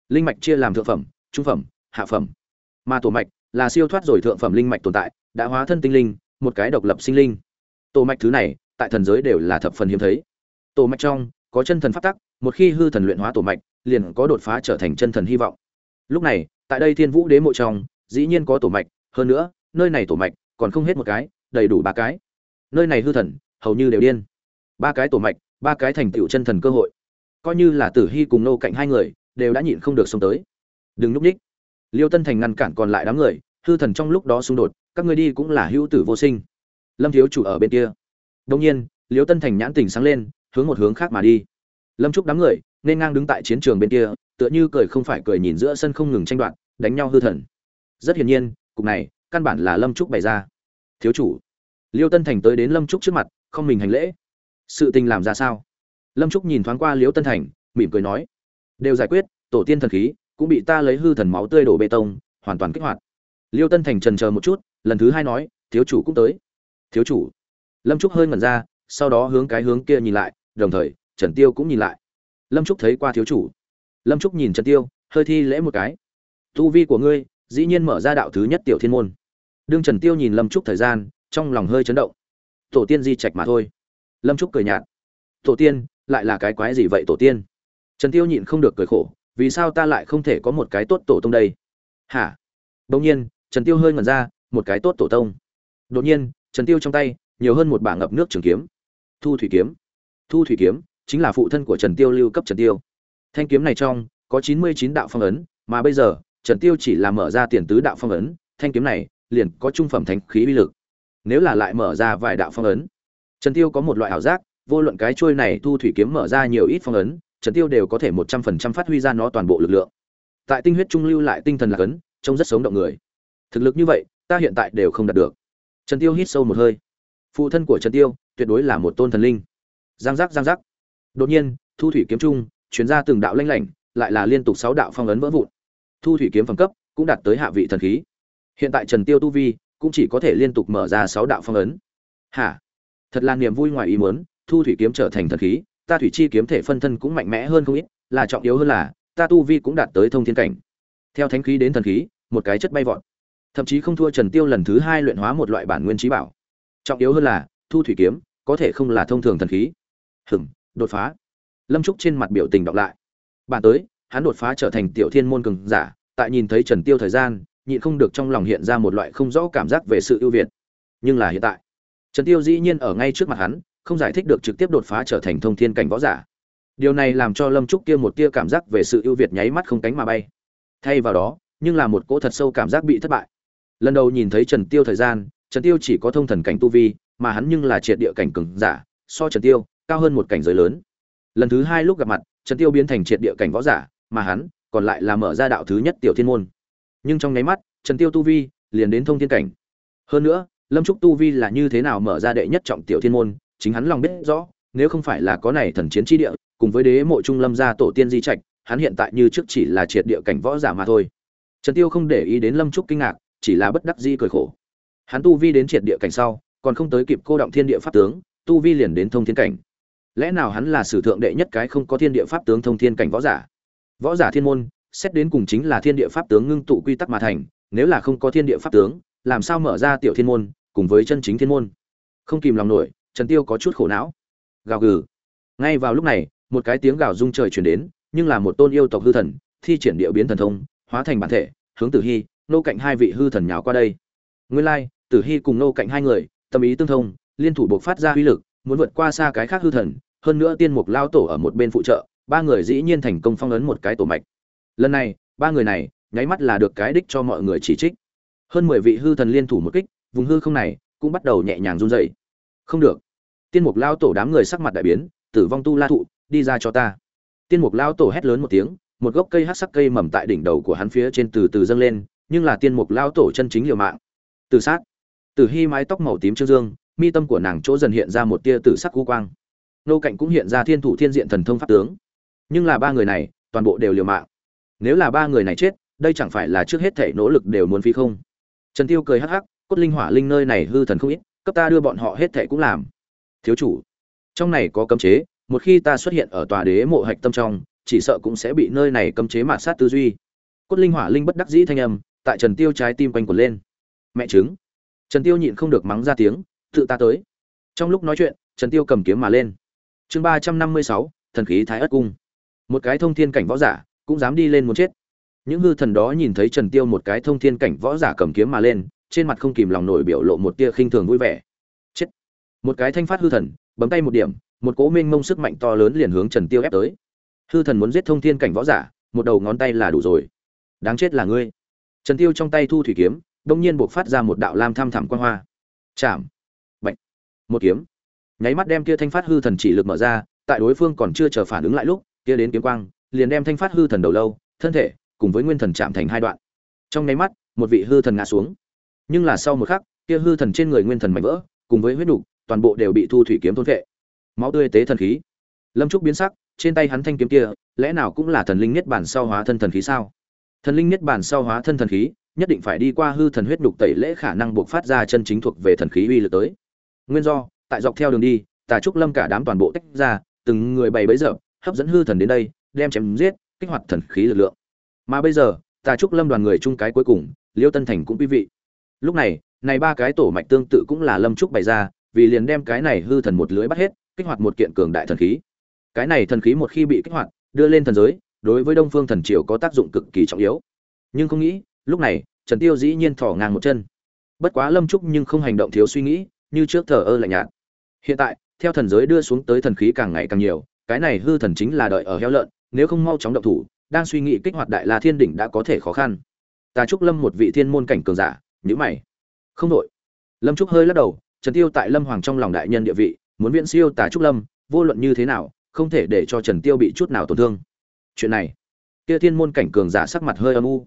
Linh mạch chia làm thượng phẩm, trung phẩm, hạ phẩm. Mà tổ mạch là siêu thoát rồi thượng phẩm linh mạch tồn tại, đã hóa thân tinh linh, một cái độc lập sinh linh tổ mạch thứ này, tại thần giới đều là thập phần hiếm thấy. Tổ mạch trong, có chân thần phát tắc, một khi hư thần luyện hóa tổ mạch, liền có đột phá trở thành chân thần hy vọng. Lúc này, tại đây thiên vũ đế mộ trong, dĩ nhiên có tổ mạch, hơn nữa, nơi này tổ mạch còn không hết một cái, đầy đủ ba cái. Nơi này hư thần, hầu như đều điên. Ba cái tổ mạch, ba cái thành tựu chân thần cơ hội. Coi như là tử hy cùng nô cạnh hai người, đều đã nhịn không được xông tới. Đừng núp ních liêu tân thành ngăn cản còn lại đám người, hư thần trong lúc đó xung đột, các ngươi đi cũng là hữu tử vô sinh lâm thiếu chủ ở bên kia. Đông nhiên liêu tân thành nhãn tình sáng lên, hướng một hướng khác mà đi. Lâm trúc đám người, nên ngang đứng tại chiến trường bên kia, tựa như cười không phải cười nhìn giữa sân không ngừng tranh đoạt, đánh nhau hư thần. Rất hiển nhiên, cục này, căn bản là lâm trúc bày ra. Thiếu chủ liêu tân thành tới đến lâm trúc trước mặt, không mình hành lễ. Sự tình làm ra sao? Lâm trúc nhìn thoáng qua liêu tân thành, mỉm cười nói. Đều giải quyết, tổ tiên thần khí, cũng bị ta lấy hư thần máu tươi đổ bê tông, hoàn toàn kích hoạt. Liêu tân thành trần chờ một chút, lần thứ hai nói, thiếu chủ cũng tới thiếu chủ. Lâm trúc hơi ngẩn ra, sau đó hướng cái hướng kia nhìn lại, đồng thời, trần tiêu cũng nhìn lại. Lâm trúc thấy qua thiếu chủ. Lâm trúc nhìn trần tiêu, hơi thi lễ một cái. Tu vi của ngươi, dĩ nhiên mở ra đạo thứ nhất tiểu thiên môn. Đương trần tiêu nhìn lâm trúc thời gian, trong lòng hơi chấn động. Tổ tiên di trạch mà thôi. Lâm trúc cười nhạt. Tổ tiên, lại là cái quái gì vậy tổ tiên? Trần tiêu nhịn không được cười khổ, vì sao ta lại không thể có một cái tốt tổ tông đây? Hả? Đông nhiên, trần tiêu hơi ngẩn ra, một cái tốt tổ tông. Đột nhiên trần tiêu trong tay, nhiều hơn một bả ngập nước trường kiếm. Thu thủy kiếm. Thu thủy kiếm chính là phụ thân của trần tiêu lưu cấp trần tiêu. Thanh kiếm này trong có chín mươi chín đạo phong ấn, mà bây giờ, trần tiêu chỉ là mở ra tiền tứ đạo phong ấn, thanh kiếm này liền có trung phẩm thánh khí uy lực. Nếu là lại mở ra vài đạo phong ấn, trần tiêu có một loại ảo giác, vô luận cái chuôi này thu thủy kiếm mở ra nhiều ít phong ấn, trần tiêu đều có thể một trăm phần trăm phát huy ra nó toàn bộ lực lượng. Tại tinh huyết trung lưu lại tinh thần là cấn trông rất sống động người. Thực lực như vậy, ta hiện tại đều không đạt được trần tiêu hít sâu một hơi. Phụ thân của trần tiêu, tuyệt đối là một tôn thần linh. Giang giác giang giác. Đột nhiên, thu thủy kiếm trung, chuyển ra từng đạo lanh lảnh, lại là liên tục sáu đạo phong ấn vỡ vụn. Thu thủy kiếm phẩm cấp cũng đạt tới hạ vị thần khí. Hiện tại trần tiêu tu vi cũng chỉ có thể liên tục mở ra sáu đạo phong ấn. Hả? Thật là niềm vui ngoài ý muốn, thu thủy kiếm trở thành thần khí, ta thủy chi kiếm thể phân thân cũng mạnh mẽ hơn không ít, là trọng yếu hơn là, ta tu vi cũng đạt tới thông thiên cảnh. Theo thánh khí đến thần khí, một cái chất bay vọt thậm chí không thua trần tiêu lần thứ hai luyện hóa một loại bản nguyên trí bảo. Trọng yếu hơn là thu thủy kiếm có thể không là thông thường thần khí. Hửm, đột phá. Lâm trúc trên mặt biểu tình đọc lại. Bản tới hắn đột phá trở thành tiểu thiên môn cường giả tại nhìn thấy trần tiêu thời gian nhịn không được trong lòng hiện ra một loại không rõ cảm giác về sự ưu việt. Nhưng là hiện tại trần tiêu dĩ nhiên ở ngay trước mặt hắn không giải thích được trực tiếp đột phá trở thành thông thiên cảnh võ giả. Điều này làm cho lâm trúc kia một tia cảm giác về sự ưu việt nháy mắt không cánh mà bay. Thay vào đó nhưng là một cỗ thật sâu cảm giác bị thất bại lần đầu nhìn thấy trần tiêu thời gian, trần tiêu chỉ có thông thần cảnh tu vi, mà hắn nhưng là triệt địa cảnh cường giả, so trần tiêu cao hơn một cảnh giới lớn. Lần thứ hai lúc gặp mặt, trần tiêu biến thành triệt địa cảnh võ giả, mà hắn còn lại là mở ra đạo thứ nhất tiểu thiên môn. Nhưng trong nháy mắt, trần tiêu tu vi liền đến thông thiên cảnh. Hơn nữa, lâm trúc tu vi là như thế nào mở ra đệ nhất trọng tiểu thiên môn, chính hắn lòng biết rõ, nếu không phải là có này thần chiến chi địa, cùng với đế mộ trung lâm gia tổ tiên di trạch, hắn hiện tại như trước chỉ là triệt địa cảnh võ giả mà thôi. Trần tiêu không để ý đến lâm trúc kinh ngạc chỉ là bất đắc di cười khổ. Hắn tu vi đến triệt địa cảnh sau, còn không tới kịp cô động thiên địa pháp tướng, tu vi liền đến thông thiên cảnh. Lẽ nào hắn là sử thượng đệ nhất cái không có thiên địa pháp tướng thông thiên cảnh võ giả? Võ giả thiên môn, xét đến cùng chính là thiên địa pháp tướng ngưng tụ quy tắc mà thành, nếu là không có thiên địa pháp tướng, làm sao mở ra tiểu thiên môn, cùng với chân chính thiên môn? Không kìm lòng nổi, trần tiêu có chút khổ não. Gào gừ. Ngay vào lúc này, một cái tiếng gào rung trời truyền đến, nhưng là một tôn yêu tộc hư thần, thi triển địa biến thần thông, hóa thành bản thể, hướng tử hy nô cạnh hai vị hư thần nhào qua đây. Nguyên lai, tử hy cùng nô cạnh hai người, tâm ý tương thông, liên thủ buộc phát ra uy lực, muốn vượt qua xa cái khác hư thần, hơn nữa tiên mục lao tổ ở một bên phụ trợ, ba người dĩ nhiên thành công phong ấn một cái tổ mạch. Lần này, ba người này, nháy mắt là được cái đích cho mọi người chỉ trích. Hơn mười vị hư thần liên thủ một kích, vùng hư không này cũng bắt đầu nhẹ nhàng run rẩy. Không được. Tiên mục lao tổ đám người sắc mặt đại biến, tử vong tu la thụ, đi ra cho ta. Tiên mục lao tổ hét lớn một tiếng, một gốc cây hát sắc cây mầm tại đỉnh đầu của hắn phía trên từ từ dâng lên nhưng là tiên mục lao tổ chân chính liều mạng. Tự sát. Tử hy mái tóc màu tím trương dương, mi tâm của nàng chỗ dần hiện ra một tia tử sắc u quang. Nô cạnh cũng hiện ra thiên thủ thiên diện thần thông pháp tướng. Nhưng là ba người này, toàn bộ đều liều mạng. Nếu là ba người này chết, đây chẳng phải là trước hết thể nỗ lực đều muốn phí không? Trần tiêu cười hắc hắc, cốt linh hỏa linh nơi này hư thần không ít, cấp ta đưa bọn họ hết thể cũng làm. Thiếu chủ, trong này có cấm chế, một khi ta xuất hiện ở tòa đế mộ hạch tâm trong, chỉ sợ cũng sẽ bị nơi này cấm chế mạt sát tư duy. Cốt linh hỏa linh bất đắc dĩ thanh âm tại trần tiêu trái tim quanh quẩn lên. Mẹ chứng trần tiêu nhịn không được mắng ra tiếng, tự ta tới. Trong lúc nói chuyện, trần tiêu cầm kiếm mà lên. Chương ba trăm năm mươi sáu, thần khí thái ất cung. Một cái thông thiên cảnh võ giả cũng dám đi lên muốn chết. Những hư thần đó nhìn thấy trần tiêu một cái thông thiên cảnh võ giả cầm kiếm mà lên, trên mặt không kìm lòng nổi biểu lộ một tia khinh thường vui vẻ. Chết. Một cái thanh phát hư thần, bấm tay một điểm, một cỗ minh mông sức mạnh to lớn liền hướng trần tiêu ép tới. Hư thần muốn giết thông thiên cảnh võ giả, một đầu ngón tay là đủ rồi. Đáng chết là ngươi trần tiêu trong tay thu thủy kiếm đông nhiên buộc phát ra một đạo lam tham thẳm quang hoa. Chạm. Bạch. một kiếm. Nháy mắt đem kia thanh phát hư thần chỉ lực mở ra tại đối phương còn chưa chờ phản ứng lại lúc kia đến kiếm quang liền đem thanh phát hư thần đầu lâu thân thể cùng với nguyên thần chạm thành hai đoạn. Trong nháy mắt một vị hư thần ngã xuống. Nhưng là sau một khắc kia hư thần trên người nguyên thần mạnh vỡ cùng với huyết đủ, toàn bộ đều bị thu thủy kiếm thôn vệ. Máu tươi tế thần khí. Lâm trúc biến sắc trên tay hắn thanh kiếm kia lẽ nào cũng là thần linh nhất bản sau hóa thân thần khí sao? Thần linh nhất bản sau hóa thân thần khí, nhất định phải đi qua hư thần huyết đục tẩy lễ khả năng buộc phát ra chân chính thuộc về thần khí uy lực tới. Nguyên do, tại dọc theo đường đi, tà trúc lâm cả đám toàn bộ tách ra, từng người bày bấy giờ hấp dẫn hư thần đến đây, đem chém giết, kích hoạt thần khí lực lượng. Mà bây giờ, tà trúc lâm đoàn người chung cái cuối cùng, liêu tân thành cũng quý vị. Lúc này này ba cái tổ mạch tương tự cũng là lâm trúc bày ra, vì liền đem cái này hư thần một lưới bắt hết, kích hoạt một kiện cường đại thần khí. Cái này thần khí một khi bị kích hoạt, đưa lên thần giới đối với đông phương thần triều có tác dụng cực kỳ trọng yếu. Nhưng không nghĩ, lúc này, trần tiêu dĩ nhiên thỏ ngang một chân. Bất quá lâm trúc nhưng không hành động thiếu suy nghĩ, như trước thờ ơ lạnh nhạt. Hiện tại, theo thần giới đưa xuống tới thần khí càng ngày càng nhiều, cái này hư thần chính là đợi ở heo lợn, nếu không mau chóng động thủ, đang suy nghĩ kích hoạt đại la thiên đỉnh đã có thể khó khăn. Ta trúc lâm một vị thiên môn cảnh cường giả, nhíu mày. Không đội lâm trúc hơi lắc đầu, trần tiêu tại lâm hoàng trong lòng đại nhân địa vị, muốn viễn siêu tà trúc lâm, vô luận như thế nào, không thể để cho trần tiêu bị chút nào tổn thương chuyện này. Kia thiên môn cảnh cường giả sắc mặt hơi âm u.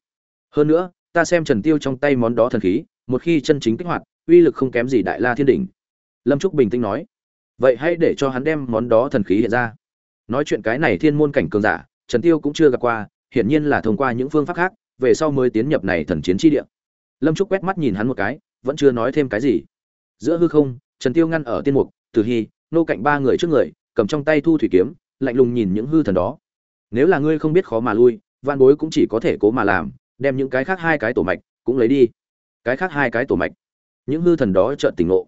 Hơn nữa, ta xem trần tiêu trong tay món đó thần khí, một khi chân chính kích hoạt, uy lực không kém gì đại la thiên đỉnh. Lâm trúc bình tĩnh nói, vậy hãy để cho hắn đem món đó thần khí hiện ra. Nói chuyện cái này thiên môn cảnh cường giả, trần tiêu cũng chưa gặp qua, hiển nhiên là thông qua những phương pháp khác, về sau mới tiến nhập này thần chiến chi địa. Lâm trúc quét mắt nhìn hắn một cái, vẫn chưa nói thêm cái gì. Giữa hư không, trần tiêu ngăn ở tiên mục, tử hy, nô cạnh ba người trước người, cầm trong tay thu thủy kiếm, lạnh lùng nhìn những hư thần đó nếu là ngươi không biết khó mà lui văn bối cũng chỉ có thể cố mà làm, đem những cái khác hai cái tổ mạch cũng lấy đi. Cái khác hai cái tổ mạch. Những hư thần đó chợt tỉnh ngộ.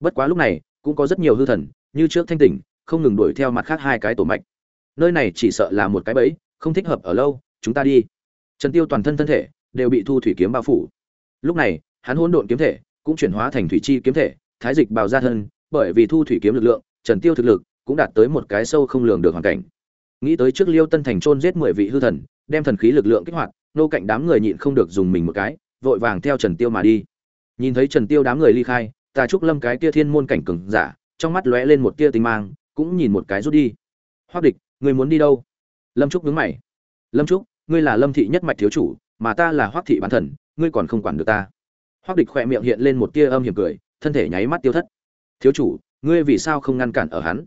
Bất quá lúc này, cũng có rất nhiều hư thần, như trước thanh tỉnh, không ngừng đuổi theo mặt khác hai cái tổ mạch. Nơi này chỉ sợ là một cái bẫy, không thích hợp ở lâu, chúng ta đi. Trần tiêu toàn thân thân thể đều bị thu thủy kiếm bao phủ. Lúc này, hắn hỗn độn kiếm thể cũng chuyển hóa thành thủy chi kiếm thể, thái dịch bào ra thân, bởi vì thu thủy kiếm lực lượng, trần tiêu thực lực cũng đạt tới một cái sâu không lường được hoàn cảnh nghĩ tới trước liêu tân thành trôn giết mười vị hư thần, đem thần khí lực lượng kích hoạt, nô cạnh đám người nhịn không được dùng mình một cái, vội vàng theo trần tiêu mà đi. Nhìn thấy trần tiêu đám người ly khai, tà trúc lâm cái kia thiên môn cảnh cường giả, trong mắt lóe lên một tia tinh mang, cũng nhìn một cái rút đi. Hoắc địch người muốn đi đâu? Lâm trúc nhướng mày. Lâm trúc, ngươi là lâm thị nhất mạch thiếu chủ, mà ta là Hoắc thị bán thần, ngươi còn không quản được ta. Hoắc địch khỏe miệng hiện lên một tia âm hiểm cười, thân thể nháy mắt tiêu thất. Thiếu chủ, ngươi vì sao không ngăn cản ở hắn?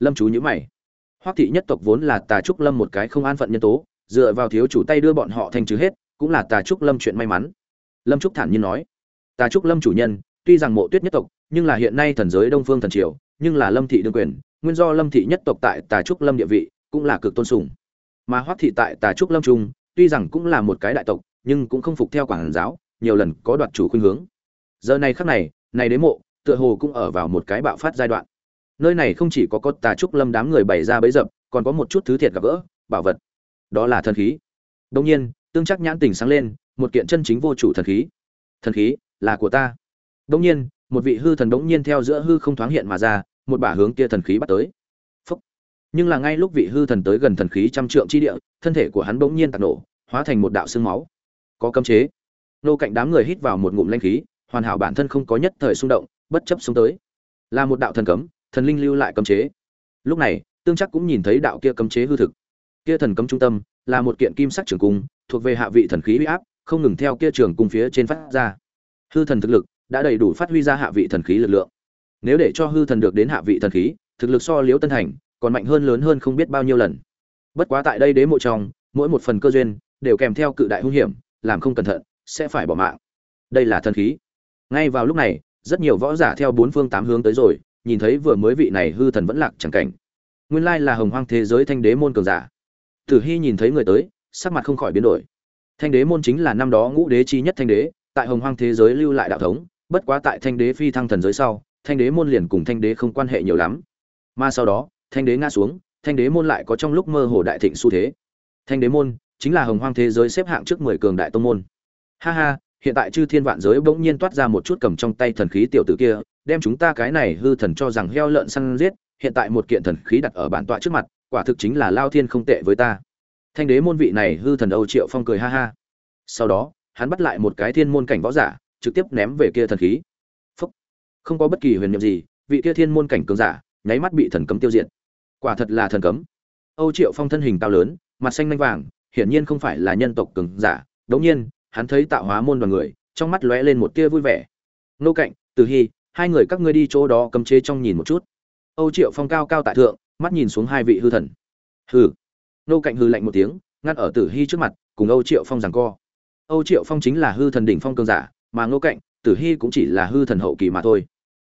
Lâm chú nhữ mày. Hoắc thị nhất tộc vốn là tà trúc lâm một cái không an phận nhân tố, dựa vào thiếu chủ tay đưa bọn họ thành trừ hết, cũng là tà trúc lâm chuyện may mắn. Lâm trúc thản nhiên nói, tà trúc lâm chủ nhân, tuy rằng mộ tuyết nhất tộc, nhưng là hiện nay thần giới đông phương thần triều, nhưng là lâm thị đương quyền, nguyên do lâm thị nhất tộc tại tà trúc lâm địa vị, cũng là cực tôn sùng. Mà hoắc thị tại tà trúc lâm trung, tuy rằng cũng là một cái đại tộc, nhưng cũng không phục theo quảng giáo, nhiều lần có đoạt chủ khuynh hướng. Giờ này khắc này này đế mộ, tựa hồ cũng ở vào một cái bạo phát giai đoạn nơi này không chỉ có có tà trúc lâm đám người bày ra bấy dập, còn có một chút thứ thiệt gặp gỡ, bảo vật. Đó là thần khí. Đông nhiên, tương chắc nhãn tình sáng lên, một kiện chân chính vô chủ thần khí. Thần khí là của ta. Đông nhiên, một vị hư thần đống nhiên theo giữa hư không thoáng hiện mà ra, một bả hướng kia thần khí bắt tới. Phúc. nhưng là ngay lúc vị hư thần tới gần thần khí trăm trượng chi địa, thân thể của hắn bỗng nhiên tạt nổ, hóa thành một đạo xương máu. Có cấm chế. Nô cạnh đám người hít vào một ngụm lanh khí, hoàn hảo bản thân không có nhất thời xung động, bất chấp xuống tới. Là một đạo thần cấm thần linh lưu lại cấm chế. Lúc này, tương chắc cũng nhìn thấy đạo kia cấm chế hư thực. Kia thần cấm trung tâm là một kiện kim sắc trường cung, thuộc về hạ vị thần khí uy áp, không ngừng theo kia trường cung phía trên phát ra. Hư thần thực lực đã đầy đủ phát huy ra hạ vị thần khí lực lượng. Nếu để cho hư thần được đến hạ vị thần khí, thực lực so liễu tân thành còn mạnh hơn lớn hơn không biết bao nhiêu lần. Bất quá tại đây đế mộ trong, mỗi một phần cơ duyên đều kèm theo cự đại hung hiểm, làm không cẩn thận, sẽ phải bỏ mạng. Đây là thần khí. Ngay vào lúc này, rất nhiều võ giả theo bốn phương tám hướng tới rồi nhìn thấy vừa mới vị này hư thần vẫn lạc chẳng cảnh. Nguyên lai là hồng hoang thế giới thanh đế môn cường giả. Tử hy nhìn thấy người tới, sắc mặt không khỏi biến đổi. Thanh đế môn chính là năm đó ngũ đế chi nhất thanh đế, tại hồng hoang thế giới lưu lại đạo thống, bất quá tại thanh đế phi thăng thần giới sau, thanh đế môn liền cùng thanh đế không quan hệ nhiều lắm. Mà sau đó, thanh đế ngã xuống, thanh đế môn lại có trong lúc mơ hồ đại thịnh xu thế. Thanh đế môn chính là hồng hoang thế giới xếp hạng trước mười cường đại tông môn. Ha ha, hiện tại chư thiên vạn giới bỗng nhiên toát ra một chút cầm trong tay thần khí tiểu tử kia đem chúng ta cái này hư thần cho rằng heo lợn săn giết, hiện tại một kiện thần khí đặt ở bản tọa trước mặt, quả thực chính là lao thiên không tệ với ta. Thanh đế môn vị này hư thần âu triệu phong cười ha ha. Sau đó, hắn bắt lại một cái thiên môn cảnh võ giả, trực tiếp ném về kia thần khí. Phúc. không có bất kỳ huyền nhiệm gì, vị kia thiên môn cảnh cường giả, nháy mắt bị thần cấm tiêu diệt. Quả thật là thần cấm. Âu triệu phong thân hình cao lớn, mặt xanh lanh vàng, hiển nhiên không phải là nhân tộc cường giả. Đống nhiên, hắn thấy tạo hóa môn đoàn người, trong mắt lóe lên một tia vui vẻ. Nô cạnh, từ hy hai người các ngươi đi chỗ đó cấm chế trong nhìn một chút. Âu triệu phong cao cao tại thượng, mắt nhìn xuống hai vị hư thần. Hư nô cạnh hư lạnh một tiếng, ngăn ở tử hy trước mặt, cùng âu triệu phong rằng co. Âu triệu phong chính là hư thần đỉnh phong cường giả, mà ngô cạnh, tử hy cũng chỉ là hư thần hậu kỳ mà thôi.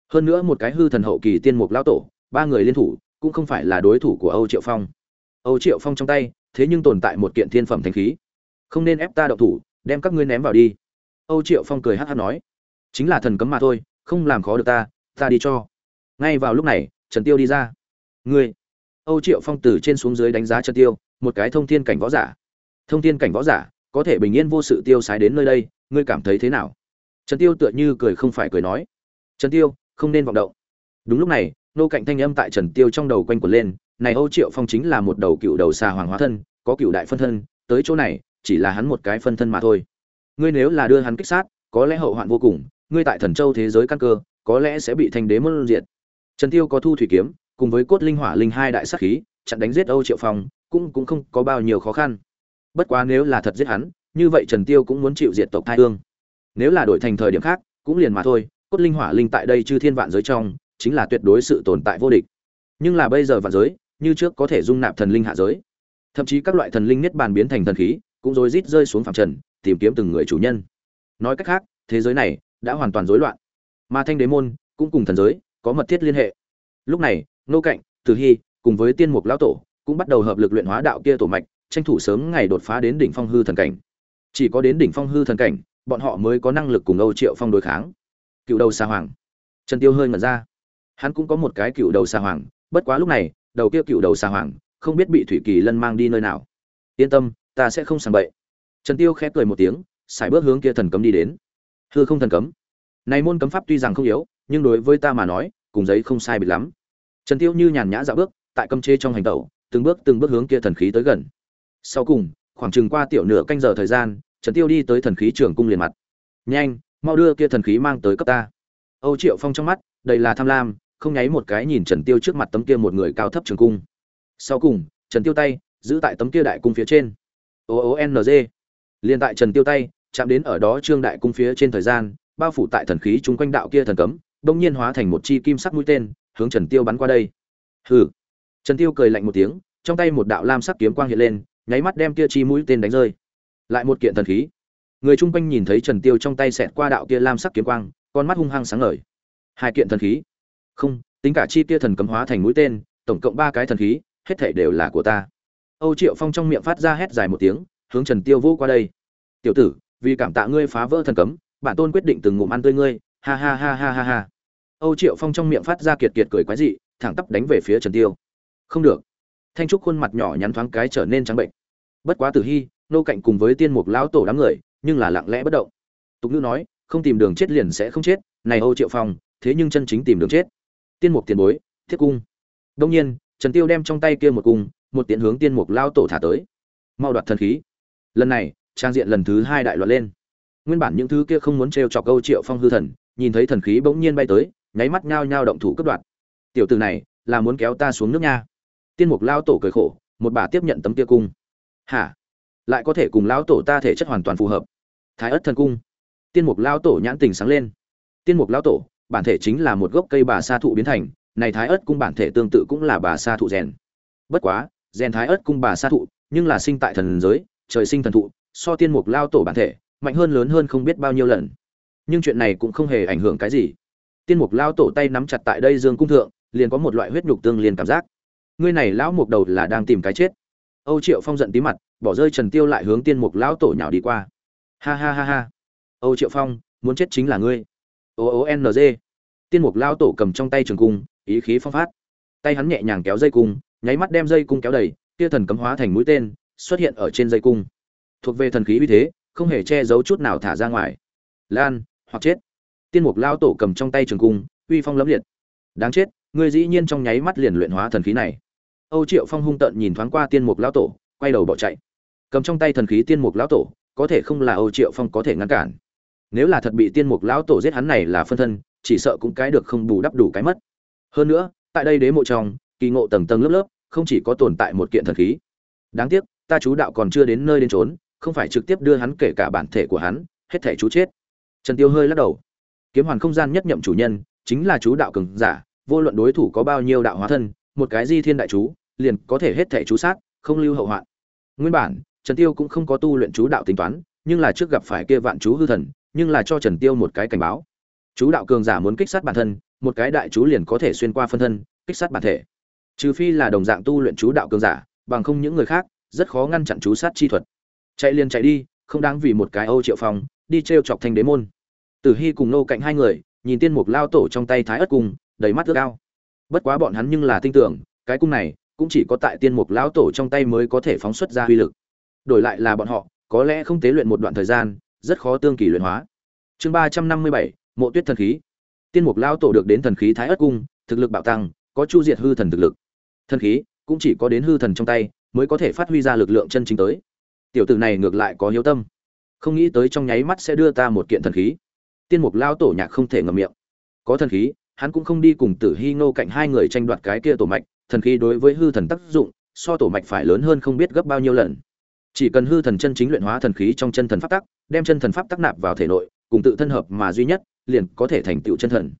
Hơn nữa một cái hư thần hậu kỳ tiên mục lão tổ, ba người liên thủ, cũng không phải là đối thủ của âu triệu phong. Âu triệu phong trong tay, thế nhưng tồn tại một kiện thiên phẩm thanh khí. Không nên ép ta động thủ, đem các ngươi ném vào đi. Âu triệu phong cười hát hát nói. Chính là thần cấm mà thôi không làm khó được ta ta đi cho. Ngay vào lúc này, trần tiêu đi ra. Ngươi. Âu triệu phong từ trên xuống dưới đánh giá trần tiêu, một cái thông thiên cảnh võ giả. Thông thiên cảnh võ giả, có thể bình yên vô sự tiêu sái đến nơi đây, ngươi cảm thấy thế nào? Trần tiêu tựa như cười không phải cười nói. Trần tiêu, không nên vọng động. Đúng lúc này, nô cạnh thanh âm tại trần tiêu trong đầu quanh quẩn lên, này âu triệu phong chính là một đầu cựu đầu xà hoàng hóa thân, có cựu đại phân thân, tới chỗ này, chỉ là hắn một cái phân thân mà thôi. Ngươi nếu là đưa hắn kích sát, có lẽ hậu hoạn vô cùng ngươi tại thần châu thế giới căn cơ, có lẽ sẽ bị thanh đế mất diệt. Trần tiêu có thu thủy kiếm, cùng với cốt linh hỏa linh hai đại sát khí, chặn đánh giết âu triệu phong, cũng cũng không có bao nhiêu khó khăn. Bất quá nếu là thật giết hắn, như vậy trần tiêu cũng muốn chịu diệt tộc thai hương. Nếu là đổi thành thời điểm khác, cũng liền mà thôi, cốt linh hỏa linh tại đây chư thiên vạn giới trong, chính là tuyệt đối sự tồn tại vô địch. Nhưng là bây giờ vạn giới, như trước có thể dung nạp thần linh hạ giới. Thậm chí các loại thần linh niết bàn biến thành thần khí, cũng rối rít rơi xuống phàm trần, tìm kiếm từng người chủ nhân. Nói cách khác, thế giới này đã hoàn toàn rối loạn. Mà thanh đế môn cũng cùng thần giới có mật thiết liên hệ. Lúc này nô cạnh, từ hy cùng với tiên mục lão tổ cũng bắt đầu hợp lực luyện hóa đạo kia tổ mạch, tranh thủ sớm ngày đột phá đến đỉnh phong hư thần cảnh. Chỉ có đến đỉnh phong hư thần cảnh, bọn họ mới có năng lực cùng âu triệu phong đối kháng. Cựu đầu xa hoàng. Trần tiêu hơi ngẩn ra. Hắn cũng có một cái cựu đầu xa hoàng, bất quá lúc này, đầu kia cựu đầu xa hoàng không biết bị thủy kỳ lân mang đi nơi nào. Yên tâm, ta sẽ không sàng bậy. Trần tiêu khép cười một tiếng xài bước hướng kia thần cấm đi đến hư không thần cấm. Này môn cấm pháp tuy rằng không yếu, nhưng đối với ta mà nói, cùng giấy không sai biệt lắm. Trần tiêu như nhàn nhã dạo bước, tại cấm chế trong hành tẩu, từng bước từng bước hướng kia thần khí tới gần. Sau cùng, khoảng chừng qua tiểu nửa canh giờ thời gian, trần tiêu đi tới thần khí trường cung liền mặt. Nhanh, mau đưa kia thần khí mang tới cấp ta. Âu triệu phong trong mắt đây là tham lam, không nháy một cái nhìn trần tiêu trước mặt tấm kia một người cao thấp trường cung. Sau cùng, trần tiêu tay, giữ tại tấm kia đại cung phía trên. O o n g. Liền tại trần tiêu tay chạm đến ở đó trương đại cung phía trên thời gian, bao phủ tại thần khí chung quanh đạo kia thần cấm, đông nhiên hóa thành một chi kim sắc mũi tên, hướng trần tiêu bắn qua đây. Hừ. Trần tiêu cười lạnh một tiếng, trong tay một đạo lam sắc kiếm quang hiện lên, nháy mắt đem kia chi mũi tên đánh rơi. Lại một kiện thần khí. Người chung quanh nhìn thấy trần tiêu trong tay xẹt qua đạo kia lam sắc kiếm quang, con mắt hung hăng sáng ngời. Hai kiện thần khí. Không, tính cả chi kia thần cấm hóa thành mũi tên, tổng cộng ba cái thần khí, hết thảy đều là của ta. Âu triệu phong trong miệng phát ra hét dài một tiếng, hướng trần tiêu vô qua đây. Tiểu tử vì cảm tạ ngươi phá vỡ thần cấm, bản tôn quyết định từng ngụm ăn tươi ngươi, ha ha ha ha ha ha. Âu triệu phong trong miệng phát ra kiệt kiệt cười quái dị, thẳng tắp đánh về phía trần tiêu. Không được. Thanh trúc khuôn mặt nhỏ nhắn thoáng cái trở nên trắng bệnh. Bất quá tử hy, nô cạnh cùng với tiên mục lão tổ đám người, nhưng là lặng lẽ bất động. Tục ngữ nói, không tìm đường chết liền sẽ không chết, này âu triệu phong, thế nhưng chân chính tìm đường chết. Tiên mục tiền bối, thiết cung. Đông nhiên, trần tiêu đem trong tay kia một cung, một tiện hướng tiên mục lao tổ thả tới. Mau đoạt thần khí. Lần này trang diện lần thứ hai đại loạn lên. Nguyên bản những thứ kia không muốn trêu chọc câu triệu phong hư thần, nhìn thấy thần khí bỗng nhiên bay tới, nháy mắt nhao nhao động thủ cấp đoạt. Tiểu tử này, là muốn kéo ta xuống nước nha. Tiên mục lao tổ cười khổ, một bà tiếp nhận tấm kia cung. Hả? Lại có thể cùng lão tổ ta thể chất hoàn toàn phù hợp. Thái ất thần cung. Tiên mục lao tổ nhãn tình sáng lên. Tiên mục lao tổ, bản thể chính là một gốc cây bà sa thụ biến thành, này thái ất cung bản thể tương tự cũng là bà sa thụ rèn. Bất quá, rèn thái ất cung bà sa thụ, nhưng là sinh tại thần giới, trời sinh thần thụ so tiên mục lao tổ bản thể, mạnh hơn lớn hơn không biết bao nhiêu lần. Nhưng chuyện này cũng không hề ảnh hưởng cái gì. Tiên mục lao tổ tay nắm chặt tại đây dương cung thượng, liền có một loại huyết nhục tương liền cảm giác. Ngươi này lão mục đầu là đang tìm cái chết. Âu triệu phong giận tí mặt, bỏ rơi trần tiêu lại hướng tiên mục lão tổ nhào đi qua. Ha ha ha ha. Âu triệu phong, muốn chết chính là ngươi. O o n g. Tiên mục lão tổ cầm trong tay trường cung, ý khí phong phát. Tay hắn nhẹ nhàng kéo dây cung, nháy mắt đem dây cung kéo đầy, tia thần cấm hóa thành mũi tên, xuất hiện ở trên dây cung thuộc về thần khí uy thế, không hề che giấu chút nào thả ra ngoài. Lan, hoặc chết. Tiên mục lao tổ cầm trong tay trường cung, uy phong lẫm liệt. Đáng chết ngươi dĩ nhiên trong nháy mắt liền luyện hóa thần khí này. Âu triệu phong hung tợn nhìn thoáng qua tiên mục lao tổ, quay đầu bỏ chạy. Cầm trong tay thần khí tiên mục lão tổ, có thể không là âu triệu phong có thể ngăn cản. Nếu là thật bị tiên mục lão tổ giết hắn này là phân thân, chỉ sợ cũng cái được không bù đắp đủ cái mất. Hơn nữa, tại đây đế mộ trong, kỳ ngộ tầng tầng lớp lớp, không chỉ có tồn tại một kiện thần khí. Đáng tiếc, ta chú đạo còn chưa đến nơi đến trốn không phải trực tiếp đưa hắn kể cả bản thể của hắn, hết thể chú chết. Trần tiêu hơi lắc đầu. Kiếm hoàn không gian nhất nhậm chủ nhân, chính là chú đạo cường giả, vô luận đối thủ có bao nhiêu đạo hóa thân, một cái di thiên đại chú, liền có thể hết thể chú sát, không lưu hậu hoạn. Nguyên bản, trần tiêu cũng không có tu luyện chú đạo tính toán, nhưng là trước gặp phải kia vạn chú hư thần, nhưng là cho trần tiêu một cái cảnh báo. Chú đạo cường giả muốn kích sát bản thân, một cái đại chú liền có thể xuyên qua phân thân, kích sát bản thể. Trừ phi là đồng dạng tu luyện chú đạo cường giả, bằng không những người khác, rất khó ngăn chặn chú sát chi thuật chạy liền chạy đi, không đáng vì một cái âu triệu phong, đi t r e o chọc thanh đế môn. Tử hy cùng nô cạnh hai người, nhìn tiên mục lao tổ trong tay thái ất cung, đầy mắt ước ao. Bất quá bọn hắn nhưng là tin tưởng, cái cung này cũng chỉ có tại tiên mục lão tổ trong tay mới có thể phóng xuất ra uy lực. Đổi lại là bọn họ, có lẽ không tế luyện một đoạn thời gian, rất khó tương kỳ luyện hóa. Chương ba trăm năm mươi bảy, mộ tuyết thần khí. Tiên mục lao tổ được đến thần khí thái ất cung, thực lực bạo tăng, có chu diệt hư thần thực lực. Thần khí cũng chỉ có đến hư thần trong tay, mới có thể phát huy ra lực lượng chân chính tới tiểu tử này ngược lại có hiếu tâm. Không nghĩ tới trong nháy mắt sẽ đưa ta một kiện thần khí. Tiên mục lao tổ nhạc không thể ngậm miệng. Có thần khí, hắn cũng không đi cùng tử hy ngô cạnh hai người tranh đoạt cái kia tổ mạch. Thần khí đối với hư thần tác dụng, so tổ mạch phải lớn hơn không biết gấp bao nhiêu lần. Chỉ cần hư thần chân chính luyện hóa thần khí trong chân thần pháp tắc, đem chân thần pháp tắc nạp vào thể nội, cùng tự thân hợp mà duy nhất, liền có thể thành tựu chân thần.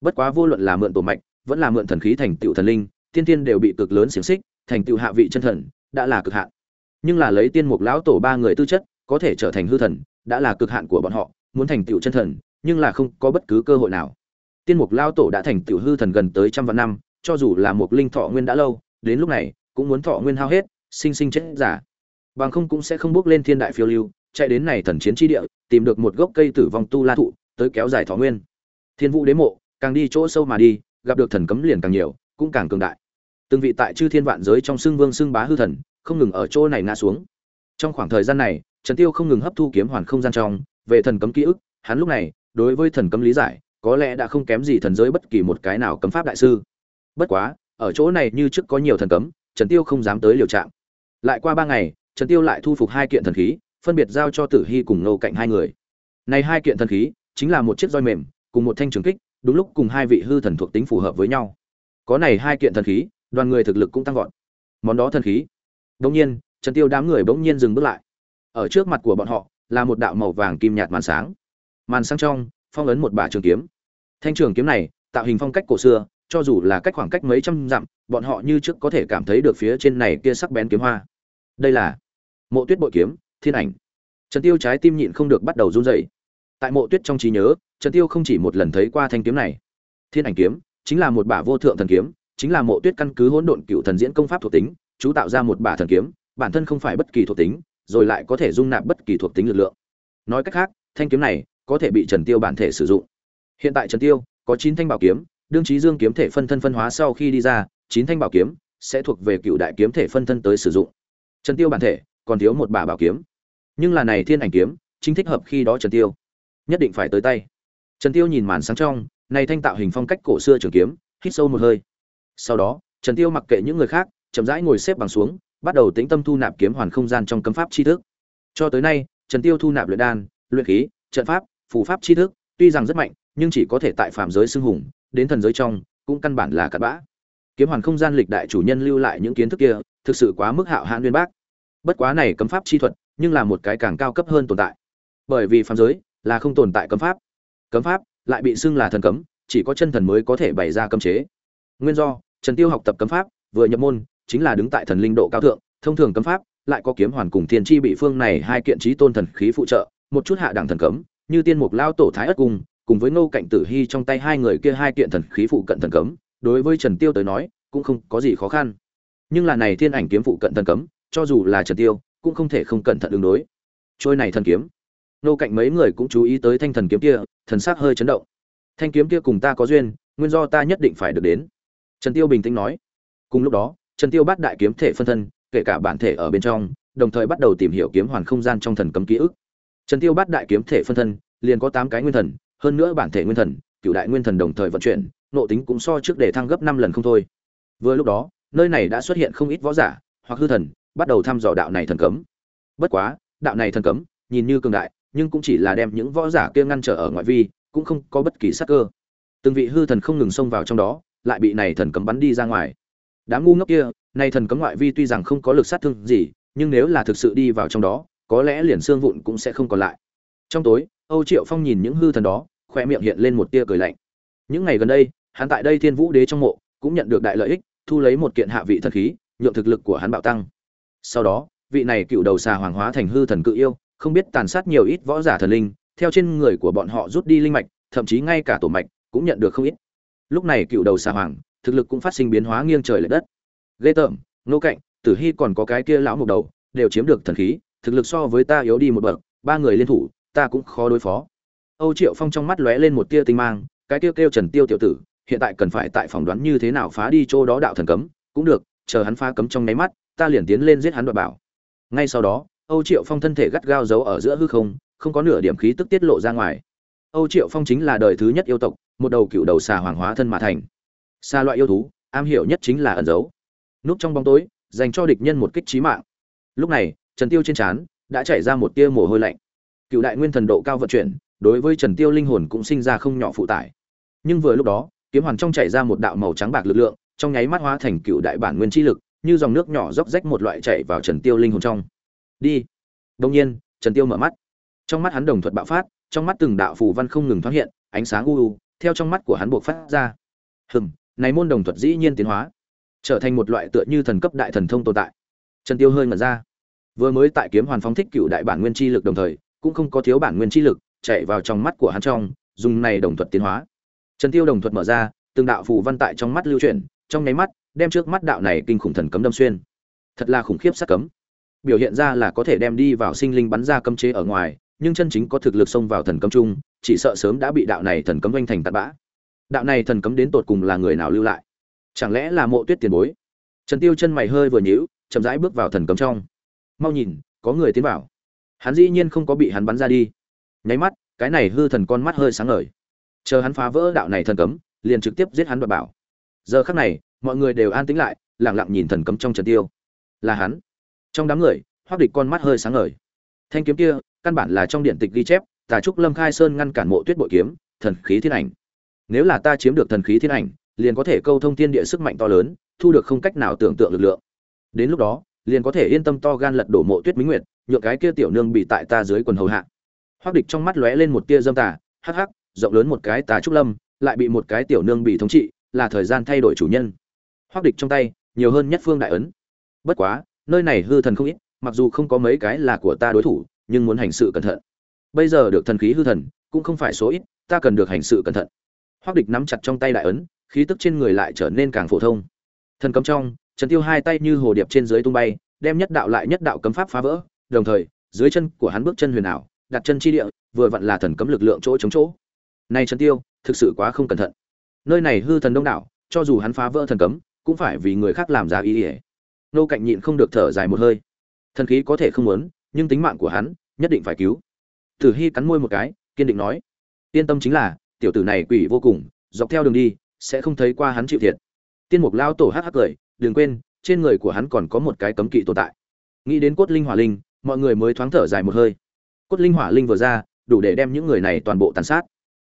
Bất quá vô luận là mượn tổ mạch, vẫn là mượn thần khí thành tựu thần linh, tiên tiên đều bị cực lớn xiềng xích, thành tựu hạ vị chân thần, đã là cực hạn nhưng là lấy tiên mục lão tổ ba người tư chất, có thể trở thành hư thần, đã là cực hạn của bọn họ, muốn thành tựu chân thần, nhưng là không có bất cứ cơ hội nào. Tiên mục lão tổ đã thành tựu hư thần gần tới trăm vạn năm, cho dù là một linh thọ nguyên đã lâu, đến lúc này, cũng muốn thọ nguyên hao hết, sinh sinh chết giả. Bằng không cũng sẽ không bước lên thiên đại phiêu lưu, chạy đến này thần chiến tri địa, tìm được một gốc cây tử vong tu la thụ, tới kéo dài thọ nguyên. Thiên vũ đế mộ, càng đi chỗ sâu mà đi, gặp được thần cấm liền càng nhiều, cũng càng cường đại. Từng vị tại chư thiên vạn giới trong xưng vương xưng bá hư thần không ngừng ở chỗ này ngã xuống. Trong khoảng thời gian này, trần tiêu không ngừng hấp thu kiếm hoàn không gian trong, về thần cấm ký ức, hắn lúc này, đối với thần cấm lý giải, có lẽ đã không kém gì thần giới bất kỳ một cái nào cấm pháp đại sư. Bất quá, ở chỗ này như trước có nhiều thần cấm, trần tiêu không dám tới liều trạng. Lại qua ba ngày, trần tiêu lại thu phục hai kiện thần khí, phân biệt giao cho tử hy cùng nô cạnh hai người. Này hai kiện thần khí, chính là một chiếc roi mềm, cùng một thanh trường kích, đúng lúc cùng hai vị hư thần thuộc tính phù hợp với nhau. Có này hai kiện thần khí, đoàn người thực lực cũng tăng vọt. Món đó thần khí đống nhiên, trần tiêu đám người bỗng nhiên dừng bước lại. Ở trước mặt của bọn họ, là một đạo màu vàng kim nhạt màn sáng. Màn sáng trong, phong ấn một bả trường kiếm. Thanh trường kiếm này, tạo hình phong cách cổ xưa, cho dù là cách khoảng cách mấy trăm dặm, bọn họ như trước có thể cảm thấy được phía trên này kia sắc bén kiếm hoa. Đây là mộ tuyết bội kiếm, thiên ảnh. Trần tiêu trái tim nhịn không được bắt đầu run rẩy. Tại mộ tuyết trong trí nhớ, trần tiêu không chỉ một lần thấy qua thanh kiếm này. Thiên ảnh kiếm, chính là một bả vô thượng thần kiếm, chính là mộ tuyết căn cứ hỗn độn cựu thần diễn công pháp thuộc tính chú tạo ra một bả thần kiếm, bản thân không phải bất kỳ thuộc tính, rồi lại có thể dung nạp bất kỳ thuộc tính lực lượng. Nói cách khác, thanh kiếm này có thể bị trần tiêu bản thể sử dụng. Hiện tại trần tiêu có chín thanh bảo kiếm, đương trí dương kiếm thể phân thân phân hóa sau khi đi ra, chín thanh bảo kiếm sẽ thuộc về cựu đại kiếm thể phân thân tới sử dụng. Trần tiêu bản thể còn thiếu một bả bảo kiếm. Nhưng là này thiên ảnh kiếm, chính thích hợp khi đó trần tiêu. Nhất định phải tới tay. Trần tiêu nhìn màn sáng trong, này thanh tạo hình phong cách cổ xưa trường kiếm, hít sâu một hơi. Sau đó, trần tiêu mặc kệ những người khác chậm rãi ngồi xếp bằng xuống, bắt đầu tĩnh tâm thu nạp kiếm hoàn không gian trong cấm pháp tri thức. Cho tới nay, trần tiêu thu nạp luyện đan, luyện khí, trận pháp, phù pháp tri thức, tuy rằng rất mạnh, nhưng chỉ có thể tại phạm giới xưng hùng, đến thần giới trong, cũng căn bản là cặn bã. Kiếm hoàn không gian lịch đại chủ nhân lưu lại những kiến thức kia, thực sự quá mức hạo hãn nguyên bác. Bất quá này cấm pháp chi thuật, nhưng là một cái càng cao cấp hơn tồn tại. Bởi vì phạm giới là không tồn tại cấm pháp. Cấm pháp lại bị xưng là thần cấm, chỉ có chân thần mới có thể bày ra cấm chế. Nguyên do, trần tiêu học tập cấm pháp, vừa nhập môn chính là đứng tại thần linh độ cao thượng, thông thường cấm pháp, lại có kiếm hoàn cùng thiên chi bị phương này hai kiện trí tôn thần khí phụ trợ, một chút hạ đẳng thần cấm, như tiên mục lao tổ thái ất cung cùng với ngô cạnh tử hy trong tay hai người kia hai kiện thần khí phụ cận thần cấm, đối với trần tiêu tới nói, cũng không có gì khó khăn. Nhưng là này thiên ảnh kiếm phụ cận thần cấm, cho dù là trần tiêu, cũng không thể không cẩn thận ứng đối. Trôi này thần kiếm. Nô cạnh mấy người cũng chú ý tới thanh thần kiếm kia, thần sắc hơi chấn động. Thanh kiếm kia cùng ta có duyên, nguyên do ta nhất định phải được đến. Trần tiêu bình tĩnh nói. Cùng lúc đó trần tiêu bắt đại kiếm thể phân thân, kể cả bản thể ở bên trong, đồng thời bắt đầu tìm hiểu kiếm hoàn không gian trong thần cấm ký ức. Trần tiêu bắt đại kiếm thể phân thân, liền có 8 cái nguyên thần, hơn nữa bản thể nguyên thần, cửu đại nguyên thần đồng thời vận chuyển, nộ tính cũng so trước để thăng gấp 5 lần không thôi. Vừa lúc đó, nơi này đã xuất hiện không ít võ giả, hoặc hư thần, bắt đầu thăm dò đạo này thần cấm. Bất quá, đạo này thần cấm, nhìn như cường đại, nhưng cũng chỉ là đem những võ giả kia ngăn trở ở ngoại vi, cũng không có bất kỳ sát cơ. Từng vị hư thần không ngừng xông vào trong đó, lại bị này thần cấm bắn đi ra ngoài đám ngu ngốc kia, nay thần cấm ngoại vi tuy rằng không có lực sát thương gì, nhưng nếu là thực sự đi vào trong đó, có lẽ liền xương vụn cũng sẽ không còn lại. Trong tối, âu triệu phong nhìn những hư thần đó khoe miệng hiện lên một tia cười lạnh. Những ngày gần đây, hắn tại đây thiên vũ đế trong mộ, cũng nhận được đại lợi ích, thu lấy một kiện hạ vị thần khí, nhượng thực lực của hắn bạo tăng. Sau đó, vị này cựu đầu xà hoàng hóa thành hư thần cự yêu, không biết tàn sát nhiều ít võ giả thần linh, theo trên người của bọn họ rút đi linh mạch, thậm chí ngay cả tổ mạch cũng nhận được không ít. Lúc này cựu đầu xà hoàng thực lực cũng phát sinh biến hóa nghiêng trời lệch đất. Ghê tởm, nô cạnh, tử Hi còn có cái kia lão mục đầu, đều chiếm được thần khí, thực lực so với ta yếu đi một bậc, ba người liên thủ, ta cũng khó đối phó. Âu triệu phong trong mắt lóe lên một tia tinh mang, cái tiêu kêu trần tiêu tiểu tử, hiện tại cần phải tại phòng đoán như thế nào phá đi chỗ đó đạo thần cấm, cũng được, chờ hắn phá cấm trong nháy mắt, ta liền tiến lên giết hắn đoạt bảo. Ngay sau đó, âu triệu phong thân thể gắt gao giấu ở giữa hư không không có nửa điểm khí tức tiết lộ ra ngoài. Âu triệu phong chính là đời thứ nhất yêu tộc, một đầu cựu đầu xà hoàng hóa thân mà thành xa loại yêu thú, am hiểu nhất chính là ẩn giấu. Núp trong bóng tối, dành cho địch nhân một kích trí mạng. Lúc này, trần tiêu trên trán đã chảy ra một tia mồ hôi lạnh. Cựu đại nguyên thần độ cao vận chuyển, đối với trần tiêu linh hồn cũng sinh ra không nhỏ phụ tải. Nhưng vừa lúc đó, kiếm hoàn trong chảy ra một đạo màu trắng bạc lực lượng, trong nháy mắt hóa thành cựu đại bản nguyên chi lực, như dòng nước nhỏ róc rách một loại chảy vào trần tiêu linh hồn trong. Đi. Đông nhiên, trần tiêu mở mắt. Trong mắt hắn đồng thuật bạo phát, trong mắt từng đạo phù văn không ngừng thoáng hiện, ánh sáng u u, theo trong mắt của hắn buộc phát ra. Hừm này môn đồng thuật dĩ nhiên tiến hóa, trở thành một loại tựa như thần cấp đại thần thông tồn tại. Trần tiêu hơi ngẩn ra. Vừa mới tại kiếm hoàn phóng thích cựu đại bản nguyên chi lực đồng thời, cũng không có thiếu bản nguyên chi lực, chạy vào trong mắt của hắn trong, dùng này đồng thuật tiến hóa. Trần tiêu đồng thuật mở ra, từng đạo phù văn tại trong mắt lưu chuyển, trong nháy mắt, đem trước mắt đạo này kinh khủng thần cấm đâm xuyên. Thật là khủng khiếp sát cấm. Biểu hiện ra là có thể đem đi vào sinh linh bắn ra cấm chế ở ngoài, nhưng chân chính có thực lực xông vào thần cấm chung, chỉ sợ sớm đã bị đạo này thần cấm oanh thành tạt bã đạo này thần cấm đến tột cùng là người nào lưu lại? Chẳng lẽ là mộ tuyết tiền bối? Trần tiêu chân mày hơi vừa nhíu, chậm rãi bước vào thần cấm trong. Mau nhìn, có người tiến vào. Hắn dĩ nhiên không có bị hắn bắn ra đi. Nháy mắt, cái này hư thần con mắt hơi sáng ngời. Chờ hắn phá vỡ đạo này thần cấm, liền trực tiếp giết hắn và bảo. Giờ khắc này, mọi người đều an tĩnh lại, lặng lặng nhìn thần cấm trong trần tiêu. Là hắn. Trong đám người, hoắc địch con mắt hơi sáng ngời. Thanh kiếm kia, căn bản là trong điện tịch ghi chép, tà trúc lâm khai sơn ngăn cản mộ tuyết bội kiếm, thần khí thiên ảnh nếu là ta chiếm được thần khí thiên ảnh, liền có thể câu thông thiên địa sức mạnh to lớn, thu được không cách nào tưởng tượng lực lượng. Đến lúc đó, liền có thể yên tâm to gan lật đổ mộ tuyết minh nguyệt nhựa cái kia tiểu nương bị tại ta dưới quần hầu hạ. Hoắc địch trong mắt lóe lên một tia dâm tà, hắc hắc, rộng lớn một cái tà trúc lâm, lại bị một cái tiểu nương bị thống trị, là thời gian thay đổi chủ nhân. Hoắc địch trong tay, nhiều hơn nhất phương đại ấn. Bất quá, nơi này hư thần không ít, mặc dù không có mấy cái là của ta đối thủ, nhưng muốn hành sự cẩn thận. Bây giờ được thần khí hư thần, cũng không phải số ít, ta cần được hành sự cẩn thận hoắc địch nắm chặt trong tay đại ấn, khí tức trên người lại trở nên càng phổ thông. Thần cấm trong, trần tiêu hai tay như hồ điệp trên dưới tung bay, đem nhất đạo lại nhất đạo cấm pháp phá vỡ, đồng thời, dưới chân của hắn bước chân huyền ảo, đặt chân chi địa, vừa vặn là thần cấm lực lượng chỗ chống chỗ. Này trần tiêu, thực sự quá không cẩn thận. Nơi này hư thần đông đảo, cho dù hắn phá vỡ thần cấm, cũng phải vì người khác làm ra ý ỉa nô cạnh nhịn không được thở dài một hơi. Thần khí có thể không muốn, nhưng tính mạng của hắn, nhất định phải cứu. Tử hy cắn môi một cái, kiên định nói. Yên tâm chính là tiểu tử này quỷ vô cùng, dọc theo đường đi, sẽ không thấy qua hắn chịu thiệt. Tiên mục lao tổ hắc hắc cười, đừng quên, trên người của hắn còn có một cái cấm kỵ tồn tại. Nghĩ đến cốt linh hỏa linh, mọi người mới thoáng thở dài một hơi. Cốt linh hỏa linh vừa ra, đủ để đem những người này toàn bộ tàn sát.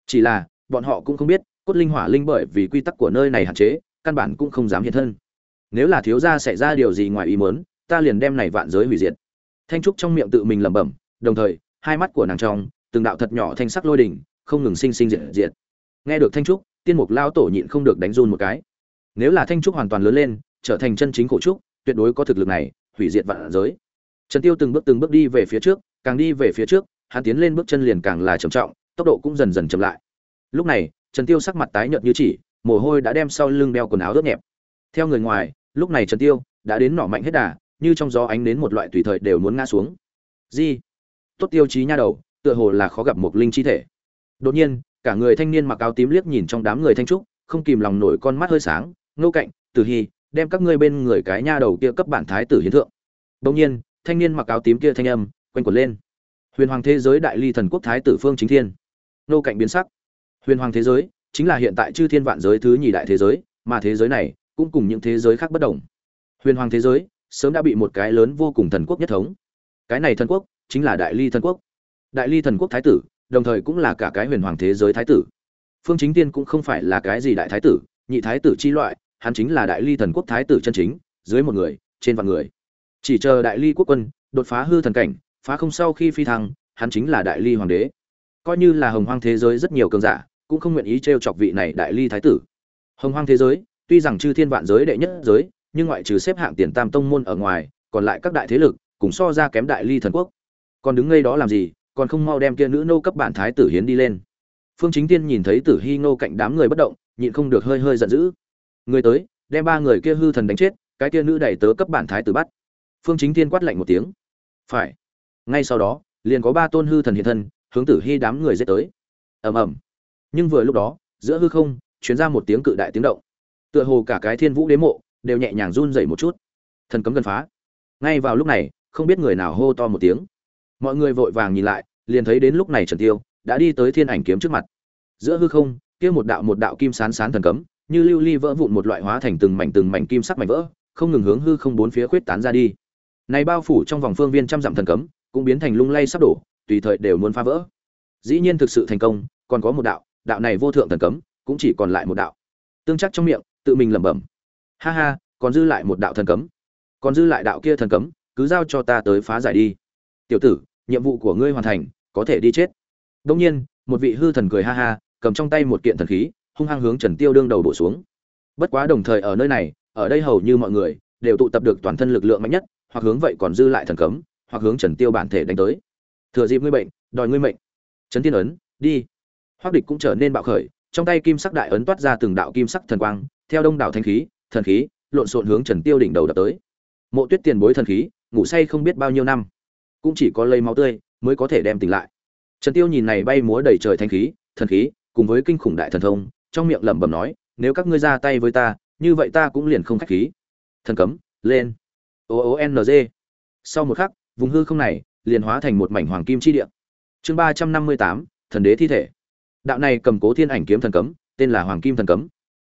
Chỉ là, bọn họ cũng không biết, cốt linh hỏa linh bởi vì quy tắc của nơi này hạn chế, căn bản cũng không dám hiện thân. Nếu là thiếu gia xảy ra điều gì ngoài ý muốn, ta liền đem này vạn giới hủy diệt. Thanh trúc trong miệng tự mình lẩm bẩm, đồng thời, hai mắt của nàng trong, từng đạo thật nhỏ thanh sắc lôi đỉnh không ngừng sinh sinh diệt diệt. Nghe được thanh trúc, tiên mục lao tổ nhịn không được đánh run một cái. Nếu là thanh trúc hoàn toàn lớn lên, trở thành chân chính cổ trúc, tuyệt đối có thực lực này, hủy diệt vạn giới. Trần tiêu từng bước từng bước đi về phía trước, càng đi về phía trước, hắn tiến lên bước chân liền càng là trầm trọng, tốc độ cũng dần dần chậm lại. Lúc này, trần tiêu sắc mặt tái nhợt như chỉ, mồ hôi đã đem sau lưng đeo quần áo ướt nhẹp. Theo người ngoài, lúc này trần tiêu đã đến nỏ mạnh hết đà, như trong gió ánh đến một loại tùy thời đều muốn ngã xuống. Di, tốt tiêu chí nha đầu, tựa hồ là khó gặp một linh chi thể đột nhiên, cả người thanh niên mặc áo tím liếc nhìn trong đám người thanh trúc, không kìm lòng nổi con mắt hơi sáng, ngô cạnh, tử hy, đem các ngươi bên người cái nha đầu kia cấp bản thái tử hiến thượng. Đông nhiên, thanh niên mặc áo tím kia thanh âm quanh quẩn lên. Huyền hoàng thế giới đại ly thần quốc thái tử phương chính thiên. Nô cạnh biến sắc. Huyền hoàng thế giới, chính là hiện tại chư thiên vạn giới thứ nhì đại thế giới, mà thế giới này cũng cùng những thế giới khác bất đồng. Huyền hoàng thế giới, sớm đã bị một cái lớn vô cùng thần quốc nhất thống. Cái này thần quốc chính là đại ly thần quốc. Đại ly thần quốc thái tử đồng thời cũng là cả cái huyền hoàng thế giới thái tử. Phương chính tiên cũng không phải là cái gì đại thái tử, nhị thái tử chi loại, hắn chính là đại ly thần quốc thái tử chân chính, dưới một người, trên vạn người. Chỉ chờ đại ly quốc quân, đột phá hư thần cảnh, phá không sau khi phi thăng, hắn chính là đại ly hoàng đế. Coi như là hồng hoang thế giới rất nhiều cường giả, cũng không nguyện ý t chọc vị này đại ly thái tử. Hồng hoang thế giới, tuy rằng chư thiên vạn giới đệ nhất giới, nhưng ngoại trừ xếp hạng tiền tam tông môn ở ngoài, còn lại các đại thế lực cũng so ra kém đại ly thần quốc. Còn đứng ngay đó làm gì? Còn không mau đem kia nữ nô cấp bản thái tử hiến đi lên. Phương chính tiên nhìn thấy tử hy nô cạnh đám người bất động, nhịn không được hơi hơi giận dữ. Người tới, đem ba người kia hư thần đánh chết, cái kia nữ đẩy tớ cấp bản thái tử bắt. Phương chính tiên quát lạnh một tiếng. Phải. Ngay sau đó, liền có ba tôn hư thần hiện thân, hướng tử hy đám người dễ tới. Ầm ầm. Nhưng vừa lúc đó, giữa hư không chuyển ra một tiếng cự đại tiếng động. Tựa hồ cả cái thiên vũ đế mộ đều nhẹ nhàng run dậy một chút. Thần cấm gần phá. Ngay vào lúc này, không biết người nào hô to một tiếng mọi người vội vàng nhìn lại, liền thấy đến lúc này trần tiêu đã đi tới thiên ảnh kiếm trước mặt. Giữa hư không, kia một đạo một đạo kim sán sán thần cấm, như lưu ly vỡ vụn một loại hóa thành từng mảnh từng mảnh kim sắc mảnh vỡ, không ngừng hướng hư không bốn phía khuyết tán ra đi. Này bao phủ trong vòng phương viên trăm dặm thần cấm, cũng biến thành lung lay sắp đổ, tùy thời đều muốn phá vỡ. Dĩ nhiên thực sự thành công, còn có một đạo đạo này vô thượng thần cấm, cũng chỉ còn lại một đạo. Tương chắc trong miệng, tự mình lẩm bẩm. Ha ha, còn dư lại một đạo thần cấm. Còn dư lại đạo kia thần cấm, cứ giao cho ta tới phá giải đi. Tiểu tử nhiệm vụ của ngươi hoàn thành, có thể đi chết. Đông nhiên, một vị hư thần cười ha ha, cầm trong tay một kiện thần khí, hung hăng hướng trần tiêu đương đầu bổ xuống. Bất quá đồng thời ở nơi này, ở đây hầu như mọi người đều tụ tập được toàn thân lực lượng mạnh nhất, hoặc hướng vậy còn dư lại thần cấm, hoặc hướng trần tiêu bản thể đánh tới. Thừa dịp ngươi bệnh, đòi ngươi mệnh. Trấn tiên ấn, đi. Hoắc địch cũng trở nên bạo khởi, trong tay kim sắc đại ấn toát ra từng đạo kim sắc thần quang, theo đông đảo thanh khí, thần khí, lộn xộn hướng trần tiêu đỉnh đầu đập tới. Mộ tuyết tiền bối thần khí, ngủ say không biết bao nhiêu năm cũng chỉ có lấy máu tươi mới có thể đem tỉnh lại. Trần tiêu nhìn này bay múa đầy trời thanh khí, thần khí, cùng với kinh khủng đại thần thông, trong miệng lẩm bẩm nói, nếu các ngươi ra tay với ta, như vậy ta cũng liền không khách khí. Thần cấm, lên. O o n g. Sau một khắc, vùng hư không này liền hóa thành một mảnh hoàng kim chi địa. Chương ba trăm năm mươi tám, thần đế thi thể. Đạo này cầm cố thiên ảnh kiếm thần cấm, tên là hoàng kim thần cấm.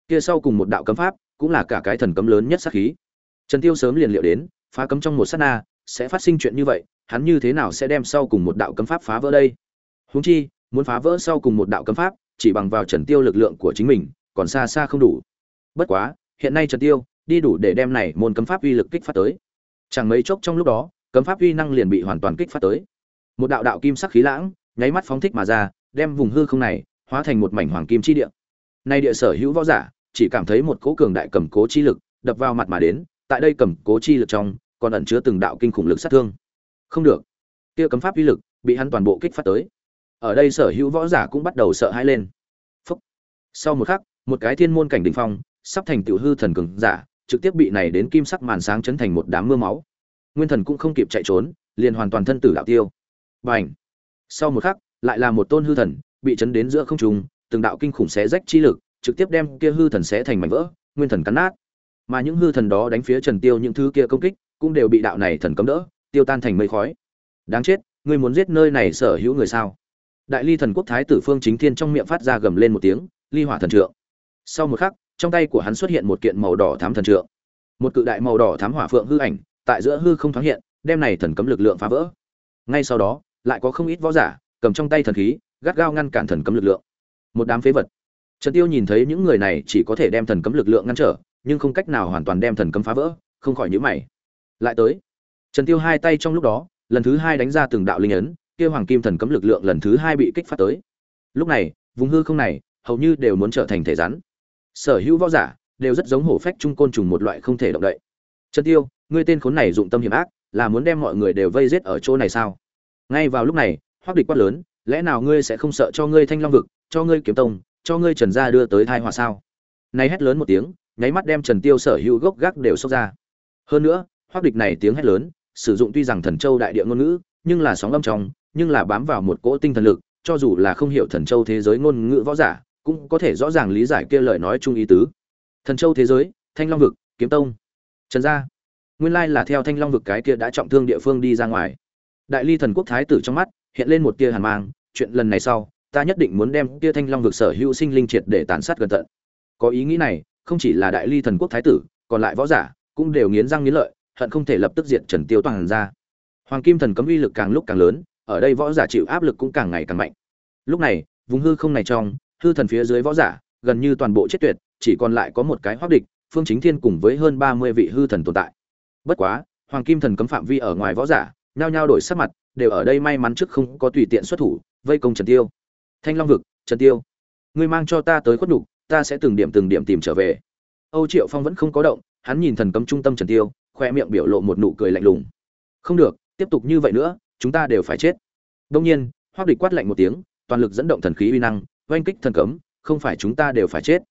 Kia sau cùng một đạo cấm pháp cũng là cả cái thần cấm lớn nhất sát khí. Trần tiêu sớm liền liệu đến, phá cấm trong một sát na, sẽ phát sinh chuyện như vậy hắn như thế nào sẽ đem sau cùng một đạo cấm pháp phá vỡ đây? Huống chi, muốn phá vỡ sau cùng một đạo cấm pháp, chỉ bằng vào trần tiêu lực lượng của chính mình, còn xa xa không đủ. Bất quá, hiện nay trần tiêu đi đủ để đem này môn cấm pháp uy lực kích phát tới. Chẳng mấy chốc trong lúc đó, cấm pháp uy năng liền bị hoàn toàn kích phát tới. Một đạo đạo kim sắc khí lãng, nháy mắt phóng thích mà ra, đem vùng hư không này hóa thành một mảnh hoàng kim chi địa. Nay địa sở hữu võ giả, chỉ cảm thấy một cỗ cường đại cầm cố chi lực đập vào mặt mà đến, tại đây cầm cố chi lực trong, còn ẩn chứa từng đạo kinh khủng lực sát thương không được. Kia cấm pháp uy lực bị hắn toàn bộ kích phát tới. Ở đây sở hữu võ giả cũng bắt đầu sợ hãi lên. Phúc. sau một khắc, một cái thiên môn cảnh đỉnh phong, sắp thành tiểu hư thần cường giả, trực tiếp bị này đến kim sắc màn sáng chấn thành một đám mưa máu. Nguyên thần cũng không kịp chạy trốn, liền hoàn toàn thân tử đạo tiêu. Bành. Sau một khắc, lại là một tôn hư thần, bị chấn đến giữa không trung, từng đạo kinh khủng xé rách chi lực, trực tiếp đem kia hư thần xé thành mảnh vỡ, nguyên thần cắn nát. Mà những hư thần đó đánh phía trần tiêu những thứ kia công kích, cũng đều bị đạo này thần cấm đỡ tiêu tan thành mây khói. Đáng chết, ngươi muốn giết nơi này sở hữu người sao? Đại ly thần quốc thái tử phương chính thiên trong miệng phát ra gầm lên một tiếng, ly hỏa thần trượng. Sau một khắc, trong tay của hắn xuất hiện một kiện màu đỏ thám thần trượng. Một cự đại màu đỏ thám hỏa phượng hư ảnh, tại giữa hư không thoáng hiện, đem này thần cấm lực lượng phá vỡ. Ngay sau đó, lại có không ít võ giả, cầm trong tay thần khí, gắt gao ngăn cản thần cấm lực lượng. Một đám phế vật. Trần tiêu nhìn thấy những người này chỉ có thể đem thần cấm lực lượng ngăn trở, nhưng không cách nào hoàn toàn đem thần cấm phá vỡ, không khỏi nhíu mày. Lại tới trần tiêu hai tay trong lúc đó, lần thứ hai đánh ra từng đạo linh ấn, kia hoàng kim thần cấm lực lượng lần thứ hai bị kích phát tới. Lúc này, vùng hư không này, hầu như đều muốn trở thành thể rắn. Sở hữu võ giả, đều rất giống hổ phách trung côn trùng một loại không thể động đậy. Trần tiêu, ngươi tên khốn này dụng tâm hiểm ác, là muốn đem mọi người đều vây giết ở chỗ này sao? Ngay vào lúc này, hoắc địch quát lớn, lẽ nào ngươi sẽ không sợ cho ngươi thanh long vực, cho ngươi kiếm tông, cho ngươi trần gia đưa tới thai họa sao? Này hét lớn một tiếng, nháy mắt đem trần tiêu sở hữu gốc gác đều xốc ra. Hơn nữa, hoắc địch này tiếng hét lớn sử dụng tuy rằng thần châu đại địa ngôn ngữ, nhưng là sóng âm trong, nhưng là bám vào một cỗ tinh thần lực, cho dù là không hiểu thần châu thế giới ngôn ngữ võ giả, cũng có thể rõ ràng lý giải kia lời nói chung ý tứ. Thần châu thế giới, thanh long vực, kiếm tông. Trần gia. Nguyên lai là theo thanh long vực cái kia đã trọng thương địa phương đi ra ngoài. Đại ly thần quốc thái tử trong mắt, hiện lên một tia hàn mang, chuyện lần này sau, ta nhất định muốn đem tia thanh long vực sở hữu sinh linh triệt để tàn sát gần tận có ý nghĩ này, không chỉ là đại ly thần quốc thái tử, còn lại võ giả, cũng đều nghiến răng nghiến lợi hận không thể lập tức diệt trần tiêu toàn ra. Hoàng kim thần cấm uy lực càng lúc càng lớn, ở đây võ giả chịu áp lực cũng càng ngày càng mạnh. Lúc này, vùng hư không này trong, hư thần phía dưới võ giả, gần như toàn bộ chết tuyệt, chỉ còn lại có một cái hoác địch, phương chính thiên cùng với hơn ba mươi vị hư thần tồn tại. Bất quá, hoàng kim thần cấm phạm vi ở ngoài võ giả, nhao nhao đổi sắc mặt, đều ở đây may mắn trước không có tùy tiện xuất thủ, vây công trần tiêu. Thanh long vực, trần tiêu, ngươi mang cho ta tới khuất nhục, ta sẽ từng điểm từng điểm tìm trở về. Âu triệu phong vẫn không có động, hắn nhìn thần cấm trung tâm trần tiêu khoe miệng biểu lộ một nụ cười lạnh lùng. Không được, tiếp tục như vậy nữa, chúng ta đều phải chết. Đông nhiên hoác địch quát lạnh một tiếng, toàn lực dẫn động thần khí uy năng, oanh kích thần cấm, không phải chúng ta đều phải chết.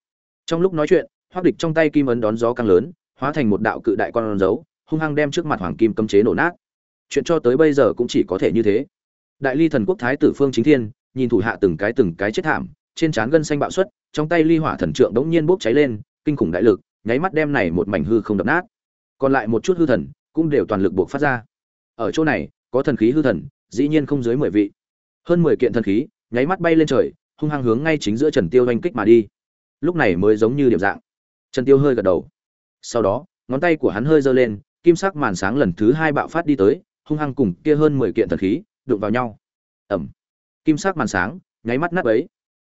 Trong lúc nói chuyện hoác địch trong tay kim ấn đón gió càng lớn, hóa thành một đạo cự đại con dấu hung hăng đem trước mặt hoàng kim cấm chế nổ nát. Chuyện cho tới bây giờ cũng chỉ có thể như thế. Đại ly thần quốc thái tử phương chính thiên, nhìn thủ hạ từng cái từng cái chết thảm, trên trán gân xanh bạo xuất, trong tay ly hỏa thần trượng đống nhiên bốc cháy lên, kinh khủng đại lực, nháy mắt đem này một mảnh hư không đập nát còn lại một chút hư thần cũng đều toàn lực buộc phát ra. Ở chỗ này, có thần khí hư thần, dĩ nhiên không dưới mười vị. Hơn mười kiện thần khí, nháy mắt bay lên trời, hung hăng hướng ngay chính giữa trần tiêu oanh kích mà đi. Lúc này mới giống như điểm dạng. Trần tiêu hơi gật đầu. Sau đó, ngón tay của hắn hơi giơ lên, kim sắc màn sáng lần thứ hai bạo phát đi tới, hung hăng cùng kia hơn mười kiện thần khí đụng vào nhau. Ẩm. Kim sắc màn sáng, nháy mắt nát ấy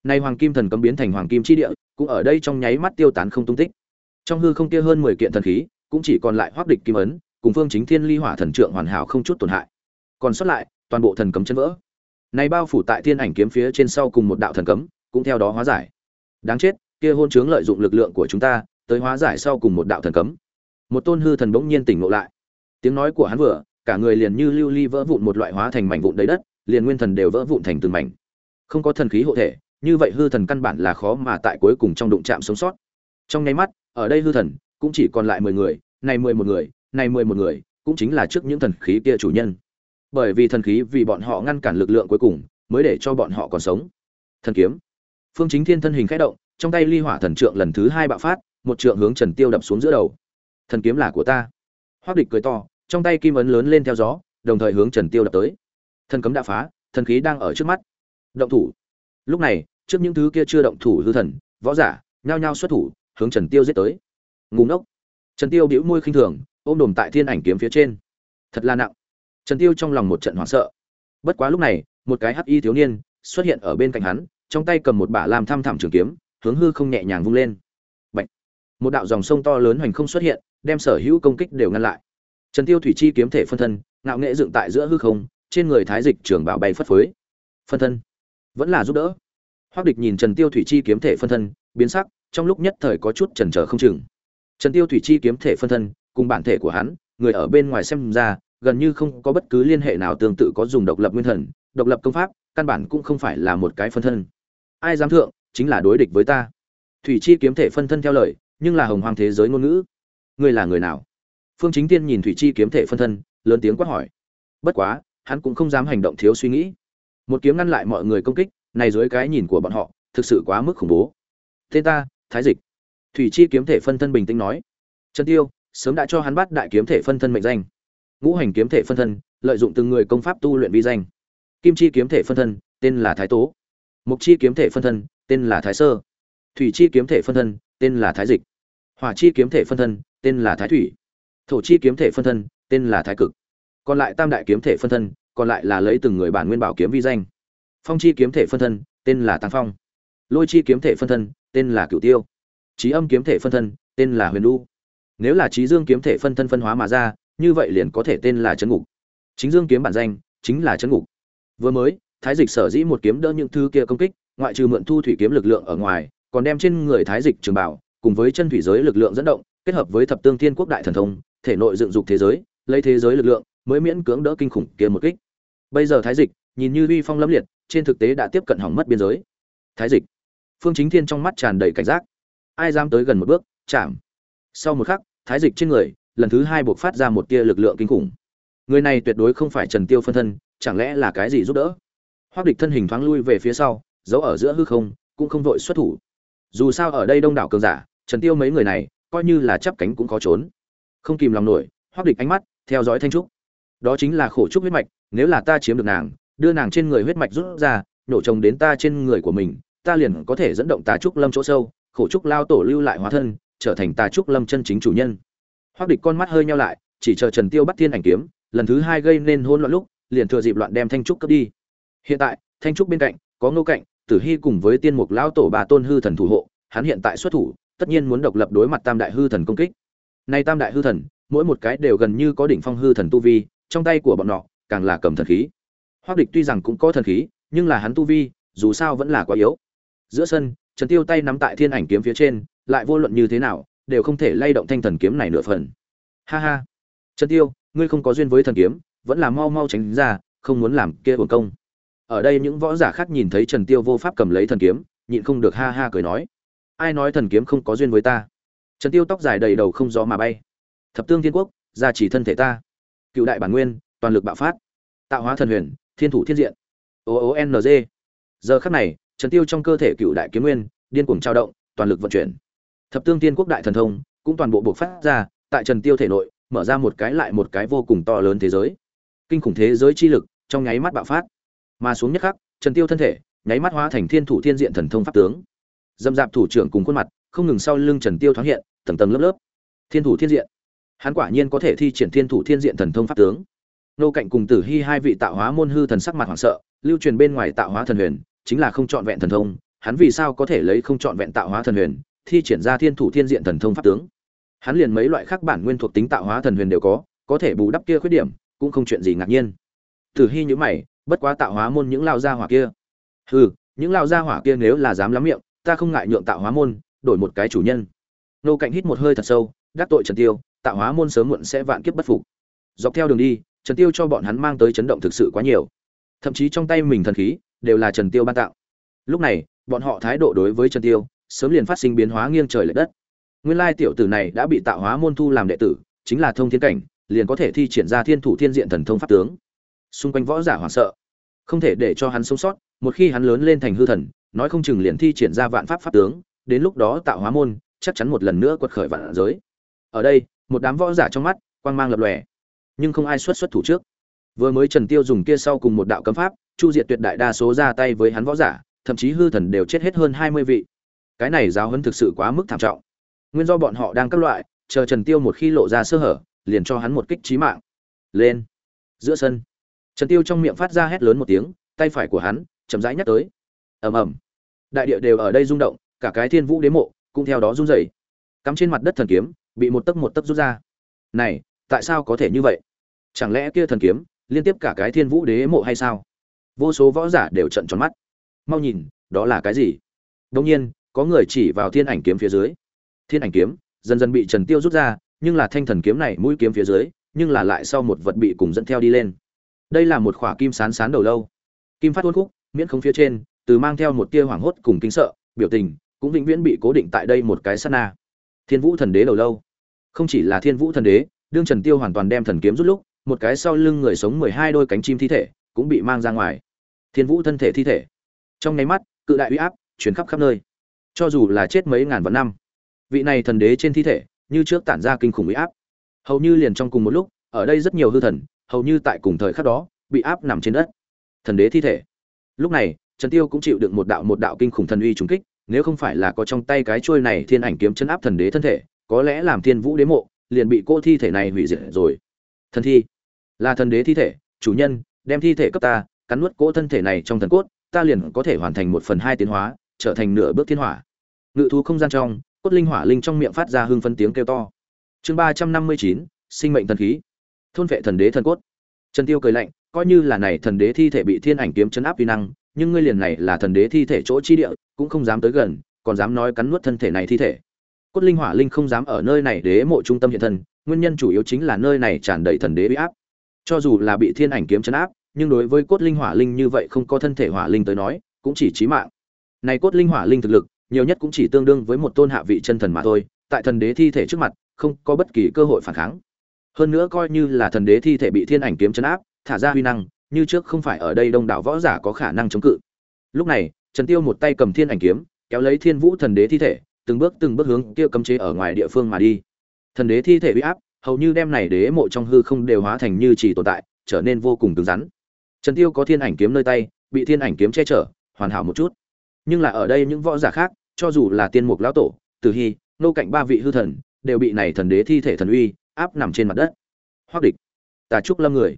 nay hoàng kim thần cấm biến thành hoàng kim chi địa, cũng ở đây trong nháy mắt tiêu tán không tung tích. Trong hư không kia hơn mười kiện thần khí cũng chỉ còn lại hoác địch kim ấn, cùng phương chính thiên ly hỏa thần trượng hoàn hảo không chút tổn hại. Còn sót lại, toàn bộ thần cấm chân vỡ. Này bao phủ tại thiên ảnh kiếm phía trên sau cùng một đạo thần cấm, cũng theo đó hóa giải. Đáng chết, kia hôn chướng lợi dụng lực lượng của chúng ta, tới hóa giải sau cùng một đạo thần cấm. Một tôn hư thần bỗng nhiên tỉnh ngộ lại. Tiếng nói của hắn vừa, cả người liền như lưu ly vỡ vụn một loại hóa thành mảnh vụn đầy đất, liền nguyên thần đều vỡ vụn thành từng mảnh. Không có thần khí hộ thể, như vậy hư thần căn bản là khó mà tại cuối cùng trong đụng chạm sống sót. Trong nháy mắt, ở đây hư thần cũng chỉ còn lại mười người, này mười một người, này mười một người, cũng chính là trước những thần khí kia chủ nhân. Bởi vì thần khí vì bọn họ ngăn cản lực lượng cuối cùng, mới để cho bọn họ còn sống. Thần kiếm. Phương chính thiên thân hình khẽ động, trong tay ly hỏa thần trượng lần thứ hai bạo phát, một trượng hướng trần tiêu đập xuống giữa đầu. Thần kiếm là của ta. Hoắc địch cười to, trong tay kim ấn lớn lên theo gió, đồng thời hướng trần tiêu đập tới. Thần cấm đã phá, thần khí đang ở trước mắt. Động thủ. Lúc này, trước những thứ kia chưa động thủ hư thần, võ giả, nhao nhao xuất thủ, hướng trần tiêu giết tới ngủ ngốc. Trần tiêu bĩu môi khinh thường, ôm đồm tại thiên ảnh kiếm phía trên. Thật là nặng. Trần tiêu trong lòng một trận hoảng sợ. Bất quá lúc này, một cái hắc y thiếu niên xuất hiện ở bên cạnh hắn, trong tay cầm một bả làm thăm thẳm trường kiếm, hướng hư không nhẹ nhàng vung lên. Bạch. một đạo dòng sông to lớn hoành không xuất hiện, đem sở hữu công kích đều ngăn lại. Trần tiêu thủy chi kiếm thể phân thân, ngạo nghệ dựng tại giữa hư không, trên người thái dịch trường bảo bay phất phới. Phân thân. Vẫn là giúp đỡ. Hoắc địch nhìn trần tiêu thủy chi kiếm thể phân thân, biến sắc, trong lúc nhất thời có chút chần chờ không chừng trần tiêu thủy chi kiếm thể phân thân, cùng bản thể của hắn, người ở bên ngoài xem ra, gần như không có bất cứ liên hệ nào tương tự có dùng độc lập nguyên thần, độc lập công pháp, căn bản cũng không phải là một cái phân thân. Ai dám thượng, chính là đối địch với ta. Thủy chi kiếm thể phân thân theo lời, nhưng là hồng hoàng thế giới ngôn ngữ. Ngươi là người nào? Phương chính tiên nhìn thủy chi kiếm thể phân thân, lớn tiếng quát hỏi. Bất quá, hắn cũng không dám hành động thiếu suy nghĩ. Một kiếm ngăn lại mọi người công kích, này dưới cái nhìn của bọn họ, thực sự quá mức khủng bố. Tên ta, thái dịch thủy chi kiếm thể phân thân bình tĩnh nói trần tiêu sớm đã cho hắn bắt đại kiếm thể phân thân mệnh danh ngũ hành kiếm thể phân thân lợi dụng từng người công pháp tu luyện vi danh kim chi kiếm thể phân thân tên là thái tố mục chi kiếm thể phân thân tên là thái sơ thủy chi kiếm thể phân thân tên là thái dịch hỏa chi kiếm thể phân thân tên là thái thủy thổ chi kiếm thể phân thân tên là thái cực còn lại tam đại kiếm thể phân thân còn lại là lấy từng người bản nguyên bảo kiếm vi danh phong chi kiếm thể phân thân tên là tăng phong lôi chi kiếm thể phân thân tên là cửu tiêu trí âm kiếm thể phân thân, tên là huyền lu nếu là trí dương kiếm thể phân thân phân hóa mà ra, như vậy liền có thể tên là chấn ngục. Chính dương kiếm bản danh chính là chấn ngục. Vừa mới, thái dịch sở dĩ một kiếm đỡ những thứ kia công kích, ngoại trừ mượn thu thủy kiếm lực lượng ở ngoài, còn đem trên người thái dịch trường bảo, cùng với chân thủy giới lực lượng dẫn động, kết hợp với thập tương thiên quốc đại thần thông, thể nội dựng dục thế giới, lấy thế giới lực lượng, mới miễn cưỡng đỡ kinh khủng kia một kích. Bây giờ thái dịch, nhìn như uy phong lâm liệt, trên thực tế đã tiếp cận hỏng mất biên giới. Thái dịch. Phương chính thiên trong mắt tràn đầy cảnh giác ai dám tới gần một bước, chạm. Sau một khắc, thái dịch trên người, lần thứ hai buộc phát ra một tia lực lượng kinh khủng. Người này tuyệt đối không phải trần tiêu phân thân, chẳng lẽ là cái gì giúp đỡ? Hoác địch thân hình thoáng lui về phía sau, giấu ở giữa hư không, cũng không vội xuất thủ. Dù sao ở đây đông đảo cường giả, trần tiêu mấy người này, coi như là chắp cánh cũng có trốn. Không kìm lòng nổi hoác địch ánh mắt, theo dõi thanh trúc. Đó chính là khổ trúc huyết mạch, nếu là ta chiếm được nàng, đưa nàng trên người huyết mạch rút ra nổ chồng đến ta trên người của mình, ta liền có thể dẫn động tà trúc lâm chỗ sâu khổ trúc lao tổ lưu lại hóa thân, trở thành tà trúc lâm chân chính chủ nhân. Hoác địch con mắt hơi nhau lại, chỉ chờ trần tiêu bắt thiên ảnh kiếm, lần thứ hai gây nên hôn loạn lúc, liền thừa dịp loạn đem thanh trúc cướp đi. Hiện tại, thanh trúc bên cạnh, có ngô cạnh, tử hy cùng với tiên mục lão tổ bà tôn hư thần thủ hộ, hắn hiện tại xuất thủ, tất nhiên muốn độc lập đối mặt tam đại hư thần công kích. Nay tam đại hư thần, mỗi một cái đều gần như có đỉnh phong hư thần tu vi, trong tay của bọn nọ, càng là cầm thần khí. Hoác địch tuy rằng cũng có thần khí, nhưng là hắn tu vi, dù sao vẫn là quá yếu. Giữa sân trần tiêu tay nắm tại thiên ảnh kiếm phía trên, lại vô luận như thế nào, đều không thể lay động thanh thần kiếm này nửa phần. Ha ha. Trần tiêu, ngươi không có duyên với thần kiếm, vẫn là mau mau tránh ra, không muốn làm kia uổng công. Ở đây những võ giả khác nhìn thấy trần tiêu vô pháp cầm lấy thần kiếm, nhịn không được ha ha cười nói. Ai nói thần kiếm không có duyên với ta? Trần tiêu tóc dài đầy đầu không gió mà bay. Thập tương thiên quốc, gia trì thân thể ta. Cựu đại bản nguyên, toàn lực bạo phát. Tạo hóa thần huyền, thiên thủ thiên diện. O o n g. Giờ khắc này trần tiêu trong cơ thể cựu đại kiếm nguyên, điên cuồng trao động, toàn lực vận chuyển. Thập tương thiên quốc đại thần thông cũng toàn bộ buộc phát ra, tại trần tiêu thể nội, mở ra một cái lại một cái vô cùng to lớn thế giới. Kinh khủng thế giới chi lực trong nháy mắt bạo phát. Mà xuống nhất khắc, trần tiêu thân thể nháy mắt hóa thành thiên thủ thiên diện thần thông pháp tướng. Dâm dạp thủ trưởng cùng khuôn mặt, không ngừng sau lưng trần tiêu thoáng hiện, tầng tầng lớp lớp. Thiên thủ thiên diện. Hắn quả nhiên có thể thi triển thiên thủ thiên diện thần thông pháp tướng. Nô cạnh cùng tử hy hai vị tạo hóa môn hư thần sắc mặt hoảng sợ, lưu truyền bên ngoài tạo hóa thần huyền chính là không chọn vẹn thần thông, hắn vì sao có thể lấy không chọn vẹn tạo hóa thần huyền, thi triển ra thiên thủ thiên diện thần thông pháp tướng. Hắn liền mấy loại khác bản nguyên thuộc tính tạo hóa thần huyền đều có có thể bù đắp kia khuyết điểm, cũng không chuyện gì ngạc nhiên. Tử hi như mày, bất quá tạo hóa môn những lao gia hỏa kia. Hừ, những lao gia hỏa kia nếu là dám lắm miệng, ta không ngại nhượng tạo hóa môn, đổi một cái chủ nhân. Nô cạnh hít một hơi thật sâu, đắc tội trần tiêu, tạo hóa môn sớm muộn sẽ vạn kiếp bất phục. Dọc theo đường đi, trần tiêu cho bọn hắn mang tới chấn động thực sự quá nhiều. Thậm chí trong tay mình thần khí đều là trần tiêu ban tạo. Lúc này, bọn họ thái độ đối với trần tiêu sớm liền phát sinh biến hóa nghiêng trời lệch đất. Nguyên lai tiểu tử này đã bị tạo hóa môn thu làm đệ tử, chính là thông thiên cảnh, liền có thể thi triển ra thiên thủ thiên diện thần thông pháp tướng. Xung quanh võ giả hoảng sợ, không thể để cho hắn sống sót, một khi hắn lớn lên thành hư thần, nói không chừng liền thi triển ra vạn pháp pháp tướng, đến lúc đó tạo hóa môn, chắc chắn một lần nữa quật khởi vạn giới. Ở đây, một đám võ giả trong mắt, quang mang lập lòe, nhưng không ai xuất xuất thủ trước. Vừa mới trần tiêu dùng kia sau cùng một đạo cấm pháp chu diệt tuyệt đại đa số ra tay với hắn võ giả, thậm chí hư thần đều chết hết hơn hai mươi vị. Cái này giáo hấn thực sự quá mức thảm trọng. Nguyên do bọn họ đang các loại, chờ trần tiêu một khi lộ ra sơ hở, liền cho hắn một kích chí mạng. Lên. Giữa sân. Trần tiêu trong miệng phát ra hét lớn một tiếng, tay phải của hắn chậm rãi nhắc tới. Ầm ầm. Đại địa đều ở đây rung động, cả cái thiên vũ đế mộ cũng theo đó rung rẩy. Cắm trên mặt đất thần kiếm, bị một tấc một tấc rút ra. Này, tại sao có thể như vậy? Chẳng lẽ kia thần kiếm liên tiếp cả cái thiên vũ đế mộ hay sao? Vô số võ giả đều trận tròn mắt. Mau nhìn, đó là cái gì? Đông nhiên, có người chỉ vào thiên ảnh kiếm phía dưới. Thiên ảnh kiếm dần dần bị trần tiêu rút ra, nhưng là thanh thần kiếm này mũi kiếm phía dưới, nhưng là lại sau một vật bị cùng dẫn theo đi lên. Đây là một khỏa kim sán sán đầu lâu. Kim phát uốn khúc, miễn không phía trên, từ mang theo một tia hoảng hốt cùng kinh sợ, biểu tình cũng vĩnh viễn bị cố định tại đây một cái sát na. Thiên vũ thần đế đầu lâu. Không chỉ là thiên vũ thần đế, đương trần tiêu hoàn toàn đem thần kiếm rút lúc, một cái sau lưng người sống mười hai đôi cánh chim thi thể cũng bị mang ra ngoài thiên vũ thân thể thi thể. Trong nháy mắt, cự đại uy áp chuyển khắp khắp nơi. Cho dù là chết mấy ngàn vạn năm, vị này thần đế trên thi thể như trước tản ra kinh khủng uy áp. Hầu như liền trong cùng một lúc, ở đây rất nhiều hư thần, hầu như tại cùng thời khắc đó, bị áp nằm trên đất. Thần đế thi thể. Lúc này, trần tiêu cũng chịu đựng một đạo một đạo kinh khủng thần uy trùng kích, nếu không phải là có trong tay cái chuôi này thiên ảnh kiếm chân áp thần đế thân thể, có lẽ làm thiên vũ đế mộ, liền bị cô thi thể này hủy diệt rồi. Thần thi. Là thần đế thi thể, chủ nhân, đem thi thể cấp ta cắn nuốt cỗ thân thể này trong thần cốt, ta liền có thể hoàn thành một phần hai tiến hóa, trở thành nửa bước thiên hỏa. Ngự thú không gian trong, cốt linh hỏa linh trong miệng phát ra hương phân tiếng kêu to. Chương ba trăm năm mươi chín, sinh mệnh thần khí. Thôn vệ thần đế thần cốt. Trần tiêu cười lạnh, coi như là này thần đế thi thể bị thiên ảnh kiếm chấn áp uy năng, nhưng ngươi liền này là thần đế thi thể chỗ chi địa, cũng không dám tới gần, còn dám nói cắn nuốt thân thể này thi thể. Cốt linh hỏa linh không dám ở nơi này đế mộ trung tâm hiện thân, nguyên nhân chủ yếu chính là nơi này tràn đầy thần đế uy áp. Cho dù là bị thiên ảnh kiếm chấn áp nhưng đối với cốt linh hỏa linh như vậy không có thân thể hỏa linh tới nói, cũng chỉ chí mạng. Này cốt linh hỏa linh thực lực, nhiều nhất cũng chỉ tương đương với một tôn hạ vị chân thần mà thôi, tại thần đế thi thể trước mặt, không có bất kỳ cơ hội phản kháng. Hơn nữa coi như là thần đế thi thể bị thiên ảnh kiếm chấn áp, thả ra huy năng, như trước không phải ở đây đông đảo võ giả có khả năng chống cự. Lúc này, trần tiêu một tay cầm thiên ảnh kiếm, kéo lấy thiên vũ thần đế thi thể, từng bước từng bước hướng kia cấm chế ở ngoài địa phương mà đi. Thần đế thi thể bị áp, hầu như đem này đế mộ trong hư không đều hóa thành như chỉ tồn tại, trở nên vô cùng cứng rắn trần tiêu có thiên ảnh kiếm nơi tay, bị thiên ảnh kiếm che chở, hoàn hảo một chút. Nhưng là ở đây những võ giả khác, cho dù là tiên mục lão tổ, tử hy, nô cạnh ba vị hư thần, đều bị này thần đế thi thể thần uy, áp nằm trên mặt đất. Hoắc địch, tà trúc lâm người.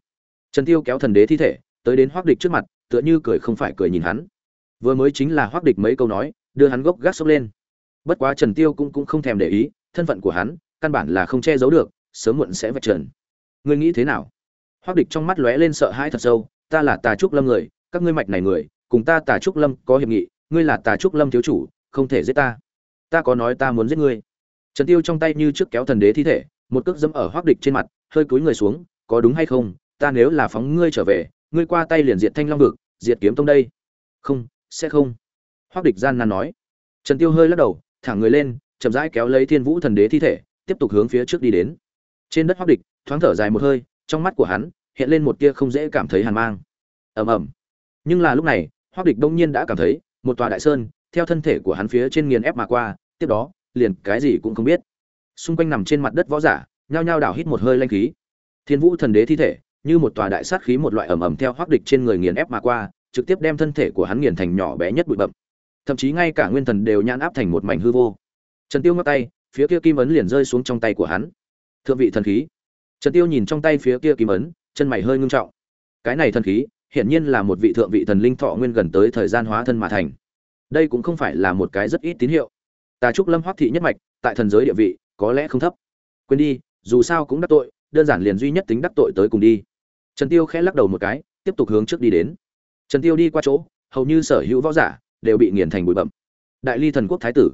Trần tiêu kéo thần đế thi thể, tới đến hoắc địch trước mặt, tựa như cười không phải cười nhìn hắn. Vừa mới chính là hoắc địch mấy câu nói, đưa hắn gốc gác sốc lên. Bất quá trần tiêu cũng cũng không thèm để ý, thân phận của hắn, căn bản là không che giấu được, sớm muộn sẽ vạch trần. Ngươi nghĩ thế nào? Hoắc địch trong mắt lóe lên sợ hãi thật sâu ta là tà trúc lâm người, các ngươi mạch này người, cùng ta tà trúc lâm có hiệp nghị, ngươi là tà trúc lâm thiếu chủ, không thể giết ta. Ta có nói ta muốn giết ngươi. Trần tiêu trong tay như trước kéo thần đế thi thể, một cước dẫm ở hoắc địch trên mặt, hơi cúi người xuống, có đúng hay không? Ta nếu là phóng ngươi trở về, ngươi qua tay liền diệt thanh long vực, diệt kiếm tông đây. Không, sẽ không. Hoắc địch gian nan nói. Trần tiêu hơi lắc đầu thẳng người lên, chậm rãi kéo lấy thiên vũ thần đế thi thể, tiếp tục hướng phía trước đi đến. Trên đất hoắc địch, thoáng thở dài một hơi, trong mắt của hắn hiện lên một tia không dễ cảm thấy hàn mang. Ầm ầm. Nhưng là lúc này, hoắc địch đông nhiên đã cảm thấy, một tòa đại sơn, theo thân thể của hắn phía trên nghiền ép mà qua, tiếp đó, liền cái gì cũng không biết. Xung quanh nằm trên mặt đất võ giả, nhao nhao đảo hít một hơi lanh khí. Thiên vũ thần đế thi thể, như một tòa đại sát khí một loại ẩm ẩm theo hoắc địch trên người nghiền ép mà qua, trực tiếp đem thân thể của hắn nghiền thành nhỏ bé nhất bụi bậm thậm chí ngay cả nguyên thần đều nhãn áp thành một mảnh hư vô. Trần tiêu ngắt tay, phía kia kim ấn liền rơi xuống trong tay của hắn. Thượng vị thần khí. Trần tiêu nhìn trong tay phía kia kim ấn chân mày hơi ngưng trọng. Cái này thần khí, hiển nhiên là một vị thượng vị thần linh thọ nguyên gần tới thời gian hóa thân mà thành. Đây cũng không phải là một cái rất ít tín hiệu. Tà trúc lâm hoắc thị nhất mạch, tại thần giới địa vị, có lẽ không thấp. Quên đi, dù sao cũng đắc tội, đơn giản liền duy nhất tính đắc tội tới cùng đi. Trần tiêu khẽ lắc đầu một cái, tiếp tục hướng trước đi đến. Trần tiêu đi qua chỗ, hầu như sở hữu võ giả đều bị nghiền thành bụi bậm đại ly thần quốc thái tử.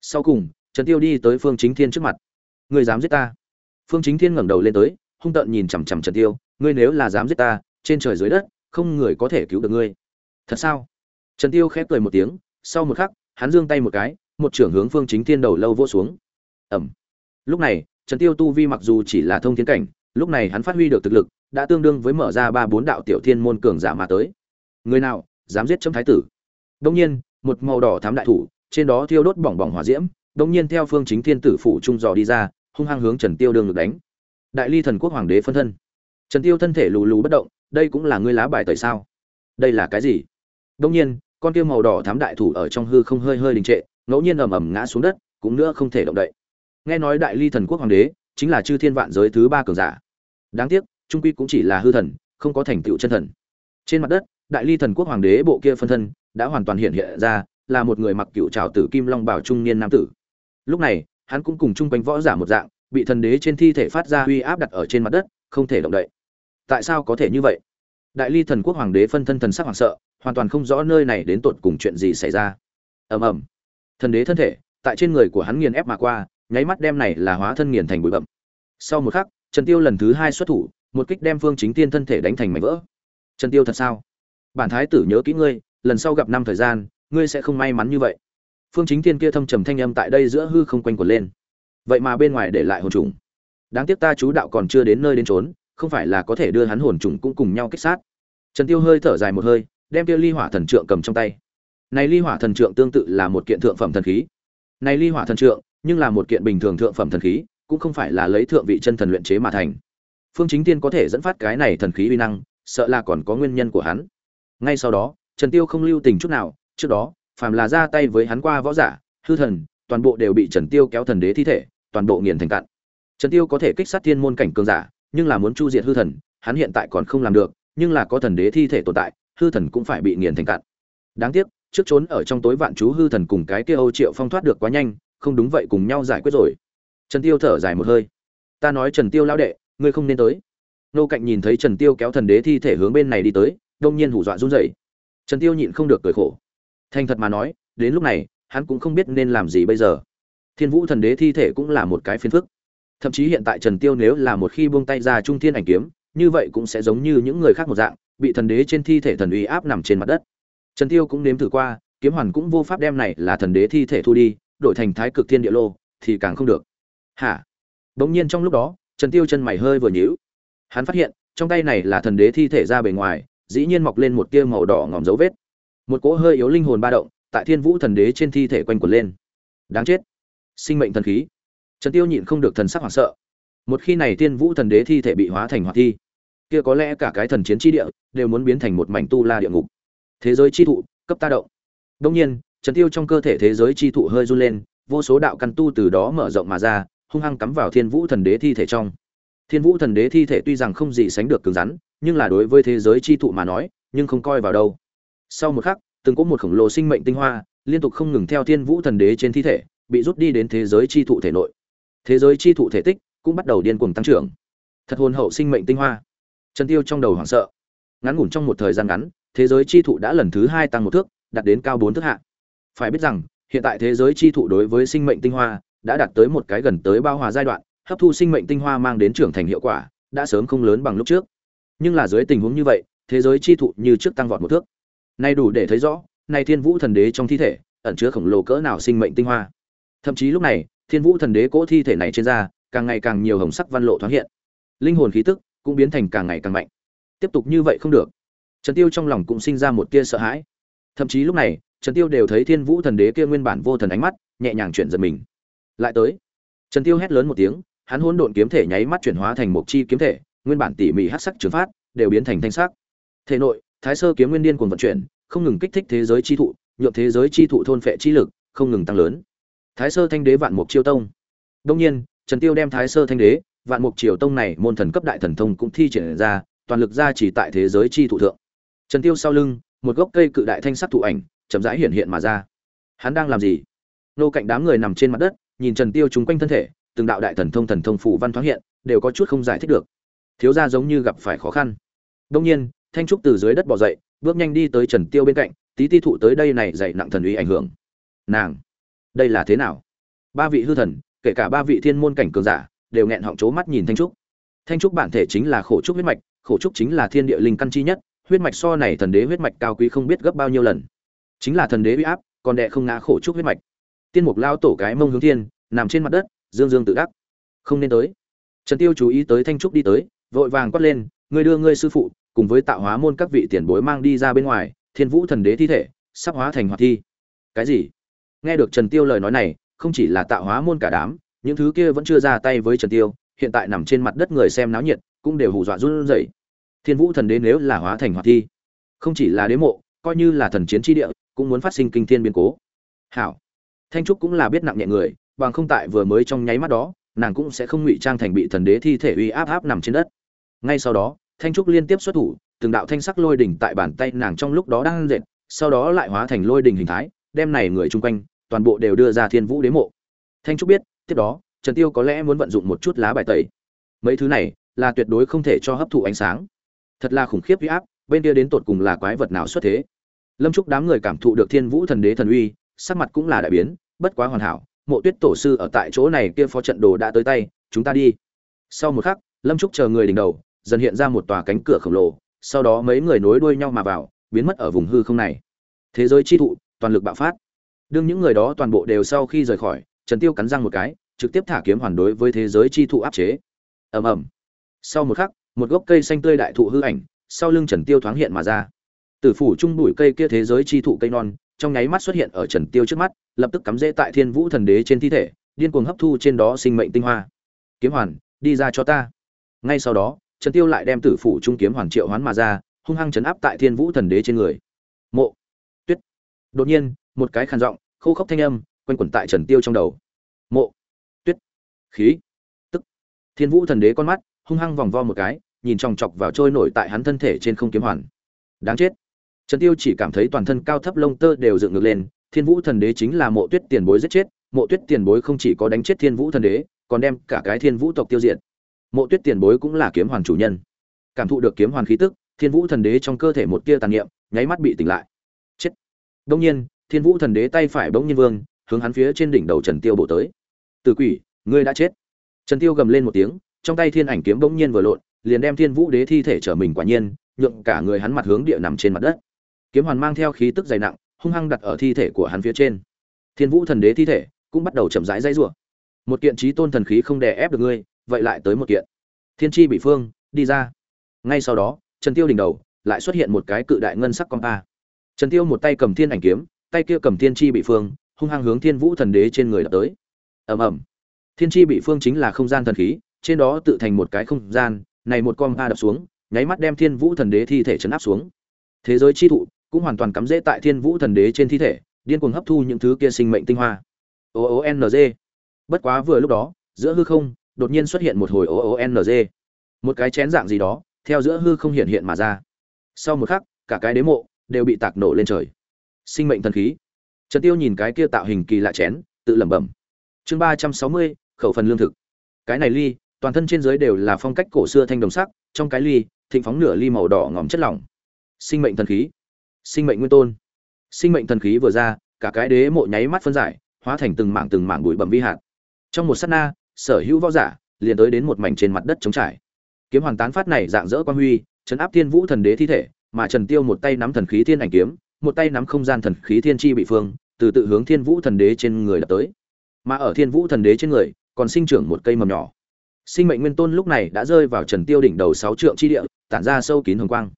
Sau cùng, trần tiêu đi tới phương chính thiên trước mặt. Người dám giết ta? Phương chính thiên ngẩng đầu lên tới, hung tợn nhìn chằm chằm trần tiêu ngươi nếu là dám giết ta, trên trời dưới đất, không người có thể cứu được ngươi. Thật sao? Trần tiêu khép cười một tiếng, sau một khắc, hắn giương tay một cái, một trưởng hướng phương chính thiên đầu lâu vỗ xuống. Ẩm. Lúc này, trần tiêu tu vi mặc dù chỉ là thông thiên cảnh, lúc này hắn phát huy được thực lực, đã tương đương với mở ra ba bốn đạo tiểu thiên môn cường giả mà tới. Người nào, dám giết chấm thái tử? Đông nhiên, một màu đỏ thám đại thủ, trên đó thiêu đốt bỏng bỏng hỏa diễm, đông nhiên theo phương chính thiên tử phủ trung dò đi ra, hung hăng hướng trần tiêu đương được đánh. Đại ly thần quốc hoàng đế phân thân trần tiêu thân thể lù lù bất động, đây cũng là ngươi lá bài tẩy sao? Đây là cái gì? Đông nhiên, con kia màu đỏ thám đại thủ ở trong hư không hơi hơi đình trệ, ngẫu nhiên ầm ầm ngã xuống đất, cũng nữa không thể động đậy. Nghe nói đại ly thần quốc hoàng đế chính là chư thiên vạn giới thứ ba cường giả. Đáng tiếc, trung quy cũng chỉ là hư thần, không có thành tựu chân thần. Trên mặt đất, đại ly thần quốc hoàng đế bộ kia phân thân đã hoàn toàn hiện hiện ra, là một người mặc cựu trào tử kim long bảo trung niên nam tử. Lúc này, hắn cũng cùng chung quanh võ giả một dạng, bị thần đế trên thi thể phát ra uy áp đặt ở trên mặt đất, không thể động đậy tại sao có thể như vậy? Đại ly thần quốc hoàng đế phân thân thần sắc hoảng sợ, hoàn toàn không rõ nơi này đến tột cùng chuyện gì xảy ra. Ầm ầm. Thần đế thân thể, tại trên người của hắn nghiền ép mà qua, nháy mắt đem này là hóa thân nghiền thành bụi bậm sau một khắc, trần tiêu lần thứ hai xuất thủ, một kích đem phương chính tiên thân thể đánh thành mảnh vỡ. Trần tiêu thật sao? Bản thái tử nhớ kỹ ngươi, lần sau gặp năm thời gian, ngươi sẽ không may mắn như vậy. Phương chính tiên kia thâm trầm thanh âm tại đây giữa hư không quanh quẩn lên. Vậy mà bên ngoài để lại hồn trùng. Đáng tiếc ta chú đạo còn chưa đến nơi đến trốn không phải là có thể đưa hắn hồn trùng cũng cùng nhau kích sát. Trần tiêu hơi thở dài một hơi, đem kia ly hỏa thần trượng cầm trong tay. Này ly hỏa thần trượng tương tự là một kiện thượng phẩm thần khí. Này ly hỏa thần trượng, nhưng là một kiện bình thường thượng phẩm thần khí, cũng không phải là lấy thượng vị chân thần luyện chế mà thành. Phương chính tiên có thể dẫn phát cái này thần khí uy năng, sợ là còn có nguyên nhân của hắn. Ngay sau đó, trần tiêu không lưu tình chút nào, trước đó, phàm là ra tay với hắn qua võ giả, hư thần, toàn bộ đều bị trần tiêu kéo thần đế thi thể, toàn bộ nghiền thành cặn. trần tiêu có thể kích sát thiên môn cảnh cường giả nhưng là muốn chu diệt hư thần, hắn hiện tại còn không làm được, nhưng là có thần đế thi thể tồn tại, hư thần cũng phải bị nghiền thành cạn đáng tiếc, trước trốn ở trong tối vạn chú hư thần cùng cái kia âu triệu phong thoát được quá nhanh, không đúng vậy cùng nhau giải quyết rồi. Trần tiêu thở dài một hơi. Ta nói trần tiêu lão đệ, ngươi không nên tới. Nô cạnh nhìn thấy trần tiêu kéo thần đế thi thể hướng bên này đi tới, đông nhiên hù dọa run rẩy. Trần tiêu nhịn không được cười khổ. Thành thật mà nói, đến lúc này, hắn cũng không biết nên làm gì bây giờ. Thiên vũ thần đế thi thể cũng là một cái phiền phức thậm chí hiện tại trần tiêu nếu là một khi buông tay ra trung thiên ảnh kiếm, như vậy cũng sẽ giống như những người khác một dạng, bị thần đế trên thi thể thần uy áp nằm trên mặt đất. Trần tiêu cũng nếm thử qua, kiếm hoàn cũng vô pháp đem này là thần đế thi thể thu đi, đổi thành thái cực thiên địa lô, thì càng không được. Hả? Bỗng nhiên trong lúc đó, trần tiêu chân mày hơi vừa nhíu. Hắn phát hiện, trong tay này là thần đế thi thể ra bề ngoài, dĩ nhiên mọc lên một tia màu đỏ ngòm dấu vết. Một cỗ hơi yếu linh hồn ba động, tại thiên vũ thần đế trên thi thể quanh quẩn lên. Đáng chết. Sinh mệnh thần khí trần tiêu nhịn không được thần sắc hoảng sợ. Một khi này thiên vũ thần đế thi thể bị hóa thành hoạt thi, kia có lẽ cả cái thần chiến chi địa đều muốn biến thành một mảnh tu la địa ngục. Thế giới chi thụ, cấp ta động. Đông nhiên, trần tiêu trong cơ thể thế giới chi thụ hơi run lên, vô số đạo căn tu từ đó mở rộng mà ra, hung hăng cắm vào thiên vũ thần đế thi thể trong. Thiên vũ thần đế thi thể tuy rằng không gì sánh được cứng rắn, nhưng là đối với thế giới chi thụ mà nói, nhưng không coi vào đâu. Sau một khắc, từng có một khổng lồ sinh mệnh tinh hoa liên tục không ngừng theo thiên vũ thần đế trên thi thể, bị rút đi đến thế giới chi thụ thể nội thế giới chi thụ thể tích cũng bắt đầu điên cuồng tăng trưởng. Thật hồn hậu sinh mệnh tinh hoa. Trần tiêu trong đầu hoảng sợ. Ngắn ngủn trong một thời gian ngắn, thế giới chi thụ đã lần thứ hai tăng một thước, đạt đến cao bốn thước hạ. Phải biết rằng, hiện tại thế giới chi thụ đối với sinh mệnh tinh hoa đã đạt tới một cái gần tới bao hòa giai đoạn, hấp thu sinh mệnh tinh hoa mang đến trưởng thành hiệu quả đã sớm không lớn bằng lúc trước. Nhưng là dưới tình huống như vậy, thế giới chi thụ như trước tăng vọt một thước. Nay đủ để thấy rõ nay thiên vũ thần đế trong thi thể ẩn chứa khổng lồ cỡ nào sinh mệnh tinh hoa. Thậm chí lúc này thiên vũ thần đế cỗ thi thể này trên da, càng ngày càng nhiều hồng sắc văn lộ thoáng hiện. Linh hồn khí tức cũng biến thành càng ngày càng mạnh. Tiếp tục như vậy không được. Trần tiêu trong lòng cũng sinh ra một tia sợ hãi. Thậm chí lúc này, trần tiêu đều thấy thiên vũ thần đế kia nguyên bản vô thần ánh mắt, nhẹ nhàng chuyển dần mình. Lại tới, trần tiêu hét lớn một tiếng, hắn hỗn độn kiếm thể nháy mắt chuyển hóa thành một chi kiếm thể, nguyên bản tỉ mỉ hắc sắc trường phát, đều biến thành thanh sắc. Thể nội, thái sơ kiếm nguyên điên cuồng vận chuyển, không ngừng kích thích thế giới chi thụ, nhượng thế giới chi thụ thôn phệ chi lực không ngừng tăng lớn thái sơ thanh đế vạn mục chiêu tông. Đông nhiên, trần tiêu đem thái sơ thanh đế, vạn mục triều tông này môn thần cấp đại thần thông cũng thi triển ra, toàn lực ra chỉ tại thế giới chi thụ thượng. Trần tiêu sau lưng, một gốc cây cự đại thanh sắc thụ ảnh, chậm rãi hiện hiện mà ra. Hắn đang làm gì? Nô cạnh đám người nằm trên mặt đất, nhìn trần tiêu chúng quanh thân thể, từng đạo đại thần thông thần thông phủ văn thoáng hiện, đều có chút không giải thích được. Thiếu gia giống như gặp phải khó khăn. Đông nhiên, thanh trúc từ dưới đất bò dậy, bước nhanh đi tới trần tiêu bên cạnh, tí ti thụ tới đây này dậy nặng thần uy ảnh hưởng. Nàng đây là thế nào? Ba vị hư thần, kể cả ba vị thiên môn cảnh cường giả, đều nghẹn họng chố mắt nhìn thanh trúc. Thanh trúc bản thể chính là khổ trúc huyết mạch, khổ trúc chính là thiên địa linh căn chi nhất, huyết mạch so này thần đế huyết mạch cao quý không biết gấp bao nhiêu lần. Chính là thần đế uy áp, còn đệ không ngã khổ trúc huyết mạch. Tiên mục lao tổ cái mông hướng thiên, nằm trên mặt đất, dương dương tự đắc. Không nên tới. Trần tiêu chú ý tới thanh trúc đi tới, vội vàng quát lên người đưa ngươi sư phụ, cùng với tạo hóa môn các vị tiền bối mang đi ra bên ngoài, thiên vũ thần đế thi thể, sắp hóa thành hoạt thi. Cái gì? Nghe được trần tiêu lời nói này, không chỉ là tạo hóa môn cả đám, những thứ kia vẫn chưa ra tay với trần tiêu, hiện tại nằm trên mặt đất người xem náo nhiệt, cũng đều hù dọa run rẩy. Thiên vũ thần đế nếu là hóa thành hoạt thi, không chỉ là đế mộ, coi như là thần chiến tri địa, cũng muốn phát sinh kinh thiên biến cố. Hảo. Thanh trúc cũng là biết nặng nhẹ người, bằng không tại vừa mới trong nháy mắt đó, nàng cũng sẽ không ngụy trang thành bị thần đế thi thể uy áp áp nằm trên đất. Ngay sau đó, thanh trúc liên tiếp xuất thủ, từng đạo thanh sắc lôi đỉnh tại bàn tay nàng trong lúc đó đang dệt, sau đó lại hóa thành lôi đỉnh hình thái, đem này người chung quanh toàn bộ đều đưa ra thiên vũ đế mộ. Thanh trúc biết, tiếp đó, trần tiêu có lẽ muốn vận dụng một chút lá bài tẩy. Mấy thứ này là tuyệt đối không thể cho hấp thụ ánh sáng. Thật là khủng khiếp huy áp, bên kia đến tột cùng là quái vật nào xuất thế? Lâm trúc đám người cảm thụ được thiên vũ thần đế thần uy, sắc mặt cũng là đại biến, bất quá hoàn hảo, mộ tuyết tổ sư ở tại chỗ này kia phó trận đồ đã tới tay, chúng ta đi. Sau một khắc, lâm trúc chờ người đỉnh đầu, dần hiện ra một tòa cánh cửa khổng lồ, sau đó mấy người nối đuôi nhau mà vào, biến mất ở vùng hư không này. Thế giới chi thụ, toàn lực bạo phát đương những người đó toàn bộ đều sau khi rời khỏi, trần tiêu cắn răng một cái, trực tiếp thả kiếm hoàn đối với thế giới chi thụ áp chế. Ầm ầm. Sau một khắc, một gốc cây xanh tươi đại thụ hư ảnh, sau lưng trần tiêu thoáng hiện mà ra. Tử phủ trung bụi cây kia thế giới chi thụ cây non, trong nháy mắt xuất hiện ở trần tiêu trước mắt, lập tức cắm rễ tại thiên vũ thần đế trên thi thể, điên cuồng hấp thu trên đó sinh mệnh tinh hoa. Kiếm hoàn, đi ra cho ta. Ngay sau đó, trần tiêu lại đem tử phủ trung kiếm hoàn triệu hoán mà ra, hung hăng chấn áp tại thiên vũ thần đế trên người. Mộ. Tuyết. Đột nhiên một cái khàn giọng, khô khốc thanh âm, quanh quẩn tại trần tiêu trong đầu. Mộ, tuyết, khí, tức. Thiên vũ thần đế con mắt, hung hăng vòng vo một cái, nhìn chòng chọc vào trôi nổi tại hắn thân thể trên không kiếm hoàn. Đáng chết. Trần tiêu chỉ cảm thấy toàn thân cao thấp lông tơ đều dựng ngược lên, thiên vũ thần đế chính là mộ tuyết tiền bối giết chết, mộ tuyết tiền bối không chỉ có đánh chết thiên vũ thần đế, còn đem cả cái thiên vũ tộc tiêu diệt. Mộ tuyết tiền bối cũng là kiếm hoàn chủ nhân. Cảm thụ được kiếm hoàn khí tức, thiên vũ thần đế trong cơ thể một tia tàn niệm, nháy mắt bị tỉnh lại. Chết. Đông nhiên thiên vũ thần đế tay phải bỗng nhiên vương, hướng hắn phía trên đỉnh đầu trần tiêu bổ tới. Từ quỷ, ngươi đã chết. Trần tiêu gầm lên một tiếng, trong tay thiên ảnh kiếm bỗng nhiên vừa lộn, liền đem thiên vũ đế thi thể trở mình quả nhiên, nhượng cả người hắn mặt hướng địa nằm trên mặt đất. Kiếm hoàn mang theo khí tức dày nặng, hung hăng đặt ở thi thể của hắn phía trên. Thiên vũ thần đế thi thể cũng bắt đầu chậm rãi dãy rủa. Một kiện trí tôn thần khí không đè ép được ngươi, vậy lại tới một kiện. Thiên tri bị phương, đi ra. Ngay sau đó, trần tiêu đỉnh đầu lại xuất hiện một cái cự đại ngân sắc con pa trần tiêu một tay cầm thiên ảnh kiếm tay kia cầm thiên Chi bị phương, hung hăng hướng thiên vũ thần đế trên người đập tới. Ầm ầm. Thiên Chi bị phương chính là không gian thần khí, trên đó tự thành một cái không gian, này một con a đập xuống, nháy mắt đem thiên vũ thần đế thi thể chấn áp xuống. Thế giới chi thụ cũng hoàn toàn cắm rễ tại thiên vũ thần đế trên thi thể, điên cuồng hấp thu những thứ kia sinh mệnh tinh hoa. O o n g. Bất quá vừa lúc đó, giữa hư không, đột nhiên xuất hiện một hồi o o n g. Một cái chén dạng gì đó, theo giữa hư không hiện hiện mà ra. Sau một khắc, cả cái đế mộ đều bị tạc nổ lên trời sinh mệnh thần khí. Trần tiêu nhìn cái kia tạo hình kỳ lạ chén, tự lẩm bẩm. Chương ba trăm sáu mươi, khẩu phần lương thực. Cái này ly, toàn thân trên dưới đều là phong cách cổ xưa thanh đồng sắc, trong cái ly, thịnh phóng nửa ly màu đỏ ngòm chất lỏng. Sinh mệnh thần khí. Sinh mệnh nguyên tôn. Sinh mệnh thần khí vừa ra, cả cái đế mộ nháy mắt phân giải, hóa thành từng mảng từng mảng bụi bẩm vi hạt. Trong một sát na, sở hữu võ giả liền tới đến một mảnh trên mặt đất trống trải. Kiếm hoàn tán phát này dạng dỡ quan huy, chấn áp thiên vũ thần đế thi thể, mà trần tiêu một tay nắm thần khí thiên ảnh kiếm một tay nắm không gian thần khí thiên chi bị phương, từ tự hướng thiên vũ thần đế trên người đập tới. Mà ở thiên vũ thần đế trên người, còn sinh trưởng một cây mầm nhỏ. Sinh mệnh nguyên tôn lúc này đã rơi vào trần tiêu đỉnh đầu sáu trượng chi địa, tản ra sâu kín hồng quang.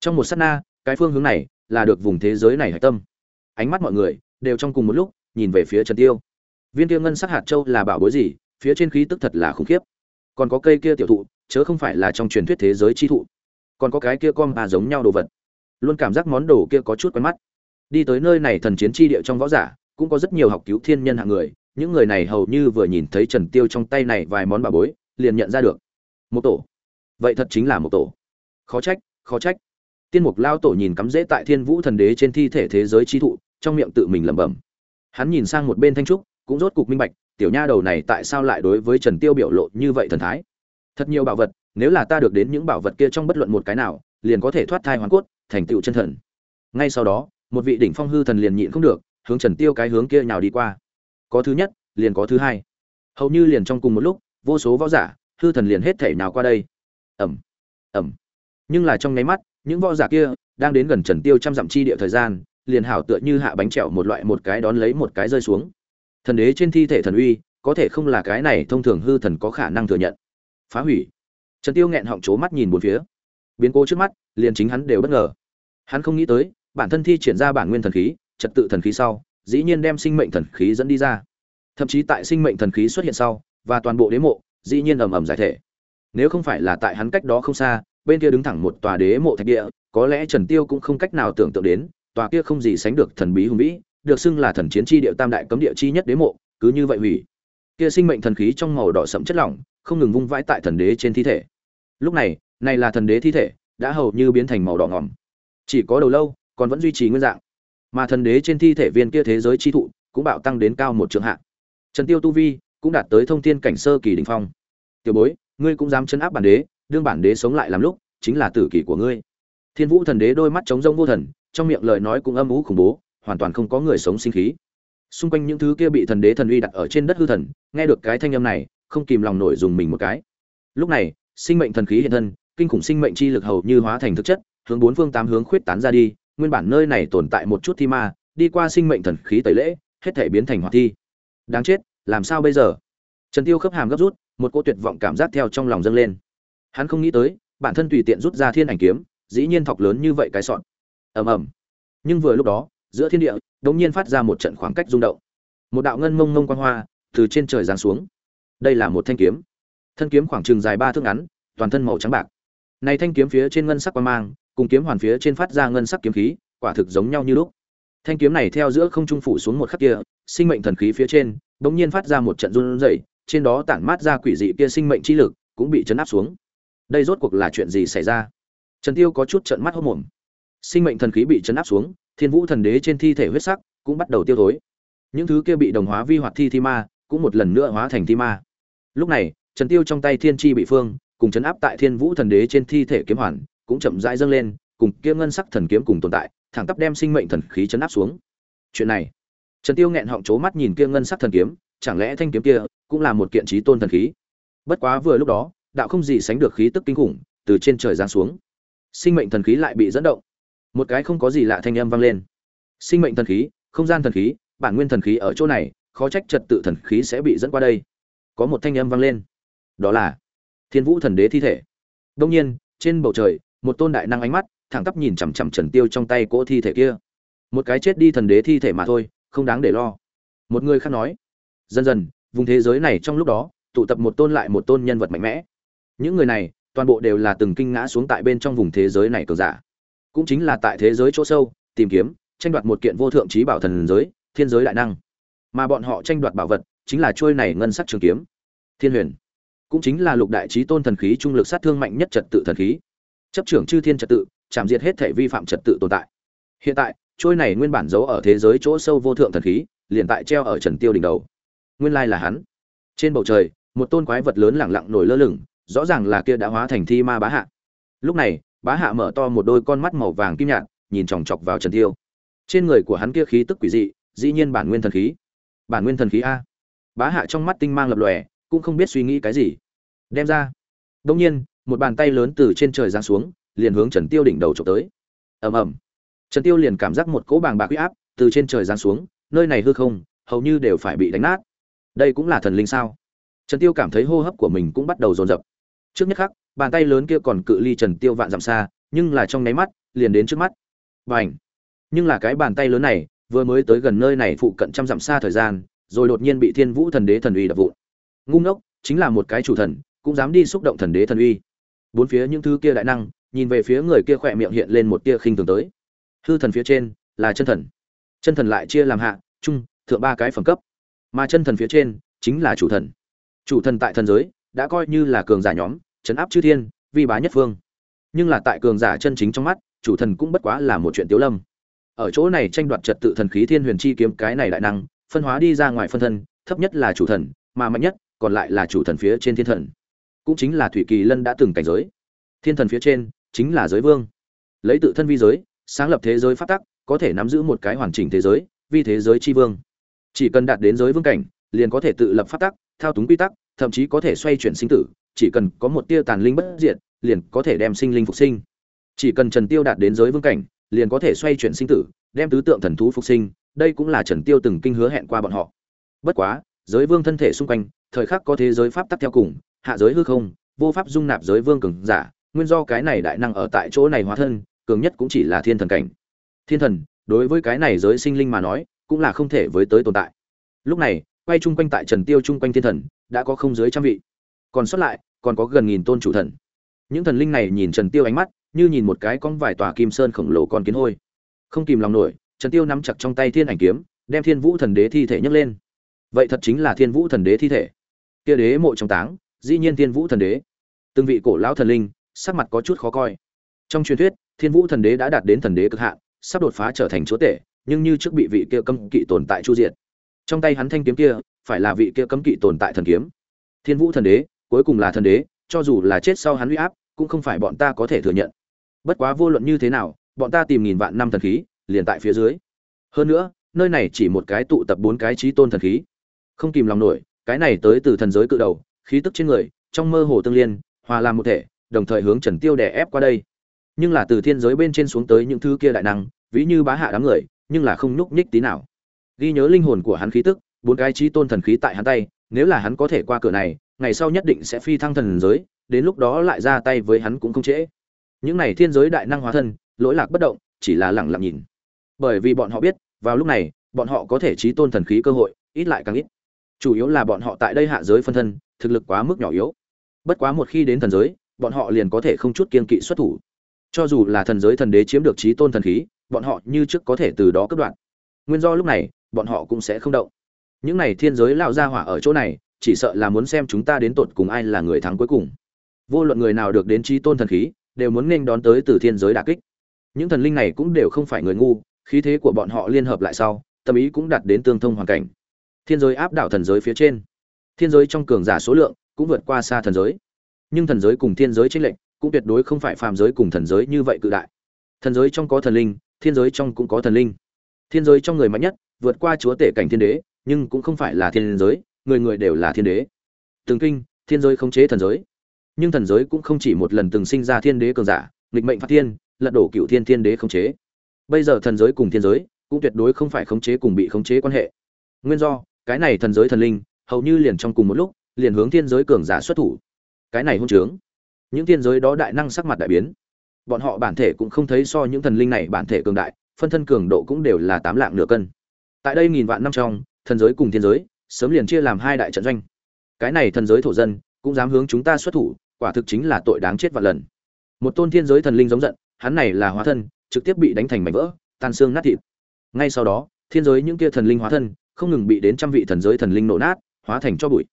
Trong một sát na, cái phương hướng này là được vùng thế giới này hạch tâm. Ánh mắt mọi người đều trong cùng một lúc nhìn về phía trần tiêu. Viên kia ngân sắc hạt châu là bảo bối gì, phía trên khí tức thật là khủng khiếp. Còn có cây kia tiểu thụ, chớ không phải là trong truyền thuyết thế giới chi thụ. Còn có cái kia con bà giống nhau đồ vật luôn cảm giác món đồ kia có chút quen mắt. Đi tới nơi này thần chiến chi địa trong võ giả, cũng có rất nhiều học cứu thiên nhân hạng người, những người này hầu như vừa nhìn thấy trần tiêu trong tay này vài món bà bối, liền nhận ra được. Một tổ. Vậy thật chính là một tổ. Khó trách khó trách. Tiên mục lao tổ nhìn cắm rễ tại thiên vũ thần đế trên thi thể thế giới chi thụ, trong miệng tự mình lẩm bẩm. Hắn nhìn sang một bên thanh trúc, cũng rốt cục minh bạch, tiểu nha đầu này tại sao lại đối với trần tiêu biểu lộ như vậy thần thái? Thật nhiều bảo vật, nếu là ta được đến những bảo vật kia trong bất luận một cái nào, liền có thể thoát thai hoàn cốt thành tựu chân thần. Ngay sau đó, một vị đỉnh phong hư thần liền nhịn không được, hướng trần tiêu cái hướng kia nhào đi qua. Có thứ nhất, liền có thứ hai. Hầu như liền trong cùng một lúc, vô số võ giả, hư thần liền hết thể nào qua đây. Ẩm ẩm nhưng là trong nháy mắt, những võ giả kia đang đến gần trần tiêu trăm dặm chi địa thời gian, liền hảo tựa như hạ bánh trẹo một loại một cái đón lấy một cái rơi xuống. Thần đế trên thi thể thần uy, có thể không là cái này thông thường hư thần có khả năng thừa nhận. Phá hủy. Trần tiêu nghẹn họng chố mắt nhìn bốn phía biến cố trước mắt, liền chính hắn đều bất ngờ. Hắn không nghĩ tới, bản thân thi triển ra bản nguyên thần khí, trật tự thần khí sau, dĩ nhiên đem sinh mệnh thần khí dẫn đi ra. Thậm chí tại sinh mệnh thần khí xuất hiện sau, và toàn bộ đế mộ, dĩ nhiên ầm ầm giải thể. Nếu không phải là tại hắn cách đó không xa, bên kia đứng thẳng một tòa đế mộ thạch địa, có lẽ trần tiêu cũng không cách nào tưởng tượng đến, tòa kia không gì sánh được thần bí hùng vĩ, được xưng là thần chiến chi địa tam đại cấm địa chi nhất đế mộ, cứ như vậy hủy. Kia sinh mệnh thần khí trong màu đỏ sẫm chất lỏng, không ngừng vung vãi tại thần đế trên thi thể. Lúc này này là thần đế thi thể, đã hầu như biến thành màu đỏ ngỏm. Chỉ có đầu lâu, còn vẫn duy trì nguyên dạng. Mà thần đế trên thi thể viên kia thế giới chi thụ, cũng bạo tăng đến cao một trường hạ. Trần tiêu tu vi cũng đạt tới thông thiên cảnh sơ kỳ đỉnh phong. Tiểu bối, ngươi cũng dám chấn áp bản đế, đương bản đế sống lại làm lúc, chính là tử kỳ của ngươi. Thiên vũ thần đế đôi mắt trống rông vô thần, trong miệng lời nói cũng âm ú khủng bố, hoàn toàn không có người sống sinh khí. Xung quanh những thứ kia bị thần đế thần uy đặt ở trên đất hư thần, nghe được cái thanh âm này, không kìm lòng nổi dùng mình một cái. Lúc này, sinh mệnh thần khí hiện thân kinh khủng sinh mệnh chi lực hầu như hóa thành thực chất, hướng bốn phương tám hướng khuyết tán ra đi, nguyên bản nơi này tồn tại một chút thi ma, đi qua sinh mệnh thần khí tẩy lễ, hết thể biến thành hoạt thi. Đáng chết, làm sao bây giờ? Trần tiêu khớp hàm gấp rút, một cô tuyệt vọng cảm giác theo trong lòng dâng lên. Hắn không nghĩ tới, bản thân tùy tiện rút ra thiên ảnh kiếm, dĩ nhiên thọc lớn như vậy cái sọn. Ầm ầm. Nhưng vừa lúc đó, giữa thiên địa, đột nhiên phát ra một trận khoảng cách rung động. Một đạo ngân mông mông quang hoa từ trên trời giáng xuống. Đây là một thanh kiếm. Thân kiếm khoảng chừng dài ba thước ngắn, toàn thân màu trắng bạc này thanh kiếm phía trên ngân sắc quang mang, cùng kiếm hoàn phía trên phát ra ngân sắc kiếm khí, quả thực giống nhau như lúc. Thanh kiếm này theo giữa không trung phủ xuống một khắc kia, sinh mệnh thần khí phía trên, bỗng nhiên phát ra một trận run rẩy, trên đó tản mát ra quỷ dị kia sinh mệnh chi lực, cũng bị chấn áp xuống. Đây rốt cuộc là chuyện gì xảy ra? Trần tiêu có chút trợn mắt hốt mồm. Sinh mệnh thần khí bị chấn áp xuống, thiên vũ thần đế trên thi thể huyết sắc cũng bắt đầu tiêu thối. Những thứ kia bị đồng hóa vi hoạt thi thi ma cũng một lần nữa hóa thành thi ma. Lúc này, trần tiêu trong tay thiên chi bị phương cùng chấn áp tại thiên vũ thần đế trên thi thể kiếm hoàn, cũng chậm rãi dâng lên, cùng kia ngân sắc thần kiếm cùng tồn tại, thẳng tắp đem sinh mệnh thần khí chấn áp xuống. Chuyện này, trần tiêu nghẹn họng chố mắt nhìn kia ngân sắc thần kiếm, chẳng lẽ thanh kiếm kia cũng là một kiện trí tôn thần khí? Bất quá vừa lúc đó, đạo không gì sánh được khí tức kinh khủng từ trên trời giáng xuống. Sinh mệnh thần khí lại bị dẫn động. Một cái không có gì lạ thanh âm vang lên. Sinh mệnh thần khí, không gian thần khí, bản nguyên thần khí ở chỗ này, khó trách trật tự thần khí sẽ bị dẫn qua đây. Có một thanh âm vang lên. Đó là thiên vũ thần đế thi thể. Đông nhiên, trên bầu trời, một tôn đại năng ánh mắt, thẳng tắp nhìn chằm chằm trần tiêu trong tay cỗ thi thể kia. Một cái chết đi thần đế thi thể mà thôi, không đáng để lo. Một người khác nói, dần dần, vùng thế giới này trong lúc đó, tụ tập một tôn lại một tôn nhân vật mạnh mẽ. Những người này, toàn bộ đều là từng kinh ngã xuống tại bên trong vùng thế giới này cờ giả. Cũng chính là tại thế giới chỗ sâu, tìm kiếm, tranh đoạt một kiện vô thượng trí bảo thần giới, thiên giới đại năng. Mà bọn họ tranh đoạt bảo vật, chính là trôi này ngân sắc trường kiếm. Thiên huyền cũng chính là lục đại trí tôn thần khí trung lực sát thương mạnh nhất trật tự thần khí. Chấp trưởng chư thiên trật tự, chạm diệt hết thể vi phạm trật tự tồn tại. Hiện tại, trôi này nguyên bản giấu ở thế giới chỗ sâu vô thượng thần khí, liền tại treo ở trần tiêu đỉnh đầu. Nguyên lai là hắn. Trên bầu trời, một tôn quái vật lớn lẳng lặng nổi lơ lửng, rõ ràng là kia đã hóa thành thi ma bá hạ. Lúc này, bá hạ mở to một đôi con mắt màu vàng kim nhạt, nhìn chòng chọc vào trần tiêu. Trên người của hắn kia khí tức quỷ dị, dĩ nhiên bản nguyên thần khí. Bản nguyên thần khí a. Bá hạ trong mắt tinh mang lập lòe cũng không biết suy nghĩ cái gì. Đem ra. Đông nhiên, một bàn tay lớn từ trên trời giáng xuống, liền hướng trần tiêu đỉnh đầu trộm tới. Ầm ầm. Trần tiêu liền cảm giác một cỗ bàng bạc uy áp từ trên trời giáng xuống, nơi này hư không, hầu như đều phải bị đánh nát. Đây cũng là thần linh sao? Trần tiêu cảm thấy hô hấp của mình cũng bắt đầu dồn dập. Trước nhất khắc, bàn tay lớn kia còn cự ly trần tiêu vạn dặm xa, nhưng là trong nháy mắt, liền đến trước mắt. Bành! Nhưng là cái bàn tay lớn này, vừa mới tới gần nơi này phụ cận trăm dặm xa thời gian, rồi đột nhiên bị thiên vũ thần đế thần uy đập vụn ngu ngốc, chính là một cái chủ thần, cũng dám đi xúc động thần đế thần uy. Bốn phía những thứ kia đại năng, nhìn về phía người kia khỏe miệng hiện lên một tia khinh thường tới. Hư thần phía trên là chân thần. Chân thần lại chia làm hạ, trung, thượng ba cái phẩm cấp. Mà chân thần phía trên chính là chủ thần. Chủ thần tại thần giới đã coi như là cường giả nhóm chấn áp chư thiên, vi bá nhất phương. Nhưng là tại cường giả chân chính trong mắt, chủ thần cũng bất quá là một chuyện tiếu lâm. Ở chỗ này tranh đoạt trật tự thần khí thiên huyền chi kiếm cái này đại năng, phân hóa đi ra ngoài phân thân, thấp nhất là chủ thần, mà mạnh nhất còn lại là chủ thần phía trên thiên thần. Cũng chính là thủy kỳ lân đã từng cảnh giới. Thiên thần phía trên chính là giới vương. Lấy tự thân vi giới, sáng lập thế giới phát tắc, có thể nắm giữ một cái hoàn chỉnh thế giới, vi thế giới tri vương. Chỉ cần đạt đến giới vương cảnh, liền có thể tự lập phát tắc, thao túng quy tắc, thậm chí có thể xoay chuyển sinh tử, chỉ cần có một tia tàn linh bất diệt, liền có thể đem sinh linh phục sinh. Chỉ cần trần tiêu đạt đến giới vương cảnh, liền có thể xoay chuyển sinh tử, đem tứ tượng thần thú phục sinh, đây cũng là trần tiêu từng kinh hứa hẹn qua bọn họ. Bất quá giới vương thân thể xung quanh, thời khắc có thế giới pháp tắc theo cùng, hạ giới hư không, vô pháp dung nạp giới vương cường giả, nguyên do cái này đại năng ở tại chỗ này hóa thân, cường nhất cũng chỉ là thiên thần cảnh. Thiên thần, đối với cái này giới sinh linh mà nói, cũng là không thể với tới tồn tại. Lúc này, quay chung quanh tại trần tiêu chung quanh thiên thần, đã có không dưới trăm vị. Còn sót lại, còn có gần nghìn tôn chủ thần. Những thần linh này nhìn trần tiêu ánh mắt, như nhìn một cái con vài tòa kim sơn khổng lồ con kiến hôi. Không kìm lòng nổi, trần tiêu nắm chặt trong tay thiên ảnh kiếm, đem thiên vũ thần đế thi thể nhấc lên vậy thật chính là thiên vũ thần đế thi thể. Kia đế mộ trong táng, dĩ nhiên thiên vũ thần đế. Từng vị cổ lão thần linh, sắc mặt có chút khó coi. Trong truyền thuyết, thiên vũ thần đế đã đạt đến thần đế cực hạn, sắp đột phá trở thành chúa tể, nhưng như trước bị vị kia cấm kỵ tồn tại chu diệt. Trong tay hắn thanh kiếm kia, phải là vị kia cấm kỵ tồn tại thần kiếm. Thiên vũ thần đế, cuối cùng là thần đế, cho dù là chết sau hắn uy áp, cũng không phải bọn ta có thể thừa nhận. Bất quá vô luận như thế nào, bọn ta tìm nghìn vạn năm thần khí, liền tại phía dưới. Hơn nữa, nơi này chỉ một cái tụ tập bốn cái trí tôn thần khí không kìm lòng nổi, cái này tới từ thần giới cự đầu, khí tức trên người, trong mơ hồ tương liên, hòa làm một thể, đồng thời hướng trần tiêu đè ép qua đây. Nhưng là từ thiên giới bên trên xuống tới những thứ kia đại năng, ví như bá hạ đám người, nhưng là không nhúc nhích tí nào. Ghi nhớ linh hồn của hắn khí tức, bốn cái trí tôn thần khí tại hắn tay, nếu là hắn có thể qua cửa này, ngày sau nhất định sẽ phi thăng thần giới, đến lúc đó lại ra tay với hắn cũng không trễ. Những này thiên giới đại năng hóa thân, lỗi lạc bất động, chỉ là lẳng lặng nhìn. Bởi vì bọn họ biết, vào lúc này, bọn họ có thể trí tôn thần khí cơ hội, ít lại càng ít chủ yếu là bọn họ tại đây hạ giới phân thân, thực lực quá mức nhỏ yếu. Bất quá một khi đến thần giới, bọn họ liền có thể không chút kiên kỵ xuất thủ. Cho dù là thần giới thần đế chiếm được trí tôn thần khí, bọn họ như trước có thể từ đó cất đoạn nguyên do lúc này, bọn họ cũng sẽ không động. Những này thiên giới lao ra hỏa ở chỗ này, chỉ sợ là muốn xem chúng ta đến tột cùng ai là người thắng cuối cùng. Vô luận người nào được đến trí tôn thần khí, đều muốn nên đón tới từ thiên giới đà kích. Những thần linh này cũng đều không phải người ngu, khí thế của bọn họ liên hợp lại sau, tâm ý cũng đạt đến tương thông hoàn cảnh thiên giới áp đảo thần giới phía trên. Thiên giới trong cường giả số lượng cũng vượt qua xa thần giới. Nhưng thần giới cùng thiên giới tranh lệch cũng tuyệt đối không phải phàm giới cùng thần giới như vậy cự đại. Thần giới trong có thần linh, thiên giới trong cũng có thần linh. Thiên giới trong người mạnh nhất vượt qua chúa tể cảnh thiên đế, nhưng cũng không phải là thiên giới, người người đều là thiên đế. Từng kinh, thiên giới khống chế thần giới. Nhưng thần giới cũng không chỉ một lần từng sinh ra thiên đế cường giả, nghịch mệnh phát thiên, lật đổ cựu thiên thiên đế khống chế. Bây giờ thần giới cùng thiên giới cũng tuyệt đối không phải khống chế cùng bị khống chế quan hệ. Nguyên do cái này thần giới thần linh, hầu như liền trong cùng một lúc, liền hướng thiên giới cường giả xuất thủ. Cái này hôn trướng, những thiên giới đó đại năng sắc mặt đại biến. Bọn họ bản thể cũng không thấy so những thần linh này bản thể cường đại, phân thân cường độ cũng đều là tám lạng nửa cân. Tại đây nghìn vạn năm trong, thần giới cùng thiên giới sớm liền chia làm hai đại trận doanh. Cái này thần giới thổ dân cũng dám hướng chúng ta xuất thủ, quả thực chính là tội đáng chết vạn lần. Một tôn thiên giới thần linh giống giận, hắn này là hóa thân, trực tiếp bị đánh thành mảnh vỡ, tan xương nát thịt. Ngay sau đó, thiên giới những kia thần linh hóa thân không ngừng bị đến trăm vị thần giới thần linh nổ nát, hóa thành cho bụi.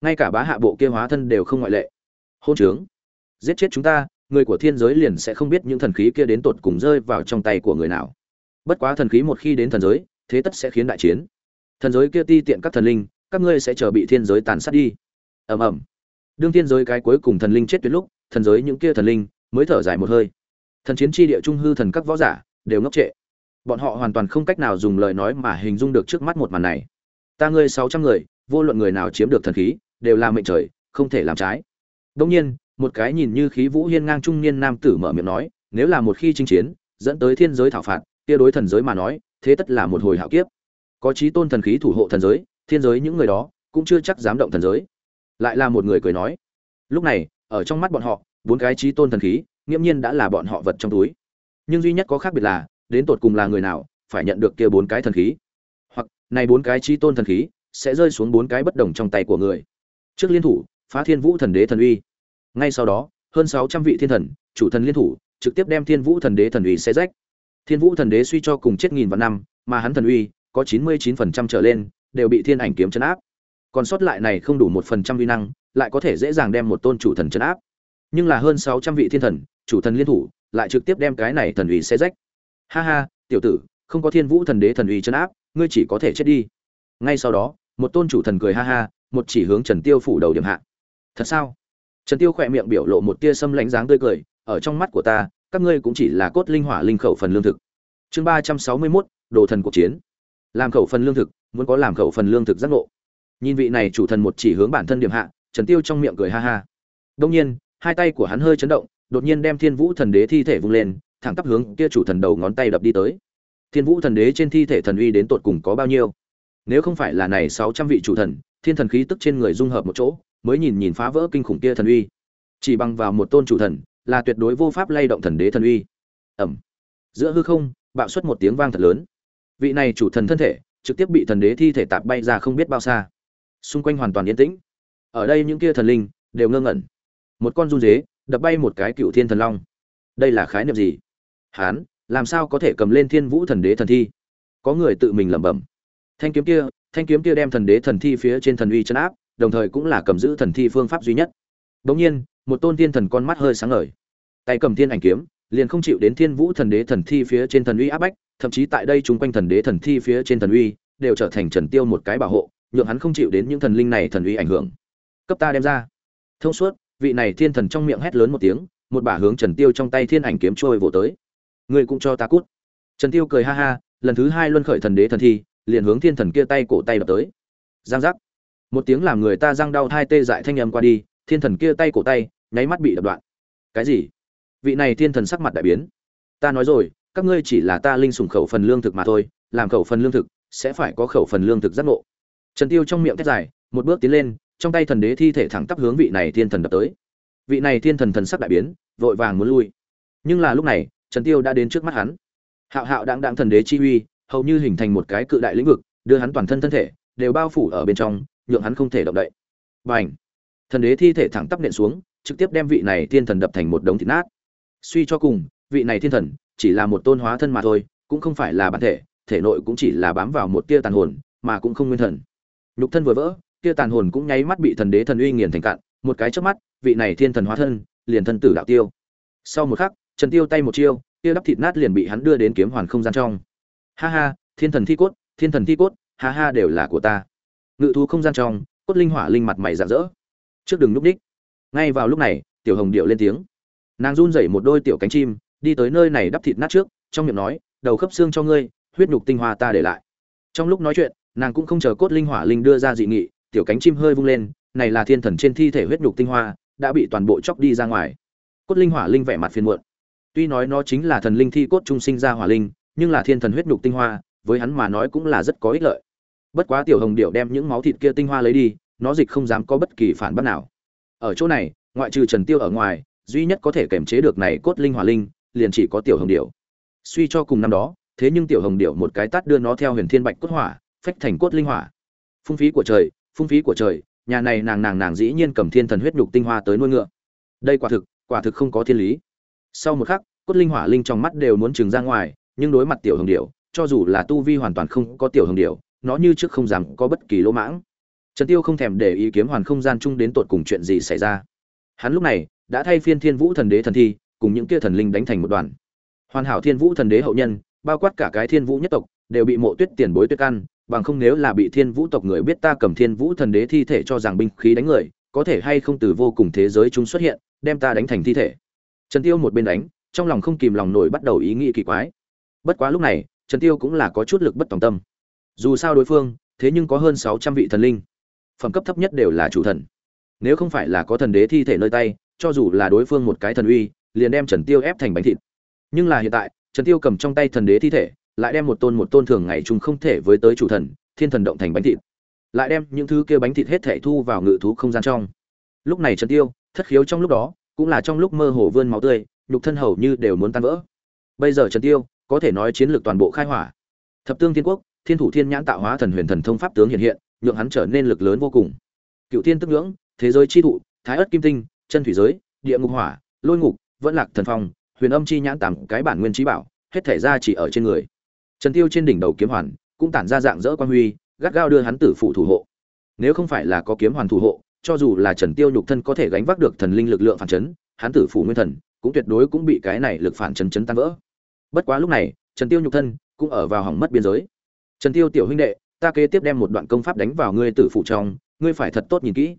Ngay cả bá hạ bộ kia hóa thân đều không ngoại lệ. Hôn trướng. Giết chết chúng ta, người của thiên giới liền sẽ không biết những thần khí kia đến tột cùng rơi vào trong tay của người nào. Bất quá thần khí một khi đến thần giới, thế tất sẽ khiến đại chiến. Thần giới kia ti tiện các thần linh, các ngươi sẽ chờ bị thiên giới tàn sát đi. Ầm ầm. Đương thiên giới cái cuối cùng thần linh chết tuyệt lúc, thần giới những kia thần linh mới thở dài một hơi. Thần chiến tri địa trung hư thần các võ giả đều ngốc trệ bọn họ hoàn toàn không cách nào dùng lời nói mà hình dung được trước mắt một màn này. Ta ngươi sáu trăm người, vô luận người nào chiếm được thần khí, đều là mệnh trời, không thể làm trái. Đông nhiên, một cái nhìn như khí vũ hiên ngang trung niên nam tử mở miệng nói, nếu là một khi chinh chiến, dẫn tới thiên giới thảo phạt, kia đối thần giới mà nói, thế tất là một hồi hạo kiếp. Có trí tôn thần khí thủ hộ thần giới, thiên giới những người đó, cũng chưa chắc dám động thần giới. Lại là một người cười nói. Lúc này, ở trong mắt bọn họ, bốn cái trí tôn thần khí, nghiễm nhiên đã là bọn họ vật trong túi. Nhưng duy nhất có khác biệt là đến tột cùng là người nào, phải nhận được kia bốn cái thần khí. Hoặc, này bốn cái chi tôn thần khí, sẽ rơi xuống bốn cái bất đồng trong tay của người. Trước liên thủ, phá thiên vũ thần đế thần uy. Ngay sau đó, hơn sáu trăm vị thiên thần, chủ thần liên thủ, trực tiếp đem thiên vũ thần đế thần uy xe rách. Thiên vũ thần đế suy cho cùng chết nghìn vạn năm, mà hắn thần uy, có chín mươi chín phần trăm trở lên, đều bị thiên ảnh kiếm chấn áp. Còn sót lại này không đủ một phần trăm uy năng, lại có thể dễ dàng đem một tôn chủ thần chấn áp. Nhưng là hơn sáu trăm vị thiên thần, chủ thần liên thủ, lại trực tiếp đem cái này thần uy xe rách ha ha tiểu tử không có thiên vũ thần đế thần uy chấn áp ngươi chỉ có thể chết đi. Ngay sau đó một tôn chủ thần cười ha ha một chỉ hướng trần tiêu phủ đầu điểm hạ. Thật sao? Trần tiêu khỏe miệng biểu lộ một tia sâm lãnh dáng tươi cười ở trong mắt của ta các ngươi cũng chỉ là cốt linh hỏa linh khẩu phần lương thực. Chương ba trăm sáu mươi 361, đồ thần cuộc chiến. Làm khẩu phần lương thực muốn có làm khẩu phần lương thực giác ngộ. Nhìn vị này chủ thần một chỉ hướng bản thân điểm hạ trần tiêu trong miệng cười ha ha. Đông nhiên hai tay của hắn hơi chấn động đột nhiên đem thiên vũ thần đế thi thể vung lên thẳng tắp hướng kia chủ thần đầu ngón tay đập đi tới. Thiên vũ thần đế trên thi thể thần uy đến tột cùng có bao nhiêu? Nếu không phải là này sáu trăm vị chủ thần, thiên thần khí tức trên người dung hợp một chỗ, mới nhìn nhìn phá vỡ kinh khủng kia thần uy. Chỉ bằng vào một tôn chủ thần, là tuyệt đối vô pháp lay động thần đế thần uy. Ẩm. Giữa hư không, bạo xuất một tiếng vang thật lớn. Vị này chủ thần thân thể, trực tiếp bị thần đế thi thể tạp bay ra không biết bao xa. Xung quanh hoàn toàn yên tĩnh. Ở đây những kia thần linh, đều ngơ ngẩn. Một con run dế đập bay một cái cựu thiên thần long. Đây là khái niệm gì? Hán, làm sao có thể cầm lên thiên vũ thần đế thần thi? Có người tự mình lẩm bẩm. Thanh kiếm kia, thanh kiếm kia đem thần đế thần thi phía trên thần uy chấn áp, đồng thời cũng là cầm giữ thần thi phương pháp duy nhất. Đống nhiên, một tôn thiên thần con mắt hơi sáng ngời. Tay cầm thiên ảnh kiếm, liền không chịu đến thiên vũ thần đế thần thi phía trên thần uy áp bách, thậm chí tại đây chúng quanh thần đế thần thi phía trên thần uy đều trở thành trần tiêu một cái bảo hộ, nhượng hắn không chịu đến những thần linh này thần uy ảnh hưởng. Cấp ta đem ra. Thông suốt, vị này thiên thần trong miệng hét lớn một tiếng, một bả hướng trần tiêu trong tay thiên ảnh kiếm trôi vỗ tới ngươi cũng cho ta cút. Trần tiêu cười ha ha, lần thứ hai luân khởi thần đế thần thi, liền hướng thiên thần kia tay cổ tay đập tới. Giang giác. Một tiếng làm người ta răng đau hai tê dại thanh âm qua đi, thiên thần kia tay cổ tay, nháy mắt bị đập đoạn. Cái gì? Vị này thiên thần sắc mặt đại biến. Ta nói rồi, các ngươi chỉ là ta linh sùng khẩu phần lương thực mà thôi, làm khẩu phần lương thực, sẽ phải có khẩu phần lương thực giác ngộ. Trần tiêu trong miệng thét dài, một bước tiến lên, trong tay thần đế thi thể thẳng tắp hướng vị này thiên thần đập tới. Vị này thiên thần thần sắc đại biến, vội vàng muốn lui. Nhưng là lúc này trần tiêu đã đến trước mắt hắn. Hạo hạo đang đang thần đế chi uy, hầu như hình thành một cái cự đại lĩnh vực, đưa hắn toàn thân thân thể, đều bao phủ ở bên trong, nhượng hắn không thể động đậy. Bành! Thần đế thi thể thẳng tắp nện xuống, trực tiếp đem vị này thiên thần đập thành một đống thịt nát. Suy cho cùng, vị này thiên thần chỉ là một tôn hóa thân mà thôi, cũng không phải là bản thể thể nội cũng chỉ là bám vào một tia tàn hồn, mà cũng không nguyên thần. Nhục thân vừa vỡ, tia tàn hồn cũng nháy mắt bị thần đế thần uy nghiền thành cạn, một cái chớp mắt, vị này thiên thần hóa thân, liền thân tử đạo tiêu. Sau một khắc trần tiêu tay một chiêu, kia đắp thịt nát liền bị hắn đưa đến kiếm hoàn không gian trong. Ha ha, thiên thần thi cốt, thiên thần thi cốt, ha ha đều là của ta. Ngự thú không gian trong, cốt linh hỏa linh mặt mày rạng rỡ. Trước đừng lúc đích. Ngay vào lúc này, tiểu hồng điệu lên tiếng. Nàng run rẩy một đôi tiểu cánh chim, đi tới nơi này đắp thịt nát trước, trong miệng nói, đầu khớp xương cho ngươi, huyết nhục tinh hoa ta để lại. Trong lúc nói chuyện, nàng cũng không chờ cốt linh hỏa linh đưa ra dị nghị, tiểu cánh chim hơi vung lên, này là thiên thần trên thi thể huyết nhục tinh hoa, đã bị toàn bộ chóc đi ra ngoài. Cốt linh hỏa linh vẻ mặt phiền muộn tuy nói nó chính là thần linh thi cốt trung sinh ra hỏa linh, nhưng là thiên thần huyết nhục tinh hoa, với hắn mà nói cũng là rất có ích lợi. Bất quá tiểu hồng điệu đem những máu thịt kia tinh hoa lấy đi, nó dịch không dám có bất kỳ phản bác nào. Ở chỗ này, ngoại trừ trần tiêu ở ngoài, duy nhất có thể kiểm chế được này cốt linh hỏa linh, liền chỉ có tiểu hồng điểu. Suy cho cùng năm đó, thế nhưng tiểu hồng điểu một cái tát đưa nó theo huyền thiên bạch cốt hỏa, phách thành cốt linh hỏa. Phung phí của trời, phung phí của trời, nhà này nàng nàng nàng dĩ nhiên cầm thiên thần huyết nhục tinh hoa tới nuôi ngựa. Đây quả thực quả thực không có thiên lý sau một khắc, cốt linh hỏa linh trong mắt đều muốn trừng ra ngoài, nhưng đối mặt tiểu hồng điểu, cho dù là tu vi hoàn toàn không có tiểu hồng điểu, nó như trước không dám có bất kỳ lỗ mãng. Trần tiêu không thèm để ý kiếm hoàn không gian chung đến tột cùng chuyện gì xảy ra. Hắn lúc này đã thay phiên thiên vũ thần đế thần thi, cùng những kia thần linh đánh thành một đoàn. Hoàn hảo thiên vũ thần đế hậu nhân, bao quát cả cái thiên vũ nhất tộc, đều bị mộ tuyết tiền bối tuyết ăn bằng không nếu là bị thiên vũ tộc người biết ta cầm thiên vũ thần đế thi thể cho rằng binh khí đánh người, có thể hay không từ vô cùng thế giới chúng xuất hiện, đem ta đánh thành thi thể trần tiêu một bên đánh, trong lòng không kìm lòng nổi bắt đầu ý nghĩ kỳ quái. Bất quá lúc này, trần tiêu cũng là có chút lực bất tòng tâm. Dù sao đối phương, thế nhưng có hơn 600 vị thần linh. Phẩm cấp thấp nhất đều là chủ thần. Nếu không phải là có thần đế thi thể nơi tay, cho dù là đối phương một cái thần uy, liền đem trần tiêu ép thành bánh thịt. Nhưng là hiện tại, trần tiêu cầm trong tay thần đế thi thể, lại đem một tôn một tôn thường ngày chung không thể với tới chủ thần, thiên thần động thành bánh thịt. Lại đem những thứ kia bánh thịt hết thể thu vào ngự thú không gian trong. Lúc này trần tiêu, thất khiếu trong lúc đó cũng là trong lúc mơ hồ vươn máu tươi, nhục thân hầu như đều muốn tan vỡ. Bây giờ trần tiêu, có thể nói chiến lược toàn bộ khai hỏa. Thập tương thiên quốc, thiên thủ thiên nhãn tạo hóa thần huyền thần thông pháp tướng hiện hiện, nhượng hắn trở nên lực lớn vô cùng. Cựu thiên tức ngưỡng, thế giới chi thụ, thái ất kim tinh, chân thủy giới, địa ngục hỏa, lôi ngục, vẫn lạc thần phong, huyền âm chi nhãn tặng cái bản nguyên trí bảo, hết thể ra chỉ ở trên người. Trần tiêu trên đỉnh đầu kiếm hoàn, cũng tản ra dạng dỡ quan huy, gắt gao đưa hắn tử phụ thủ hộ. Nếu không phải là có kiếm hoàn thủ hộ cho dù là trần tiêu nhục thân có thể gánh vác được thần linh lực lượng phản chấn, hắn tử phụ nguyên thần, cũng tuyệt đối cũng bị cái này lực phản chấn chấn tan vỡ. Bất quá lúc này, trần tiêu nhục thân cũng ở vào hỏng mất biên giới. Trần tiêu tiểu huynh đệ, ta kế tiếp đem một đoạn công pháp đánh vào ngươi tử phụ trong, ngươi phải thật tốt nhìn kỹ.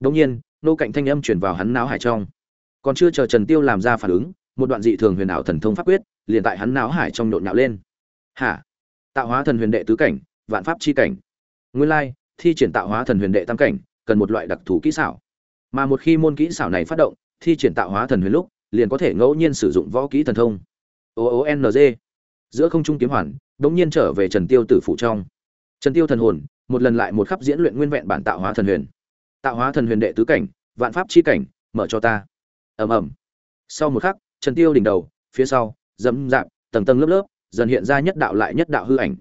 Đương nhiên, nô cạnh thanh âm truyền vào hắn não hải trong. Còn chưa chờ trần tiêu làm ra phản ứng, một đoạn dị thường huyền ảo thần thông pháp quyết liền tại hắn não hải trong nhộn nhạo lên. Hả? Tạo hóa thần huyền đệ tứ cảnh, vạn pháp chi cảnh. Nguyên lai, thi triển tạo hóa thần huyền đệ tam cảnh cần một loại đặc thù kỹ xảo. Mà một khi môn kỹ xảo này phát động, thi triển tạo hóa thần huyền lúc, liền có thể ngẫu nhiên sử dụng võ kỹ thần thông. O o n g. Giữa không trung kiếm hoàn, đống nhiên trở về trần tiêu tử phụ trong. Trần tiêu thần hồn, một lần lại một khắp diễn luyện nguyên vẹn bản tạo hóa thần huyền. Tạo hóa thần huyền đệ tứ cảnh, vạn pháp chi cảnh, mở cho ta. Ầm ầm. Sau một khắc, trần tiêu đỉnh đầu, phía sau, dẫm dạp, tầng tầng lớp lớp, dần hiện ra nhất đạo lại nhất đạo hư ảnh.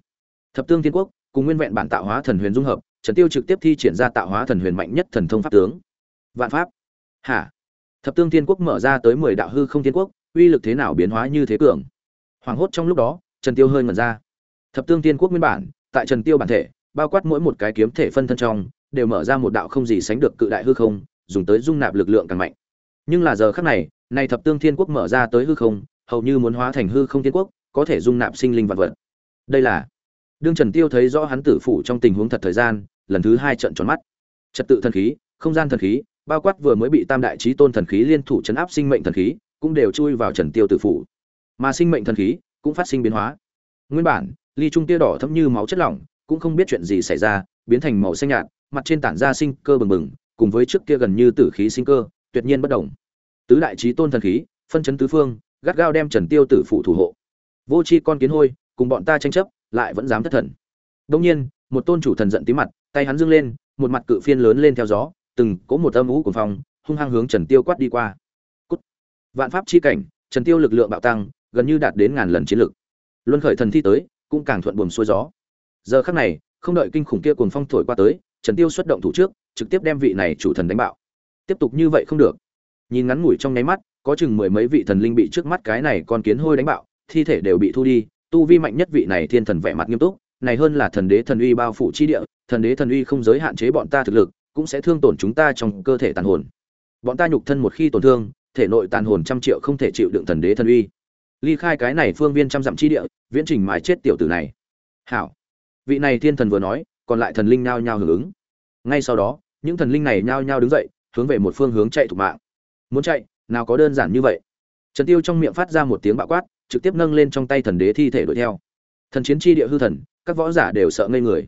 Thập tương thiên quốc, cùng nguyên vẹn bản tạo hóa thần huyền dung hợp trần tiêu trực tiếp thi triển ra tạo hóa thần huyền mạnh nhất thần thông pháp tướng. Vạn pháp. Hả? Thập tương thiên quốc mở ra tới mười đạo hư không thiên quốc, uy lực thế nào biến hóa như thế cường? Hoàng hốt trong lúc đó, trần tiêu hơi ngẩn ra. Thập tương thiên quốc nguyên bản, tại trần tiêu bản thể, bao quát mỗi một cái kiếm thể phân thân trong, đều mở ra một đạo không gì sánh được cự đại hư không, dùng tới dung nạp lực lượng càng mạnh. Nhưng là giờ khắc này này thập tương thiên quốc mở ra tới hư không, hầu như muốn hóa thành hư không thiên quốc, có thể dung nạp sinh linh vật vật. Đây là đương trần tiêu thấy rõ hắn tử phủ trong tình huống thật thời gian, lần thứ hai trận tròn mắt. Trật tự thần khí, không gian thần khí, bao quát vừa mới bị tam đại trí tôn thần khí liên thủ chấn áp sinh mệnh thần khí, cũng đều chui vào trần tiêu tử phủ. Mà sinh mệnh thần khí cũng phát sinh biến hóa. Nguyên bản, ly trung tia đỏ thấm như máu chất lỏng, cũng không biết chuyện gì xảy ra, biến thành màu xanh nhạt, mặt trên tản ra sinh cơ bừng bừng, cùng với trước kia gần như tử khí sinh cơ, tuyệt nhiên bất động tứ đại trí tôn thần khí, phân chấn tứ phương, gắt gao đem trần tiêu tử phụ thủ hộ. Vô chi con kiến hôi, cùng bọn ta tranh chấp lại vẫn dám thất thần. Đông nhiên, một tôn chủ thần giận tí mặt, tay hắn dương lên, một mặt cự phiên lớn lên theo gió, từng có một âm ú của phòng hung hăng hướng trần tiêu quát đi qua. Cút. vạn pháp chi cảnh, trần tiêu lực lượng bạo tăng, gần như đạt đến ngàn lần chiến lực. Luân khởi thần thi tới, cũng càng thuận buồm xuôi gió. Giờ khắc này, không đợi kinh khủng kia cuồng phong thổi qua tới, trần tiêu xuất động thủ trước, trực tiếp đem vị này chủ thần đánh bạo. Tiếp tục như vậy không được. Nhìn ngắn ngủi trong nháy mắt, có chừng mười mấy vị thần linh bị trước mắt cái này con kiến hôi đánh bạo, thi thể đều bị thu đi tu vi mạnh nhất vị này thiên thần vẻ mặt nghiêm túc, này hơn là thần đế thần uy bao phủ chi địa, thần đế thần uy không giới hạn chế bọn ta thực lực, cũng sẽ thương tổn chúng ta trong cơ thể tàn hồn. Bọn ta nhục thân một khi tổn thương, thể nội tàn hồn trăm triệu không thể chịu đựng thần đế thần uy. Ly khai cái này phương viên trăm dặm chi địa, viễn trình mài chết tiểu tử này. Hảo. Vị này thiên thần vừa nói, còn lại thần linh nhao nhao hưởng ứng. Ngay sau đó, những thần linh này nhao nhao đứng dậy, hướng về một phương hướng chạy thủ mạng. Muốn chạy, nào có đơn giản như vậy. Trần tiêu trong miệng phát ra một tiếng bạo quát trực tiếp nâng lên trong tay thần đế thi thể đuổi theo. Thần chiến chi địa hư thần, các võ giả đều sợ ngây người.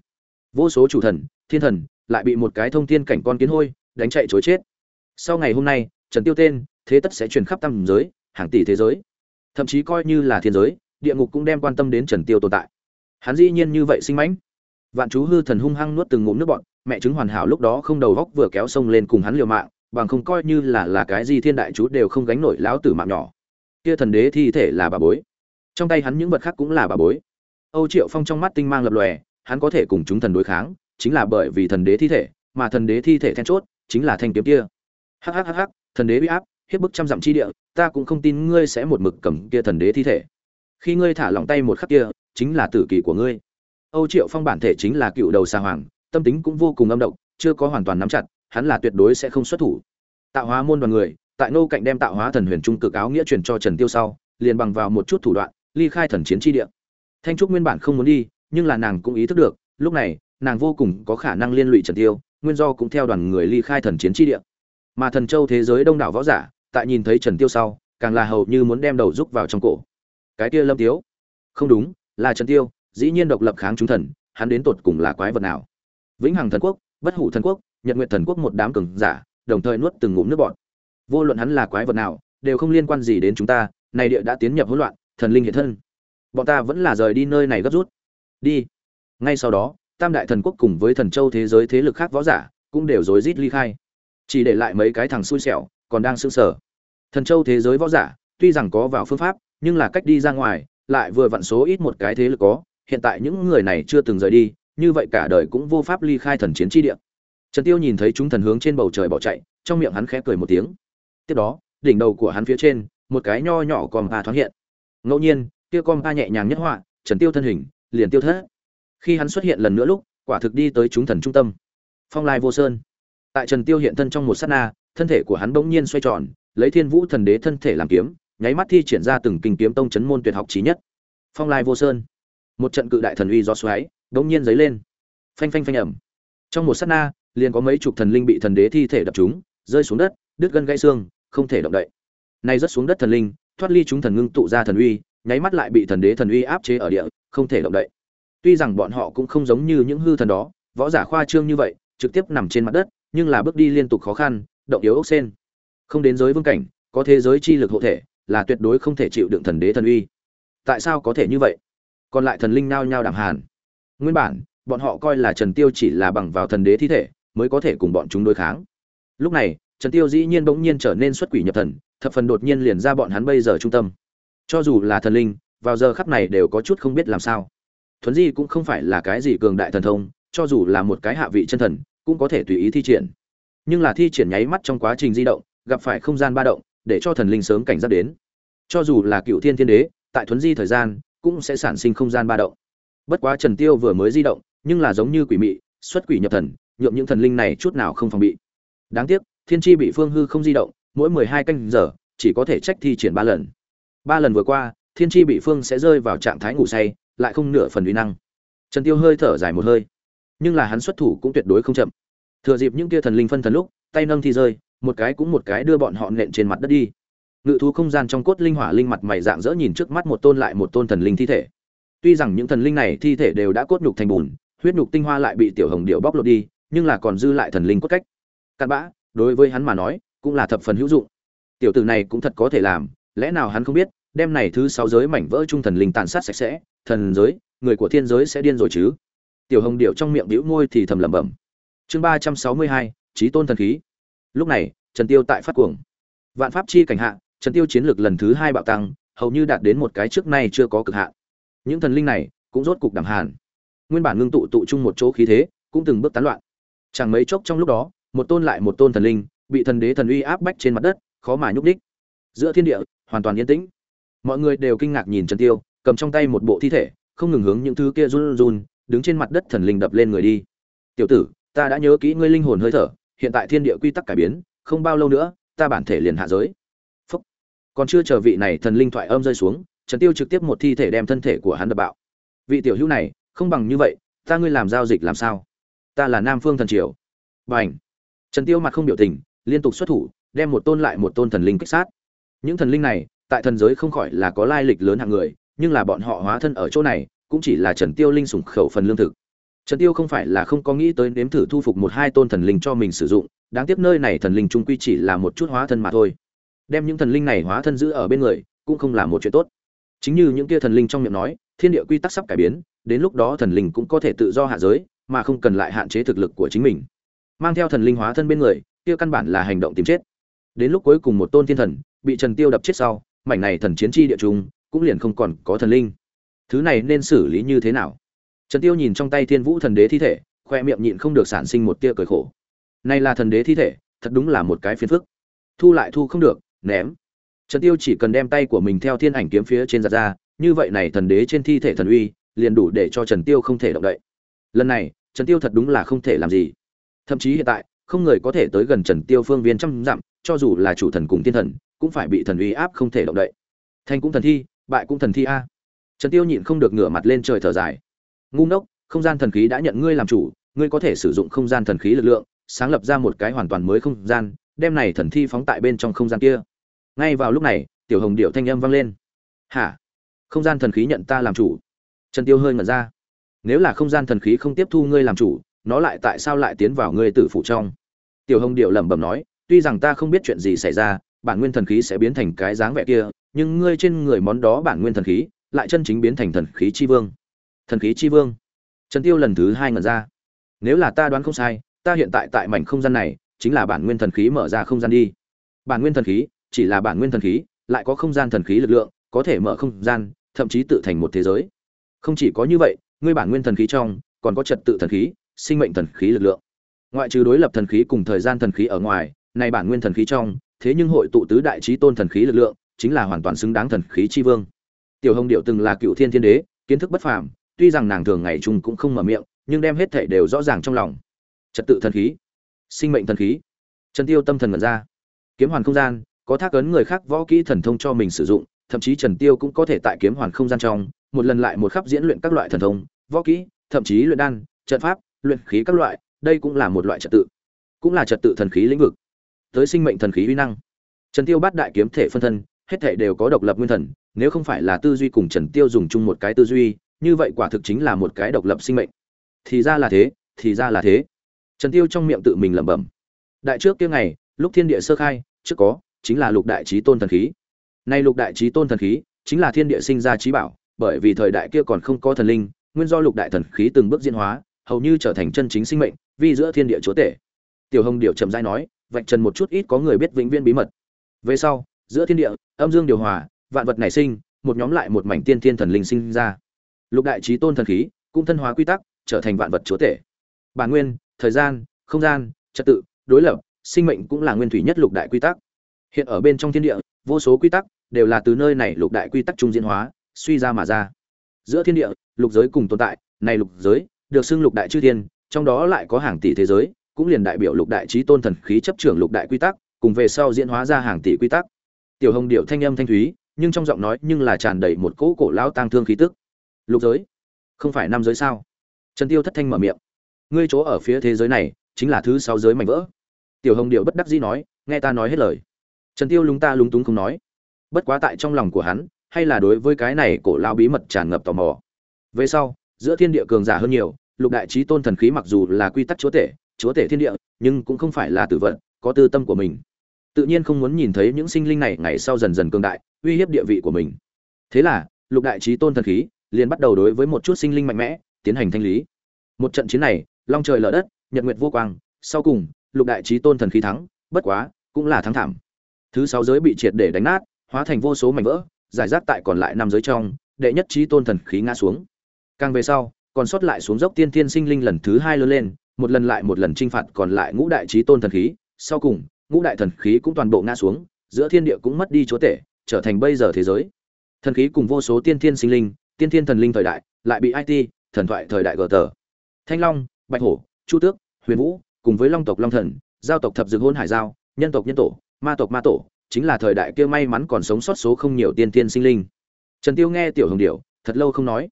Vô số chủ thần, thiên thần lại bị một cái thông thiên cảnh con kiến hôi đánh chạy chối chết. Sau ngày hôm nay, trần tiêu tên, thế tất sẽ truyền khắp tam giới, hàng tỷ thế giới. Thậm chí coi như là thiên giới, địa ngục cũng đem quan tâm đến trần tiêu tồn tại. Hắn dĩ nhiên như vậy sinh mãnh. Vạn chú hư thần hung hăng nuốt từng ngụm nước bọt, mẹ chứng hoàn hảo lúc đó không đầu góc vừa kéo sông lên cùng hắn liều mạng, bằng không coi như là là cái gì thiên đại chú đều không gánh nổi lão tử mạng nhỏ kia thần đế thi thể là bà bối. Trong tay hắn những vật khác cũng là bà bối. Âu triệu phong trong mắt tinh mang lập lòe, hắn có thể cùng chúng thần đối kháng, chính là bởi vì thần đế thi thể, mà thần đế thi thể then chốt chính là thanh kiếm kia. Hhhh thần đế uy áp, hiếp bức trăm dặm chi địa, ta cũng không tin ngươi sẽ một mực cầm kia thần đế thi thể. Khi ngươi thả lỏng tay một khắc kia, chính là tử kỳ của ngươi. Âu triệu phong bản thể chính là cựu đầu xa hoàng, tâm tính cũng vô cùng âm độc, chưa có hoàn toàn nắm chặt, hắn là tuyệt đối sẽ không xuất thủ. Tạo hóa môn đoàn người tại nô cạnh đem tạo hóa thần huyền trung cực áo nghĩa truyền cho trần tiêu sau, liền bằng vào một chút thủ đoạn, ly khai thần chiến chi địa. Thanh trúc nguyên bản không muốn đi, nhưng là nàng cũng ý thức được, lúc này, nàng vô cùng có khả năng liên lụy trần tiêu, nguyên do cũng theo đoàn người ly khai thần chiến chi địa. Mà thần châu thế giới đông đảo võ giả, tại nhìn thấy trần tiêu sau, càng là hầu như muốn đem đầu rúc vào trong cổ. Cái kia lâm tiếu, không đúng, là trần tiêu, dĩ nhiên độc lập kháng chúng thần, hắn đến tột cùng là quái vật nào? Vĩnh hằng thần quốc, bất hủ thần quốc, nhật nguyện thần quốc một đám cường giả, đồng thời nuốt từng ngụm nước bọt vô luận hắn là quái vật nào, đều không liên quan gì đến chúng ta, này địa đã tiến nhập hỗn loạn, thần linh hiện thân. Bọn ta vẫn là rời đi nơi này gấp rút. Đi. Ngay sau đó, tam đại thần quốc cùng với thần châu thế giới thế lực khác võ giả cũng đều rối rít ly khai. Chỉ để lại mấy cái thằng xui xẻo, còn đang sưng sở thần châu thế giới võ giả, tuy rằng có vào phương pháp, nhưng là cách đi ra ngoài, lại vừa vặn số ít một cái thế lực có. Hiện tại những người này chưa từng rời đi, như vậy cả đời cũng vô pháp ly khai thần chiến chi địa. Trần tiêu nhìn thấy chúng thần hướng trên bầu trời bỏ chạy, trong miệng hắn khẽ cười một tiếng tiếp đó, đỉnh đầu của hắn phía trên, một cái nho nhỏ còm pa thoáng hiện. Ngẫu nhiên, kia còm pa nhẹ nhàng nhất họa, trần tiêu thân hình, liền tiêu thất. Khi hắn xuất hiện lần nữa lúc, quả thực đi tới chúng thần trung tâm. Phong lai vô sơn. Tại trần tiêu hiện thân trong một sát na, thân thể của hắn bỗng nhiên xoay tròn, lấy thiên vũ thần đế thân thể làm kiếm, nháy mắt thi triển ra từng kinh kiếm tông chấn môn tuyệt học trí nhất. Phong lai vô sơn. Một trận cự đại thần uy do xoáy, bỗng nhiên dấy lên. Phanh phanh phanh ẩm trong một sát na, liền có mấy chục thần linh bị thần đế thi thể đập chúng rơi xuống đất, đứt gân gãy xương không thể động đậy. Nay rất xuống đất thần linh, thoát ly chúng thần ngưng tụ ra thần uy, nháy mắt lại bị thần đế thần uy áp chế ở địa, không thể động đậy. Tuy rằng bọn họ cũng không giống như những hư thần đó, võ giả khoa trương như vậy, trực tiếp nằm trên mặt đất, nhưng là bước đi liên tục khó khăn, động yếu ốc sen. Không đến giới vương cảnh, có thế giới chi lực hộ thể, là tuyệt đối không thể chịu đựng thần đế thần uy. Tại sao có thể như vậy? Còn lại thần linh nao nhao đảm hàn. Nguyên bản, bọn họ coi là trần tiêu chỉ là bằng vào thần đế thi thể, mới có thể cùng bọn chúng đối kháng. Lúc này trần tiêu dĩ nhiên bỗng nhiên trở nên xuất quỷ nhập thần, thập phần đột nhiên liền ra bọn hắn bây giờ trung tâm. Cho dù là thần linh, vào giờ khắc này đều có chút không biết làm sao. Thuấn di cũng không phải là cái gì cường đại thần thông, cho dù là một cái hạ vị chân thần, cũng có thể tùy ý thi triển. Nhưng là thi triển nháy mắt trong quá trình di động, gặp phải không gian ba động, để cho thần linh sớm cảnh giác đến. Cho dù là cựu thiên thiên đế, tại thuấn di thời gian, cũng sẽ sản sinh không gian ba động. Bất quá trần tiêu vừa mới di động, nhưng là giống như quỷ mị, xuất quỷ nhập thần, nhượng những thần linh này chút nào không phòng bị. Đáng tiếc thiên chi bị phương hư không di động, mỗi mười hai canh giờ, chỉ có thể trách thi triển ba lần. Ba lần vừa qua, thiên chi bị phương sẽ rơi vào trạng thái ngủ say, lại không nửa phần uy năng. Trần tiêu hơi thở dài một hơi. Nhưng là hắn xuất thủ cũng tuyệt đối không chậm. Thừa dịp những kia thần linh phân thần lúc, tay nâng thi rơi, một cái cũng một cái đưa bọn họ nện trên mặt đất đi. Ngự thú không gian trong cốt linh hỏa linh mặt mày dạng dỡ nhìn trước mắt một tôn lại một tôn thần linh thi thể. Tuy rằng những thần linh này thi thể đều đã cốt nhục thành bùn, huyết nhục tinh hoa lại bị tiểu hồng điệu bóc lột đi, nhưng là còn dư lại thần linh cốt cách. Cặn bã đối với hắn mà nói, cũng là thập phần hữu dụng. Tiểu tử này cũng thật có thể làm, lẽ nào hắn không biết đem này thứ sáu giới mảnh vỡ trung thần linh tàn sát sạch sẽ, thần giới, người của thiên giới sẽ điên rồi chứ? Tiểu hồng điệu trong miệng bĩu môi thì thầm lẩm bẩm. Chương ba trăm sáu mươi hai trí tôn thần khí. Lúc này, trần tiêu tại phát cuồng. Vạn pháp chi cảnh hạ, trần tiêu chiến lược lần thứ hai bạo tăng, hầu như đạt đến một cái trước nay chưa có cực hạn. Những thần linh này cũng rốt cục đẳng hàn. Nguyên bản ngưng tụ tụ chung một chỗ khí thế, cũng từng bước tán loạn. Chẳng mấy chốc trong lúc đó một tôn lại một tôn thần linh, bị thần đế thần uy áp bách trên mặt đất, khó mà nhúc đích giữa thiên địa, hoàn toàn yên tĩnh. Mọi người đều kinh ngạc nhìn trần tiêu, cầm trong tay một bộ thi thể, không ngừng hướng những thứ kia run run, đứng trên mặt đất thần linh đập lên người đi. Tiểu tử, ta đã nhớ kỹ ngươi linh hồn hơi thở, hiện tại thiên địa quy tắc cải biến, không bao lâu nữa, ta bản thể liền hạ giới. Phúc. còn chưa chờ vị này thần linh thoại âm rơi xuống, trần tiêu trực tiếp một thi thể đem thân thể của hắn đập bạo. Vị tiểu hữu này, không bằng như vậy, ta ngươi làm giao dịch làm sao? Ta là nam phương thần triều. Bảnh trần tiêu mặt không biểu tình, liên tục xuất thủ, đem một tôn lại một tôn thần linh kích sát. Những thần linh này, tại thần giới không khỏi là có lai lịch lớn hạng người, nhưng là bọn họ hóa thân ở chỗ này, cũng chỉ là trần tiêu linh sủng khẩu phần lương thực. Trần tiêu không phải là không có nghĩ tới nếm thử thu phục một hai tôn thần linh cho mình sử dụng, đáng tiếc nơi này thần linh trung quy chỉ là một chút hóa thân mà thôi. Đem những thần linh này hóa thân giữ ở bên người, cũng không là một chuyện tốt. Chính như những kia thần linh trong miệng nói, thiên địa quy tắc sắp cải biến, đến lúc đó thần linh cũng có thể tự do hạ giới, mà không cần lại hạn chế thực lực của chính mình mang theo thần linh hóa thân bên người, kia căn bản là hành động tìm chết. Đến lúc cuối cùng một tôn thiên thần bị trần tiêu đập chết sau, mảnh này thần chiến chi địa trung cũng liền không còn có thần linh. Thứ này nên xử lý như thế nào? Trần tiêu nhìn trong tay thiên vũ thần đế thi thể, khoe miệng nhịn không được sản sinh một tia cười khổ. Này là thần đế thi thể, thật đúng là một cái phiền phức. Thu lại thu không được, ném. Trần tiêu chỉ cần đem tay của mình theo thiên ảnh kiếm phía trên giật ra, như vậy này thần đế trên thi thể thần uy, liền đủ để cho trần tiêu không thể động đậy. Lần này, trần tiêu thật đúng là không thể làm gì thậm chí hiện tại, không người có thể tới gần trần tiêu phương viên trăm dặm, cho dù là chủ thần cùng Tiên thần, cũng phải bị thần uy áp không thể động đậy. Thành cũng thần thi, bại cũng thần thi a. Trần tiêu nhịn không được ngửa mặt lên trời thở dài. Ngu ngốc, không gian thần khí đã nhận ngươi làm chủ, ngươi có thể sử dụng không gian thần khí lực lượng, sáng lập ra một cái hoàn toàn mới không gian, đem này thần thi phóng tại bên trong không gian kia. Ngay vào lúc này, tiểu hồng điệu thanh âm vang lên. Hả? Không gian thần khí nhận ta làm chủ. Trần tiêu hơi ngẩn ra. Nếu là không gian thần khí không tiếp thu ngươi làm chủ nó lại tại sao lại tiến vào ngươi tử phủ trong? Tiểu hồng điệu lẩm bẩm nói, tuy rằng ta không biết chuyện gì xảy ra, bản nguyên thần khí sẽ biến thành cái dáng vẻ kia, nhưng ngươi trên người món đó bản nguyên thần khí, lại chân chính biến thành thần khí chi vương. Thần khí chi vương. Trần tiêu lần thứ hai ngẩn ra. Nếu là ta đoán không sai, ta hiện tại tại mảnh không gian này, chính là bản nguyên thần khí mở ra không gian đi. Bản nguyên thần khí, chỉ là bản nguyên thần khí, lại có không gian thần khí lực lượng, có thể mở không gian, thậm chí tự thành một thế giới. Không chỉ có như vậy, ngươi bản nguyên thần khí trong, còn có trật tự thần khí sinh mệnh thần khí lực lượng. Ngoại trừ đối lập thần khí cùng thời gian thần khí ở ngoài này bản nguyên thần khí trong, thế nhưng hội tụ tứ đại trí tôn thần khí lực lượng, chính là hoàn toàn xứng đáng thần khí chi vương. Tiểu hồng điệu từng là cựu thiên thiên đế, kiến thức bất phàm, tuy rằng nàng thường ngày chung cũng không mở miệng, nhưng đem hết thảy đều rõ ràng trong lòng. Trật tự thần khí, sinh mệnh thần khí. Trần tiêu tâm thần ngẩn ra. Kiếm hoàn không gian, có thác ấn người khác võ kỹ thần thông cho mình sử dụng, thậm chí trần tiêu cũng có thể tại kiếm hoàn không gian trong, một lần lại một khắp diễn luyện các loại thần thông, võ kỹ, thậm chí luyện đan, trận pháp luyện khí các loại, đây cũng là một loại trật tự, cũng là trật tự thần khí lĩnh vực, tới sinh mệnh thần khí uy năng. Trần tiêu bắt đại kiếm thể phân thân, hết thể đều có độc lập nguyên thần, nếu không phải là tư duy cùng trần tiêu dùng chung một cái tư duy, như vậy quả thực chính là một cái độc lập sinh mệnh. Thì ra là thế, thì ra là thế. Trần tiêu trong miệng tự mình lẩm bẩm. Đại trước kia ngày, lúc thiên địa sơ khai, trước có, chính là lục đại chí tôn thần khí. Nay lục đại chí tôn thần khí, chính là thiên địa sinh ra chí bảo, bởi vì thời đại kia còn không có thần linh, nguyên do lục đại thần khí từng bước diễn hóa hầu như trở thành chân chính sinh mệnh vì giữa thiên địa chúa tể. Tiểu hồng điệu chậm dai nói, vạch trần một chút ít có người biết vĩnh viễn bí mật. Về sau, giữa thiên địa, âm dương điều hòa, vạn vật nảy sinh, một nhóm lại một mảnh tiên thiên thần linh sinh ra. Lục đại trí tôn thần khí, cũng thân hóa quy tắc, trở thành vạn vật chúa tể. Bản nguyên, thời gian, không gian, trật tự, đối lập, sinh mệnh cũng là nguyên thủy nhất lục đại quy tắc. Hiện ở bên trong thiên địa, vô số quy tắc đều là từ nơi này lục đại quy tắc trung diễn hóa, suy ra mà ra. Giữa thiên địa, lục giới cùng tồn tại, này lục giới được xưng lục đại chư thiên, trong đó lại có hàng tỷ thế giới, cũng liền đại biểu lục đại trí tôn thần khí chấp trưởng lục đại quy tắc, cùng về sau diễn hóa ra hàng tỷ quy tắc. Tiểu hồng điệu thanh âm thanh thúy, nhưng trong giọng nói nhưng là tràn đầy một cỗ cổ lão tang thương khí tức. Lục giới? Không phải năm giới sao? Trần tiêu thất thanh mở miệng. Ngươi chỗ ở phía thế giới này, chính là thứ sáu giới mảnh vỡ. Tiểu hồng điệu bất đắc dĩ nói, nghe ta nói hết lời. Trần tiêu lúng ta lúng túng không nói. Bất quá tại trong lòng của hắn, hay là đối với cái này cổ lão bí mật tràn ngập tò mò. Về sau giữa thiên địa cường giả hơn nhiều, lục đại trí tôn thần khí mặc dù là quy tắc chúa tể chúa tể thiên địa, nhưng cũng không phải là tử vận có tư tâm của mình. Tự nhiên không muốn nhìn thấy những sinh linh này ngày sau dần dần cường đại, uy hiếp địa vị của mình. Thế là, lục đại trí tôn thần khí liền bắt đầu đối với một chút sinh linh mạnh mẽ tiến hành thanh lý. Một trận chiến này, long trời lở đất, nhật nguyệt vô quang, sau cùng, lục đại trí tôn thần khí thắng, bất quá, cũng là thắng thảm. Thứ sáu giới bị triệt để đánh nát, hóa thành vô số mảnh vỡ, giải rác tại còn lại năm giới trong, đệ nhất trí tôn thần khí ngã xuống càng về sau, còn sót lại xuống dốc tiên thiên sinh linh lần thứ hai lớn lên, một lần lại một lần chinh phạt còn lại ngũ đại trí tôn thần khí. Sau cùng, ngũ đại thần khí cũng toàn bộ ngã xuống, giữa thiên địa cũng mất đi chúa tể, trở thành bây giờ thế giới. Thần khí cùng vô số tiên thiên sinh linh, tiên thiên thần linh thời đại, lại bị it thần thoại thời đại gờ tờ. Thanh long, bạch hổ, chu tước, huyền vũ, cùng với long tộc long thần, giao tộc thập dược hôn hải giao, nhân tộc nhân tổ, ma tộc ma tổ, chính là thời đại kia may mắn còn sống sót số không nhiều tiên tiên sinh linh. Trần tiêu nghe tiểu hồng điệu thật lâu không nói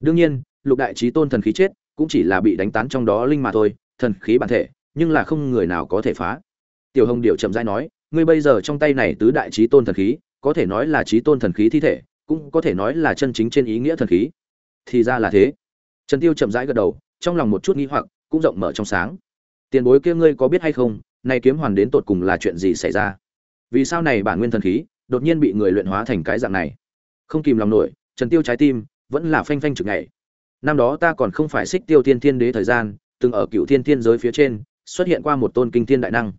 đương nhiên, lục đại trí tôn thần khí chết cũng chỉ là bị đánh tán trong đó linh mà thôi, thần khí bản thể, nhưng là không người nào có thể phá. Tiểu hồng điệu chậm rãi nói, ngươi bây giờ trong tay này tứ đại trí tôn thần khí, có thể nói là trí tôn thần khí thi thể, cũng có thể nói là chân chính trên ý nghĩa thần khí. Thì ra là thế. Trần tiêu chậm rãi gật đầu, trong lòng một chút nghi hoặc, cũng rộng mở trong sáng. Tiền bối kia ngươi có biết hay không, nay kiếm hoàn đến tột cùng là chuyện gì xảy ra? Vì sao này bản nguyên thần khí đột nhiên bị người luyện hóa thành cái dạng này? Không kìm lòng nổi, trần tiêu trái tim vẫn là phanh phanh trực ngày. Năm đó ta còn không phải xích tiêu thiên thiên đế thời gian, từng ở cựu thiên thiên giới phía trên, xuất hiện qua một tôn kinh thiên đại năng.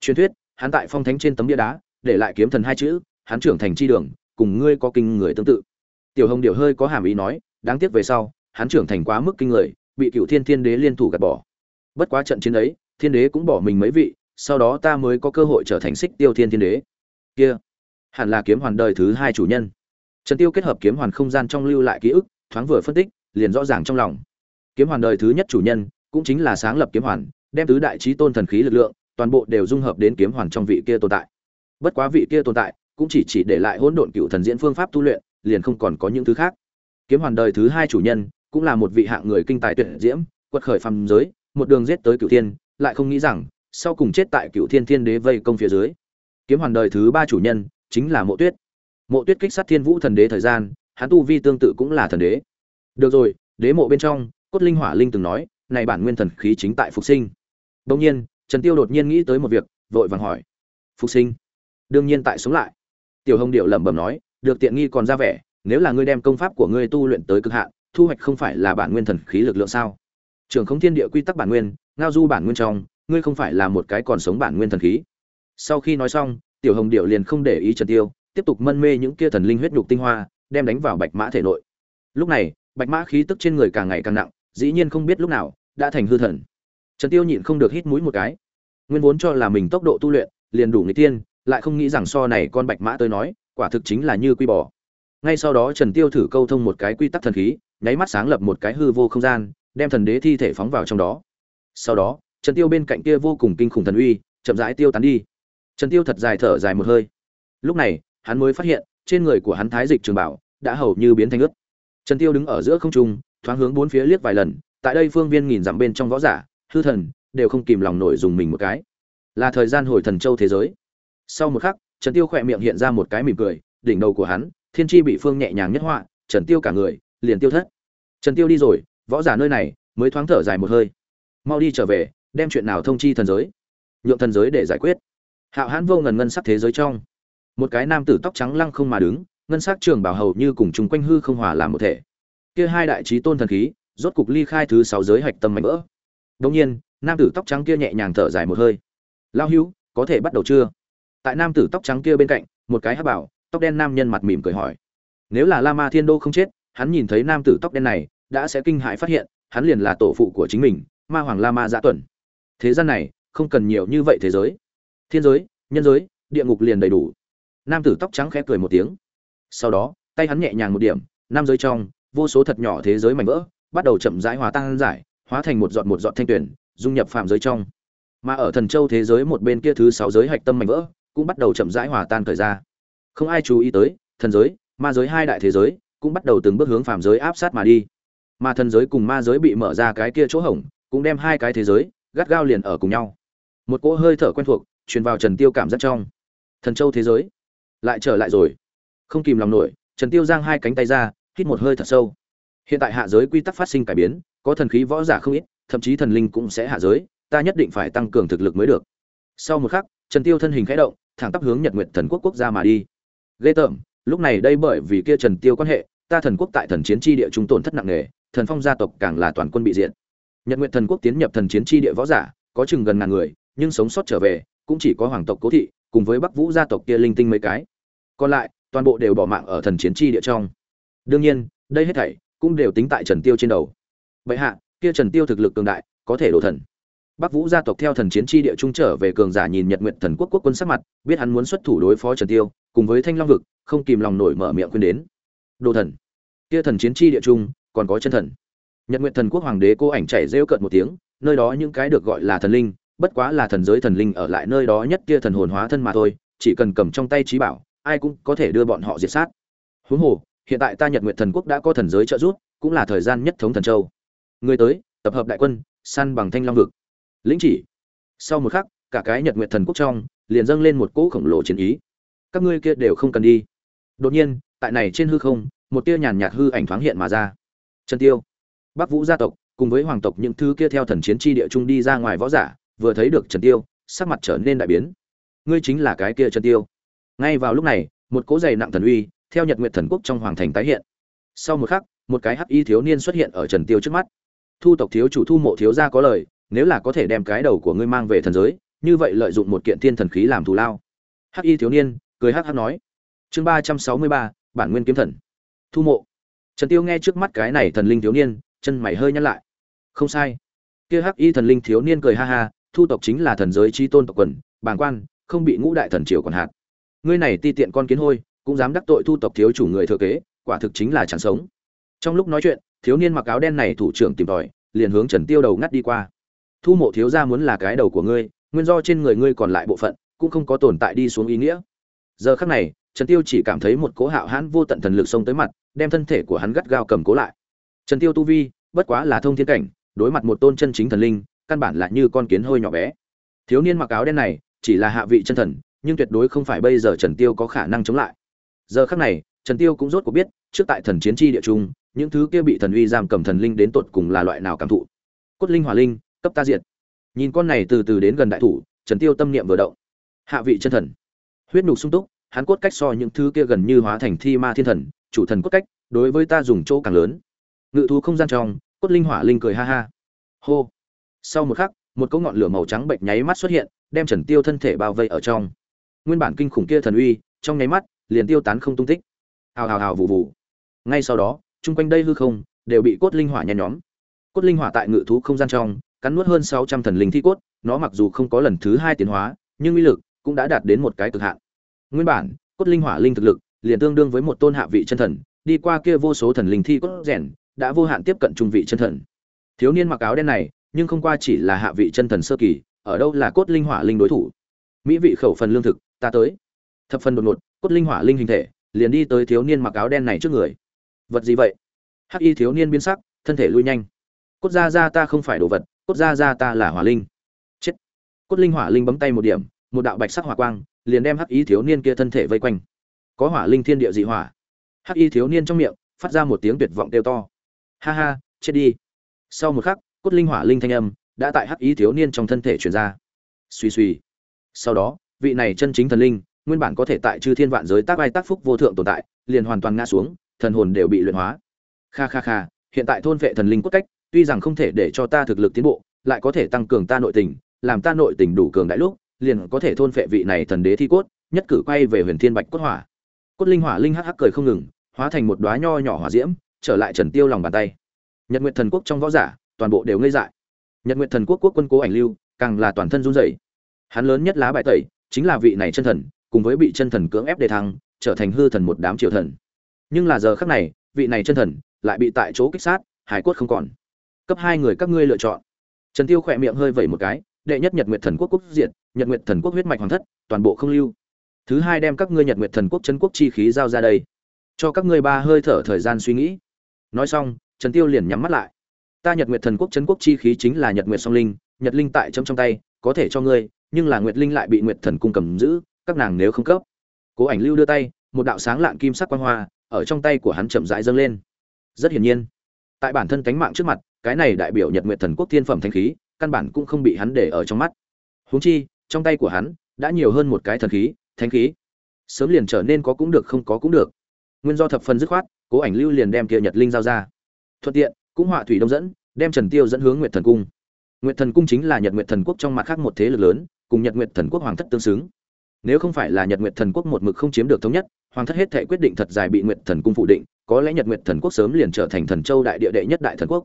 Truyền thuyết, hắn tại phong thánh trên tấm bia đá, để lại kiếm thần hai chữ, hắn trưởng thành chi đường, cùng ngươi có kinh người tương tự. Tiểu hồng điệu hơi có hàm ý nói, đáng tiếc về sau, hắn trưởng thành quá mức kinh người, bị cựu thiên thiên đế liên thủ gạt bỏ. Bất quá trận chiến ấy, thiên đế cũng bỏ mình mấy vị, sau đó ta mới có cơ hội trở thành xích tiêu thiên thiên đế. Kia, hẳn là kiếm hoàn đời thứ hai chủ nhân trần tiêu kết hợp kiếm hoàn không gian trong lưu lại ký ức, thoáng vừa phân tích, liền rõ ràng trong lòng. Kiếm hoàn đời thứ nhất chủ nhân, cũng chính là sáng lập kiếm hoàn, đem tứ đại trí tôn thần khí lực lượng, toàn bộ đều dung hợp đến kiếm hoàn trong vị kia tồn tại. Bất quá vị kia tồn tại, cũng chỉ chỉ để lại hỗn độn cựu thần diễn phương pháp tu luyện, liền không còn có những thứ khác. Kiếm hoàn đời thứ hai chủ nhân, cũng là một vị hạng người kinh tài tuyệt diễm, quật khởi phàm giới, một đường giết tới cựu thiên, lại không nghĩ rằng, sau cùng chết tại cựu thiên thiên đế vây công phía dưới. Kiếm hoàn đời thứ ba chủ nhân, chính là mộ tuyết mộ tuyết kích sát thiên vũ thần đế thời gian, hắn tu vi tương tự cũng là thần đế. Được rồi, đế mộ bên trong, cốt linh hỏa linh từng nói, này bản nguyên thần khí chính tại phục sinh. Đông nhiên, trần tiêu đột nhiên nghĩ tới một việc, vội vàng hỏi, phục sinh? Đương nhiên tại sống lại. Tiểu hồng điệu lẩm bẩm nói, được tiện nghi còn ra vẻ, nếu là ngươi đem công pháp của ngươi tu luyện tới cực hạn, thu hoạch không phải là bản nguyên thần khí lực lượng sao? Trường không thiên địa quy tắc bản nguyên, ngao du bản nguyên trong, ngươi không phải là một cái còn sống bản nguyên thần khí. Sau khi nói xong, tiểu hồng điệu liền không để ý trần tiêu tiếp tục mân mê những kia thần linh huyết nhục tinh hoa, đem đánh vào bạch mã thể nội. Lúc này, bạch mã khí tức trên người càng ngày càng nặng, dĩ nhiên không biết lúc nào đã thành hư thần. Trần tiêu nhịn không được hít mũi một cái. Nguyên vốn cho là mình tốc độ tu luyện, liền đủ người tiên, lại không nghĩ rằng so này con bạch mã tới nói, quả thực chính là như quy bò. Ngay sau đó trần tiêu thử câu thông một cái quy tắc thần khí, nháy mắt sáng lập một cái hư vô không gian, đem thần đế thi thể phóng vào trong đó. Sau đó, trần tiêu bên cạnh kia vô cùng kinh khủng thần uy, chậm rãi tiêu tán đi. Trần tiêu thật dài thở dài một hơi. Lúc này hắn mới phát hiện, trên người của hắn thái dịch trường bảo đã hầu như biến thành ướt. Trần tiêu đứng ở giữa không trung, thoáng hướng bốn phía liếc vài lần, tại đây phương viên nghìn dặm bên trong võ giả, hư thần, đều không kìm lòng nổi dùng mình một cái. Là thời gian hồi thần châu thế giới. Sau một khắc, trần tiêu khỏe miệng hiện ra một cái mỉm cười, đỉnh đầu của hắn, thiên chi bị phương nhẹ nhàng nhất họa, trần tiêu cả người, liền tiêu thất. Trần tiêu đi rồi, võ giả nơi này, mới thoáng thở dài một hơi. Mau đi trở về, đem chuyện nào thông chi thần giới? Nhượng thần giới để giải quyết. Hạo hãn vô ngần ngân sắc thế giới trong một cái nam tử tóc trắng lăng không mà đứng, ngân sắc trường bảo hầu như cùng chung quanh hư không hòa làm một thể. Kia hai đại trí tôn thần khí, rốt cục ly khai thứ sáu giới hạch tâm mạnh vỡ. Đông nhiên, nam tử tóc trắng kia nhẹ nhàng thở dài một hơi. Lao hữu, có thể bắt đầu chưa? Tại nam tử tóc trắng kia bên cạnh, một cái hát bảo, tóc đen nam nhân mặt mỉm cười hỏi. Nếu là la ma thiên đô không chết, hắn nhìn thấy nam tử tóc đen này, đã sẽ kinh hại phát hiện, hắn liền là tổ phụ của chính mình, ma hoàng la ma giã tuần. Thế gian này, không cần nhiều như vậy thế giới. Thiên giới, nhân giới, địa ngục liền đầy đủ nam tử tóc trắng khẽ cười một tiếng. Sau đó, tay hắn nhẹ nhàng một điểm, nam giới trong, vô số thật nhỏ thế giới mảnh vỡ, bắt đầu chậm rãi hòa tan giải, hóa thành một giọt một giọt thanh tuyển dung nhập phạm giới trong. Mà ở thần châu thế giới một bên kia thứ sáu giới hạch tâm mảnh vỡ, cũng bắt đầu chậm rãi hòa tan thời ra. Không ai chú ý tới, thần giới, ma giới hai đại thế giới, cũng bắt đầu từng bước hướng phạm giới áp sát mà đi. Mà thần giới cùng ma giới bị mở ra cái kia chỗ hổng, cũng đem hai cái thế giới, gắt gao liền ở cùng nhau. Một cỗ hơi thở quen thuộc, truyền vào trần tiêu cảm giác trong. Thần châu thế giới lại trở lại rồi. Không kìm lòng nổi, trần tiêu giang hai cánh tay ra, hít một hơi thật sâu. Hiện tại hạ giới quy tắc phát sinh cải biến, có thần khí võ giả không ít, thậm chí thần linh cũng sẽ hạ giới, ta nhất định phải tăng cường thực lực mới được. Sau một khắc, trần tiêu thân hình khẽ động, thẳng tắp hướng nhật nguyệt thần quốc quốc gia mà đi. Ghê tởm, lúc này đây bởi vì kia trần tiêu quan hệ, ta thần quốc tại thần chiến tri địa trung tổn thất nặng nề, thần phong gia tộc càng là toàn quân bị diện nhật nguyệt thần quốc tiến nhập thần chiến tri địa võ giả, có chừng gần ngàn người, nhưng sống sót trở về, cũng chỉ có hoàng tộc cố thị, cùng với bắc vũ gia tộc kia linh tinh mấy cái còn lại, toàn bộ đều bỏ mạng ở thần chiến Chi địa trong. Đương nhiên, đây hết thảy cũng đều tính tại trần tiêu trên đầu. Vậy hạ, kia trần tiêu thực lực cường đại, có thể đổ thần. Bắc vũ gia tộc theo thần chiến Chi địa trung trở về cường giả nhìn nhật nguyện thần quốc quốc quân sắc mặt, biết hắn muốn xuất thủ đối phó trần tiêu, cùng với thanh long vực, không kìm lòng nổi mở miệng khuyên đến. Đồ thần. Kia thần chiến Chi địa trung, còn có chân thần. Nhật nguyện thần quốc hoàng đế cô ảnh chảy rêu cợt một tiếng, nơi đó những cái được gọi là thần linh, bất quá là thần giới thần linh ở lại nơi đó nhất kia thần hồn hóa thân mà thôi, chỉ cần cầm trong tay trí bảo ai cũng có thể đưa bọn họ diệt sát. Huống hồ, hiện tại ta nhật nguyện thần quốc đã có thần giới trợ giúp, cũng là thời gian nhất thống thần châu. Người tới, tập hợp đại quân săn bằng thanh long vực. Lĩnh chỉ. Sau một khắc, cả cái nhật nguyện thần quốc trong, liền dâng lên một cỗ khổng lồ chiến ý. Các ngươi kia đều không cần đi. Đột nhiên, tại này trên hư không, một tia nhàn nhạt hư ảnh thoáng hiện mà ra. Trần tiêu, bắc vũ gia tộc, cùng với hoàng tộc những thứ kia theo thần chiến tri địa trung đi ra ngoài võ giả, vừa thấy được trần tiêu, sắc mặt trở nên đại biến. Ngươi chính là cái kia trần tiêu ngay vào lúc này, một cỗ dày nặng thần uy, theo nhật nguyện thần quốc trong hoàng thành tái hiện. Sau một khắc, một cái hắc y thiếu niên xuất hiện ở trần tiêu trước mắt. Thu tộc thiếu chủ thu mộ thiếu gia có lời, nếu là có thể đem cái đầu của ngươi mang về thần giới, như vậy lợi dụng một kiện thiên thần khí làm thù lao. Hắc y thiếu niên, cười hắc hắc nói. Chương ba trăm sáu mươi ba, bản nguyên kiếm thần. Thu mộ. Trần tiêu nghe trước mắt cái này thần linh thiếu niên, chân mày hơi nhăn lại. Không sai. Kia hắc y thần linh thiếu niên cười ha ha, thu tộc chính là thần giới chi tôn tộc quần, bàng quan, không bị ngũ đại thần triều còn hạt ngươi này ti tiện con kiến hôi, cũng dám đắc tội thu tộc thiếu chủ người thừa kế, quả thực chính là chẳng sống. Trong lúc nói chuyện, thiếu niên mặc áo đen này thủ trưởng tìm tòi, liền hướng trần tiêu đầu ngắt đi qua. Thu mộ thiếu gia muốn là cái đầu của ngươi, nguyên do trên người ngươi còn lại bộ phận, cũng không có tồn tại đi xuống ý nghĩa. Giờ khắc này, trần tiêu chỉ cảm thấy một cỗ hạo hãn vô tận thần lực xông tới mặt, đem thân thể của hắn gắt gao cầm cố lại. Trần tiêu tu vi, bất quá là thông thiên cảnh, đối mặt một tôn chân chính thần linh, căn bản là như con kiến hôi nhỏ bé. Thiếu niên mặc áo đen này, chỉ là hạ vị chân thần nhưng tuyệt đối không phải bây giờ trần tiêu có khả năng chống lại. Giờ khắc này, trần tiêu cũng rốt cuộc biết, trước tại thần chiến Chi địa trung, những thứ kia bị thần uy giam cầm thần linh đến tột cùng là loại nào cảm thụ. Cốt linh hỏa linh, cấp ta diệt. Nhìn con này từ từ đến gần đại thủ, trần tiêu tâm niệm vừa động. Hạ vị chân thần. Huyết nục sung túc, hắn cốt cách so những thứ kia gần như hóa thành thi ma thiên thần, chủ thần cốt cách, đối với ta dùng chỗ càng lớn. Ngự thú không gian trong, cốt linh hỏa linh cười ha ha. Hô. Sau một khắc, một cỗ ngọn lửa màu trắng bệnh nháy mắt xuất hiện, đem trần tiêu thân thể bao vây ở trong nguyên bản kinh khủng kia thần uy, trong nháy mắt, liền tiêu tán không tung tích. Hào hào hào vụ vụ ngay sau đó, chung quanh đây hư không đều bị cốt linh hỏa nhen nhóm. Cốt linh hỏa tại ngự thú không gian trong, cắn nuốt hơn 600 thần linh thi cốt, nó mặc dù không có lần thứ hai tiến hóa, nhưng uy lực cũng đã đạt đến một cái cực hạn. Nguyên bản, cốt linh hỏa linh thực lực liền tương đương với một tôn hạ vị chân thần, đi qua kia vô số thần linh thi cốt rèn, đã vô hạn tiếp cận trung vị chân thần. Thiếu niên mặc áo đen này, nhưng không qua chỉ là hạ vị chân thần sơ kỳ, ở đâu là cốt linh hỏa linh đối thủ? Mỹ vị khẩu phần lương thực ta tới. Thập phần đột ngột, cốt linh hỏa linh hình thể, liền đi tới thiếu niên mặc áo đen này trước người. Vật gì vậy? Hắc y thiếu niên biến sắc, thân thể lui nhanh. Cốt ra ra ta không phải đồ vật, cốt ra ra ta là hỏa linh. Chết. Cốt linh hỏa linh bấm tay một điểm, một đạo bạch sắc hỏa quang, liền đem hắc y thiếu niên kia thân thể vây quanh. Có hỏa linh thiên địa dị hỏa. Hắc y thiếu niên trong miệng, phát ra một tiếng tuyệt vọng kêu to. Ha ha, chết đi. Sau một khắc, cốt linh hỏa linh thanh âm đã tại hắc y thiếu niên trong thân thể truyền ra. Suy suy sau đó vị này chân chính thần linh, nguyên bản có thể tại chư thiên vạn giới tác vai tác phúc vô thượng tồn tại, liền hoàn toàn ngã xuống, thần hồn đều bị luyện hóa. Kha kha kha, hiện tại thôn vệ thần linh cốt cách, tuy rằng không thể để cho ta thực lực tiến bộ, lại có thể tăng cường ta nội tình, làm ta nội tình đủ cường đại lúc, liền có thể thôn phệ vị này thần đế thi cốt, nhất cử quay về huyền thiên bạch cốt hỏa. Cốt linh hỏa linh hắc hắc cười không ngừng, hóa thành một đóa nho nhỏ hỏa diễm, trở lại trần tiêu lòng bàn tay. Nhật nguyệt thần quốc trong võ giả, toàn bộ đều ngây dại. Nhật nguyệt thần quốc quốc quân cố ảnh lưu, càng là toàn thân run rẩy. Hắn lớn nhất lá bại tẩy chính là vị này chân thần, cùng với bị chân thần cưỡng ép đề thăng, trở thành hư thần một đám triều thần. Nhưng là giờ khắc này, vị này chân thần lại bị tại chỗ kích sát, hải quốc không còn. Cấp hai người các ngươi lựa chọn. Trần tiêu khỏe miệng hơi vẩy một cái, đệ nhất nhật nguyệt thần quốc quốc diện nhật nguyệt thần quốc huyết mạch hoàng thất, toàn bộ không lưu. Thứ hai đem các ngươi nhật nguyệt thần quốc chân quốc chi khí giao ra đây. Cho các ngươi ba hơi thở thời gian suy nghĩ. Nói xong, trần tiêu liền nhắm mắt lại. Ta nhật nguyệt thần quốc chân quốc chi khí chính là nhật nguyệt song linh, nhật linh tại chấm trong tay, có thể cho ngươi nhưng là nguyệt linh lại bị nguyệt thần cung cầm giữ, các nàng nếu không cấp. Cố ảnh lưu đưa tay, một đạo sáng lạng kim sắc quang hoa, ở trong tay của hắn chậm rãi dâng lên. Rất hiển nhiên, tại bản thân cánh mạng trước mặt, cái này đại biểu nhật nguyệt thần quốc thiên phẩm thanh khí, căn bản cũng không bị hắn để ở trong mắt. Huống chi, trong tay của hắn đã nhiều hơn một cái thần khí, thánh khí. Sớm liền trở nên có cũng được, không có cũng được. Nguyên do thập phần dứt khoát, cố ảnh lưu liền đem kia nhật linh giao ra. Thuận tiện, cũng họa thủy đông dẫn, đem trần tiêu dẫn hướng nguyệt thần cung. Nguyệt thần cung chính là nhật nguyệt thần quốc trong mặt khác một thế lực lớn cùng nhật nguyệt thần quốc hoàng thất tương xứng. Nếu không phải là nhật nguyệt thần quốc một mực không chiếm được thống nhất, hoàng thất hết thảy quyết định thật dài bị nguyệt thần cung phủ định, có lẽ nhật nguyệt thần quốc sớm liền trở thành thần châu đại địa đệ nhất đại thần quốc.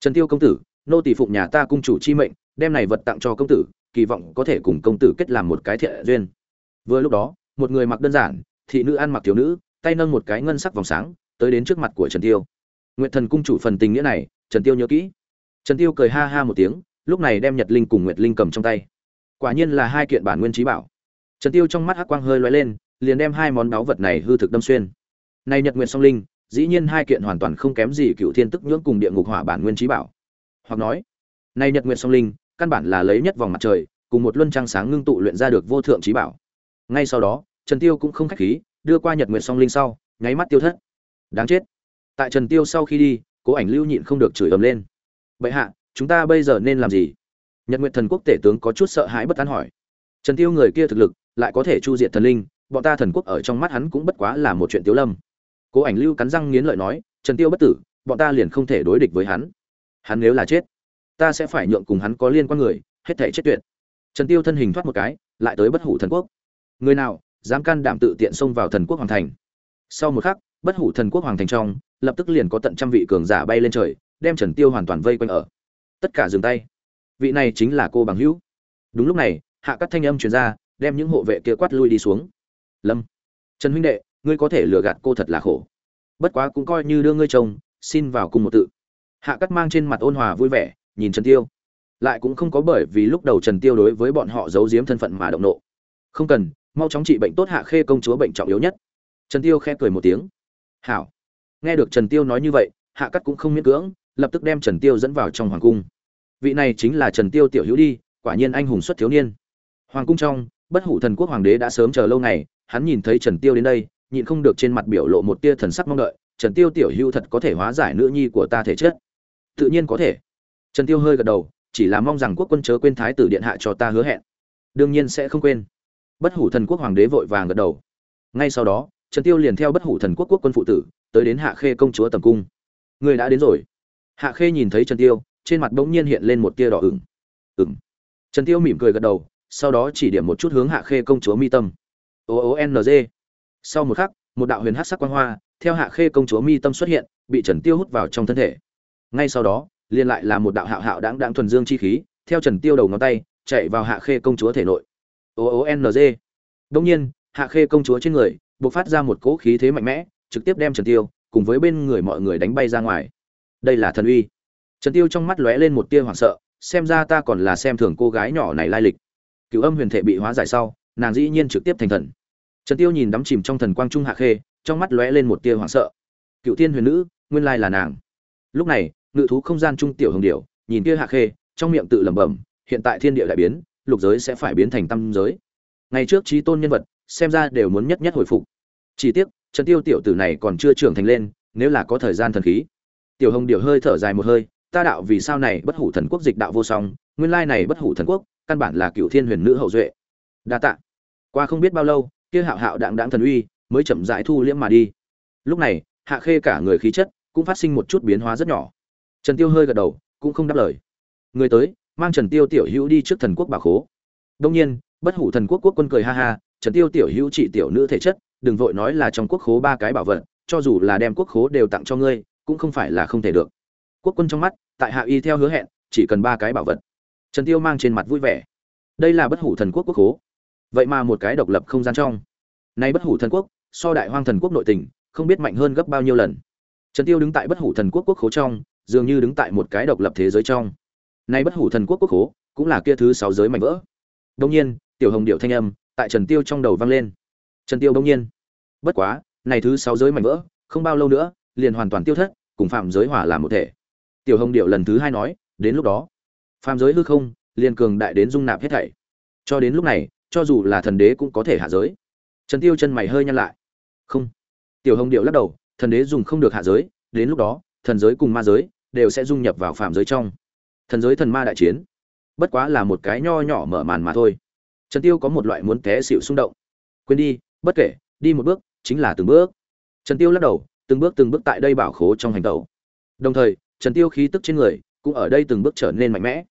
Trần tiêu công tử, nô tỳ phụng nhà ta cung chủ chi mệnh, đem này vật tặng cho công tử, kỳ vọng có thể cùng công tử kết làm một cái thiện duyên. Vừa lúc đó, một người mặc đơn giản, thị nữ ăn mặc thiếu nữ, tay nâng một cái ngân sắc vòng sáng, tới đến trước mặt của trần tiêu. Nguyệt thần cung chủ phần tình nghĩa này, trần tiêu nhớ kỹ. Trần tiêu cười ha ha một tiếng, lúc này đem nhật linh cùng nguyệt linh cầm trong tay quả nhiên là hai kiện bản nguyên trí bảo. Trần tiêu trong mắt hắc quang hơi lóe lên, liền đem hai món báu vật này hư thực đâm xuyên. Này nhật nguyệt song linh, dĩ nhiên hai kiện hoàn toàn không kém gì cựu thiên tức nhưỡng cùng địa ngục hỏa bản nguyên trí bảo. Hoặc nói, này nhật nguyệt song linh, căn bản là lấy nhất vòng mặt trời, cùng một luân trăng sáng ngưng tụ luyện ra được vô thượng trí bảo. Ngay sau đó, trần tiêu cũng không khách khí, đưa qua nhật nguyệt song linh sau, nháy mắt tiêu thất. Đáng chết. Tại trần tiêu sau khi đi, cố ảnh lưu nhịn không được chửi ầm lên. Bệ hạ, chúng ta bây giờ nên làm gì? Nhật nguyệt thần quốc tể tướng có chút sợ hãi bất an hỏi. Trần tiêu người kia thực lực, lại có thể chu diệt thần linh, bọn ta thần quốc ở trong mắt hắn cũng bất quá là một chuyện tiếu lâm. Cố ảnh lưu cắn răng nghiến lợi nói, trần tiêu bất tử, bọn ta liền không thể đối địch với hắn. Hắn nếu là chết, ta sẽ phải nhượng cùng hắn có liên quan người, hết thể chết tuyệt. Trần tiêu thân hình thoát một cái, lại tới bất hủ thần quốc. Người nào, dám can đảm tự tiện xông vào thần quốc hoàng thành? Sau một khắc, bất hủ thần quốc hoàng thành trong, lập tức liền có tận trăm vị cường giả bay lên trời, đem trần tiêu hoàn toàn vây quanh ở. Tất cả dừng tay vị này chính là cô bằng hữu. Đúng lúc này, hạ cắt thanh âm truyền ra, đem những hộ vệ kia quát lui đi xuống. Lâm, trần huynh đệ, ngươi có thể lừa gạt cô thật là khổ. Bất quá cũng coi như đưa ngươi chồng, xin vào cùng một tự. Hạ cắt mang trên mặt ôn hòa vui vẻ, nhìn trần tiêu. Lại cũng không có bởi vì lúc đầu trần tiêu đối với bọn họ giấu giếm thân phận mà động nộ. Không cần, mau chóng trị bệnh tốt hạ khê công chúa bệnh trọng yếu nhất. Trần tiêu khẽ cười một tiếng. Hảo. Nghe được trần tiêu nói như vậy, hạ cắt cũng không miễn cưỡng, lập tức đem trần tiêu dẫn vào trong hoàng cung vị này chính là trần tiêu tiểu hữu đi, quả nhiên anh hùng xuất thiếu niên. Hoàng cung trong, bất hủ thần quốc hoàng đế đã sớm chờ lâu ngày, hắn nhìn thấy trần tiêu đến đây, nhịn không được trên mặt biểu lộ một tia thần sắc mong đợi, trần tiêu tiểu hữu thật có thể hóa giải nữ nhi của ta thể chất? Tự nhiên có thể. Trần tiêu hơi gật đầu, chỉ là mong rằng quốc quân chớ quên thái tử điện hạ cho ta hứa hẹn. Đương nhiên sẽ không quên. Bất hủ thần quốc hoàng đế vội vàng gật đầu. Ngay sau đó, trần tiêu liền theo bất hủ thần quốc quốc quân phụ tử tới đến hạ khê công chúa tầm cung. Người đã đến rồi. Hạ khê nhìn thấy trần tiêu trên mặt bỗng nhiên hiện lên một tia đỏ ửng. Ửng trần tiêu mỉm cười gật đầu, sau đó chỉ điểm một chút hướng hạ khê công chúa mi tâm. O o n g. Sau một khắc, một đạo huyền hắc sắc quang hoa, theo hạ khê công chúa mi tâm xuất hiện, bị trần tiêu hút vào trong thân thể. Ngay sau đó, liền lại là một đạo hạo hạo đãng đãng thuần dương chi khí, theo trần tiêu đầu ngón tay, chạy vào hạ khê công chúa thể nội. O o n g. Đương nhiên, hạ khê công chúa trên người, bộc phát ra một cỗ khí thế mạnh mẽ, trực tiếp đem trần tiêu cùng với bên người mọi người đánh bay ra ngoài. Đây là thần uy trần tiêu trong mắt lóe lên một tia hoảng sợ, xem ra ta còn là xem thường cô gái nhỏ này lai lịch. Cựu âm huyền thể bị hóa giải sau, nàng dĩ nhiên trực tiếp thành thần. Trần tiêu nhìn đắm chìm trong thần quang trung hạ khê, trong mắt lóe lên một tia hoảng sợ. Cựu tiên huyền nữ, nguyên lai là nàng. Lúc này, ngự thú không gian trung tiểu hồng điểu, nhìn kia hạ khê, trong miệng tự lẩm bẩm, hiện tại thiên địa đại biến, lục giới sẽ phải biến thành tam giới. Ngày trước trí tôn nhân vật, xem ra đều muốn nhất nhất hồi phục. Chỉ tiếc, trần tiêu tiểu tử này còn chưa trưởng thành lên, nếu là có thời gian thần khí. Tiểu hồng điểu hơi thở dài một hơi ta đạo vì sao này bất hủ thần quốc dịch đạo vô song, nguyên lai này bất hủ thần quốc, căn bản là cựu thiên huyền nữ hậu duệ. Đa tạ. Qua không biết bao lâu, kia hạo hạo đặng đặng thần uy mới chậm rãi thu liễm mà đi. Lúc này, hạ khê cả người khí chất cũng phát sinh một chút biến hóa rất nhỏ. Trần tiêu hơi gật đầu, cũng không đáp lời. Người tới, mang trần tiêu tiểu hữu đi trước thần quốc bảo khố. Đông nhiên, bất hủ thần quốc quốc quân cười ha ha, trần tiêu tiểu hữu trị tiểu nữ thể chất, đừng vội nói là trong quốc khố ba cái bảo vật, cho dù là đem quốc khố đều tặng cho ngươi, cũng không phải là không thể được. Quốc quân trong mắt tại hạ y theo hứa hẹn, chỉ cần ba cái bảo vật. Trần tiêu mang trên mặt vui vẻ. Đây là bất hủ thần quốc quốc hố vậy mà một cái độc lập không gian trong. Nay bất hủ thần quốc, so đại hoang thần quốc nội tình, không biết mạnh hơn gấp bao nhiêu lần. Trần tiêu đứng tại bất hủ thần quốc quốc khố trong, dường như đứng tại một cái độc lập thế giới trong. Nay bất hủ thần quốc quốc khố, cũng là kia thứ sáu giới mạnh vỡ. Đông nhiên, tiểu hồng điệu thanh âm tại trần tiêu trong đầu vang lên. Trần tiêu đông nhiên. Bất quá, này thứ sáu giới mạnh vỡ, không bao lâu nữa, liền hoàn toàn tiêu thất, cùng phạm giới hỏa làm một thể tiểu hồng điệu lần thứ hai nói, đến lúc đó, phàm giới hư không, liền cường đại đến dung nạp hết thảy. Cho đến lúc này, cho dù là thần đế cũng có thể hạ giới. Trần tiêu chân mày hơi nhăn lại. Không. Tiểu hồng điệu lắc đầu, thần đế dùng không được hạ giới, đến lúc đó, thần giới cùng ma giới đều sẽ dung nhập vào phàm giới trong. Thần giới thần ma đại chiến. Bất quá là một cái nho nhỏ mở màn mà thôi. Trần tiêu có một loại muốn té xịu xung động. Quên đi, bất kể, đi một bước, chính là từng bước. Trần tiêu lắc đầu, từng bước từng bước tại đây bảo khố trong hành tẩu. Đồng thời trần tiêu khí tức trên người cũng ở đây từng bước trở nên mạnh mẽ.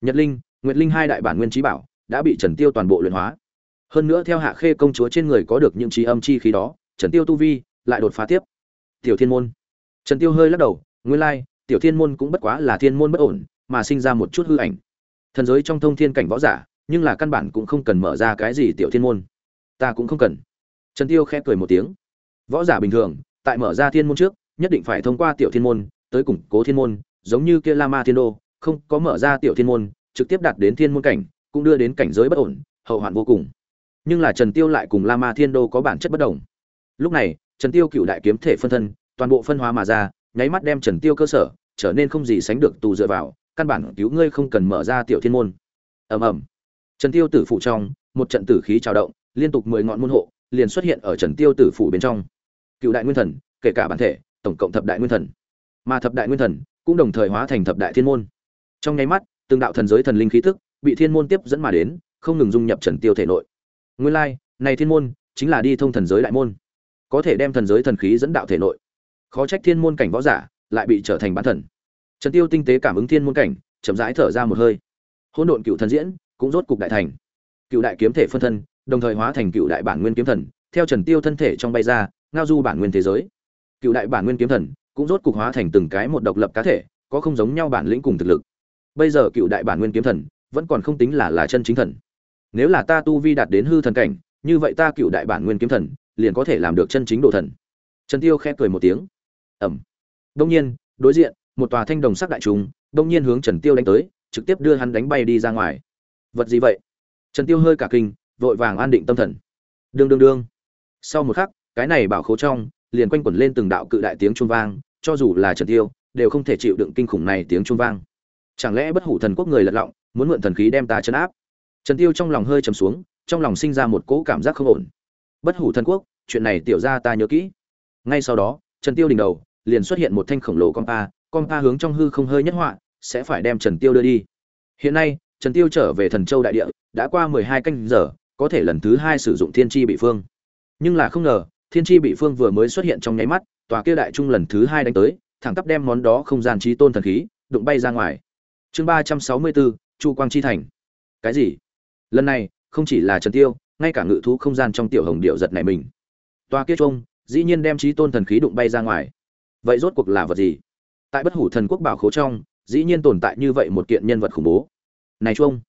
Nhật linh, nguyệt linh hai đại bản nguyên trí bảo đã bị trần tiêu toàn bộ luyện hóa. Hơn nữa theo hạ khê công chúa trên người có được những trí âm chi khí đó, trần tiêu tu vi lại đột phá tiếp. Tiểu thiên môn. Trần tiêu hơi lắc đầu, nguyên lai, tiểu thiên môn cũng bất quá là thiên môn bất ổn, mà sinh ra một chút hư ảnh. Thần giới trong thông thiên cảnh võ giả, nhưng là căn bản cũng không cần mở ra cái gì tiểu thiên môn. Ta cũng không cần. Trần tiêu khẽ cười một tiếng. Võ giả bình thường, tại mở ra thiên môn trước, nhất định phải thông qua tiểu thiên môn tới củng cố thiên môn giống như kia Lama Thiên Đô, không có mở ra tiểu thiên môn, trực tiếp đạt đến thiên môn cảnh, cũng đưa đến cảnh giới bất ổn, hậu hoạn vô cùng. Nhưng là Trần Tiêu lại cùng Lama Thiên Đô có bản chất bất đồng. Lúc này, Trần Tiêu cựu đại kiếm thể phân thân, toàn bộ phân hóa mà ra, nháy mắt đem Trần Tiêu cơ sở trở nên không gì sánh được tù dựa vào, căn bản cứu ngươi không cần mở ra tiểu thiên môn. Ầm ầm. Trần Tiêu tử phụ trong, một trận tử khí trào động, liên tục mười ngọn môn hộ liền xuất hiện ở Trần Tiêu tử phụ bên trong. Cựu đại nguyên thần, kể cả bản thể, tổng cộng thập đại nguyên thần. Mà thập đại nguyên thần cũng đồng thời hóa thành thập đại thiên môn. Trong nháy mắt từng đạo thần giới thần linh khí tức bị thiên môn tiếp dẫn mà đến không ngừng dung nhập trần tiêu thể nội. Nguyên lai like, này thiên môn chính là đi thông thần giới đại môn có thể đem thần giới thần khí dẫn đạo thể nội. Khó trách thiên môn cảnh võ giả lại bị trở thành bán thần. Trần tiêu tinh tế cảm ứng thiên môn cảnh chậm rãi thở ra một hơi. Hỗn độn cựu thần diễn cũng rốt cục đại thành. Cựu đại kiếm thể phân thân đồng thời hóa thành cựu đại bản nguyên kiếm thần theo trần tiêu thân thể trong bay ra ngao du bản nguyên thế giới. Cựu đại bản nguyên kiếm thần cũng rốt cục hóa thành từng cái một độc lập cá thể, có không giống nhau bản lĩnh cùng thực lực. Bây giờ cựu đại bản nguyên kiếm thần, vẫn còn không tính là là chân chính thần. Nếu là ta tu vi đạt đến hư thần cảnh, như vậy ta cựu đại bản nguyên kiếm thần, liền có thể làm được chân chính độ thần. Trần tiêu khẽ cười một tiếng. Ầm. đông nhiên, đối diện, một tòa thanh đồng sắc đại trùng đông nhiên hướng trần tiêu đánh tới, trực tiếp đưa hắn đánh bay đi ra ngoài. Vật gì vậy? Trần tiêu hơi cả kinh, vội vàng an định tâm thần. Đương đương đương. Sau một khắc, cái này bảo khố trong liền quanh quẩn lên từng đạo cự đại tiếng chuông vang, cho dù là trần tiêu, đều không thể chịu đựng kinh khủng này tiếng chuông vang. Chẳng lẽ bất hủ thần quốc người lật lọng, muốn mượn thần khí đem ta trấn áp? Trần tiêu trong lòng hơi trầm xuống, trong lòng sinh ra một cỗ cảm giác không ổn. Bất hủ thần quốc, chuyện này tiểu gia ta nhớ kỹ. Ngay sau đó, trần tiêu đỉnh đầu, liền xuất hiện một thanh khổng lồ con pa con pa hướng trong hư không hơi nhất họa, sẽ phải đem trần tiêu đưa đi. Hiện nay, trần tiêu trở về thần châu đại địa, đã qua 12 canh giờ, có thể lần thứ hai sử dụng thiên chi bị phương. Nhưng là không ngờ thiên tri bị phương vừa mới xuất hiện trong nháy mắt, tòa kia đại trung lần thứ hai đánh tới, thẳng tắp đem món đó không gian trí tôn thần khí, đụng bay ra ngoài. Chương ba trăm sáu mươi bốn, chu quang chi thành. Cái gì? Lần này, không chỉ là trần tiêu, ngay cả ngự thú không gian trong tiểu hồng điệu giật này mình. Tòa kia trung dĩ nhiên đem trí tôn thần khí đụng bay ra ngoài. Vậy rốt cuộc là vật gì? Tại bất hủ thần quốc bảo khố trong, dĩ nhiên tồn tại như vậy một kiện nhân vật khủng bố. Này trung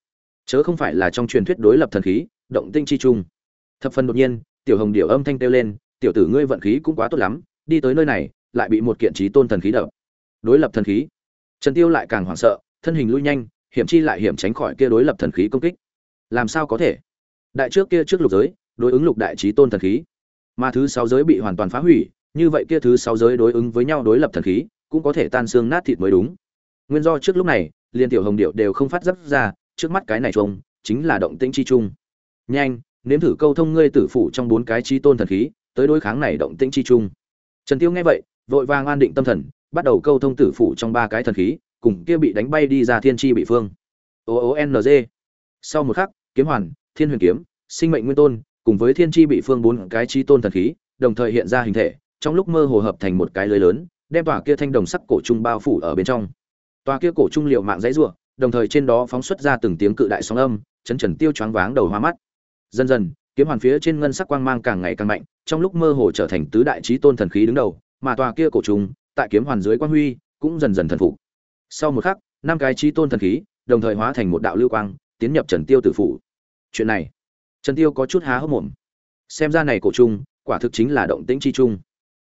chớ không phải là trong truyền thuyết đối lập thần khí, động tinh chi trung. Thập phần đột nhiên, tiểu hồng điệu âm thanh kêu lên tiểu tử ngươi vận khí cũng quá tốt lắm, đi tới nơi này, lại bị một kiện trí tôn thần khí đập. Đối lập thần khí. Trần tiêu lại càng hoảng sợ, thân hình lui nhanh, hiểm chi lại hiểm tránh khỏi kia đối lập thần khí công kích. Làm sao có thể? Đại trước kia trước lục giới, đối ứng lục đại trí tôn thần khí. Mà thứ sáu giới bị hoàn toàn phá hủy, như vậy kia thứ sáu giới đối ứng với nhau đối lập thần khí, cũng có thể tan xương nát thịt mới đúng. Nguyên do trước lúc này, liên tiểu hồng điệu đều không phát giác ra, trước mắt cái này trông chính là động tĩnh chi trung. Nhanh, nếm thử câu thông ngươi tử phủ trong bốn cái trí tôn thần khí tới đối kháng này động tĩnh chi chung. Trần tiêu nghe vậy, vội vàng an định tâm thần, bắt đầu câu thông tử phủ trong ba cái thần khí, cùng kia bị đánh bay đi ra thiên chi bị phương. O o n g. Sau một khắc, kiếm hoàn, thiên huyền kiếm, sinh mệnh nguyên tôn, cùng với thiên chi bị phương bốn cái chi tôn thần khí, đồng thời hiện ra hình thể, trong lúc mơ hồ hợp thành một cái lưới lớn, đem tòa kia thanh đồng sắc cổ trung bao phủ ở bên trong. Tòa kia cổ trung liệu mạng dãy rủa, đồng thời trên đó phóng xuất ra từng tiếng cự đại sóng âm, chấn trần tiêu choáng váng đầu hoa mắt. Dần dần kiếm hoàn phía trên ngân sắc quang mang càng ngày càng mạnh, trong lúc mơ hồ trở thành tứ đại chí tôn thần khí đứng đầu, mà tòa kia cổ trùng, tại kiếm hoàn dưới quang huy, cũng dần dần thần phục. Sau một khắc, năm cái chí tôn thần khí, đồng thời hóa thành một đạo lưu quang, tiến nhập trần tiêu tử phủ. Chuyện này, trần tiêu có chút há hốc mồm. Xem ra này cổ trùng, quả thực chính là động tĩnh chi trung.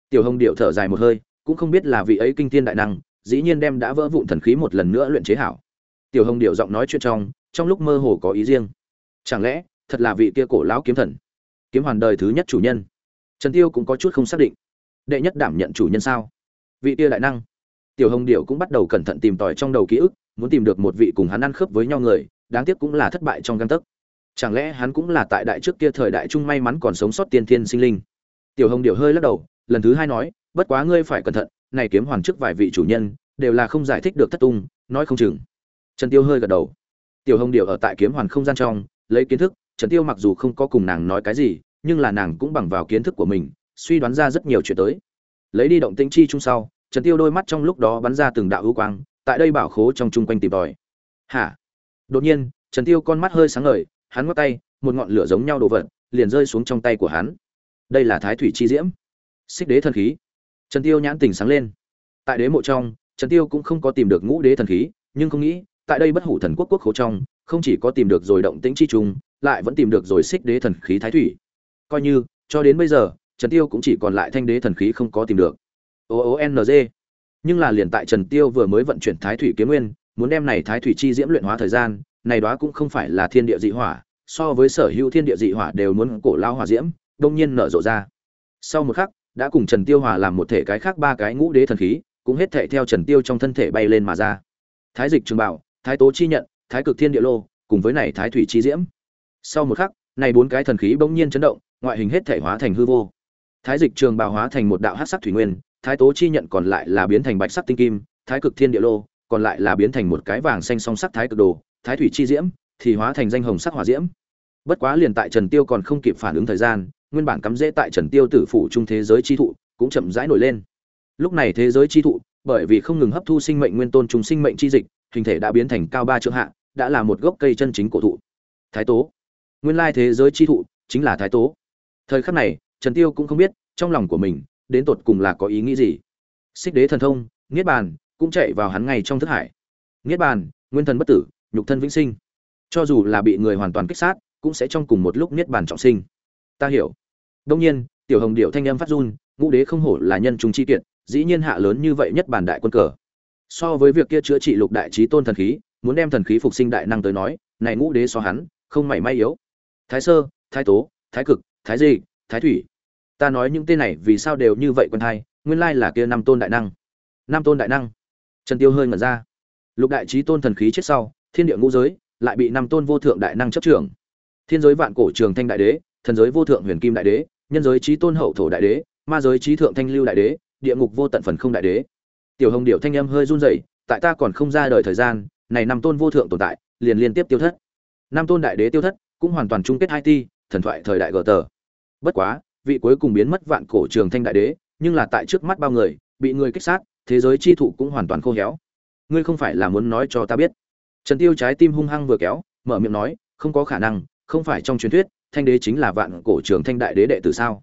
Tiểu hồng điệu thở dài một hơi, cũng không biết là vị ấy kinh thiên đại năng, dĩ nhiên đem đã vỡ vụn thần khí một lần nữa luyện chế hảo. Tiểu hồng điệu giọng nói chuyện trong trong lúc mơ hồ có ý riêng. Chẳng lẽ thật là vị kia cổ lão kiếm thần. Kiếm hoàn đời thứ nhất chủ nhân. Trần tiêu cũng có chút không xác định. Đệ nhất đảm nhận chủ nhân sao? Vị kia đại năng. Tiểu hồng điệu cũng bắt đầu cẩn thận tìm tòi trong đầu ký ức, muốn tìm được một vị cùng hắn ăn khớp với nhau người, đáng tiếc cũng là thất bại trong găng tấc. Chẳng lẽ hắn cũng là tại đại trước kia thời đại trung may mắn còn sống sót tiên thiên sinh linh? Tiểu hồng điệu hơi lắc đầu, lần thứ hai nói, bất quá ngươi phải cẩn thận, này kiếm hoàn trước vài vị chủ nhân, đều là không giải thích được thất tung, nói không chừng. Trần tiêu hơi gật đầu. Tiểu hồng điệu ở tại kiếm hoàn không gian trong, lấy kiến thức trần tiêu mặc dù không có cùng nàng nói cái gì, nhưng là nàng cũng bằng vào kiến thức của mình, suy đoán ra rất nhiều chuyện tới. Lấy đi động tĩnh chi chung sau, trần tiêu đôi mắt trong lúc đó bắn ra từng đạo ưu quang, tại đây bảo khố trong chung quanh tìm tòi. Hả? Đột nhiên, trần tiêu con mắt hơi sáng ngời, hắn ngắt tay, một ngọn lửa giống nhau đồ vật, liền rơi xuống trong tay của hắn. Đây là thái thủy chi diễm. Xích đế thần khí. Trần tiêu nhãn tình sáng lên. Tại đế mộ trong, trần tiêu cũng không có tìm được ngũ đế thần khí, nhưng không nghĩ, tại đây bất hủ thần quốc quốc khố trong, không chỉ có tìm được rồi động tĩnh chi trùng lại vẫn tìm được rồi xích đế thần khí thái thủy. Coi như, cho đến bây giờ, trần tiêu cũng chỉ còn lại thanh đế thần khí không có tìm được. O o n g. Nhưng là liền tại trần tiêu vừa mới vận chuyển thái thủy kiếm nguyên, muốn đem này thái thủy chi diễm luyện hóa thời gian, này đó cũng không phải là thiên địa dị hỏa, so với sở hữu thiên địa dị hỏa đều muốn cổ lao hỏa diễm, đông nhiên nở rộ ra. Sau một khắc, đã cùng trần tiêu hòa làm một thể cái khác ba cái ngũ đế thần khí, cũng hết thệ theo trần tiêu trong thân thể bay lên mà ra. Thái dịch trường bảo, thái tố chi nhận, thái cực thiên địa lô, cùng với này thái thủy chi diễm sau một khắc, này bốn cái thần khí bỗng nhiên chấn động, ngoại hình hết thể hóa thành hư vô. Thái dịch trường bào hóa thành một đạo hắc sắc thủy nguyên, thái tố chi nhận còn lại là biến thành bạch sắc tinh kim, thái cực thiên địa lô, còn lại là biến thành một cái vàng xanh song sắc thái cực đồ, thái thủy chi diễm, thì hóa thành danh hồng sắc hỏa diễm. Bất quá liền tại trần tiêu còn không kịp phản ứng thời gian, nguyên bản cắm rễ tại trần tiêu tử phủ trung thế giới chi thụ, cũng chậm rãi nổi lên. Lúc này thế giới chi thụ, bởi vì không ngừng hấp thu sinh mệnh nguyên tôn trùng sinh mệnh chi dịch, hình thể đã biến thành cao ba trượng hạ, đã là một gốc cây chân chính cổ thụ. Thái tố nguyên lai thế giới chi thụ chính là thái tố. Thời khắc này, trần tiêu cũng không biết trong lòng của mình đến tột cùng là có ý nghĩ gì. Xích đế thần thông, niết bàn cũng chạy vào hắn ngay trong thức hải. Niết bàn, nguyên thần bất tử, nhục thân vĩnh sinh. Cho dù là bị người hoàn toàn kích sát, cũng sẽ trong cùng một lúc niết bàn trọng sinh. Ta hiểu. Đông nhiên, tiểu hồng điệu thanh âm phát run, ngũ đế không hổ là nhân trung chi kiệt, dĩ nhiên hạ lớn như vậy nhất bản đại quân cờ. So với việc kia chữa trị lục đại trí tôn thần khí, muốn đem thần khí phục sinh đại năng tới nói, này ngũ đế so hắn không mảy may yếu thái sơ, thái tố, thái cực, thái di thái thủy. Ta nói những tên này vì sao đều như vậy quân thai nguyên lai là kia năm tôn đại năng. Năm tôn đại năng. Trần tiêu hơi ngẩn ra. Lục đại trí tôn thần khí chết sau, thiên địa ngũ giới lại bị năm tôn vô thượng đại năng chấp trưởng. Thiên giới vạn cổ trường thanh đại đế, thần giới vô thượng huyền kim đại đế, nhân giới trí tôn hậu thổ đại đế, ma giới trí thượng thanh lưu đại đế, địa ngục vô tận phần không đại đế. Tiểu hồng điệu thanh âm hơi run rẩy, tại ta còn không ra đời thời gian, này năm tôn vô thượng tồn tại, liền liên tiếp tiêu thất. Năm tôn đại đế tiêu thất cũng hoàn toàn chung kết hai ti thần thoại thời đại gờ tờ bất quá, vị cuối cùng biến mất vạn cổ trường thanh đại đế, nhưng là tại trước mắt bao người, bị người kích sát, thế giới chi thụ cũng hoàn toàn khô héo. Ngươi không phải là muốn nói cho ta biết. Trần tiêu trái tim hung hăng vừa kéo, mở miệng nói, không có khả năng, không phải trong truyền thuyết, thanh đế chính là vạn cổ trường thanh đại đế đệ tử sao?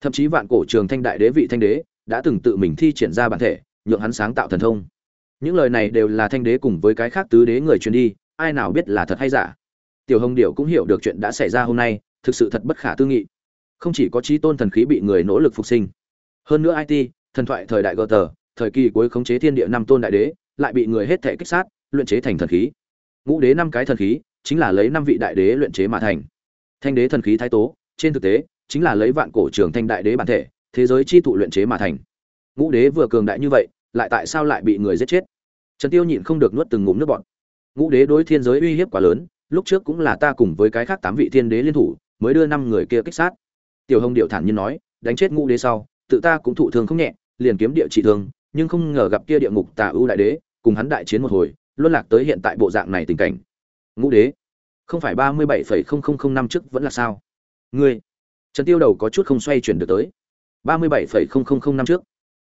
Thậm chí vạn cổ trường thanh đại đế vị thanh đế đã từng tự mình thi triển ra bản thể, nhượng hắn sáng tạo thần thông. Những lời này đều là thanh đế cùng với cái khác tứ đế người truyền đi, ai nào biết là thật hay giả? Tiểu hồng điệu cũng hiểu được chuyện đã xảy ra hôm nay, thực sự thật bất khả tư nghị. Không chỉ có trí tôn thần khí bị người nỗ lực phục sinh, hơn nữa it thần thoại thời đại gờ tờ thời kỳ cuối khống chế thiên địa năm tôn đại đế, lại bị người hết thể kích sát, luyện chế thành thần khí. Ngũ đế năm cái thần khí, chính là lấy năm vị đại đế luyện chế mà thành. Thanh đế thần khí thái tố, trên thực tế, chính là lấy vạn cổ trường thanh đại đế bản thể, thế giới chi thụ luyện chế mà thành. Ngũ đế vừa cường đại như vậy, lại tại sao lại bị người giết chết? Trần tiêu nhịn không được nuốt từng ngụm nước bọt. Ngũ đế đối thiên giới uy hiếp quá lớn lúc trước cũng là ta cùng với cái khác tám vị thiên đế liên thủ, mới đưa năm người kia kích sát. Tiểu hồng điệu thản nhiên nói, đánh chết ngũ đế sau, tự ta cũng thụ thương không nhẹ, liền kiếm địa trị thương, nhưng không ngờ gặp kia địa ngục tà ưu đại đế, cùng hắn đại chiến một hồi, luân lạc tới hiện tại bộ dạng này tình cảnh. Ngũ đế, không phải ba mươi bảy phẩy không không không năm trước vẫn là sao? Ngươi, trần tiêu đầu có chút không xoay chuyển được tới. ba mươi bảy phẩy không không không năm trước.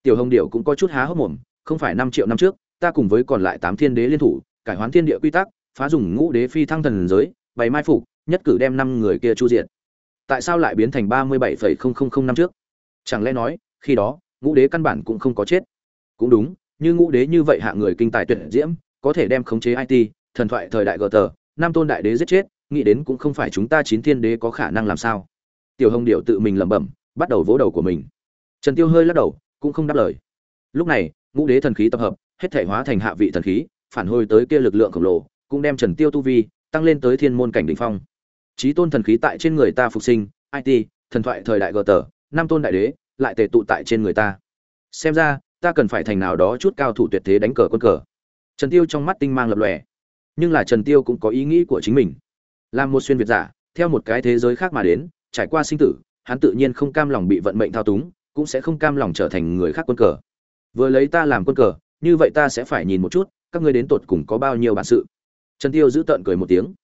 Tiểu hồng điệu cũng có chút há hốc mồm, không phải năm triệu năm trước, ta cùng với còn lại tám thiên đế liên thủ, cải hoán thiên địa quy tắc phá dùng ngũ đế phi thăng thần giới, bày mai phục, nhất cử đem năm người kia chu diệt. Tại sao lại biến thành ba mươi bảy phẩy không không không năm trước? Chẳng lẽ nói, khi đó, ngũ đế căn bản cũng không có chết. Cũng đúng, như ngũ đế như vậy hạ người kinh tài tuyệt diễm, có thể đem khống chế it thần thoại thời đại gờ tờ nam tôn đại đế giết chết, nghĩ đến cũng không phải chúng ta chín thiên đế có khả năng làm sao. Tiểu hồng điệu tự mình lẩm bẩm, bắt đầu vỗ đầu của mình. Trần tiêu hơi lắc đầu, cũng không đáp lời. Lúc này, ngũ đế thần khí tập hợp, hết thể hóa thành hạ vị thần khí, phản hồi tới kia lực lượng khổng lồ cũng đem trần tiêu tu vi tăng lên tới thiên môn cảnh đỉnh phong. Chí tôn thần khí tại trên người ta phục sinh it thần thoại thời đại gờ tờ năm tôn đại đế, lại tề tụ tại trên người ta. Xem ra, ta cần phải thành nào đó chút cao thủ tuyệt thế đánh cờ quân cờ. Trần tiêu trong mắt tinh mang lập lòe. Nhưng là trần tiêu cũng có ý nghĩ của chính mình. Làm một xuyên việt giả, theo một cái thế giới khác mà đến, trải qua sinh tử, hắn tự nhiên không cam lòng bị vận mệnh thao túng, cũng sẽ không cam lòng trở thành người khác quân cờ. Vừa lấy ta làm quân cờ, như vậy ta sẽ phải nhìn một chút, các ngươi đến tột cùng có bao nhiêu bản sự trần tiêu giữ tợn cười một tiếng.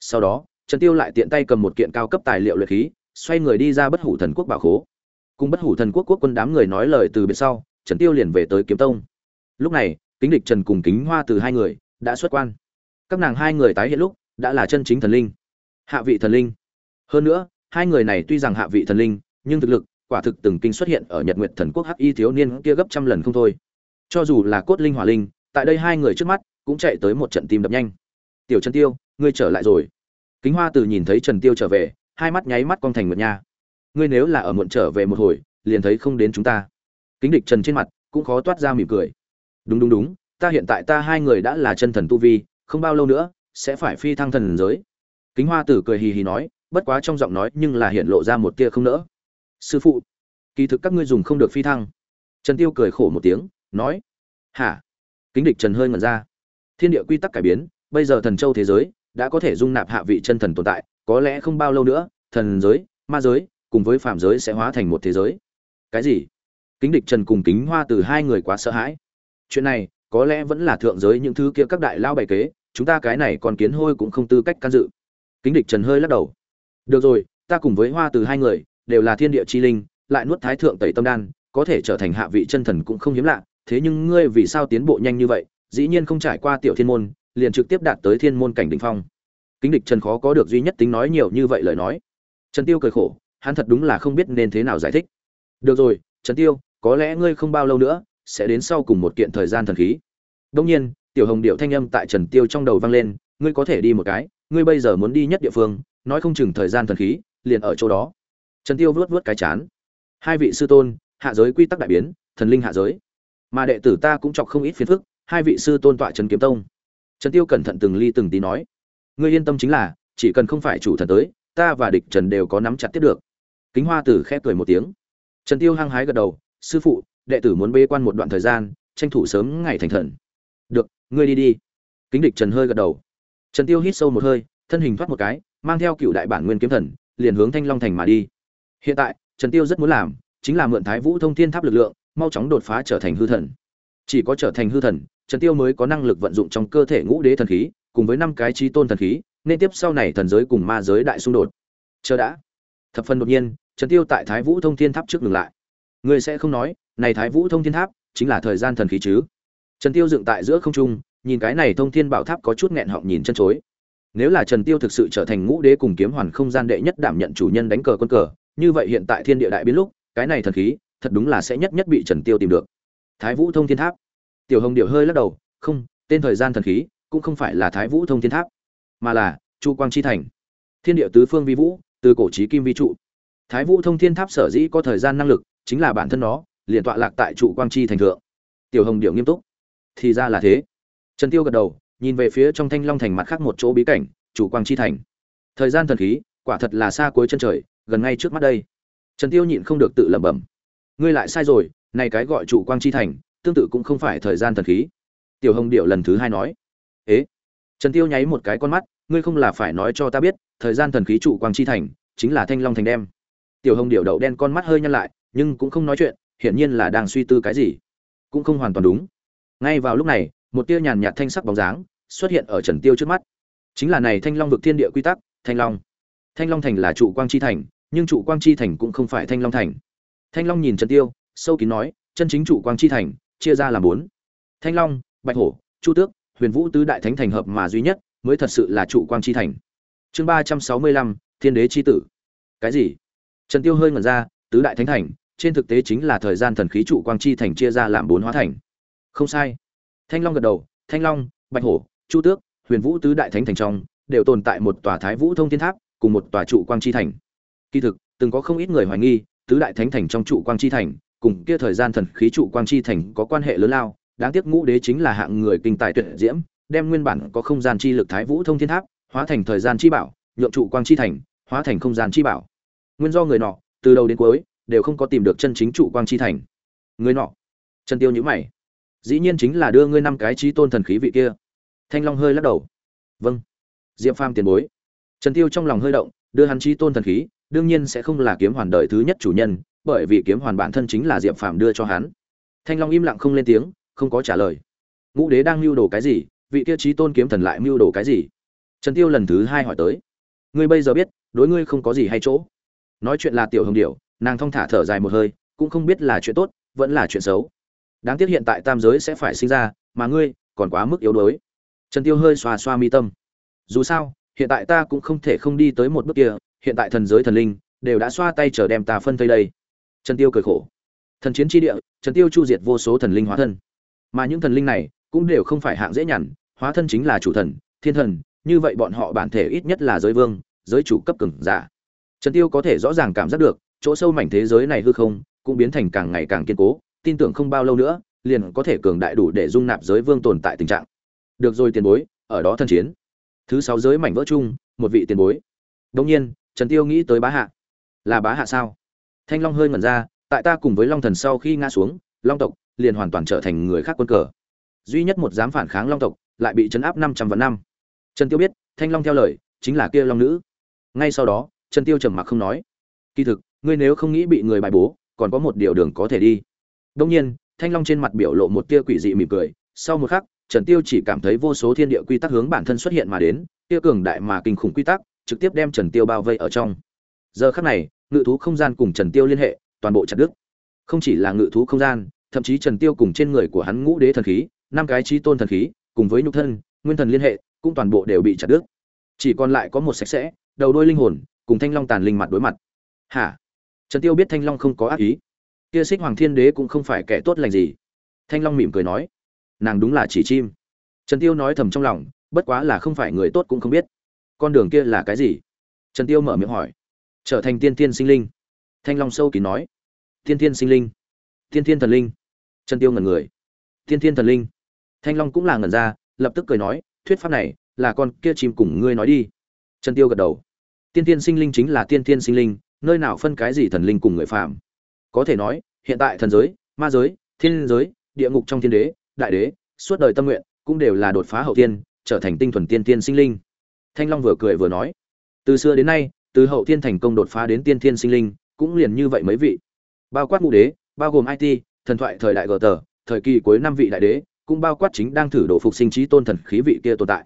Sau đó, trần tiêu lại tiện tay cầm một kiện cao cấp tài liệu luyện khí, xoay người đi ra bất hủ thần quốc bảo khố. Cùng bất hủ thần quốc quốc quân đám người nói lời từ biệt sau, trần tiêu liền về tới kiếm tông. Lúc này, kính địch trần cùng kính hoa từ hai người đã xuất quan. Các nàng hai người tái hiện lúc, đã là chân chính thần linh. Hạ vị thần linh. Hơn nữa, hai người này tuy rằng hạ vị thần linh, nhưng thực lực, quả thực từng kinh xuất hiện ở nhật nguyệt thần quốc hắc y thiếu niên kia gấp trăm lần không thôi. Cho dù là cốt linh hỏa linh, tại đây hai người trước mắt cũng chạy tới một trận tim đập nhanh tiểu trần tiêu, ngươi trở lại rồi. Kính hoa từ nhìn thấy trần tiêu trở về, hai mắt nháy mắt con thành nguyệt nha. Ngươi nếu là ở muộn trở về một hồi, liền thấy không đến chúng ta. Kính địch trần trên mặt cũng khó toát ra mỉm cười. Đúng đúng đúng, ta hiện tại ta hai người đã là chân thần tu vi, không bao lâu nữa sẽ phải phi thăng thần giới. Kính hoa tử cười hì hì nói, bất quá trong giọng nói nhưng là hiện lộ ra một tia không nỡ. Sư phụ, kỳ thực các ngươi dùng không được phi thăng. Trần tiêu cười khổ một tiếng, nói, hả? Kính địch trần hơi ngẩn ra. Thiên địa quy tắc cải biến bây giờ thần châu thế giới đã có thể dung nạp hạ vị chân thần tồn tại, có lẽ không bao lâu nữa, thần giới, ma giới cùng với phạm giới sẽ hóa thành một thế giới. Cái gì? Kính địch trần cùng kính hoa từ hai người quá sợ hãi. Chuyện này, có lẽ vẫn là thượng giới những thứ kia các đại lao bày kế, chúng ta cái này còn kiến hôi cũng không tư cách can dự. Kính địch trần hơi lắc đầu. Được rồi, ta cùng với hoa từ hai người, đều là thiên địa chi linh, lại nuốt thái thượng tẩy tâm đan, có thể trở thành hạ vị chân thần cũng không hiếm lạ, thế nhưng ngươi vì sao tiến bộ nhanh như vậy? Dĩ nhiên không trải qua tiểu thiên môn liền trực tiếp đạt tới thiên môn cảnh đỉnh phong. Kính địch trần khó có được duy nhất tính nói nhiều như vậy lời nói. Trần tiêu cười khổ, hắn thật đúng là không biết nên thế nào giải thích. Được rồi, trần tiêu, có lẽ ngươi không bao lâu nữa, sẽ đến sau cùng một kiện thời gian thần khí. Đương nhiên, tiểu hồng điệu thanh âm tại trần tiêu trong đầu vang lên, ngươi có thể đi một cái, ngươi bây giờ muốn đi nhất địa phương, nói không chừng thời gian thần khí, liền ở chỗ đó. Trần tiêu vớt vớt cái chán. Hai vị sư tôn, hạ giới quy tắc đại biến, thần linh hạ giới. Mà đệ tử ta cũng chọc không ít phiền phức, hai vị sư tôn tọa trần kiếm tông trần tiêu cẩn thận từng ly từng tí nói, ngươi yên tâm chính là, chỉ cần không phải chủ thần tới, ta và địch trần đều có nắm chặt tiếp được. Kính hoa tử khẽ cười một tiếng. Trần tiêu hăng hái gật đầu, sư phụ, đệ tử muốn bê quan một đoạn thời gian, tranh thủ sớm ngày thành thần. Được, ngươi đi đi. Kính địch trần hơi gật đầu. Trần tiêu hít sâu một hơi, thân hình thoát một cái, mang theo cựu đại bản nguyên kiếm thần, liền hướng thanh long thành mà đi. Hiện tại, trần tiêu rất muốn làm, chính là mượn thái vũ thông thiên tháp lực lượng, mau chóng đột phá trở thành hư thần chỉ có trở thành hư thần, trần tiêu mới có năng lực vận dụng trong cơ thể ngũ đế thần khí, cùng với năm cái chi tôn thần khí, nên tiếp sau này thần giới cùng ma giới đại xung đột. Chờ đã. Thập phần đột nhiên, trần tiêu tại thái vũ thông thiên tháp trước ngừng lại. Người sẽ không nói, này thái vũ thông thiên tháp chính là thời gian thần khí chứ? Trần tiêu dựng tại giữa không trung, nhìn cái này thông thiên bảo tháp có chút nghẹn họng nhìn chân chối. Nếu là trần tiêu thực sự trở thành ngũ đế cùng kiếm hoàn không gian đệ nhất đảm nhận chủ nhân đánh cờ quân cờ, như vậy hiện tại thiên địa đại biến lúc, cái này thần khí, thật đúng là sẽ nhất nhất bị trần tiêu tìm được thái vũ thông thiên tháp. Tiểu hồng điệu hơi lắc đầu, không, tên thời gian thần khí cũng không phải là thái vũ thông thiên tháp, mà là chu quang chi thành. Thiên địa tứ phương vi vũ, từ cổ trí kim vi trụ. Thái vũ thông thiên tháp sở dĩ có thời gian năng lực chính là bản thân nó, liền tọa lạc tại trụ quang chi thành thượng. Tiểu hồng điệu nghiêm túc, thì ra là thế. Trần tiêu gật đầu, nhìn về phía trong thanh long thành mặt khác một chỗ bí cảnh chủ quang chi thành. Thời gian thần khí, quả thật là xa cuối chân trời, gần ngay trước mắt đây. Trần tiêu nhịn không được tự lẩm bẩm, ngươi lại sai rồi này cái gọi chủ quang chi thành, tương tự cũng không phải thời gian thần khí. Tiểu hồng điệu lần thứ hai nói, ế? Trần tiêu nháy một cái con mắt, ngươi không là phải nói cho ta biết, thời gian thần khí chủ quang chi thành chính là thanh long thành đem. Tiểu hồng điệu đậu đen con mắt hơi nhăn lại, nhưng cũng không nói chuyện, hiển nhiên là đang suy tư cái gì. Cũng không hoàn toàn đúng. Ngay vào lúc này, một tia nhàn nhạt thanh sắc bóng dáng xuất hiện ở trần tiêu trước mắt. Chính là này thanh long vực thiên địa quy tắc, thanh long. Thanh long thành là trụ quang chi thành, nhưng trụ quang chi thành cũng không phải thanh long thành. Thanh long nhìn trần tiêu sâu kín nói, chân chính chủ quang chi thành, chia ra làm bốn. Thanh long, bạch hổ, chu tước, huyền vũ tứ đại thánh thành hợp mà duy nhất, mới thật sự là trụ quang chi thành. Chương ba trăm sáu mươi lăm, thiên đế chi tử. Cái gì? Trần tiêu hơi ngẩn ra, tứ đại thánh thành, trên thực tế chính là thời gian thần khí trụ quang chi thành chia ra làm bốn hóa thành. Không sai. Thanh long gật đầu, thanh long, bạch hổ, chu tước, huyền vũ tứ đại thánh thành trong, đều tồn tại một tòa thái vũ thông thiên tháp, cùng một tòa trụ quang chi thành. Kỳ thực, từng có không ít người hoài nghi, tứ đại thánh thành trong trụ quang chi thành cùng kia thời gian thần khí trụ quang chi thành có quan hệ lớn lao, đáng tiếc ngũ đế chính là hạng người kinh tài tuyệt diễm, đem nguyên bản có không gian chi lực thái vũ thông thiên tháp hóa thành thời gian chi bảo, nhượng trụ quang chi thành hóa thành không gian chi bảo. Nguyên do người nọ, từ đầu đến cuối, đều không có tìm được chân chính trụ quang chi thành. Người nọ chân tiêu nhữ mày. Dĩ nhiên chính là đưa ngươi năm cái trí tôn thần khí vị kia. Thanh long hơi lắc đầu. Vâng. Diệp phàm tiền bối. Trần tiêu trong lòng hơi động, đưa hắn chi tôn thần khí, đương nhiên sẽ không là kiếm hoàn đời thứ nhất chủ nhân bởi vì kiếm hoàn bản thân chính là diệp phàm đưa cho hắn. Thanh long im lặng không lên tiếng, không có trả lời. Ngũ đế đang mưu đồ cái gì? Vị kia chí tôn kiếm thần lại mưu đồ cái gì? Trần tiêu lần thứ hai hỏi tới. Ngươi bây giờ biết, đối ngươi không có gì hay chỗ. Nói chuyện là tiểu hồng điểu, nàng thong thả thở dài một hơi, cũng không biết là chuyện tốt, vẫn là chuyện xấu. Đáng tiếc hiện tại tam giới sẽ phải sinh ra, mà ngươi còn quá mức yếu đuối. Trần tiêu hơi xoa xoa mi tâm. Dù sao, hiện tại ta cũng không thể không đi tới một bước kia, hiện tại thần giới thần linh đều đã xoa tay chờ đem ta phân thây đây trần tiêu cười khổ. Thần chiến tri địa, trần tiêu chu diệt vô số thần linh hóa thân. Mà những thần linh này cũng đều không phải hạng dễ nhằn, hóa thân chính là chủ thần, thiên thần, như vậy bọn họ bản thể ít nhất là giới vương, giới chủ cấp cường giả. Trần tiêu có thể rõ ràng cảm giác được, chỗ sâu mảnh thế giới này hư không cũng biến thành càng ngày càng kiên cố, tin tưởng không bao lâu nữa, liền có thể cường đại đủ để dung nạp giới vương tồn tại tình trạng. Được rồi tiền bối, ở đó thân chiến. Thứ sáu giới mảnh vỡ chung, một vị tiền bối. Đông nhiên, trần tiêu nghĩ tới bá hạ. Là bá hạ sao? Thanh long hơi ngẩn ra, tại ta cùng với long thần sau khi ngã xuống, long tộc liền hoàn toàn trở thành người khác quân cờ. Duy nhất một dám phản kháng long tộc, lại bị chấn áp năm trăm vạn năm. Trần tiêu biết, thanh long theo lời, chính là kia long nữ. Ngay sau đó, trần tiêu trầm mặc không nói. Kỳ thực, ngươi nếu không nghĩ bị người bài bố, còn có một điều đường có thể đi. Đông nhiên, thanh long trên mặt biểu lộ một tia quỷ dị mỉm cười. Sau một khắc, trần tiêu chỉ cảm thấy vô số thiên địa quy tắc hướng bản thân xuất hiện mà đến, tia cường đại mà kinh khủng quy tắc, trực tiếp đem trần tiêu bao vây ở trong. Giờ khắc này ngự thú không gian cùng trần tiêu liên hệ, toàn bộ chặt đứt. Không chỉ là ngự thú không gian, thậm chí trần tiêu cùng trên người của hắn ngũ đế thần khí, năm cái chí tôn thần khí, cùng với nhục thân, nguyên thần liên hệ, cũng toàn bộ đều bị chặt đứt. Chỉ còn lại có một sạch sẽ, đầu đôi linh hồn, cùng thanh long tàn linh mặt đối mặt. Hả? Trần tiêu biết thanh long không có ác ý. Kia Sích hoàng thiên đế cũng không phải kẻ tốt lành gì. Thanh long mỉm cười nói, nàng đúng là chỉ chim. Trần tiêu nói thầm trong lòng, bất quá là không phải người tốt cũng không biết. Con đường kia là cái gì? Trần tiêu mở miệng hỏi trở thành tiên tiên sinh linh. Thanh long sâu kín nói. Tiên tiên sinh linh. Tiên tiên thần linh. Trần tiêu ngẩn người. Tiên tiên thần linh. Thanh long cũng là ngẩn ra, lập tức cười nói, thuyết pháp này là con kia chim cùng ngươi nói đi. Trần tiêu gật đầu. Tiên tiên sinh linh chính là tiên tiên sinh linh, nơi nào phân cái gì thần linh cùng người phàm. Có thể nói, hiện tại thần giới, ma giới, thiên giới, địa ngục trong thiên đế, đại đế, suốt đời tâm nguyện, cũng đều là đột phá hậu tiên, trở thành tinh thuần tiên tiên sinh linh. Thanh long vừa cười vừa nói. Từ xưa đến nay từ hậu thiên thành công đột phá đến tiên thiên sinh linh, cũng liền như vậy mấy vị. Bao quát ngũ đế, bao gồm it thần thoại thời đại gờ tờ thời kỳ cuối năm vị đại đế, cũng bao quát chính đang thử độ phục sinh trí tôn thần khí vị kia tồn tại.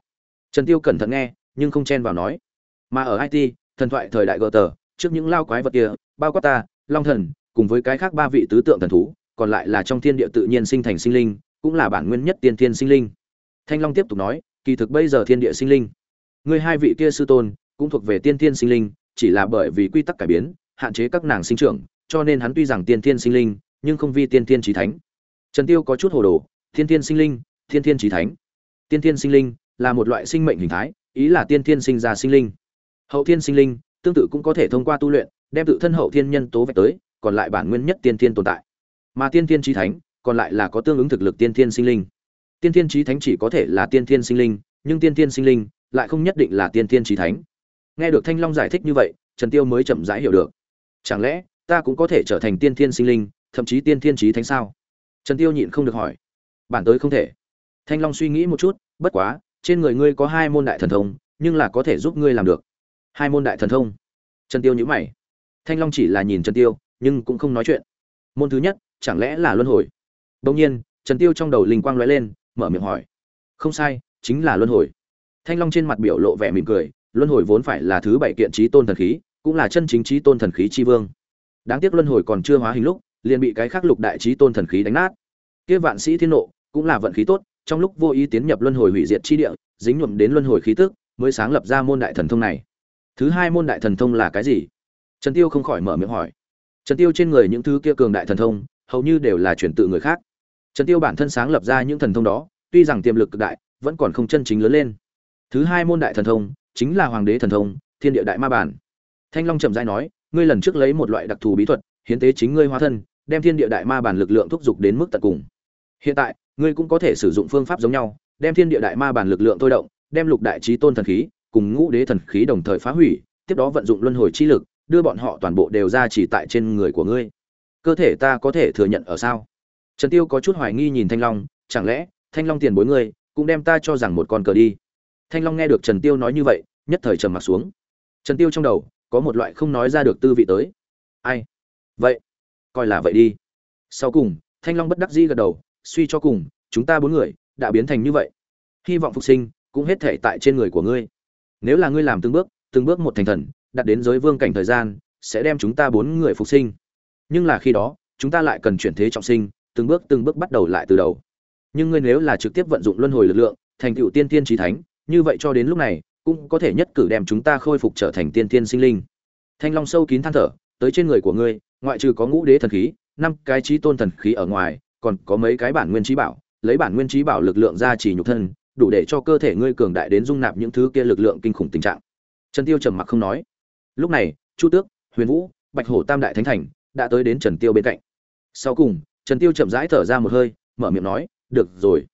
Trần tiêu cẩn thận nghe, nhưng không chen vào nói. Mà ở it thần thoại thời đại gờ tờ trước những lao quái vật kia, bao quát ta, long thần, cùng với cái khác ba vị tứ tượng thần thú, còn lại là trong thiên địa tự nhiên sinh thành sinh linh, cũng là bản nguyên nhất tiên thiên sinh linh. Thanh long tiếp tục nói, kỳ thực bây giờ thiên địa sinh linh. Người hai vị kia sư tôn cũng thuộc về tiên thiên sinh linh chỉ là bởi vì quy tắc cải biến hạn chế các nàng sinh trưởng cho nên hắn tuy rằng tiên thiên sinh linh nhưng không vi tiên thiên trí thánh trần tiêu có chút hồ đồ tiên thiên sinh linh tiên thiên trí thánh tiên thiên sinh linh là một loại sinh mệnh hình thái ý là tiên thiên sinh ra sinh linh hậu thiên sinh linh tương tự cũng có thể thông qua tu luyện đem tự thân hậu thiên nhân tố vạch tới còn lại bản nguyên nhất tiên thiên tồn tại mà tiên thiên trí thánh còn lại là có tương ứng thực lực tiên thiên sinh linh tiên thiên trí thánh chỉ có thể là tiên thiên sinh linh nhưng tiên thiên sinh linh lại không nhất định là tiên thiên trí thánh nghe được thanh long giải thích như vậy, trần tiêu mới chậm rãi hiểu được. Chẳng lẽ, ta cũng có thể trở thành tiên thiên sinh linh, thậm chí tiên thiên trí thánh sao? Trần tiêu nhịn không được hỏi. Bản tới không thể. Thanh long suy nghĩ một chút, bất quá, trên người ngươi có hai môn đại thần thông, nhưng là có thể giúp ngươi làm được. Hai môn đại thần thông. Trần tiêu nhíu mày. Thanh long chỉ là nhìn trần tiêu, nhưng cũng không nói chuyện. Môn thứ nhất, chẳng lẽ là luân hồi? Đông nhiên, trần tiêu trong đầu linh quang lóe lên, mở miệng hỏi. Không sai, chính là luân hồi. Thanh long trên mặt biểu lộ vẻ mỉm cười luân hồi vốn phải là thứ bảy kiện trí tôn thần khí, cũng là chân chính trí tôn thần khí chi vương. Đáng tiếc luân hồi còn chưa hóa hình lúc, liền bị cái khác lục đại trí tôn thần khí đánh nát. Kia vạn sĩ thiên nộ, cũng là vận khí tốt, trong lúc vô ý tiến nhập luân hồi hủy diệt chi địa, dính nhuộm đến luân hồi khí tức, mới sáng lập ra môn đại thần thông này. Thứ hai môn đại thần thông là cái gì? Trần tiêu không khỏi mở miệng hỏi. Trần tiêu trên người những thứ kia cường đại thần thông, hầu như đều là chuyển tự người khác. Trần tiêu bản thân sáng lập ra những thần thông đó, tuy rằng tiềm lực cực đại, vẫn còn không chân chính lớn lên. Thứ hai môn đại thần thông chính là hoàng đế thần thông, thiên địa đại ma bản. Thanh long chậm rãi nói, ngươi lần trước lấy một loại đặc thù bí thuật, hiến tế chính ngươi hóa thân, đem thiên địa đại ma bản lực lượng thúc giục đến mức tận cùng. Hiện tại, ngươi cũng có thể sử dụng phương pháp giống nhau, đem thiên địa đại ma bản lực lượng thôi động, đem lục đại trí tôn thần khí cùng ngũ đế thần khí đồng thời phá hủy, tiếp đó vận dụng luân hồi chi lực, đưa bọn họ toàn bộ đều ra chỉ tại trên người của ngươi. Cơ thể ta có thể thừa nhận ở sao? Trần tiêu có chút hoài nghi nhìn thanh long, chẳng lẽ thanh long tiền bối ngươi cũng đem ta cho rằng một con cờ đi? Thanh long nghe được trần tiêu nói như vậy, nhất thời trầm mặt xuống. Trần tiêu trong đầu, có một loại không nói ra được tư vị tới. Ai? Vậy, coi là vậy đi. Sau cùng, thanh long bất đắc dĩ gật đầu, suy cho cùng, chúng ta bốn người, đã biến thành như vậy. Hy vọng phục sinh, cũng hết thể tại trên người của ngươi. Nếu là ngươi làm từng bước từng bước một thành thần đặt đến giới vương cảnh thời gian, sẽ đem chúng ta bốn người phục sinh. Nhưng là khi đó, chúng ta lại cần chuyển thế trọng sinh, từng bước từng bước bắt đầu lại từ đầu. Nhưng ngươi nếu là trực tiếp vận dụng luân hồi lực lượng, thành tựu tiên tiên trí thánh như vậy cho đến lúc này, cũng có thể nhất cử đem chúng ta khôi phục trở thành tiên tiên sinh linh. Thanh long sâu kín than thở, tới trên người của ngươi, ngoại trừ có ngũ đế thần khí, năm cái trí tôn thần khí ở ngoài, còn có mấy cái bản nguyên trí bảo, lấy bản nguyên trí bảo lực lượng ra chỉ nhục thân, đủ để cho cơ thể ngươi cường đại đến dung nạp những thứ kia lực lượng kinh khủng tình trạng. Trần tiêu trầm mặc không nói. Lúc này, chu tước, huyền vũ, bạch hổ tam đại thánh thành đã tới đến trần tiêu bên cạnh. Sau cùng, trần tiêu chậm rãi thở ra một hơi, mở miệng nói, được rồi.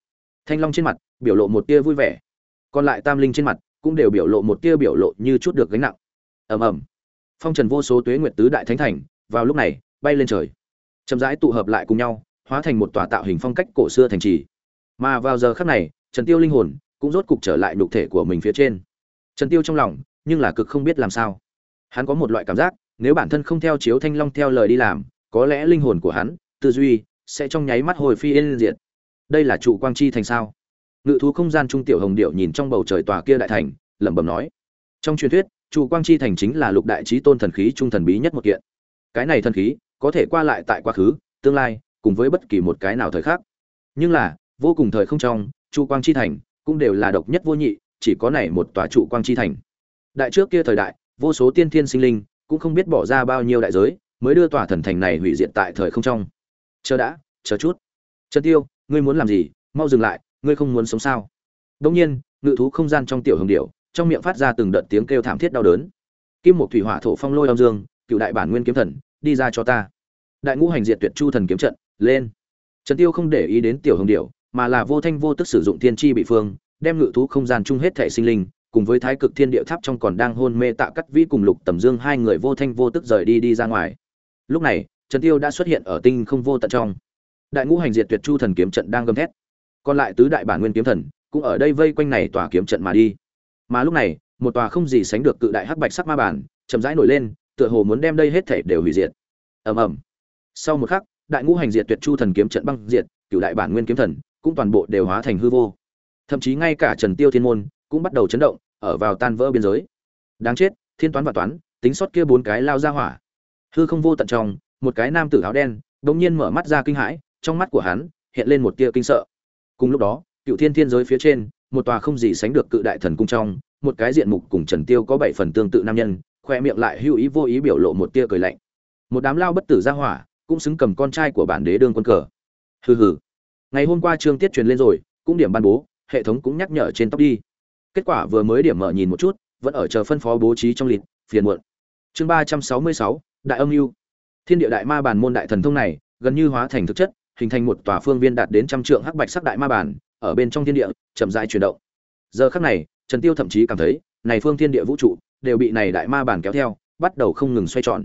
Thanh long trên mặt biểu lộ một tia vui vẻ còn lại tam linh trên mặt cũng đều biểu lộ một tia biểu lộ như chút được gánh nặng. Ầm ầm. Phong trần vô số tuế nguyệt tứ đại thánh thành, vào lúc này, bay lên trời. Chậm rãi tụ hợp lại cùng nhau, hóa thành một tòa tạo hình phong cách cổ xưa thành trì. Mà vào giờ khắc này, trần tiêu linh hồn cũng rốt cục trở lại nhục thể của mình phía trên. Trần tiêu trong lòng, nhưng là cực không biết làm sao. Hắn có một loại cảm giác, nếu bản thân không theo chiếu thanh long theo lời đi làm, có lẽ linh hồn của hắn, tư duy, sẽ trong nháy mắt hồi phi yên diệt. Đây là trụ quang chi thành sao? Ngự thú không gian trung tiểu hồng điệu nhìn trong bầu trời tòa kia đại thành, lẩm bẩm nói. Trong truyền thuyết trụ quang chi thành chính là lục đại trí tôn thần khí trung thần bí nhất một kiện. Cái này thần khí, có thể qua lại tại quá khứ, tương lai, cùng với bất kỳ một cái nào thời khác nhưng là, vô cùng thời không trong, chu quang chi thành cũng đều là độc nhất vô nhị, chỉ có này một tòa trụ quang chi thành. Đại trước kia thời đại, vô số tiên thiên sinh linh cũng không biết bỏ ra bao nhiêu đại giới, mới đưa tòa thần thành này hủy diệt tại thời không trong. Chờ đã, chờ chút. Trần tiêu, ngươi muốn làm gì? Mau dừng lại ngươi không muốn sống sao? Đông nhiên, ngự thú không gian trong tiểu hồng điệu trong miệng phát ra từng đợt tiếng kêu thảm thiết đau đớn. Kim một thủy hỏa thổ phong lôi âm dương, cựu đại bản nguyên kiếm thần, đi ra cho ta. Đại ngũ hành diệt tuyệt chu thần kiếm trận, lên. Trần tiêu không để ý đến tiểu hồng điệu mà là vô thanh vô tức sử dụng thiên chi bị phương, đem ngự thú không gian chung hết thể sinh linh, cùng với thái cực thiên địa tháp trong còn đang hôn mê tạ cắt vĩ cùng lục tầm dương hai người vô thanh vô tức rời đi đi ra ngoài. Lúc này, trần tiêu đã xuất hiện ở tinh không vô tận trong. Đại ngũ hành diệt tuyệt chu thần kiếm trận đang gầm thét còn lại tứ đại bản nguyên kiếm thần cũng ở đây vây quanh này tòa kiếm trận mà đi. Mà lúc này, một tòa không gì sánh được cự đại hắc bạch sắc ma bản chậm rãi nổi lên, tựa hồ muốn đem đây hết thể đều hủy diệt. Ầm ầm. Sau một khắc, đại ngũ hành diệt tuyệt chu thần kiếm trận băng diệt cựu đại bản nguyên kiếm thần cũng toàn bộ đều hóa thành hư vô. Thậm chí ngay cả trần tiêu thiên môn cũng bắt đầu chấn động, ở vào tan vỡ biên giới. Đáng chết, thiên toán và toán, tính sót kia bốn cái lao ra hỏa. Hư không vô tận trong, một cái nam tử áo đen bỗng nhiên mở mắt ra kinh hãi, trong mắt của hắn hiện lên một tia kinh sợ cùng lúc đó, cựu thiên thiên giới phía trên, một tòa không gì sánh được cự đại thần cung trong, một cái diện mục cùng trần tiêu có bảy phần tương tự nam nhân, khoe miệng lại hưu ý vô ý biểu lộ một tia cười lạnh. Một đám lao bất tử ra hỏa, cũng xứng cầm con trai của bản đế đương quân cờ. Hừ hừ. Ngày hôm qua trương tiết truyền lên rồi, cũng điểm ban bố, hệ thống cũng nhắc nhở trên tóc đi. Kết quả vừa mới điểm mở nhìn một chút, vẫn ở chờ phân phó bố trí trong lịch, phiền muộn. Chương ba trăm sáu mươi sáu, đại âm mưu. Thiên địa đại ma bản môn đại thần thông này, gần như hóa thành thực chất hình thành một tòa phương viên đạt đến trăm trượng hắc bạch sắc đại ma bản ở bên trong thiên địa, chậm rãi chuyển động. Giờ khắc này, trần tiêu thậm chí cảm thấy, này phương thiên địa vũ trụ, đều bị này đại ma bản kéo theo, bắt đầu không ngừng xoay tròn.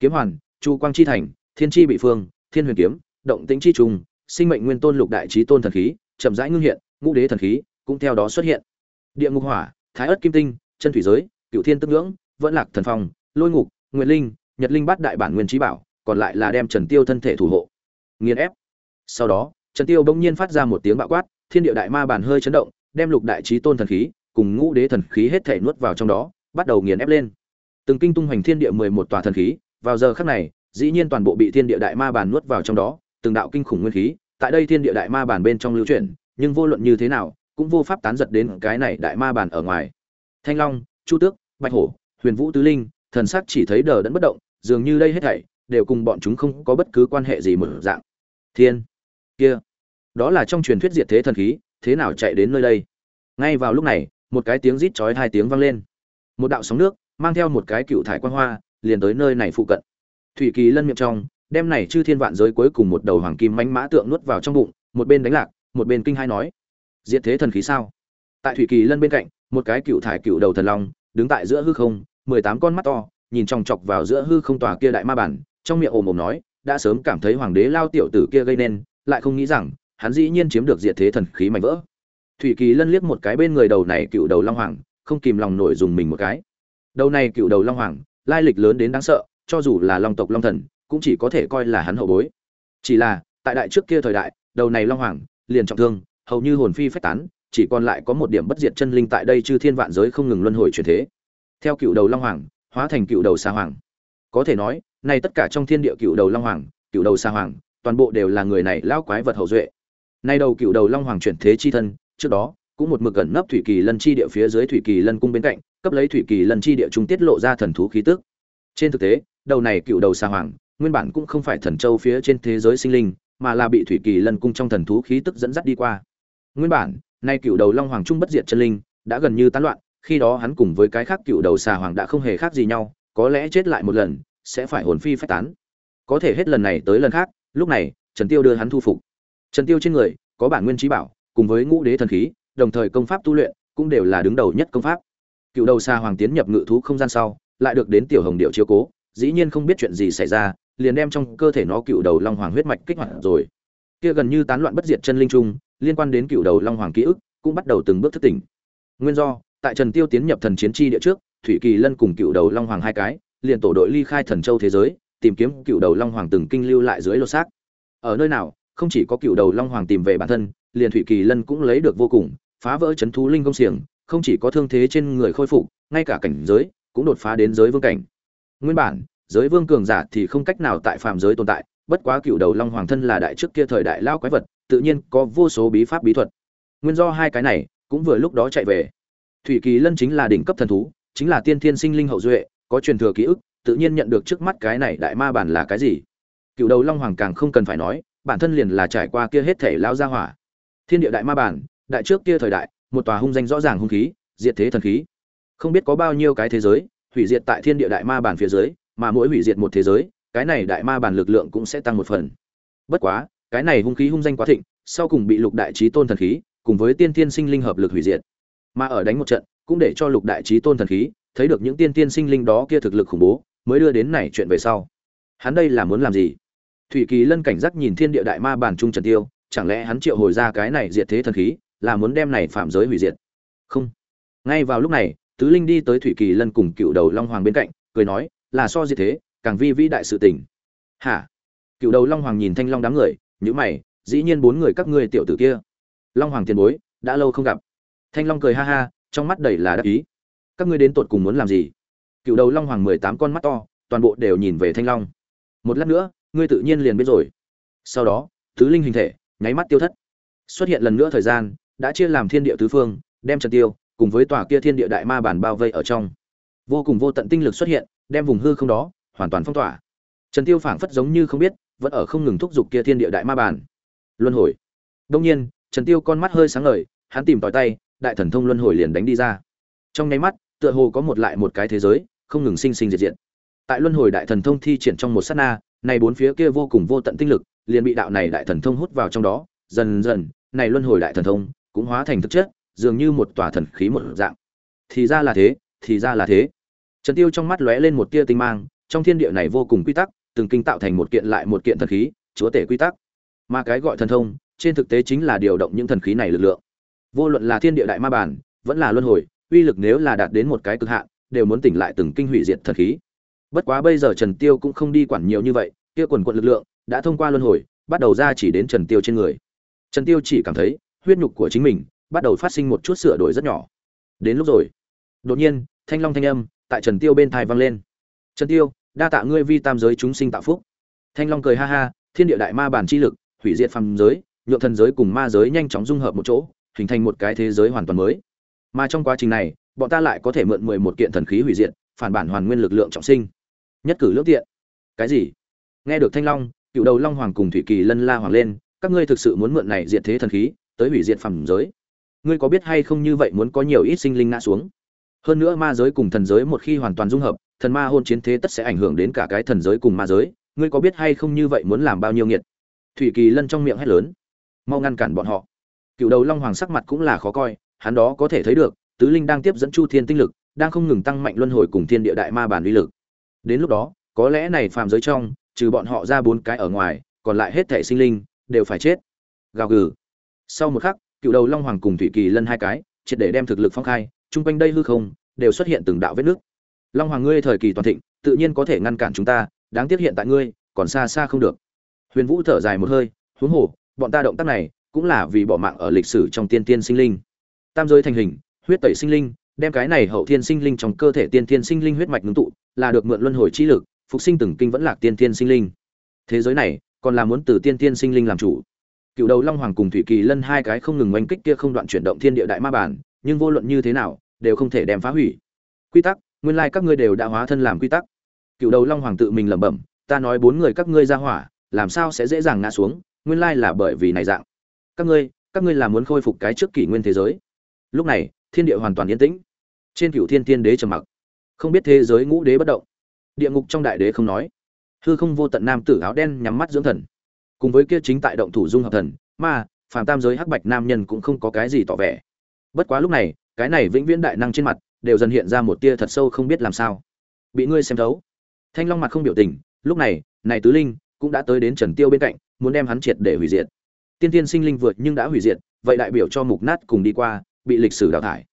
Kiếm hoàn, chu quang chi thành, thiên chi bị phương, thiên huyền kiếm, động tĩnh chi trùng sinh mệnh nguyên tôn lục đại trí tôn thần khí, chậm rãi ngưng hiện, ngũ đế thần khí cũng theo đó xuất hiện. Địa ngục hỏa, thái ất kim tinh, chân thủy giới cựu thiên tức ngưỡng, vẫn lạc thần phong, lôi ngục nguyện linh, nhật linh bắt đại bản nguyên trí bảo, còn lại là đem trần tiêu thân thể thủ hộ. Nghiền ép sau đó, trần tiêu bỗng nhiên phát ra một tiếng bạo quát, thiên địa đại ma bản hơi chấn động, đem lục đại trí tôn thần khí cùng ngũ đế thần khí hết thể nuốt vào trong đó, bắt đầu nghiền ép lên. Từng kinh tung hoành thiên địa mười một tòa thần khí, vào giờ khắc này, dĩ nhiên toàn bộ bị thiên địa đại ma bản nuốt vào trong đó, từng đạo kinh khủng nguyên khí, tại đây thiên địa đại ma bản bên trong lưu chuyển, nhưng vô luận như thế nào, cũng vô pháp tán giật đến cái này đại ma bản ở ngoài. Thanh long, chu tước, bạch hổ, huyền vũ tứ linh, thần sắc chỉ thấy đờ đẫn bất động, dường như đây hết thảy đều cùng bọn chúng không có bất cứ quan hệ gì mở dạng. Thiên! Kia, đó là trong truyền thuyết diệt thế thần khí, thế nào chạy đến nơi đây? Ngay vào lúc này, một cái tiếng rít chói hai tiếng vang lên. Một đạo sóng nước, mang theo một cái cựu thải quan hoa, liền tới nơi này phụ cận. Thủy kỳ lân miệng trong, đem này chư thiên vạn giới cuối cùng một đầu hoàng kim mánh mã tượng nuốt vào trong bụng, một bên đánh lạc, một bên kinh hai nói. Diệt thế thần khí sao? Tại thủy kỳ lân bên cạnh, một cái cựu thải cựu đầu thần long, đứng tại giữa hư không, mười tám con mắt to, nhìn chòng chọc vào giữa hư không tòa kia đại ma bản, trong miệng ồm ồm nói, đã sớm cảm thấy hoàng đế lao tiểu tử kia gây nên lại không nghĩ rằng, hắn dĩ nhiên chiếm được diệt thế thần khí mạnh vỡ. Thủy kỳ lân liếc một cái bên người đầu này cựu đầu long hoàng, không kìm lòng nổi dùng mình một cái. Đầu này cựu đầu long hoàng, lai lịch lớn đến đáng sợ, cho dù là long tộc long thần, cũng chỉ có thể coi là hắn hậu bối. Chỉ là, tại đại trước kia thời đại, đầu này long hoàng, liền trọng thương, hầu như hồn phi phách tán, chỉ còn lại có một điểm bất diệt chân linh tại đây chư thiên vạn giới không ngừng luân hồi chuyển thế. Theo cựu đầu long hoàng, hóa thành cựu đầu xa hoàng. Có thể nói, nay tất cả trong thiên địa cựu đầu long hoàng, cựu đầu xa hoàng toàn bộ đều là người này lao quái vật hậu duệ. Nay đầu cựu đầu long hoàng chuyển thế chi thân, trước đó, cũng một mực gần nấp thủy kỳ lân chi địa phía dưới thủy kỳ lân cung bên cạnh, cấp lấy thủy kỳ lân chi địa trung tiết lộ ra thần thú khí tức. Trên thực tế, đầu này cựu đầu xa hoàng, nguyên bản cũng không phải thần châu phía trên thế giới sinh linh, mà là bị thủy kỳ lân cung trong thần thú khí tức dẫn dắt đi qua. Nguyên bản, nay cựu đầu long hoàng trung bất diệt chân linh, đã gần như tán loạn, khi đó hắn cùng với cái khác cựu đầu xà hoàng đã không hề khác gì nhau, có lẽ chết lại một lần, sẽ phải hồn phi phách tán. Có thể hết lần này tới lần khác lúc này, trần tiêu đưa hắn thu phục. Trần tiêu trên người, có bản nguyên trí bảo, cùng với ngũ đế thần khí, đồng thời công pháp tu luyện, cũng đều là đứng đầu nhất công pháp. Cựu đầu xa hoàng tiến nhập ngự thú không gian sau, lại được đến tiểu hồng điệu chiếu cố, dĩ nhiên không biết chuyện gì xảy ra, liền đem trong cơ thể nó cựu đầu long hoàng huyết mạch kích hoạt rồi. Kia gần như tán loạn bất diệt chân linh trung, liên quan đến cựu đầu long hoàng ký ức, cũng bắt đầu từng bước thức tỉnh. Nguyên do, tại trần tiêu tiến nhập thần chiến chi địa trước, thủy kỳ lân cùng cựu đầu long hoàng hai cái, liền tổ đội ly khai thần châu thế giới tìm kiếm cựu đầu long hoàng từng kinh lưu lại dưới lô xác. Ở nơi nào, không chỉ có cựu đầu long hoàng tìm về bản thân, liền thủy kỳ lân cũng lấy được vô cùng, phá vỡ chấn thú linh công xiềng, không chỉ có thương thế trên người khôi phục, ngay cả cảnh giới cũng đột phá đến giới vương cảnh. Nguyên bản, giới vương cường giả thì không cách nào tại phàm giới tồn tại, bất quá cựu đầu long hoàng thân là đại trước kia thời đại lao quái vật, tự nhiên có vô số bí pháp bí thuật. Nguyên do hai cái này cũng vừa lúc đó chạy về. Thủy kỳ lân chính là đỉnh cấp thần thú, chính là tiên thiên sinh linh hậu duệ, có truyền thừa ký ức tự nhiên nhận được trước mắt cái này đại ma bản là cái gì? Cựu đầu long hoàng càng không cần phải nói, bản thân liền là trải qua kia hết thể lao ra hỏa. Thiên địa đại ma bản đại trước kia thời đại, một tòa hung danh rõ ràng hung khí, diệt thế thần khí. Không biết có bao nhiêu cái thế giới, hủy diệt tại thiên địa đại ma bản phía dưới, mà mỗi hủy diệt một thế giới, cái này đại ma bản lực lượng cũng sẽ tăng một phần. Bất quá, cái này hung khí hung danh quá thịnh, sau cùng bị lục đại trí tôn thần khí, cùng với tiên tiên sinh linh hợp lực hủy diệt. Mà ở đánh một trận, cũng để cho lục đại trí tôn thần khí, thấy được những tiên tiên sinh linh đó kia thực lực khủng bố mới đưa đến này chuyện về sau. Hắn đây là muốn làm gì? Thủy kỳ lân cảnh giác nhìn thiên địa đại ma bản trung trần tiêu, chẳng lẽ hắn triệu hồi ra cái này diệt thế thần khí, là muốn đem này phạm giới hủy diệt? Không. Ngay vào lúc này, tứ linh đi tới thủy kỳ lân cùng cựu đầu long hoàng bên cạnh, cười nói, là so diệt thế, càng vi vĩ đại sự tình. Hả? Cựu đầu long hoàng nhìn thanh long đám người, nhữ mày, dĩ nhiên bốn người các ngươi tiểu tử kia. Long hoàng tiền bối, đã lâu không gặp. Thanh long cười ha ha, trong mắt đầy là đắc ý. Các ngươi đến tột cùng muốn làm gì? Cựu đầu long hoàng mười tám con mắt to, toàn bộ đều nhìn về thanh long. Một lát nữa, ngươi tự nhiên liền biết rồi. Sau đó, tứ linh hình thể, nháy mắt tiêu thất. Xuất hiện lần nữa thời gian, đã chia làm thiên địa tứ phương, đem trần tiêu cùng với tòa kia thiên địa đại ma bản bao vây ở trong. Vô cùng vô tận tinh lực xuất hiện, đem vùng hư không đó, hoàn toàn phong tỏa. Trần tiêu phảng phất giống như không biết, vẫn ở không ngừng thúc giục kia thiên địa đại ma bản. Luân hồi. Đông nhiên, trần tiêu con mắt hơi sáng ngời, hắn tìm tòi tay, đại thần thông luân hồi liền đánh đi ra. Trong nháy mắt, tựa hồ có một lại một cái thế giới không ngừng sinh sinh diệt diệt. Tại luân hồi đại thần thông thi triển trong một sát na, này bốn phía kia vô cùng vô tận tinh lực, liền bị đạo này đại thần thông hút vào trong đó, dần dần, này luân hồi đại thần thông cũng hóa thành thực chất, dường như một tòa thần khí một dạng. Thì ra là thế, thì ra là thế. Trần tiêu trong mắt lóe lên một tia tinh mang, trong thiên địa này vô cùng quy tắc, từng kinh tạo thành một kiện lại một kiện thần khí, chúa tể quy tắc. Mà cái gọi thần thông, trên thực tế chính là điều động những thần khí này lực lượng. Vô luận là thiên địa đại ma bản, vẫn là luân hồi, uy lực nếu là đạt đến một cái cực hạn đều muốn tỉnh lại từng kinh hủy diệt thần khí. Bất quá bây giờ trần tiêu cũng không đi quản nhiều như vậy, kia quần quật lực lượng đã thông qua luân hồi, bắt đầu ra chỉ đến trần tiêu trên người. Trần tiêu chỉ cảm thấy huyết nhục của chính mình bắt đầu phát sinh một chút sửa đổi rất nhỏ. Đến lúc rồi. Đột nhiên, thanh long thanh âm tại trần tiêu bên tai vang lên. Trần tiêu, đa tạ ngươi vi tam giới chúng sinh tạo phúc. Thanh long cười ha ha, thiên địa đại ma bản chi lực, hủy diệt phàm giới, nhượng thần giới cùng ma giới nhanh chóng dung hợp một chỗ, hình thành một cái thế giới hoàn toàn mới. Mà trong quá trình này bọn ta lại có thể mượn mười một kiện thần khí hủy diệt, phản bản hoàn nguyên lực lượng trọng sinh. Nhất cử lưỡng tiện. Cái gì? Nghe được thanh long, cựu đầu long hoàng cùng thủy kỳ lân la hoàng lên, các ngươi thực sự muốn mượn này diệt thế thần khí, tới hủy diệt phàm giới? Ngươi có biết hay không như vậy muốn có nhiều ít sinh linh ngã xuống? Hơn nữa ma giới cùng thần giới một khi hoàn toàn dung hợp, thần ma hôn chiến thế tất sẽ ảnh hưởng đến cả cái thần giới cùng ma giới. Ngươi có biết hay không như vậy muốn làm bao nhiêu nghiệt? Thủy kỳ lân trong miệng hét lớn. Mau ngăn cản bọn họ. Cựu đầu long hoàng sắc mặt cũng là khó coi, hắn đó có thể thấy được tứ linh đang tiếp dẫn chu thiên tinh lực, đang không ngừng tăng mạnh luân hồi cùng thiên địa đại ma bản uy lực. Đến lúc đó, có lẽ này phàm giới trong, trừ bọn họ ra bốn cái ở ngoài, còn lại hết thể sinh linh, đều phải chết. Gào gừ. Sau một khắc, cựu đầu long hoàng cùng thủy kỳ lân hai cái, triệt để đem thực lực phong khai, chung quanh đây hư không, đều xuất hiện từng đạo vết nước. Long hoàng ngươi thời kỳ toàn thịnh, tự nhiên có thể ngăn cản chúng ta, đáng tiếc hiện tại ngươi, còn xa xa không được. Huyền vũ thở dài một hơi, huống hồ, bọn ta động tác này, cũng là vì bỏ mạng ở lịch sử trong tiên tiên sinh linh. Tam giới thành hình huyết tẩy sinh linh, đem cái này hậu thiên sinh linh trong cơ thể tiên thiên sinh linh huyết mạch ngưng tụ, là được mượn luân hồi chi lực, phục sinh từng kinh vẫn lạc tiên thiên sinh linh. Thế giới này, còn là muốn từ tiên thiên sinh linh làm chủ. Cựu đầu long hoàng cùng thủy kỳ lân hai cái không ngừng oanh kích kia không đoạn chuyển động thiên địa đại ma bản, nhưng vô luận như thế nào, đều không thể đem phá hủy. Quy tắc, nguyên lai các ngươi đều đã hóa thân làm quy tắc. Cựu đầu long hoàng tự mình lẩm bẩm, ta nói bốn người các ngươi ra hỏa, làm sao sẽ dễ dàng ngã xuống, nguyên lai là bởi vì này dạng. Các ngươi các ngươi là muốn khôi phục cái trước kỷ nguyên thế giới lúc này, thiên địa hoàn toàn yên tĩnh. Trên cựu thiên tiên đế trầm mặc. Không biết thế giới ngũ đế bất động. Địa ngục trong đại đế không nói. Hư không vô tận nam tử áo đen nhắm mắt dưỡng thần. Cùng với kia chính tại động thủ dung hợp thần mà phàm tam giới hắc bạch nam nhân cũng không có cái gì tỏ vẻ. Bất quá lúc này, cái này vĩnh viễn đại năng trên mặt, đều dần hiện ra một tia thật sâu không biết làm sao. Bị ngươi xem thấu. Thanh long mặt không biểu tình, lúc này này tứ linh cũng đã tới đến trần tiêu bên cạnh, muốn đem hắn triệt để hủy diệt. Tiên tiên sinh linh vượt nhưng đã hủy diệt, vậy đại biểu cho mục nát cùng đi qua bị lịch sử đào thải.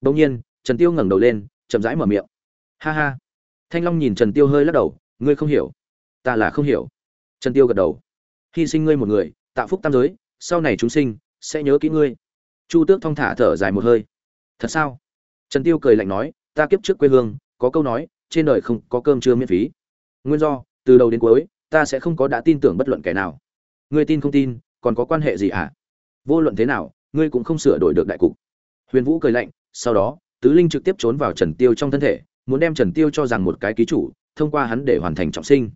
Đông nhiên, trần tiêu ngẩng đầu lên, chậm rãi mở miệng. Ha ha. Thanh long nhìn trần tiêu hơi lắc đầu, ngươi không hiểu. Ta là không hiểu. Trần tiêu gật đầu. Hy sinh ngươi một người, tạo phúc tam giới, sau này chúng sinh, sẽ nhớ kỹ ngươi. Chu tước thong thả thở dài một hơi. Thật sao? Trần tiêu cười lạnh nói, ta kiếp trước quê hương, có câu nói, trên đời không có cơm trưa miễn phí. Nguyên do, từ đầu đến cuối, ta sẽ không có đã tin tưởng bất luận kẻ nào. Ngươi tin không tin, còn có quan hệ gì ạ à? vô luận thế nào, ngươi cũng không sửa đổi được đại cục huyền vũ cười lạnh, sau đó, tứ linh trực tiếp trốn vào trần tiêu trong thân thể, muốn đem trần tiêu cho rằng một cái ký chủ, thông qua hắn để hoàn thành trọng sinh.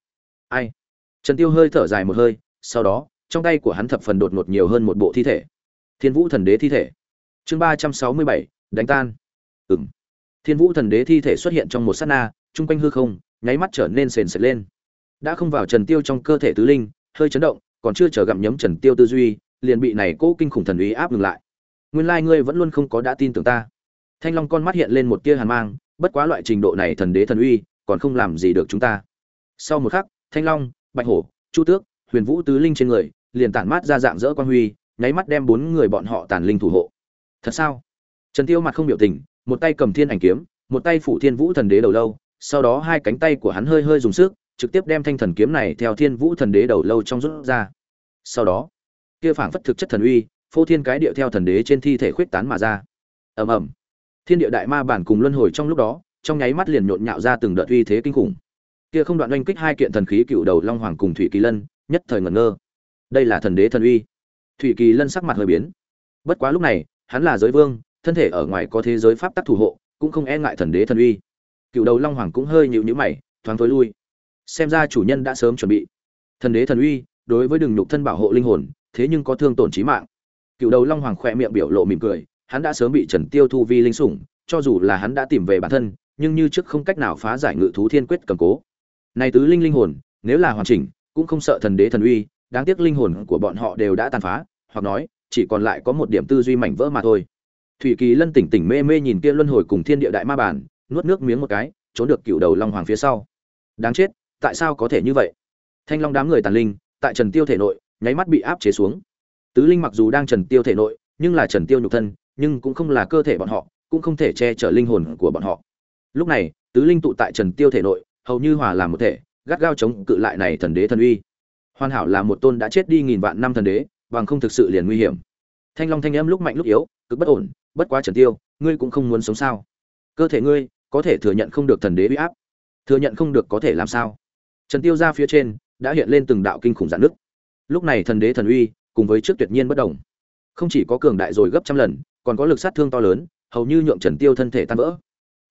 Ai? Trần tiêu hơi thở dài một hơi, sau đó, trong tay của hắn thập phần đột ngột nhiều hơn một bộ thi thể. Thiên vũ thần đế thi thể. Chương ba trăm sáu mươi bảy, đánh tan. Ừng thiên vũ thần đế thi thể xuất hiện trong một sát na, chung quanh hư không, nháy mắt trở nên sền sệt lên. Đã không vào trần tiêu trong cơ thể tứ linh, hơi chấn động, còn chưa chờ gặm nhấm trần tiêu tư duy, liền bị này cố kinh khủng thần uy áp ngừng lại nguyên lai ngươi vẫn luôn không có đã tin tưởng ta. Thanh long con mắt hiện lên một tia hàn mang, bất quá loại trình độ này thần đế thần uy, còn không làm gì được chúng ta. Sau một khắc, thanh long, bạch hổ, chu tước, huyền vũ tứ linh trên người, liền tản mát ra dạng dỡ quan huy, nháy mắt đem bốn người bọn họ tàn linh thủ hộ. Thật sao? Trần tiêu mặt không biểu tình, một tay cầm thiên ảnh kiếm, một tay phủ thiên vũ thần đế đầu lâu, sau đó hai cánh tay của hắn hơi hơi dùng sức, trực tiếp đem thanh thần kiếm này theo thiên vũ thần đế đầu lâu trong rút ra. Sau đó, kia phảng phất thực chất thần uy phô thiên cái điệu theo thần đế trên thi thể khuyết tán mà ra. Ầm ầm. Thiên địa đại ma bản cùng luân hồi trong lúc đó, trong nháy mắt liền nhộn nhạo ra từng đợt uy thế kinh khủng. Kia không đoạn oanh kích hai kiện thần khí cựu đầu long hoàng cùng thủy kỳ lân, nhất thời ngẩn ngơ. Đây là thần đế thần uy. Thủy kỳ lân sắc mặt hơi biến. Bất quá lúc này, hắn là giới vương, thân thể ở ngoài có thế giới pháp tắc thủ hộ, cũng không e ngại thần đế thần uy. Cựu đầu long hoàng cũng hơi nhịu nhữ mày, thoáng thối lui. Xem ra chủ nhân đã sớm chuẩn bị. Thần đế thần uy, đối với đường nhục thân bảo hộ linh hồn, thế nhưng có thương tổn trí mạng cựu đầu long hoàng khỏe miệng biểu lộ mỉm cười, hắn đã sớm bị trần tiêu thu vi linh sủng, cho dù là hắn đã tìm về bản thân, nhưng như trước không cách nào phá giải ngự thú thiên quyết cầm cố. Này tứ linh linh hồn, nếu là hoàn chỉnh, cũng không sợ thần đế thần uy, đáng tiếc linh hồn của bọn họ đều đã tàn phá, hoặc nói, chỉ còn lại có một điểm tư duy mảnh vỡ mà thôi. Thủy kỳ lân tỉnh tỉnh mê mê nhìn kia luân hồi cùng thiên địa đại ma bản nuốt nước miếng một cái, trốn được cựu đầu long hoàng phía sau. Đáng chết, tại sao có thể như vậy? Thanh long đám người tàn linh, tại trần tiêu thể nội, nháy mắt bị áp chế xuống tứ linh mặc dù đang trần tiêu thể nội, nhưng là trần tiêu nhục thân, nhưng cũng không là cơ thể bọn họ, cũng không thể che chở linh hồn của bọn họ. Lúc này, tứ linh tụ tại trần tiêu thể nội, hầu như hòa làm một thể, gắt gao chống cự lại này thần đế thần uy. Hoàn hảo là một tôn đã chết đi nghìn vạn năm thần đế, bằng không thực sự liền nguy hiểm. Thanh long thanh âm lúc mạnh lúc yếu, cực bất ổn, bất quá trần tiêu, ngươi cũng không muốn sống sao? Cơ thể ngươi, có thể thừa nhận không được thần đế uy áp. Thừa nhận không được có thể làm sao? Trần tiêu ra phía trên, đã hiện lên từng đạo kinh khủng giãn nước lúc này thần đế thần uy cùng với trước tuyệt nhiên bất động không chỉ có cường đại rồi gấp trăm lần, còn có lực sát thương to lớn, hầu như nhượng trần tiêu thân thể tan vỡ.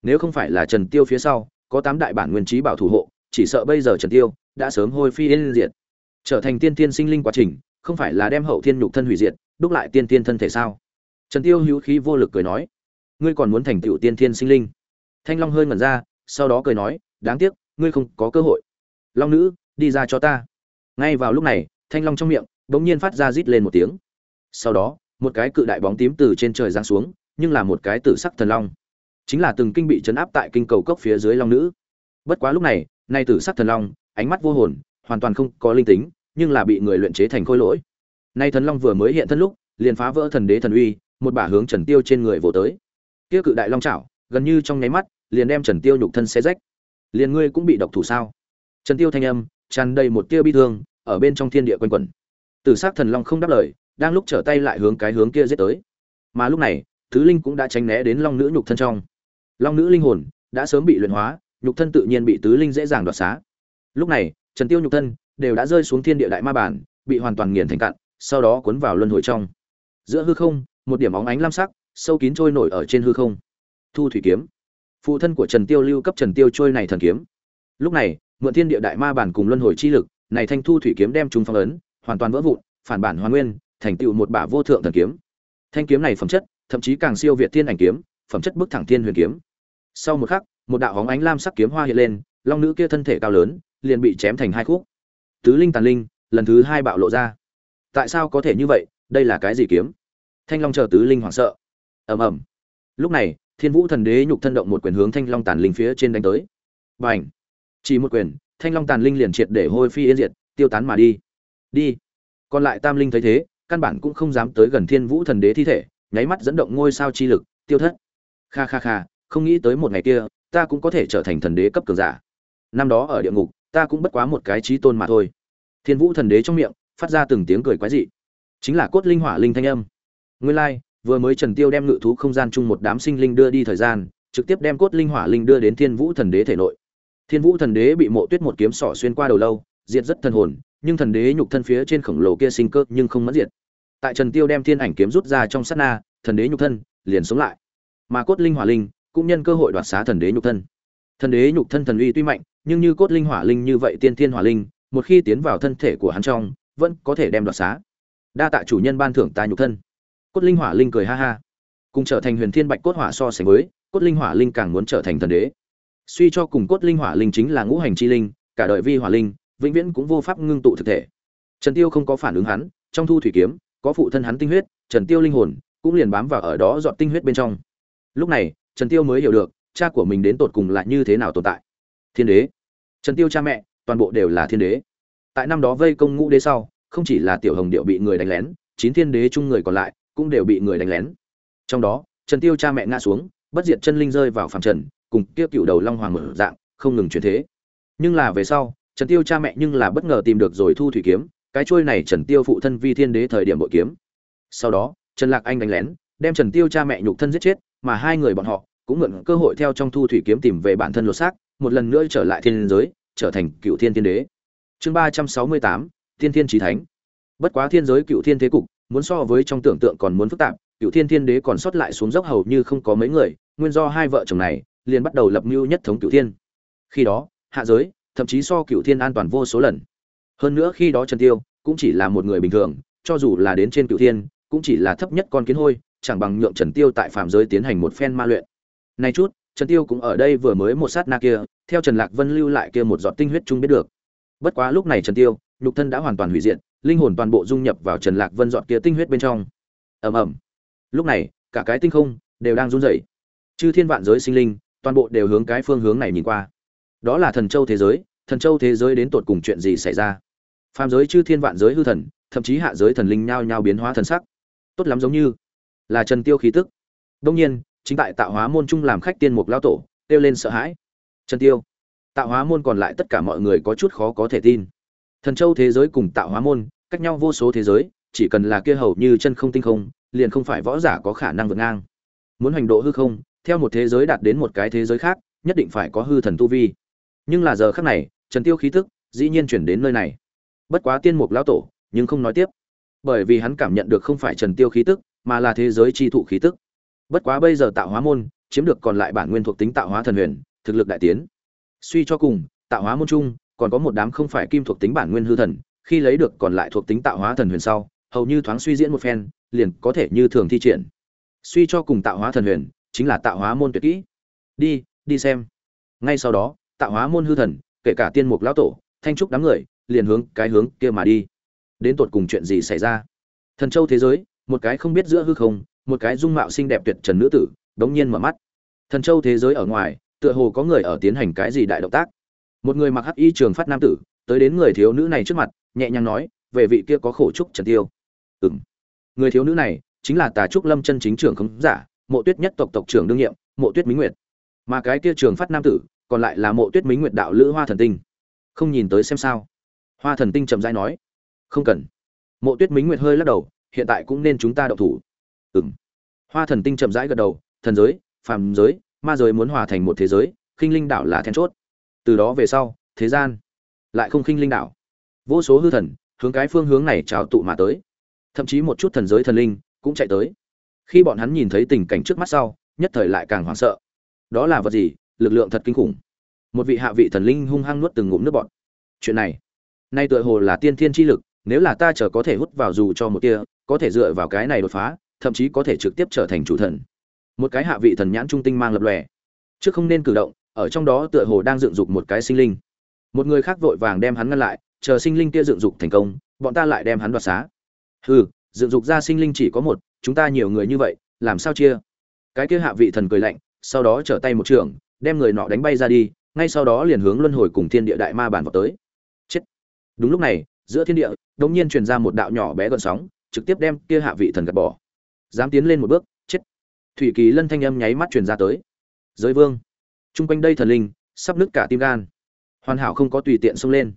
Nếu không phải là trần tiêu phía sau, có tám đại bản nguyên trí bảo thủ hộ, chỉ sợ bây giờ trần tiêu đã sớm hôi phi yên diệt. Trở thành tiên tiên sinh linh quá trình, không phải là đem hậu thiên nhục thân hủy diệt, đúc lại tiên tiên thân thể sao? Trần tiêu hữu khí vô lực cười nói, ngươi còn muốn thành tựu tiên tiên sinh linh? Thanh long hơi ngẩn ra, sau đó cười nói, đáng tiếc, ngươi không có cơ hội. Long nữ, đi ra cho ta. Ngay vào lúc này, thanh long trong miệng bỗng nhiên phát ra rít lên một tiếng. Sau đó, một cái cự đại bóng tím từ trên trời giáng xuống, nhưng là một cái tử sắc thần long. Chính là từng kinh bị chấn áp tại kinh cầu cốc phía dưới long nữ. Bất quá lúc này, nay tử sắc thần long, ánh mắt vô hồn, hoàn toàn không có linh tính, nhưng là bị người luyện chế thành khối lỗi. Nay thần long vừa mới hiện thân lúc, liền phá vỡ thần đế thần uy, một bả hướng trần tiêu trên người vồ tới. Kia cự đại long chảo, gần như trong nháy mắt, liền đem trần tiêu nhục thân xé rách. Liền ngươi cũng bị độc thủ sao? Trần tiêu thanh âm, tràn đầy một tia bi thương, ở bên trong thiên địa quanh quẩn tử sắc thần long không đáp lời, đang lúc trở tay lại hướng cái hướng kia giết tới. Mà lúc này, thứ linh cũng đã tránh né đến long nữ nhục thân trong. Long nữ linh hồn đã sớm bị luyện hóa, nhục thân tự nhiên bị tứ linh dễ dàng đoạt xá. Lúc này, trần tiêu nhục thân đều đã rơi xuống thiên địa đại ma bản bị hoàn toàn nghiền thành cạn sau đó cuốn vào luân hồi trong. Giữa hư không, một điểm óng ánh lam sắc, sâu kín trôi nổi ở trên hư không. Thu thủy kiếm. Phụ thân của trần tiêu lưu cấp trần tiêu trôi này thần kiếm. Lúc này, mượn thiên địa đại ma bản cùng luân hồi chi lực, này thanh thu thủy kiếm đem chúng phong ấn hoàn toàn vỡ vụn, phản bản hoàn nguyên, thành tựu một bả vô thượng thần kiếm. Thanh kiếm này phẩm chất, thậm chí càng siêu việt thiên ảnh kiếm, phẩm chất bức thẳng thiên huyền kiếm. Sau một khắc, một đạo hóng ánh lam sắc kiếm hoa hiện lên, long nữ kia thân thể cao lớn, liền bị chém thành hai khúc. Tứ linh tàn linh, lần thứ hai bạo lộ ra. Tại sao có thể như vậy? Đây là cái gì kiếm? Thanh long chờ tứ linh hoảng sợ. Ầm ầm. Lúc này, thiên vũ thần đế nhục thân động một quyền hướng thanh long tàn linh phía trên đánh tới. Bành. chỉ một quyền, thanh long tàn linh liền triệt để hôi phi yên diệt, tiêu tán mà đi đi. Còn lại tam linh thấy thế, căn bản cũng không dám tới gần thiên vũ thần đế thi thể, nháy mắt dẫn động ngôi sao chi lực, tiêu thất. Kha kha kha, không nghĩ tới một ngày kia, ta cũng có thể trở thành thần đế cấp cường giả. Năm đó ở địa ngục, ta cũng bất quá một cái trí tôn mà thôi. Thiên vũ thần đế trong miệng, phát ra từng tiếng cười quái dị. Chính là cốt linh hỏa linh thanh âm. Nguyên lai, vừa mới trần tiêu đem ngự thú không gian chung một đám sinh linh đưa đi thời gian, trực tiếp đem cốt linh hỏa linh đưa đến thiên vũ thần đế thể nội. Thiên vũ thần đế bị mộ tuyết một kiếm sỏ xuyên qua đầu lâu, diệt rất thần hồn nhưng thần đế nhục thân phía trên khổng lồ kia sinh cơ nhưng không mất diệt. Tại trần tiêu đem thiên ảnh kiếm rút ra trong sát na, thần đế nhục thân liền sống lại. Mà cốt linh hỏa linh cũng nhân cơ hội đoạt xá thần đế nhục thân. Thần đế nhục thân thần uy tuy mạnh, nhưng như cốt linh hỏa linh như vậy tiên thiên hỏa linh, một khi tiến vào thân thể của hắn trong, vẫn có thể đem đoạt xá. Đa tạ chủ nhân ban thưởng ta nhục thân. Cốt linh hỏa linh cười ha ha. Cùng trở thành huyền thiên bạch cốt hỏa so sánh với, cốt linh hỏa linh càng muốn trở thành thần đế. Suy cho cùng cốt linh hỏa linh chính là ngũ hành chi linh, cả đời vi hỏa linh vĩnh viễn cũng vô pháp ngưng tụ thực thể. Trần tiêu không có phản ứng hắn, trong thu thủy kiếm, có phụ thân hắn tinh huyết, trần tiêu linh hồn cũng liền bám vào ở đó dọn tinh huyết bên trong. Lúc này, trần tiêu mới hiểu được, cha của mình đến tột cùng là như thế nào tồn tại. Thiên đế. Trần tiêu cha mẹ, toàn bộ đều là thiên đế. Tại năm đó vây công ngũ đế sau, không chỉ là tiểu hồng điệu bị người đánh lén, chín thiên đế chung người còn lại cũng đều bị người đánh lén. Trong đó, trần tiêu cha mẹ ngã xuống, bất diệt chân linh rơi vào phàm trần, cùng kia cựu đầu long hoàng mở dạng, không ngừng chuyển thế. Nhưng là về sau trần tiêu cha mẹ nhưng là bất ngờ tìm được rồi thu thủy kiếm, cái chuôi này trần tiêu phụ thân vi thiên đế thời điểm bội kiếm. Sau đó, trần lạc anh đánh lén, đem trần tiêu cha mẹ nhục thân giết chết, mà hai người bọn họ cũng mượn cơ hội theo trong thu thủy kiếm tìm về bản thân lột xác, một lần nữa trở lại thiên giới, trở thành cựu thiên tiên đế. Chương ba trăm sáu mươi tám tiên thiên trí thánh. Bất quá thiên giới cựu thiên thế cục, muốn so với trong tưởng tượng còn muốn phức tạp, cựu thiên thiên đế còn sót lại xuống dốc hầu như không có mấy người, nguyên do hai vợ chồng này liền bắt đầu lập mưu nhất thống cựu thiên. Khi đó, hạ giới thậm chí so cựu thiên an toàn vô số lần. Hơn nữa khi đó trần tiêu cũng chỉ là một người bình thường, cho dù là đến trên cựu thiên, cũng chỉ là thấp nhất con kiến hôi, chẳng bằng nhượng trần tiêu tại phạm giới tiến hành một phen ma luyện. Nay chút, trần tiêu cũng ở đây vừa mới một sát na kia, theo trần lạc vân lưu lại kia một giọt tinh huyết chung biết được. Bất quá lúc này trần tiêu, nhục thân đã hoàn toàn hủy diệt, linh hồn toàn bộ dung nhập vào trần lạc vân giọt kia tinh huyết bên trong. Ầm ầm. Lúc này, cả cái tinh không đều đang run rẩy. Chư thiên vạn giới sinh linh, toàn bộ đều hướng cái phương hướng này nhìn qua. Đó là thần châu thế giới thần châu thế giới đến tột cùng chuyện gì xảy ra? Phàm giới chư thiên vạn giới hư thần, thậm chí hạ giới thần linh nhao nhao biến hóa thần sắc. Tốt lắm giống như là trần tiêu khí tức. Đông nhiên, chính tại tạo hóa môn trung làm khách tiên mục lao tổ, kêu lên sợ hãi. Trần tiêu, tạo hóa môn còn lại tất cả mọi người có chút khó có thể tin. Thần châu thế giới cùng tạo hóa môn, cách nhau vô số thế giới, chỉ cần là kia hầu như chân không tinh không, liền không phải võ giả có khả năng vượt ngang. Muốn hành độ hư không, theo một thế giới đạt đến một cái thế giới khác, nhất định phải có hư thần tu vi nhưng là giờ khắc này, trần tiêu khí tức dĩ nhiên chuyển đến nơi này. Bất quá tiên mục lão tổ, nhưng không nói tiếp. Bởi vì hắn cảm nhận được không phải trần tiêu khí tức, mà là thế giới chi thụ khí tức. Bất quá bây giờ tạo hóa môn, chiếm được còn lại bản nguyên thuộc tính tạo hóa thần huyền, thực lực đại tiến. Suy cho cùng, tạo hóa môn chung, còn có một đám không phải kim thuộc tính bản nguyên hư thần, khi lấy được còn lại thuộc tính tạo hóa thần huyền sau, hầu như thoáng suy diễn một phen, liền có thể như thường thi triển. Suy cho cùng tạo hóa thần huyền, chính là tạo hóa môn tuyệt kỹ. Đi đi xem. Ngay sau đó tạo hóa môn hư thần, kể cả tiên mục lão tổ, thanh trúc đám người, liền hướng cái hướng kia mà đi. Đến tột cùng chuyện gì xảy ra? Thần châu thế giới, một cái không biết giữa hư không, một cái dung mạo xinh đẹp tuyệt trần nữ tử đống nhiên mở mắt. Thần châu thế giới ở ngoài, tựa hồ có người ở tiến hành cái gì đại động tác. Một người mặc hắc y trường phát nam tử, tới đến người thiếu nữ này trước mặt, nhẹ nhàng nói, về vị kia có khổ trúc trần tiêu. Ừm. Người thiếu nữ này, chính là tà trúc lâm chân chính trưởng khống giả, mộ tuyết nhất tộc tộc trưởng đương nhiệm, mộ tuyết minh nguyệt. Mà cái kia trường phát nam tử còn lại là mộ tuyết minh nguyệt đạo lữ hoa thần tinh. Không nhìn tới xem sao. Hoa thần tinh trầm rãi nói, không cần. Mộ tuyết minh nguyệt hơi lắc đầu, hiện tại cũng nên chúng ta động thủ. Ừm. Hoa thần tinh chậm rãi gật đầu, thần giới, phàm giới, ma giới muốn hòa thành một thế giới, khinh linh đảo là then chốt. Từ đó về sau, thế gian lại không khinh linh đảo. Vô số hư thần hướng cái phương hướng này trào tụ mà tới. Thậm chí một chút thần giới thần linh cũng chạy tới. Khi bọn hắn nhìn thấy tình cảnh trước mắt sau, nhất thời lại càng hoảng sợ. Đó là vật gì? Lực lượng thật kinh khủng. Một vị hạ vị thần linh hung hăng nuốt từng ngụm nước bọt. Chuyện này, nay tựa hồ là tiên thiên chi lực, nếu là ta chờ có thể hút vào dù cho một tia, có thể dựa vào cái này đột phá, thậm chí có thể trực tiếp trở thành chủ thần. Một cái hạ vị thần nhãn trung tinh mang lập lòe. Trước không nên cử động, ở trong đó tựa hồ đang dựng dục một cái sinh linh. Một người khác vội vàng đem hắn ngăn lại, chờ sinh linh kia dựng dục thành công, bọn ta lại đem hắn đoạt xá. Hừ, dựng dục ra sinh linh chỉ có một, chúng ta nhiều người như vậy, làm sao chia? Cái kia hạ vị thần cười lạnh, sau đó trở tay một trường đem người nọ đánh bay ra đi, ngay sau đó liền hướng luân hồi cùng thiên địa đại ma bản vào tới. Chết. Đúng lúc này, giữa thiên địa, đống nhiên truyền ra một đạo nhỏ bé gần sóng, trực tiếp đem kia hạ vị thần gạt bỏ. Dám tiến lên một bước, chết. Thủy kỳ lân thanh âm nháy mắt truyền ra tới. Giới vương. Chung quanh đây thần linh, sắp nứt cả tim gan. Hoàn hảo không có tùy tiện xông lên.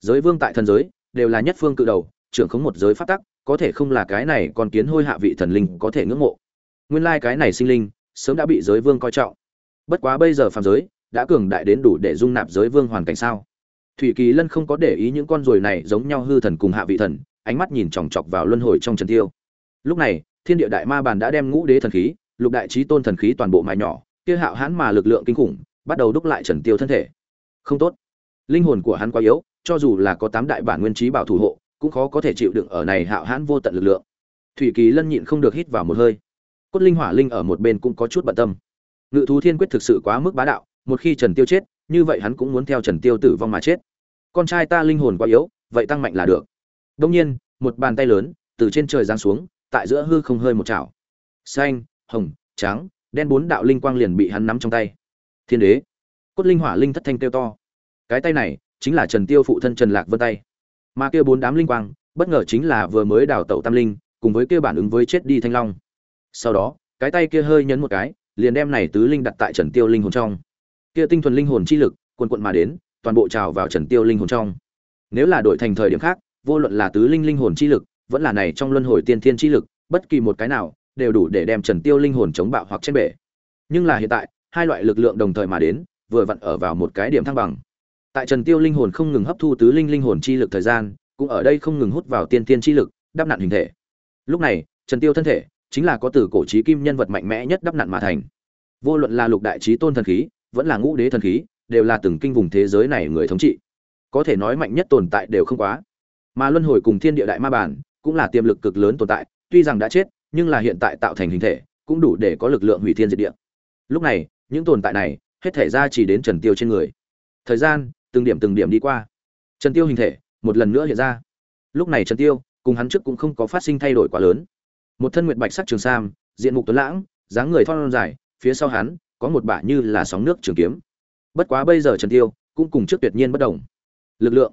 Giới vương tại thần giới, đều là nhất phương cự đầu, trưởng không một giới phát tắc, có thể không là cái này còn kiến hôi hạ vị thần linh có thể ngưỡng mộ. Nguyên lai cái này sinh linh, sớm đã bị giới vương coi trọng bất quá bây giờ phàm giới đã cường đại đến đủ để dung nạp giới vương hoàn cảnh sao? Thủy kỳ lân không có để ý những con ruồi này giống nhau hư thần cùng hạ vị thần, ánh mắt nhìn chòng chọc vào luân hồi trong trần tiêu. Lúc này, thiên địa đại ma bàn đã đem ngũ đế thần khí, lục đại trí tôn thần khí toàn bộ mài nhỏ, kia hạo hãn mà lực lượng kinh khủng, bắt đầu đúc lại trần tiêu thân thể. Không tốt. Linh hồn của hắn quá yếu, cho dù là có tám đại bản nguyên trí bảo thủ hộ, cũng khó có thể chịu đựng ở này hạo hãn vô tận lực lượng. Thủy kỳ lân nhịn không được hít vào một hơi. Cốt linh hỏa linh ở một bên cũng có chút bận tâm ngự thú thiên quyết thực sự quá mức bá đạo, một khi trần tiêu chết, như vậy hắn cũng muốn theo trần tiêu tử vong mà chết. Con trai ta linh hồn quá yếu, vậy tăng mạnh là được. Đông nhiên, một bàn tay lớn, từ trên trời giáng xuống, tại giữa hư không hơi một chảo. Xanh, hồng, trắng, đen bốn đạo linh quang liền bị hắn nắm trong tay. Thiên đế, cốt linh hỏa linh thất thanh kêu to. Cái tay này, chính là trần tiêu phụ thân trần lạc vân tay. Mà kia bốn đám linh quang, bất ngờ chính là vừa mới đào tẩu tam linh, cùng với kia bản ứng với chết đi thanh long. Sau đó, cái tay kia hơi nhấn một cái liền đem này tứ linh đặt tại trần tiêu linh hồn trong. Kia tinh thuần linh hồn chi lực, cuồn cuộn mà đến, toàn bộ trào vào trần tiêu linh hồn trong. Nếu là đổi thành thời điểm khác, vô luận là tứ linh linh hồn chi lực, vẫn là này trong luân hồi tiên thiên chi lực, bất kỳ một cái nào, đều đủ để đem trần tiêu linh hồn chống bạo hoặc trên bể. Nhưng là hiện tại, hai loại lực lượng đồng thời mà đến, vừa vặn ở vào một cái điểm thăng bằng. Tại trần tiêu linh hồn không ngừng hấp thu tứ linh linh hồn chi lực thời gian, cũng ở đây không ngừng hút vào tiên tiên chi lực, đắp nặn hình thể. Lúc này, trần tiêu thân thể chính là có từ cổ chí kim nhân vật mạnh mẽ nhất đắp nặn mà thành. Vô luận là lục đại chí tôn thần khí, vẫn là ngũ đế thần khí, đều là từng kinh vùng thế giới này người thống trị. Có thể nói mạnh nhất tồn tại đều không quá. Mà luân hồi cùng thiên địa đại ma bản cũng là tiềm lực cực lớn tồn tại, tuy rằng đã chết, nhưng là hiện tại tạo thành hình thể, cũng đủ để có lực lượng hủy thiên diệt địa. Lúc này, những tồn tại này, hết thể ra chỉ đến trần tiêu trên người. Thời gian, từng điểm từng điểm đi qua. Trần tiêu hình thể, một lần nữa hiện ra. Lúc này trần tiêu, cùng hắn trước cũng không có phát sinh thay đổi quá lớn một thân nguyệt bạch sắc trường sam, diện mục tuấn lãng, dáng người thon dài, phía sau hắn có một bả như là sóng nước trường kiếm. Bất quá bây giờ trần tiêu cũng cùng trước tuyệt nhiên bất động lực lượng.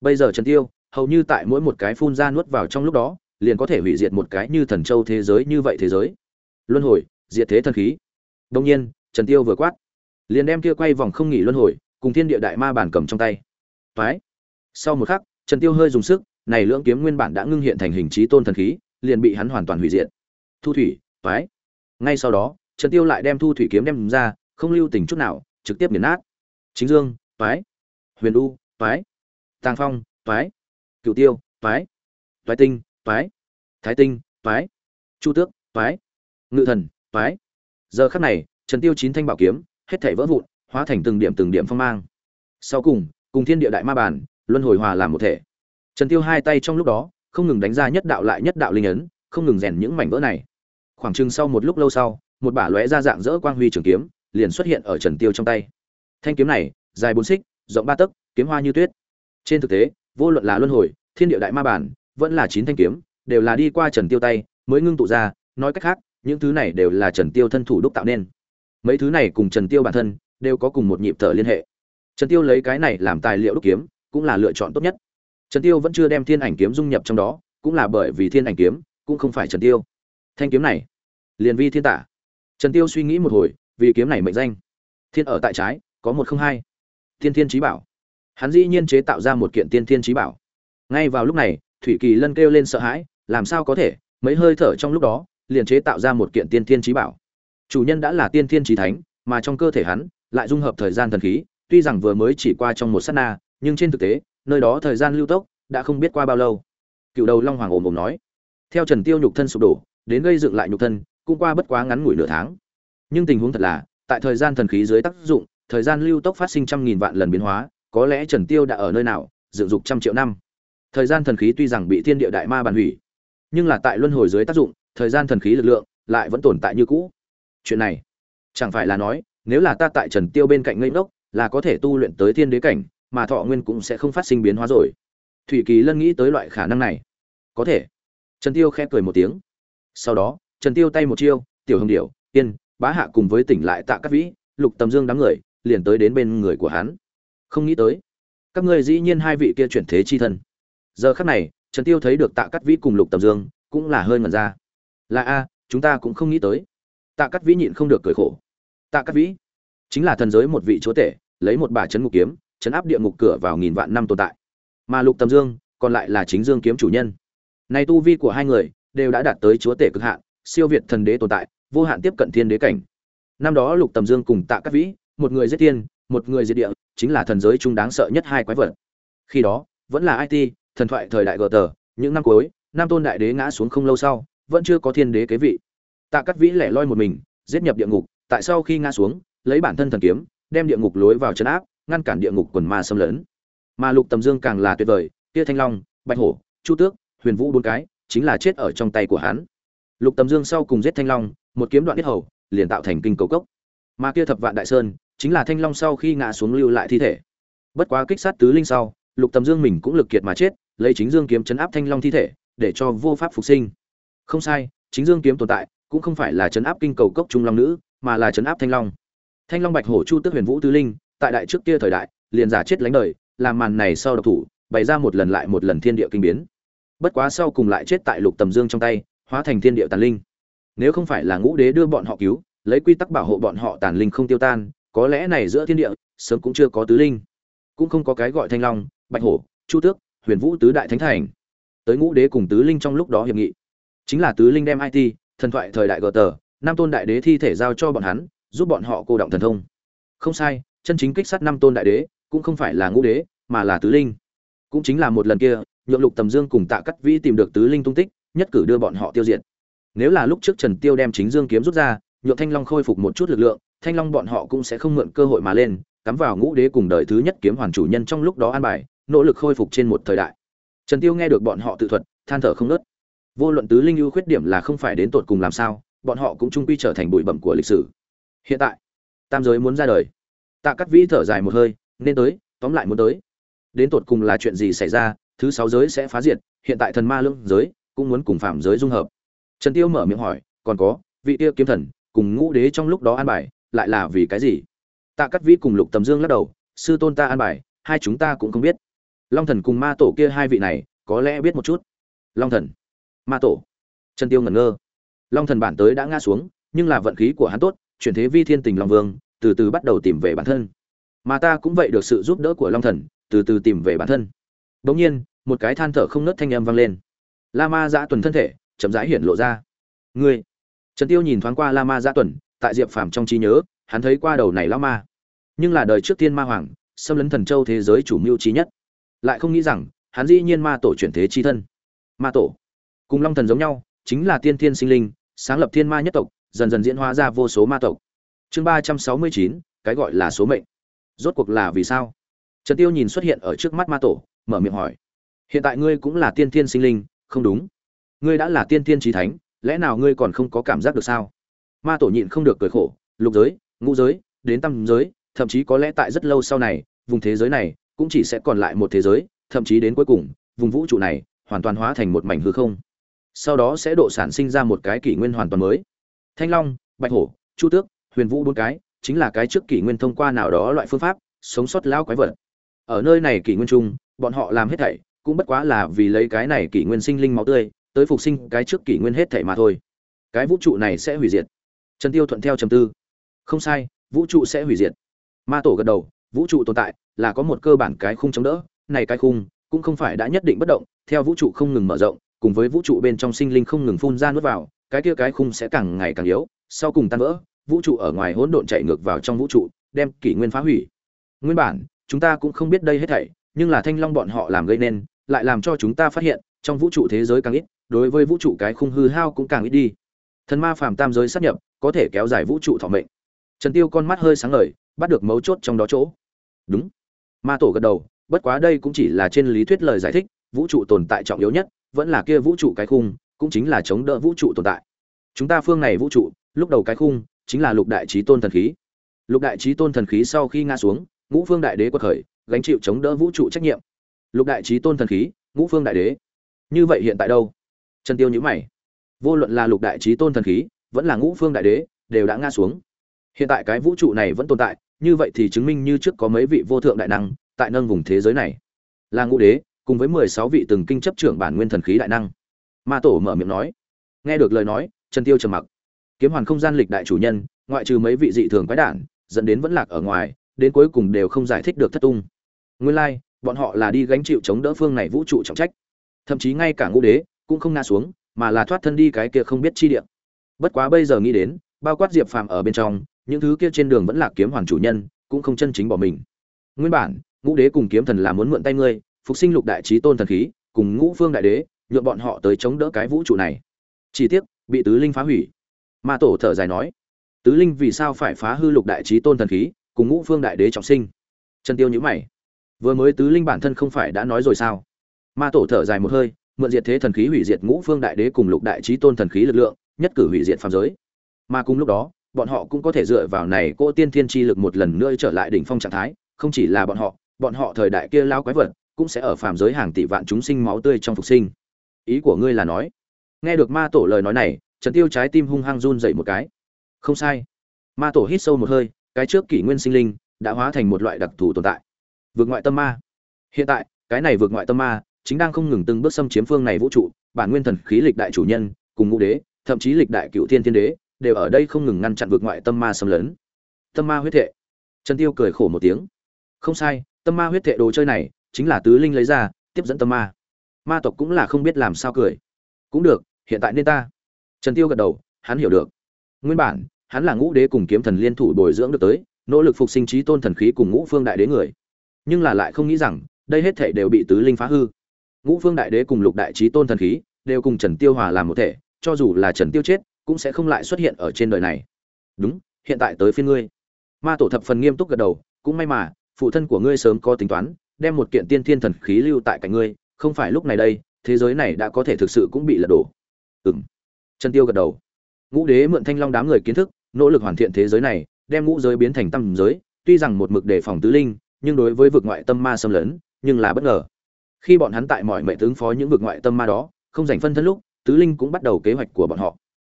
Bây giờ trần tiêu hầu như tại mỗi một cái phun ra nuốt vào trong lúc đó, liền có thể hủy diệt một cái như thần châu thế giới như vậy thế giới. Luân hồi, diệt thế thần khí. Đông nhiên, trần tiêu vừa quát, liền đem kia quay vòng không nghỉ luân hồi, cùng thiên địa đại ma bản cầm trong tay. Toái. Sau một khắc, trần tiêu hơi dùng sức, này lưỡng kiếm nguyên bản đã ngưng hiện thành hình trí tôn thần khí liền bị hắn hoàn toàn hủy diệt. Thu thủy, toái. Ngay sau đó, trần tiêu lại đem thu thủy kiếm đem ra, không lưu tình chút nào, trực tiếp nghiền nát. Chính dương, toái. Huyền u, toái. Tàng phong, toái. Cựu tiêu, toái. Toái tinh, toái. Thái tinh, toái. Chu tước, toái. Ngự thần, toái. Giờ khắc này, trần tiêu chín thanh bảo kiếm, hết thảy vỡ vụn, hóa thành từng điểm từng điểm phong mang. Sau cùng cùng thiên địa đại ma bản luân hồi hòa làm một thể. Trần tiêu hai tay trong lúc đó không ngừng đánh ra nhất đạo lại nhất đạo linh ấn, không ngừng rèn những mảnh vỡ này. Khoảng chừng sau một lúc lâu sau, một bả lóe ra dạng dỡ quang huy trường kiếm, liền xuất hiện ở trần tiêu trong tay. Thanh kiếm này, dài bốn xích, rộng ba tấc, kiếm hoa như tuyết. Trên thực tế, vô luận là luân hồi, thiên địa đại ma bản, vẫn là chín thanh kiếm, đều là đi qua trần tiêu tay, mới ngưng tụ ra, nói cách khác, những thứ này đều là trần tiêu thân thủ đúc tạo nên. Mấy thứ này cùng trần tiêu bản thân, đều có cùng một nhịp thở liên hệ. Trần tiêu lấy cái này làm tài liệu đúc kiếm, cũng là lựa chọn tốt nhất trần tiêu vẫn chưa đem thiên ảnh kiếm dung nhập trong đó, cũng là bởi vì thiên ảnh kiếm, cũng không phải trần tiêu. Thanh kiếm này, liền vi thiên tả. Trần tiêu suy nghĩ một hồi, vì kiếm này mệnh danh. Thiên ở tại trái, có một không hai. Thiên thiên Chí bảo. Hắn dĩ nhiên chế tạo ra một kiện tiên thiên Chí bảo. Ngay vào lúc này, thủy kỳ lân kêu lên sợ hãi, làm sao có thể? Mấy hơi thở trong lúc đó, liền chế tạo ra một kiện tiên thiên Chí bảo. Chủ nhân đã là tiên thiên Chí thánh, mà trong cơ thể hắn, lại dung hợp thời gian thần khí, tuy rằng vừa mới chỉ qua trong một sát na, nhưng trên thực tế nơi đó thời gian lưu tốc đã không biết qua bao lâu. Cựu đầu long hoàng ồm ồm nói, theo trần tiêu nhục thân sụp đổ, đến gây dựng lại nhục thân, cũng qua bất quá ngắn ngủi nửa tháng. Nhưng tình huống thật là, tại thời gian thần khí dưới tác dụng, thời gian lưu tốc phát sinh trăm nghìn vạn lần biến hóa, có lẽ trần tiêu đã ở nơi nào, dựng dục trăm triệu năm. Thời gian thần khí tuy rằng bị thiên địa đại ma bàn hủy, nhưng là tại luân hồi dưới tác dụng, thời gian thần khí lực lượng lại vẫn tồn tại như cũ. Chuyện này, chẳng phải là nói, nếu là ta tại trần tiêu bên cạnh ngây ngốc, là có thể tu luyện tới thiên đế cảnh mà thọ nguyên cũng sẽ không phát sinh biến hóa rồi. Thủy kỳ lân nghĩ tới loại khả năng này. Có thể. Trần tiêu khẽ cười một tiếng. Sau đó, trần tiêu tay một chiêu, tiểu hồng điểu tiên bá hạ cùng với tỉnh lại tạ các vĩ, lục tầm dương đám người, liền tới đến bên người của hắn. Không nghĩ tới, các ngươi dĩ nhiên hai vị kia chuyển thế chi thân. Giờ khắc này, trần tiêu thấy được tạ cắt vĩ cùng lục tầm dương, cũng là hơi ngẩn ra. Là a, chúng ta cũng không nghĩ tới. Tạ cắt vĩ nhịn không được cười khổ. Tạ cắt vĩ, chính là thần giới một vị chúa tể, lấy một bà chấn ngục kiếm chấn áp địa ngục cửa vào nghìn vạn năm tồn tại. Mà lục tầm dương còn lại là chính dương kiếm chủ nhân. Này tu vi của hai người đều đã đạt tới chúa tể cực hạn, siêu việt thần đế tồn tại, vô hạn tiếp cận thiên đế cảnh. Năm đó lục tầm dương cùng tạ Cát vĩ, một người giết tiên, một người diệt địa, chính là thần giới trung đáng sợ nhất hai quái vật. Khi đó, vẫn là it thần thoại thời đại gờ tờ, những năm cuối, nam tôn đại đế ngã xuống không lâu sau, vẫn chưa có thiên đế kế vị. Tạ Cát vĩ lẻ loi một mình, giết nhập địa ngục, tại sau khi ngã xuống, lấy bản thân thần kiếm, đem địa ngục lối vào chấn áp ngăn cản địa ngục quần ma xâm lấn. Mà lục tầm dương càng là tuyệt vời tia thanh long, bạch hổ, chu tước, huyền vũ bốn cái, chính là chết ở trong tay của hắn. Lục tầm dương sau cùng giết thanh long, một kiếm đoạn biết hầu, liền tạo thành kinh cầu cốc. Mà kia thập vạn đại sơn, chính là thanh long sau khi ngã xuống lưu lại thi thể. Bất quá kích sát tứ linh sau, lục tầm dương mình cũng lực kiệt mà chết, lấy chính dương kiếm chấn áp thanh long thi thể, để cho vô pháp phục sinh. Không sai, chính dương kiếm tồn tại, cũng không phải là chấn áp kinh cầu cốc trung long nữ, mà là chấn áp thanh long. Thanh long bạch hổ chu tước huyền vũ tứ linh tại đại trước kia thời đại, liền giả chết lánh đời, làm màn này sau độc thủ, bày ra một lần lại một lần thiên địa kinh biến. Bất quá sau cùng lại chết tại lục tầm dương trong tay, hóa thành thiên địa tàn linh. Nếu không phải là ngũ đế đưa bọn họ cứu, lấy quy tắc bảo hộ bọn họ tàn linh không tiêu tan, có lẽ này giữa thiên địa, sớm cũng chưa có tứ linh. Cũng không có cái gọi thanh long, bạch hổ, chu tước, huyền vũ tứ đại thánh thành. Tới ngũ đế cùng tứ linh trong lúc đó hiệp nghị. Chính là tứ linh đem it thần thoại thời đại gờ tờ, nam tôn đại đế thi thể giao cho bọn hắn, giúp bọn họ cô động thần thông. Không sai chân chính kích sát năm tôn đại đế, cũng không phải là ngũ đế, mà là tứ linh. Cũng chính là một lần kia, nhượng lục tầm dương cùng tạ cắt vĩ tìm được tứ linh tung tích, nhất cử đưa bọn họ tiêu diệt. Nếu là lúc trước trần tiêu đem chính dương kiếm rút ra, nhượng thanh long khôi phục một chút lực lượng, thanh long bọn họ cũng sẽ không mượn cơ hội mà lên, cắm vào ngũ đế cùng đời thứ nhất kiếm hoàn chủ nhân trong lúc đó an bài, nỗ lực khôi phục trên một thời đại. Trần tiêu nghe được bọn họ tự thuật, than thở không nớt vô luận tứ linh ưu khuyết điểm là không phải đến tột cùng làm sao, bọn họ cũng trung quy trở thành bụi bẩm của lịch sử. Hiện tại, tam giới muốn ra đời tạ cắt vĩ thở dài một hơi, nên tới, tóm lại muốn tới. Đến tột cùng là chuyện gì xảy ra, thứ sáu giới sẽ phá diệt, hiện tại thần ma lưỡng giới cũng muốn cùng phạm giới dung hợp. Trần tiêu mở miệng hỏi, còn có, vị tiêu kiếm thần, cùng ngũ đế trong lúc đó an bài, lại là vì cái gì? Tạ cắt vĩ cùng lục tầm dương lắc đầu, sư tôn ta an bài, hai chúng ta cũng không biết. Long thần cùng ma tổ kia hai vị này, có lẽ biết một chút. Long thần, ma tổ. Trần tiêu ngẩn ngơ. Long thần bản tới đã ngã xuống, nhưng là vận khí của hắn tốt, chuyển thế vi thiên tình long vương từ từ bắt đầu tìm về bản thân. Mà ta cũng vậy được sự giúp đỡ của long thần, từ từ tìm về bản thân. Bỗng nhiên, một cái than thở không nớt thanh âm vang lên. La ma giã tuần thân thể chậm rãi hiện lộ ra. Ngươi. Trần tiêu nhìn thoáng qua la ma giã tuần, tại diệp phàm trong trí nhớ, hắn thấy qua đầu này la ma nhưng là đời trước tiên ma hoàng, xâm lấn thần châu thế giới chủ mưu trí nhất. Lại không nghĩ rằng, hắn dĩ nhiên ma tổ chuyển thế chi thân. Ma tổ. Cùng long thần giống nhau, chính là tiên thiên sinh linh, sáng lập thiên ma nhất tộc, dần dần diễn hóa ra vô số ma tộc chương ba trăm sáu mươi chín, cái gọi là số mệnh. Rốt cuộc là vì sao? Trần tiêu nhìn xuất hiện ở trước mắt ma tổ, mở miệng hỏi. Hiện tại ngươi cũng là tiên thiên sinh linh, không đúng. Ngươi đã là tiên thiên trí thánh, lẽ nào ngươi còn không có cảm giác được sao? Ma tổ nhịn không được cười khổ, lục giới, ngũ giới, đến tam giới, thậm chí có lẽ tại rất lâu sau này, vùng thế giới này cũng chỉ sẽ còn lại một thế giới, thậm chí đến cuối cùng, vùng vũ trụ này hoàn toàn hóa thành một mảnh hư không. Sau đó sẽ độ sản sinh ra một cái kỷ nguyên hoàn toàn mới. Thanh long, bạch hổ, chu tước huyền vũ bốn cái, chính là cái trước kỷ nguyên thông qua nào đó loại phương pháp, sống sót lao quái vật. Ở nơi này kỷ nguyên chung, bọn họ làm hết thảy, cũng bất quá là vì lấy cái này kỷ nguyên sinh linh máu tươi, tới phục sinh cái trước kỷ nguyên hết thảy mà thôi. Cái vũ trụ này sẽ hủy diệt. Trần tiêu thuận theo trầm tư. Không sai, vũ trụ sẽ hủy diệt. Ma tổ gật đầu, vũ trụ tồn tại là có một cơ bản cái khung chống đỡ, này cái khung cũng không phải đã nhất định bất động, theo vũ trụ không ngừng mở rộng, cùng với vũ trụ bên trong sinh linh không ngừng phun ra nuốt vào, cái kia cái khung sẽ càng ngày càng yếu, sau cùng tan vỡ vũ trụ ở ngoài hỗn độn chạy ngược vào trong vũ trụ, đem kỷ nguyên phá hủy. Nguyên bản, chúng ta cũng không biết đây hết thảy, nhưng là thanh long bọn họ làm gây nên, lại làm cho chúng ta phát hiện, trong vũ trụ thế giới càng ít, đối với vũ trụ cái khung hư hao cũng càng ít đi. Thần ma phàm tam giới sát nhập, có thể kéo dài vũ trụ thọ mệnh. Trần tiêu con mắt hơi sáng ngời, bắt được mấu chốt trong đó chỗ. Đúng. Ma tổ gật đầu, bất quá đây cũng chỉ là trên lý thuyết lời giải thích, vũ trụ tồn tại trọng yếu nhất, vẫn là kia vũ trụ cái khung, cũng chính là chống đỡ vũ trụ tồn tại. Chúng ta phương này vũ trụ, lúc đầu cái khung chính là lục đại trí tôn thần khí. Lục đại trí tôn thần khí sau khi ngã xuống, ngũ phương đại đế quật khởi, gánh chịu chống đỡ vũ trụ trách nhiệm. Lục đại trí tôn thần khí, ngũ phương đại đế. Như vậy hiện tại đâu? Trần tiêu nhíu mày. Vô luận là lục đại trí tôn thần khí, vẫn là ngũ phương đại đế, đều đã ngã xuống. Hiện tại cái vũ trụ này vẫn tồn tại, như vậy thì chứng minh như trước có mấy vị vô thượng đại năng tại nâng vùng thế giới này. Là ngũ đế, cùng với mười sáu vị từng kinh chấp trưởng bản nguyên thần khí đại năng. Ma tổ mở miệng nói. Nghe được lời nói, trần tiêu trầm mặc kiếm hoàn không gian lịch đại chủ nhân ngoại trừ mấy vị dị thường quái đản dẫn đến vẫn lạc ở ngoài đến cuối cùng đều không giải thích được thất tung. Nguyên lai like, bọn họ là đi gánh chịu chống đỡ phương này vũ trụ trọng trách. Thậm chí ngay cả ngũ đế cũng không ngã xuống mà là thoát thân đi cái kia không biết chi địa. Bất quá bây giờ nghĩ đến bao quát diệp phàm ở bên trong những thứ kia trên đường vẫn là kiếm hoàn chủ nhân cũng không chân chính bỏ mình. Nguyên bản ngũ đế cùng kiếm thần là muốn mượn tay ngươi phục sinh lục đại trí tôn thần khí cùng ngũ phương đại đế nhuộm bọn họ tới chống đỡ cái vũ trụ này. Chi tiết bị tứ linh phá hủy ma tổ thở dài nói, tứ linh vì sao phải phá hư lục đại trí tôn thần khí, cùng ngũ phương đại đế trọng sinh? Trần tiêu nhữ mày, vừa mới tứ linh bản thân không phải đã nói rồi sao? Ma tổ thở dài một hơi, mượn diệt thế thần khí hủy diệt ngũ phương đại đế cùng lục đại trí tôn thần khí lực lượng, nhất cử hủy diệt phàm giới. Mà cùng lúc đó, bọn họ cũng có thể dựa vào này cô tiên thiên chi lực một lần nữa trở lại đỉnh phong trạng thái, không chỉ là bọn họ bọn họ thời đại kia lao quái vật cũng sẽ ở phàm giới hàng tỷ vạn chúng sinh máu tươi trong phục sinh. Ý của ngươi là nói, nghe được ma tổ lời nói này trần tiêu trái tim hung hăng run dậy một cái. Không sai. Ma tổ hít sâu một hơi, cái trước kỷ nguyên sinh linh đã hóa thành một loại đặc thù tồn tại. Vượt ngoại tâm ma. Hiện tại, cái này vượt ngoại tâm ma chính đang không ngừng từng bước xâm chiếm phương này vũ trụ, bản nguyên thần khí lịch đại chủ nhân, cùng ngũ đế, thậm chí lịch đại cựu thiên thiên đế, đều ở đây không ngừng ngăn chặn vượt ngoại tâm ma xâm lấn. Tâm ma huyết thệ. Trần tiêu cười khổ một tiếng. Không sai, tâm ma huyết thệ đồ chơi này chính là tứ linh lấy ra, tiếp dẫn tâm ma. Ma tộc cũng là không biết làm sao cười. Cũng được, hiện tại nên ta trần tiêu gật đầu, hắn hiểu được. Nguyên bản, hắn là ngũ đế cùng kiếm thần liên thủ bồi dưỡng được tới, nỗ lực phục sinh trí tôn thần khí cùng ngũ phương đại đế người. Nhưng là lại không nghĩ rằng, đây hết thảy đều bị tứ linh phá hư. Ngũ phương đại đế cùng lục đại trí tôn thần khí đều cùng trần tiêu hòa làm một thể, cho dù là trần tiêu chết, cũng sẽ không lại xuất hiện ở trên đời này. Đúng, hiện tại tới phiên ngươi. Ma tổ thập phần nghiêm túc gật đầu, cũng may mà, phụ thân của ngươi sớm có tính toán, đem một kiện tiên thiên thần khí lưu tại cạnh ngươi, không phải lúc này đây, thế giới này đã có thể thực sự cũng bị lật đổ. Ừm trần tiêu gật đầu. Ngũ đế mượn thanh long đám người kiến thức, nỗ lực hoàn thiện thế giới này, đem ngũ giới biến thành tâm giới, tuy rằng một mực đề phòng tứ linh, nhưng đối với vực ngoại tâm ma xâm lấn, nhưng là bất ngờ. Khi bọn hắn tại mọi mệnh tướng phó những vực ngoại tâm ma đó, không dành phân thân lúc, tứ linh cũng bắt đầu kế hoạch của bọn họ.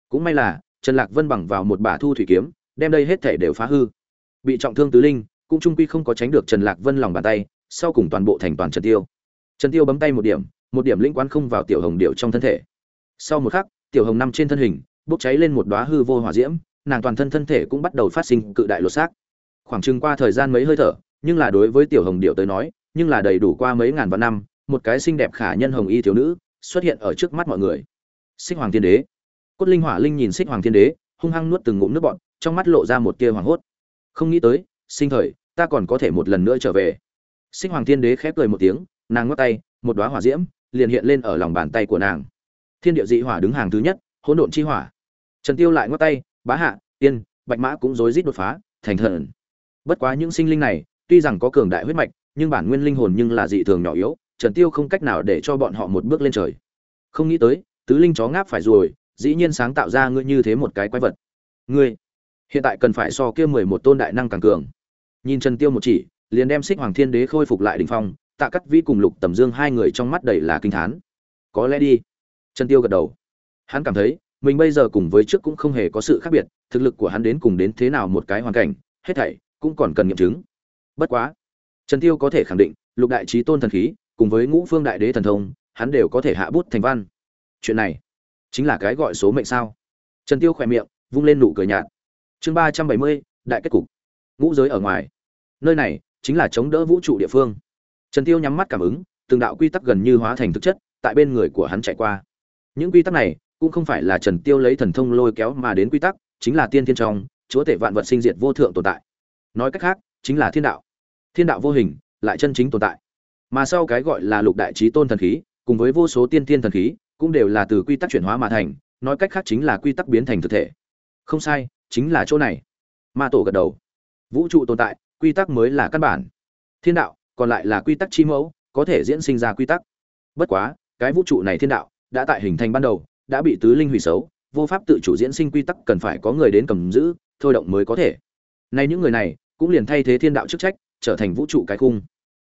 Cũng may là, trần lạc vân bằng vào một bả thu thủy kiếm, đem đây hết thể đều phá hư. Bị trọng thương tứ linh, cũng trung quy không có tránh được trần lạc vân lòng bàn tay, sau cùng toàn bộ thành toàn trần tiêu. Trần tiêu bấm tay một điểm một điểm linh quán không vào tiểu hồng điệu trong thân thể. Sau một khắc tiểu hồng năm trên thân hình, bốc cháy lên một đóa hư vô hỏa diễm, nàng toàn thân thân thể cũng bắt đầu phát sinh cự đại lột xác. Khoảng chừng qua thời gian mấy hơi thở, nhưng là đối với tiểu hồng điệu tới nói, nhưng là đầy đủ qua mấy ngàn vạn năm, một cái xinh đẹp khả nhân hồng y thiếu nữ xuất hiện ở trước mắt mọi người. Xích hoàng thiên đế. Cốt linh hỏa linh nhìn xích hoàng thiên đế, hung hăng nuốt từng ngụm nước bọn trong mắt lộ ra một tia hoàng hốt. Không nghĩ tới, sinh thời, ta còn có thể một lần nữa trở về. Xích hoàng thiên đế khép cười một tiếng, nàng ngót tay, một đóa hỏa diễm liền hiện lên ở lòng bàn tay của nàng thiên địa dị hỏa đứng hàng thứ nhất, hỗn độn chi hỏa. Trần tiêu lại ngót tay, bá hạ, tiên, bạch mã cũng rối rít đột phá, thành thần. Bất quá những sinh linh này, tuy rằng có cường đại huyết mạch, nhưng bản nguyên linh hồn nhưng là dị thường nhỏ yếu, trần tiêu không cách nào để cho bọn họ một bước lên trời. Không nghĩ tới, tứ linh chó ngáp phải rồi, dĩ nhiên sáng tạo ra ngươi như thế một cái quái vật. Ngươi, hiện tại cần phải so kia mười một tôn đại năng càng cường. Nhìn trần tiêu một chỉ, liền đem xích hoàng thiên đế khôi phục lại đỉnh phong, tạ cắt vĩ cùng lục tầm dương hai người trong mắt đầy là kinh thán. Có lẽ đi trần tiêu gật đầu. Hắn cảm thấy, mình bây giờ cùng với trước cũng không hề có sự khác biệt, thực lực của hắn đến cùng đến thế nào một cái hoàn cảnh, hết thảy cũng còn cần nghiệm chứng. Bất quá, trần tiêu có thể khẳng định, lục đại Chí tôn thần khí, cùng với ngũ phương đại đế thần thông, hắn đều có thể hạ bút thành văn. Chuyện này, chính là cái gọi số mệnh sao? Trần tiêu khỏe miệng, vung lên nụ cười nhạt. Chương ba trăm bảy mươi, đại kết cục. Ngũ giới ở ngoài. Nơi này, chính là chống đỡ vũ trụ địa phương. Trần tiêu nhắm mắt cảm ứng, từng đạo quy tắc gần như hóa thành thực chất, tại bên người của hắn chạy qua những quy tắc này cũng không phải là trần tiêu lấy thần thông lôi kéo mà đến quy tắc, chính là tiên thiên trong, chúa tể vạn vật sinh diệt vô thượng tồn tại. Nói cách khác, chính là thiên đạo. Thiên đạo vô hình, lại chân chính tồn tại. Mà sau cái gọi là lục đại trí tôn thần khí, cùng với vô số tiên thiên thần khí, cũng đều là từ quy tắc chuyển hóa mà thành, nói cách khác chính là quy tắc biến thành thực thể. Không sai, chính là chỗ này. Ma tổ gật đầu. Vũ trụ tồn tại, quy tắc mới là căn bản. Thiên đạo, còn lại là quy tắc chi mẫu, có thể diễn sinh ra quy tắc. Bất quá, cái vũ trụ này thiên đạo đã tại hình thành ban đầu, đã bị tứ linh hủy xấu, vô pháp tự chủ diễn sinh quy tắc cần phải có người đến cầm giữ, thôi động mới có thể. Nay những người này, cũng liền thay thế thiên đạo chức trách, trở thành vũ trụ cái khung.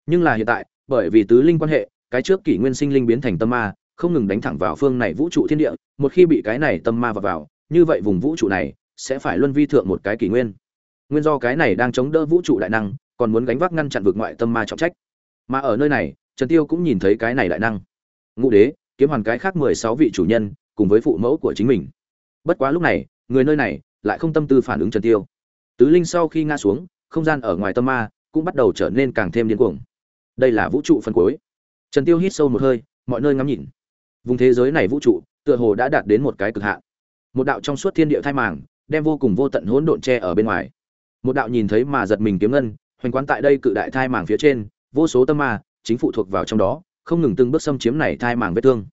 Nhưng là hiện tại, bởi vì tứ linh quan hệ, cái trước kỷ nguyên sinh linh biến thành tâm ma, không ngừng đánh thẳng vào phương này vũ trụ thiên địa, một khi bị cái này tâm ma vào vào, như vậy vùng vũ trụ này, sẽ phải luân vi thượng một cái kỷ nguyên. Nguyên do cái này đang chống đỡ vũ trụ đại năng, còn muốn gánh vác ngăn chặn vượt ngoại tâm ma trọng trách. Mà ở nơi này, trần tiêu cũng nhìn thấy cái này đại năng. Ngũ đế kiếm hoàn cái khác mười sáu vị chủ nhân, cùng với phụ mẫu của chính mình. Bất quá lúc này, người nơi này lại không tâm tư phản ứng trần tiêu. Tứ linh sau khi ngã xuống, không gian ở ngoài tâm ma cũng bắt đầu trở nên càng thêm điên cuồng. Đây là vũ trụ phân cuối. Trần tiêu hít sâu một hơi, mọi nơi ngắm nhìn. Vùng thế giới này vũ trụ tựa hồ đã đạt đến một cái cực hạn. Một đạo trong suốt thiên địa thai màng đem vô cùng vô tận hỗn độn che ở bên ngoài. Một đạo nhìn thấy mà giật mình kiếm ngân, hoành quán tại đây cự đại thai màng phía trên, vô số tâm ma chính phụ thuộc vào trong đó không ngừng từng bước xâm chiếm này thai màng vết thương.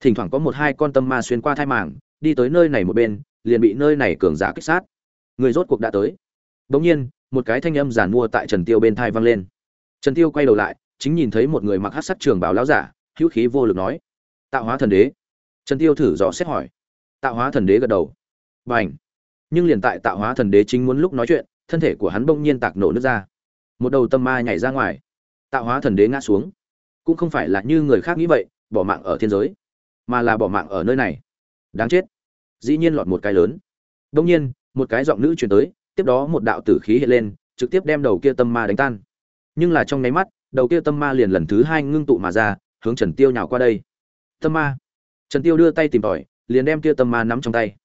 Thỉnh thoảng có một hai con tâm ma xuyên qua thai màng, đi tới nơi này một bên, liền bị nơi này cường giả kích sát. Người rốt cuộc đã tới. Bỗng nhiên, một cái thanh âm giàn mua tại trần tiêu bên thai vang lên. Trần tiêu quay đầu lại, chính nhìn thấy một người mặc hắc sắc trường bào lão giả, hữu khí vô lực nói, tạo hóa thần đế. Trần tiêu thử dò xét hỏi. Tạo hóa thần đế gật đầu. Bành! Nhưng liền tại tạo hóa thần đế chính muốn lúc nói chuyện, thân thể của hắn bỗng nhiên tạc nổ nước ra. Một đầu tâm ma nhảy ra ngoài. Tạo hóa thần đế ngã xuống cũng không phải là như người khác nghĩ vậy, bỏ mạng ở thiên giới, mà là bỏ mạng ở nơi này. Đáng chết. Dĩ nhiên lọt một cái lớn. Đông nhiên, một cái giọng nữ truyền tới, tiếp đó một đạo tử khí hiện lên, trực tiếp đem đầu kia tâm ma đánh tan. Nhưng là trong nháy mắt, đầu kia tâm ma liền lần thứ hai ngưng tụ mà ra, hướng trần tiêu nhào qua đây. Tâm ma. Trần tiêu đưa tay tìm tòi, liền đem kia tâm ma nắm trong tay.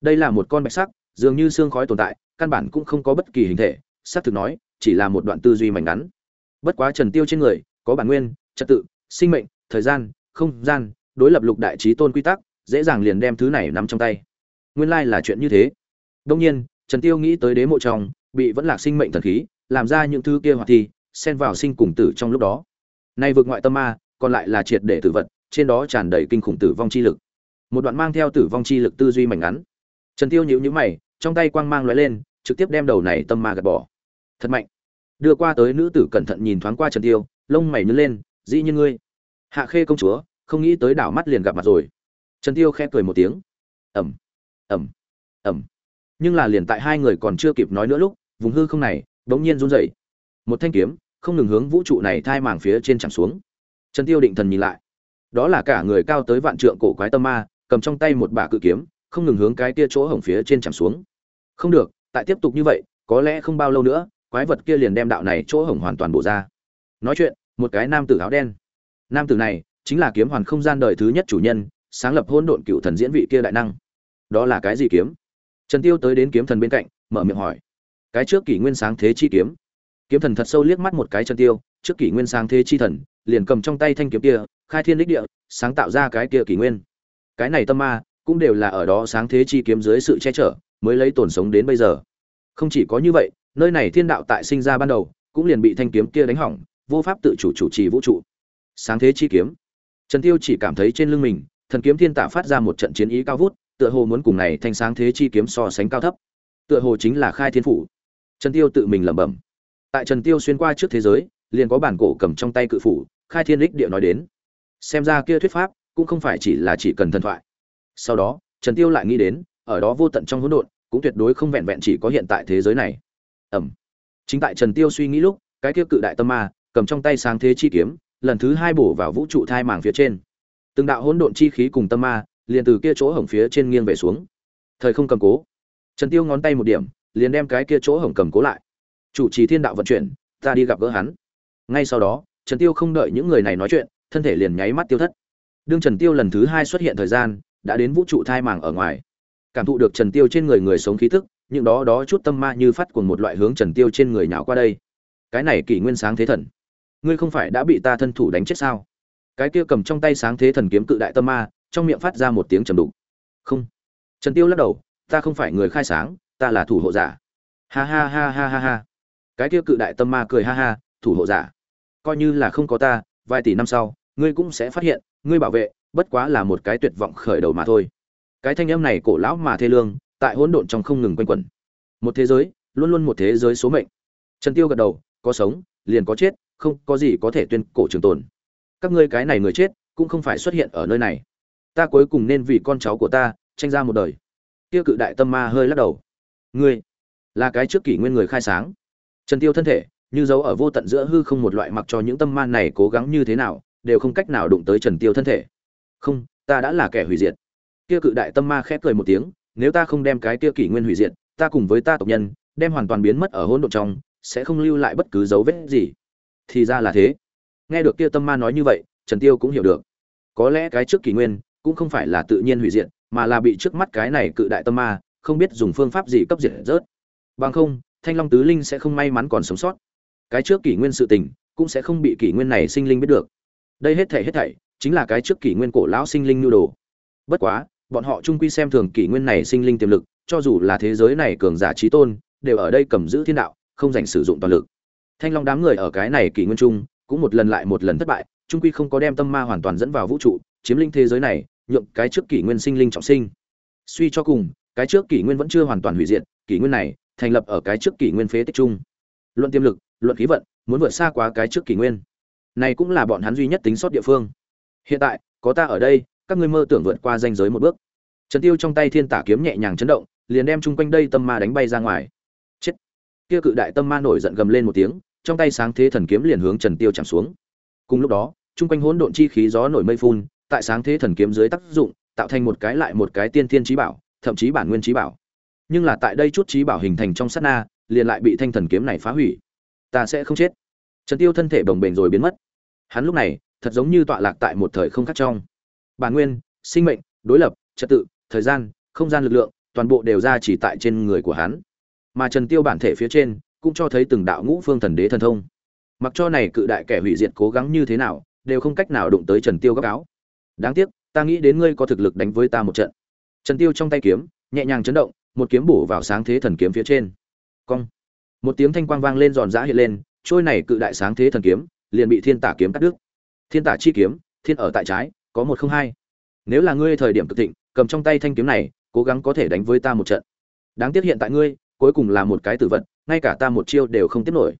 Đây là một con bạch sắc, dường như xương khói tồn tại, căn bản cũng không có bất kỳ hình thể, xác thực nói, chỉ là một đoạn tư duy mảnh ngắn. Bất quá trần tiêu trên người, có bản nguyên trật tự, sinh mệnh, thời gian, không gian, đối lập lục đại trí tôn quy tắc, dễ dàng liền đem thứ này nắm trong tay. Nguyên lai là chuyện như thế. Đông nhiên, trần tiêu nghĩ tới đế mộ trong, bị vẫn lạc sinh mệnh thần khí, làm ra những thứ kia hoạt thi, xen vào sinh cùng tử trong lúc đó. Nay vượt ngoại tâm ma, còn lại là triệt để tử vật, trên đó tràn đầy kinh khủng tử vong chi lực. Một đoạn mang theo tử vong chi lực tư duy mảnh ngắn. Trần tiêu nhíu nhíu mày, trong tay quang mang lóe lên, trực tiếp đem đầu này tâm ma gạt bỏ. Thật mạnh. Đưa qua tới nữ tử cẩn thận nhìn thoáng qua trần tiêu, lông mày nhướng lên dĩ như ngươi. Hạ khê công chúa, không nghĩ tới đảo mắt liền gặp mặt rồi. Trần tiêu khẽ cười một tiếng. Ẩm ẩm ẩm. Nhưng là liền tại hai người còn chưa kịp nói nữa lúc, vùng hư không này bỗng nhiên run rẩy. Một thanh kiếm, không ngừng hướng vũ trụ này thai màng phía trên chẳng xuống. Trần tiêu định thần nhìn lại. Đó là cả người cao tới vạn trượng cổ quái tâm ma, cầm trong tay một bả cự kiếm, không ngừng hướng cái kia chỗ hổng phía trên chẳng xuống. Không được, tại tiếp tục như vậy, có lẽ không bao lâu nữa, quái vật kia liền đem đạo này chỗ hổng hoàn toàn bổ ra. Nói chuyện một cái nam tử áo đen. Nam tử này chính là kiếm hoàn không gian đời thứ nhất chủ nhân, sáng lập hôn độn cựu thần diễn vị kia đại năng. Đó là cái gì kiếm? Trần tiêu tới đến kiếm thần bên cạnh, mở miệng hỏi. Cái trước kỷ nguyên sáng thế chi kiếm. Kiếm thần thật sâu liếc mắt một cái trần tiêu, trước kỷ nguyên sáng thế chi thần, liền cầm trong tay thanh kiếm kia, khai thiên đích địa, sáng tạo ra cái kia kỷ nguyên. Cái này tâm ma cũng đều là ở đó sáng thế chi kiếm dưới sự che chở, mới lấy tồn sống đến bây giờ. Không chỉ có như vậy, nơi này thiên đạo tại sinh ra ban đầu, cũng liền bị thanh kiếm kia đánh hỏng vô pháp tự chủ chủ trì vũ trụ. Sáng thế chi kiếm. Trần tiêu chỉ cảm thấy trên lưng mình, thần kiếm thiên tạ phát ra một trận chiến ý cao vút, tựa hồ muốn cùng này thanh sáng thế chi kiếm so sánh cao thấp. Tựa hồ chính là khai thiên phủ. Trần tiêu tự mình lẩm bẩm. Tại trần tiêu xuyên qua trước thế giới, liền có bản cổ cầm trong tay cự phủ, khai thiên đích địa nói đến. Xem ra kia thuyết pháp cũng không phải chỉ là chỉ cần thần thoại. Sau đó, trần tiêu lại nghĩ đến, ở đó vô tận trong hỗn độn, cũng tuyệt đối không vẹn vẹn chỉ có hiện tại thế giới này. Ẩm. Chính tại trần tiêu suy nghĩ lúc, cái kia cự đại tâm ma cầm trong tay sáng thế chi kiếm, lần thứ hai bổ vào vũ trụ thai màng phía trên. Từng đạo hỗn độn chi khí cùng tâm ma, liền từ kia chỗ hổng phía trên nghiêng về xuống. Thời không cầm cố. Trần tiêu ngón tay một điểm, liền đem cái kia chỗ hổng cầm cố lại. Chủ trì thiên đạo vận chuyển, ta đi gặp gỡ hắn. Ngay sau đó, trần tiêu không đợi những người này nói chuyện, thân thể liền nháy mắt tiêu thất. Đương trần tiêu lần thứ hai xuất hiện thời gian, đã đến vũ trụ thai màng ở ngoài. Cảm thụ được trần tiêu trên người người sống khí tức những đó đó chút tâm ma như phát cuồng một loại hướng trần tiêu trên người nhào qua đây. Cái này kỷ nguyên sáng thế thần ngươi không phải đã bị ta thân thủ đánh chết sao? Cái kia cầm trong tay sáng thế thần kiếm cự đại tâm ma, trong miệng phát ra một tiếng trầm đục. Không. Trần tiêu lắc đầu, ta không phải người khai sáng, ta là thủ hộ giả. Ha ha ha ha ha ha. Cái kia cự đại tâm ma cười ha ha, thủ hộ giả. Coi như là không có ta, vài tỷ năm sau, ngươi cũng sẽ phát hiện, ngươi bảo vệ, bất quá là một cái tuyệt vọng khởi đầu mà thôi. Cái thanh âm này cổ lão mà thê lương, tại hỗn độn trong không ngừng quanh quẩn. Một thế giới, luôn luôn một thế giới số mệnh. Trần tiêu gật đầu, có sống, liền có chết không có gì có thể tuyên cổ trường tồn. Các ngươi cái này người chết, cũng không phải xuất hiện ở nơi này. Ta cuối cùng nên vì con cháu của ta, tranh ra một đời. Tiêu cự đại tâm ma hơi lắc đầu. Ngươi, là cái trước kỷ nguyên người khai sáng. Trần tiêu thân thể, như dấu ở vô tận giữa hư không một loại mặc cho những tâm ma này cố gắng như thế nào, đều không cách nào đụng tới trần tiêu thân thể. Không, ta đã là kẻ hủy diệt. Kia cự đại tâm ma khẽ cười một tiếng, nếu ta không đem cái kia kỷ nguyên hủy diệt, ta cùng với ta tộc nhân, đem hoàn toàn biến mất ở hỗn độn trong, sẽ không lưu lại bất cứ dấu vết gì thì ra là thế. Nghe được kia tâm ma nói như vậy, trần tiêu cũng hiểu được. Có lẽ cái trước kỷ nguyên cũng không phải là tự nhiên hủy diệt, mà là bị trước mắt cái này cự đại tâm ma, không biết dùng phương pháp gì cấp diệt rớt. Bằng không, thanh long tứ linh sẽ không may mắn còn sống sót. Cái trước kỷ nguyên sự tình cũng sẽ không bị kỷ nguyên này sinh linh biết được. Đây hết thảy hết thảy chính là cái trước kỷ nguyên cổ lão sinh linh nhu đồ. Bất quá, bọn họ trung quy xem thường kỷ nguyên này sinh linh tiềm lực, cho dù là thế giới này cường giả trí tôn, đều ở đây cầm giữ thiên đạo, không dành sử dụng toàn lực thanh long đám người ở cái này kỷ nguyên trung, cũng một lần lại một lần thất bại, trung quy không có đem tâm ma hoàn toàn dẫn vào vũ trụ, chiếm linh thế giới này, nhượng cái trước kỷ nguyên sinh linh trọng sinh. Suy cho cùng, cái trước kỷ nguyên vẫn chưa hoàn toàn hủy diệt, kỷ nguyên này thành lập ở cái trước kỷ nguyên phế tích chung luận tiềm lực, luận khí vận, muốn vượt xa quá cái trước kỷ nguyên. Này cũng là bọn hắn duy nhất tính sót địa phương. Hiện tại, có ta ở đây, các ngươi mơ tưởng vượt qua danh giới một bước. Trần tiêu trong tay thiên tả kiếm nhẹ nhàng chấn động, liền đem chung quanh đây tâm ma đánh bay ra ngoài. Chết. Kia cự đại tâm ma nổi giận gầm lên một tiếng trong tay sáng thế thần kiếm liền hướng trần tiêu chạm xuống. Cùng lúc đó Trung quanh hỗn độn chi khí gió nổi mây phun, tại sáng thế thần kiếm dưới tác dụng, tạo thành một cái lại một cái tiên thiên trí bảo, thậm chí bản nguyên trí bảo. Nhưng là tại đây chút trí bảo hình thành trong sát na, liền lại bị thanh thần kiếm này phá hủy. Ta sẽ không chết. Trần tiêu thân thể bồng bềnh rồi biến mất. Hắn lúc này, thật giống như tọa lạc tại một thời không khác trong. Bản nguyên, sinh mệnh, đối lập, trật tự, thời gian, không gian lực lượng, toàn bộ đều ra chỉ tại trên người của hắn. Mà trần tiêu bản thể phía trên cũng cho thấy từng đạo ngũ phương thần đế thần thông. Mặc cho này cự đại kẻ hủy diệt cố gắng như thế nào, đều không cách nào đụng tới trần tiêu góc áo đáng tiếc, ta nghĩ đến ngươi có thực lực đánh với ta một trận. Trần tiêu trong tay kiếm, nhẹ nhàng chấn động, một kiếm bổ vào sáng thế thần kiếm phía trên. Cong. Một tiếng thanh quang vang lên giòn giã hiện lên, trôi này cự đại sáng thế thần kiếm, liền bị thiên tả kiếm cắt đứt. Thiên tả chi kiếm, thiên ở tại trái, có một không hai. Nếu là ngươi thời điểm cực thịnh, cầm trong tay thanh kiếm này, cố gắng có thể đánh với ta một trận. Đáng tiếc hiện tại ngươi, cuối cùng là một cái tử vật ngay cả ta một chiêu đều không tiếp nổi.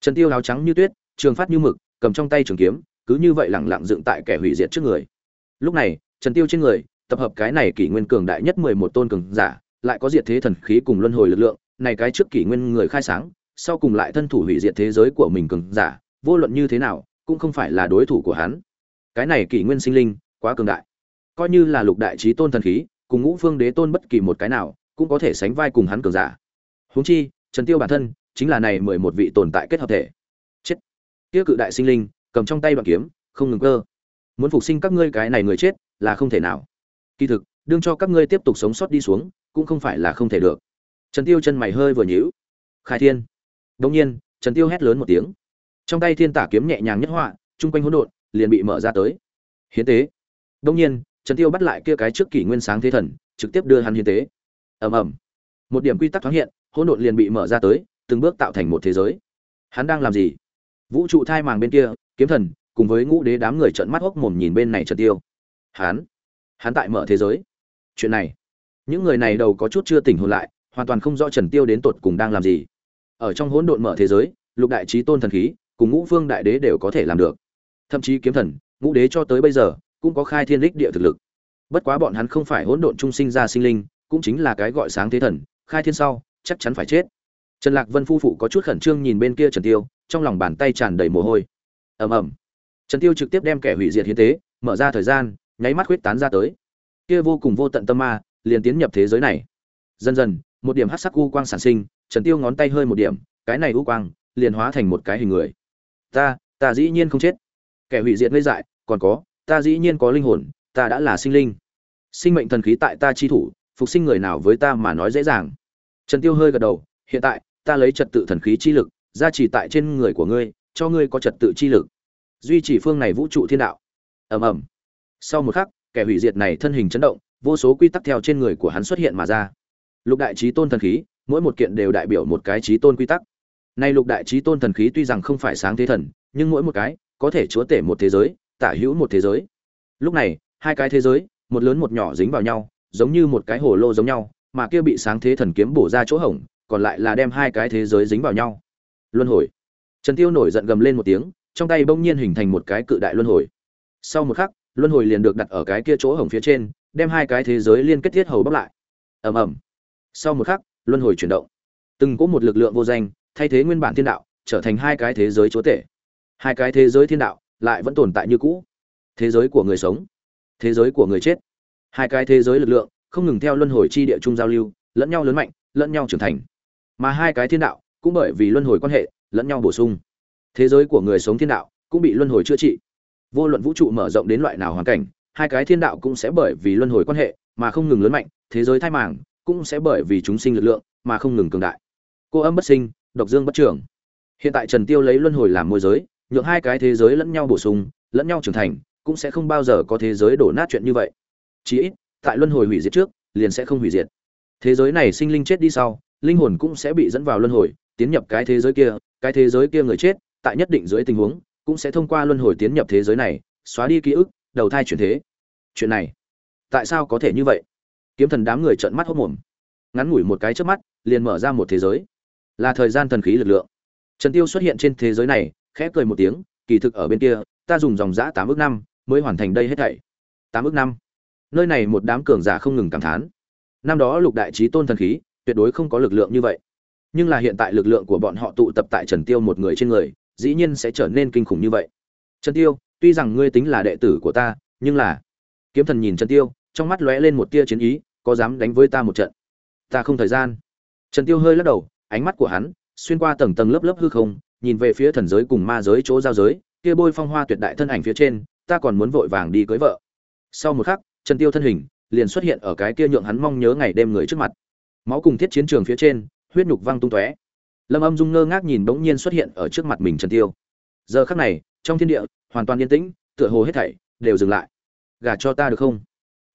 Trần tiêu áo trắng như tuyết, trường phát như mực, cầm trong tay trường kiếm, cứ như vậy lẳng lặng dựng tại kẻ hủy diệt trước người. Lúc này, trần tiêu trên người, tập hợp cái này kỷ nguyên cường đại nhất mười một tôn cường giả, lại có diệt thế thần khí cùng luân hồi lực lượng, này cái trước kỷ nguyên người khai sáng, sau cùng lại thân thủ hủy diệt thế giới của mình cường giả, vô luận như thế nào, cũng không phải là đối thủ của hắn. Cái này kỷ nguyên sinh linh, quá cường đại. Coi như là lục đại trí tôn thần khí, cùng ngũ phương đế tôn bất kỳ một cái nào, cũng có thể sánh vai cùng hắn cường giả. Huống chi trần tiêu bản thân chính là này mười một vị tồn tại kết hợp thể. Chết. Kia cự đại sinh linh, cầm trong tay đoạn kiếm, không ngừng cơ. Muốn phục sinh các ngươi cái này người chết là không thể nào. Kỳ thực, đương cho các ngươi tiếp tục sống sót đi xuống, cũng không phải là không thể được. Trần tiêu chân mày hơi vừa nhíu. Khai thiên. Đông nhiên, trần tiêu hét lớn một tiếng. Trong tay thiên tả kiếm nhẹ nhàng nhất họa trung quanh hỗn độn, liền bị mở ra tới. Hiến tế. Đông nhiên, trần tiêu bắt lại kia cái trước kỷ nguyên sáng thế thần, trực tiếp đưa hắn hiến tế. Ầm ầm. Một điểm quy tắc thoáng hiện hỗn độn liền bị mở ra tới, từng bước tạo thành một thế giới. Hắn đang làm gì? Vũ trụ thai màng bên kia, kiếm thần, cùng với ngũ đế đám người trợn mắt hốc mồm nhìn bên này trần tiêu. Hắn hắn tại mở thế giới. Chuyện này, những người này đầu có chút chưa tỉnh hồn lại, hoàn toàn không rõ trần tiêu đến tột cùng đang làm gì. Ở trong hỗn độn mở thế giới, lục đại Chí tôn thần khí, cùng ngũ Vương đại đế đều có thể làm được. Thậm chí kiếm thần, ngũ đế cho tới bây giờ, cũng có khai thiên đích địa thực lực. Bất quá bọn hắn không phải hỗn độn trung sinh ra sinh linh, cũng chính là cái gọi sáng thế thần, khai thiên sau chắc chắn phải chết. Trần lạc vân phu phụ có chút khẩn trương nhìn bên kia trần tiêu, trong lòng bàn tay tràn đầy mồ hôi. Ầm ầm. Trần tiêu trực tiếp đem kẻ hủy diệt hiến tế, mở ra thời gian, nháy mắt huyết tán ra tới. Kia vô cùng vô tận tâm ma, liền tiến nhập thế giới này. Dần dần, một điểm hắc sắc u quang sản sinh, trần tiêu ngón tay hơi một điểm, cái này u quang, liền hóa thành một cái hình người. Ta ta dĩ nhiên không chết. Kẻ hủy diệt ngây dại, còn có, ta dĩ nhiên có linh hồn, ta đã là sinh linh. Sinh mệnh thần khí tại ta chi thủ, phục sinh người nào với ta mà nói dễ dàng trần tiêu hơi gật đầu, hiện tại, ta lấy trật tự thần khí chi lực, gia trì tại trên người của ngươi, cho ngươi có trật tự chi lực. Duy trì phương này vũ trụ thiên đạo. Ầm ầm. Sau một khắc, kẻ hủy diệt này thân hình chấn động, vô số quy tắc theo trên người của hắn xuất hiện mà ra. Lục đại chí tôn thần khí, mỗi một kiện đều đại biểu một cái chí tôn quy tắc. Nay lục đại chí tôn thần khí tuy rằng không phải sáng thế thần, nhưng mỗi một cái có thể chúa tể một thế giới, tả hữu một thế giới. Lúc này, hai cái thế giới, một lớn một nhỏ dính vào nhau, giống như một cái hồ lô giống nhau mà kia bị sáng thế thần kiếm bổ ra chỗ hổng, còn lại là đem hai cái thế giới dính vào nhau. Luân hồi. Trần tiêu nổi giận gầm lên một tiếng, trong tay bỗng nhiên hình thành một cái cự đại luân hồi. Sau một khắc, luân hồi liền được đặt ở cái kia chỗ hổng phía trên, đem hai cái thế giới liên kết thiết hầu bóc lại. Ầm ầm. Sau một khắc, luân hồi chuyển động. Từng có một lực lượng vô danh, thay thế nguyên bản thiên đạo, trở thành hai cái thế giới chúa tể. Hai cái thế giới thiên đạo lại vẫn tồn tại như cũ. Thế giới của người sống, thế giới của người chết. Hai cái thế giới lực lượng không ngừng theo luân hồi chi địa chung giao lưu, lẫn nhau lớn mạnh, lẫn nhau trưởng thành. Mà hai cái thiên đạo cũng bởi vì luân hồi quan hệ, lẫn nhau bổ sung. Thế giới của người sống thiên đạo cũng bị luân hồi chữa trị. Vô luận vũ trụ mở rộng đến loại nào hoàn cảnh, hai cái thiên đạo cũng sẽ bởi vì luân hồi quan hệ mà không ngừng lớn mạnh, thế giới thai màng cũng sẽ bởi vì chúng sinh lực lượng mà không ngừng cường đại. Cô âm bất sinh, độc dương bất trưởng hiện tại trần tiêu lấy luân hồi làm môi giới, nhượng hai cái thế giới lẫn nhau bổ sung, lẫn nhau trưởng thành, cũng sẽ không bao giờ có thế giới đổ nát chuyện như vậy. Chí ít tại luân hồi hủy diệt trước, liền sẽ không hủy diệt. Thế giới này sinh linh chết đi sau, linh hồn cũng sẽ bị dẫn vào luân hồi, tiến nhập cái thế giới kia, cái thế giới kia người chết, tại nhất định dưới tình huống, cũng sẽ thông qua luân hồi tiến nhập thế giới này, xóa đi ký ức, đầu thai chuyển thế. Chuyện này, tại sao có thể như vậy? Kiếm thần đám người trợn mắt hốc mồm. Ngắn ngủi một cái trước mắt, liền mở ra một thế giới. Là thời gian thần khí lực lượng. Trần tiêu xuất hiện trên thế giới này, khẽ cười một tiếng, kỳ thực ở bên kia, ta dùng dòng giã tám ước năm mới hoàn thành đây hết thảy. Tám ước năm nơi này một đám cường giả không ngừng cảm thán. Năm đó lục đại trí tôn thần khí, tuyệt đối không có lực lượng như vậy. Nhưng là hiện tại lực lượng của bọn họ tụ tập tại trần tiêu một người trên người, dĩ nhiên sẽ trở nên kinh khủng như vậy. Trần tiêu, tuy rằng ngươi tính là đệ tử của ta, nhưng là kiếm thần nhìn trần tiêu, trong mắt lóe lên một tia chiến ý, có dám đánh với ta một trận? Ta không thời gian. Trần tiêu hơi lắc đầu, ánh mắt của hắn xuyên qua tầng tầng lớp lớp hư không, nhìn về phía thần giới cùng ma giới chỗ giao giới, kia bôi phong hoa tuyệt đại thân ảnh phía trên, ta còn muốn vội vàng đi cưới vợ. Sau một khắc trần tiêu thân hình liền xuất hiện ở cái kia nhượng hắn mong nhớ ngày đêm người trước mặt. Máu cùng thiết chiến trường phía trên, huyết nhục văng tung tóe. Lâm âm dung ngơ ngác nhìn bỗng nhiên xuất hiện ở trước mặt mình trần tiêu. Giờ khắc này, trong thiên địa, hoàn toàn yên tĩnh, tựa hồ hết thảy đều dừng lại. Gả cho ta được không?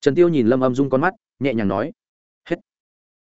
Trần tiêu nhìn lâm âm dung con mắt, nhẹ nhàng nói.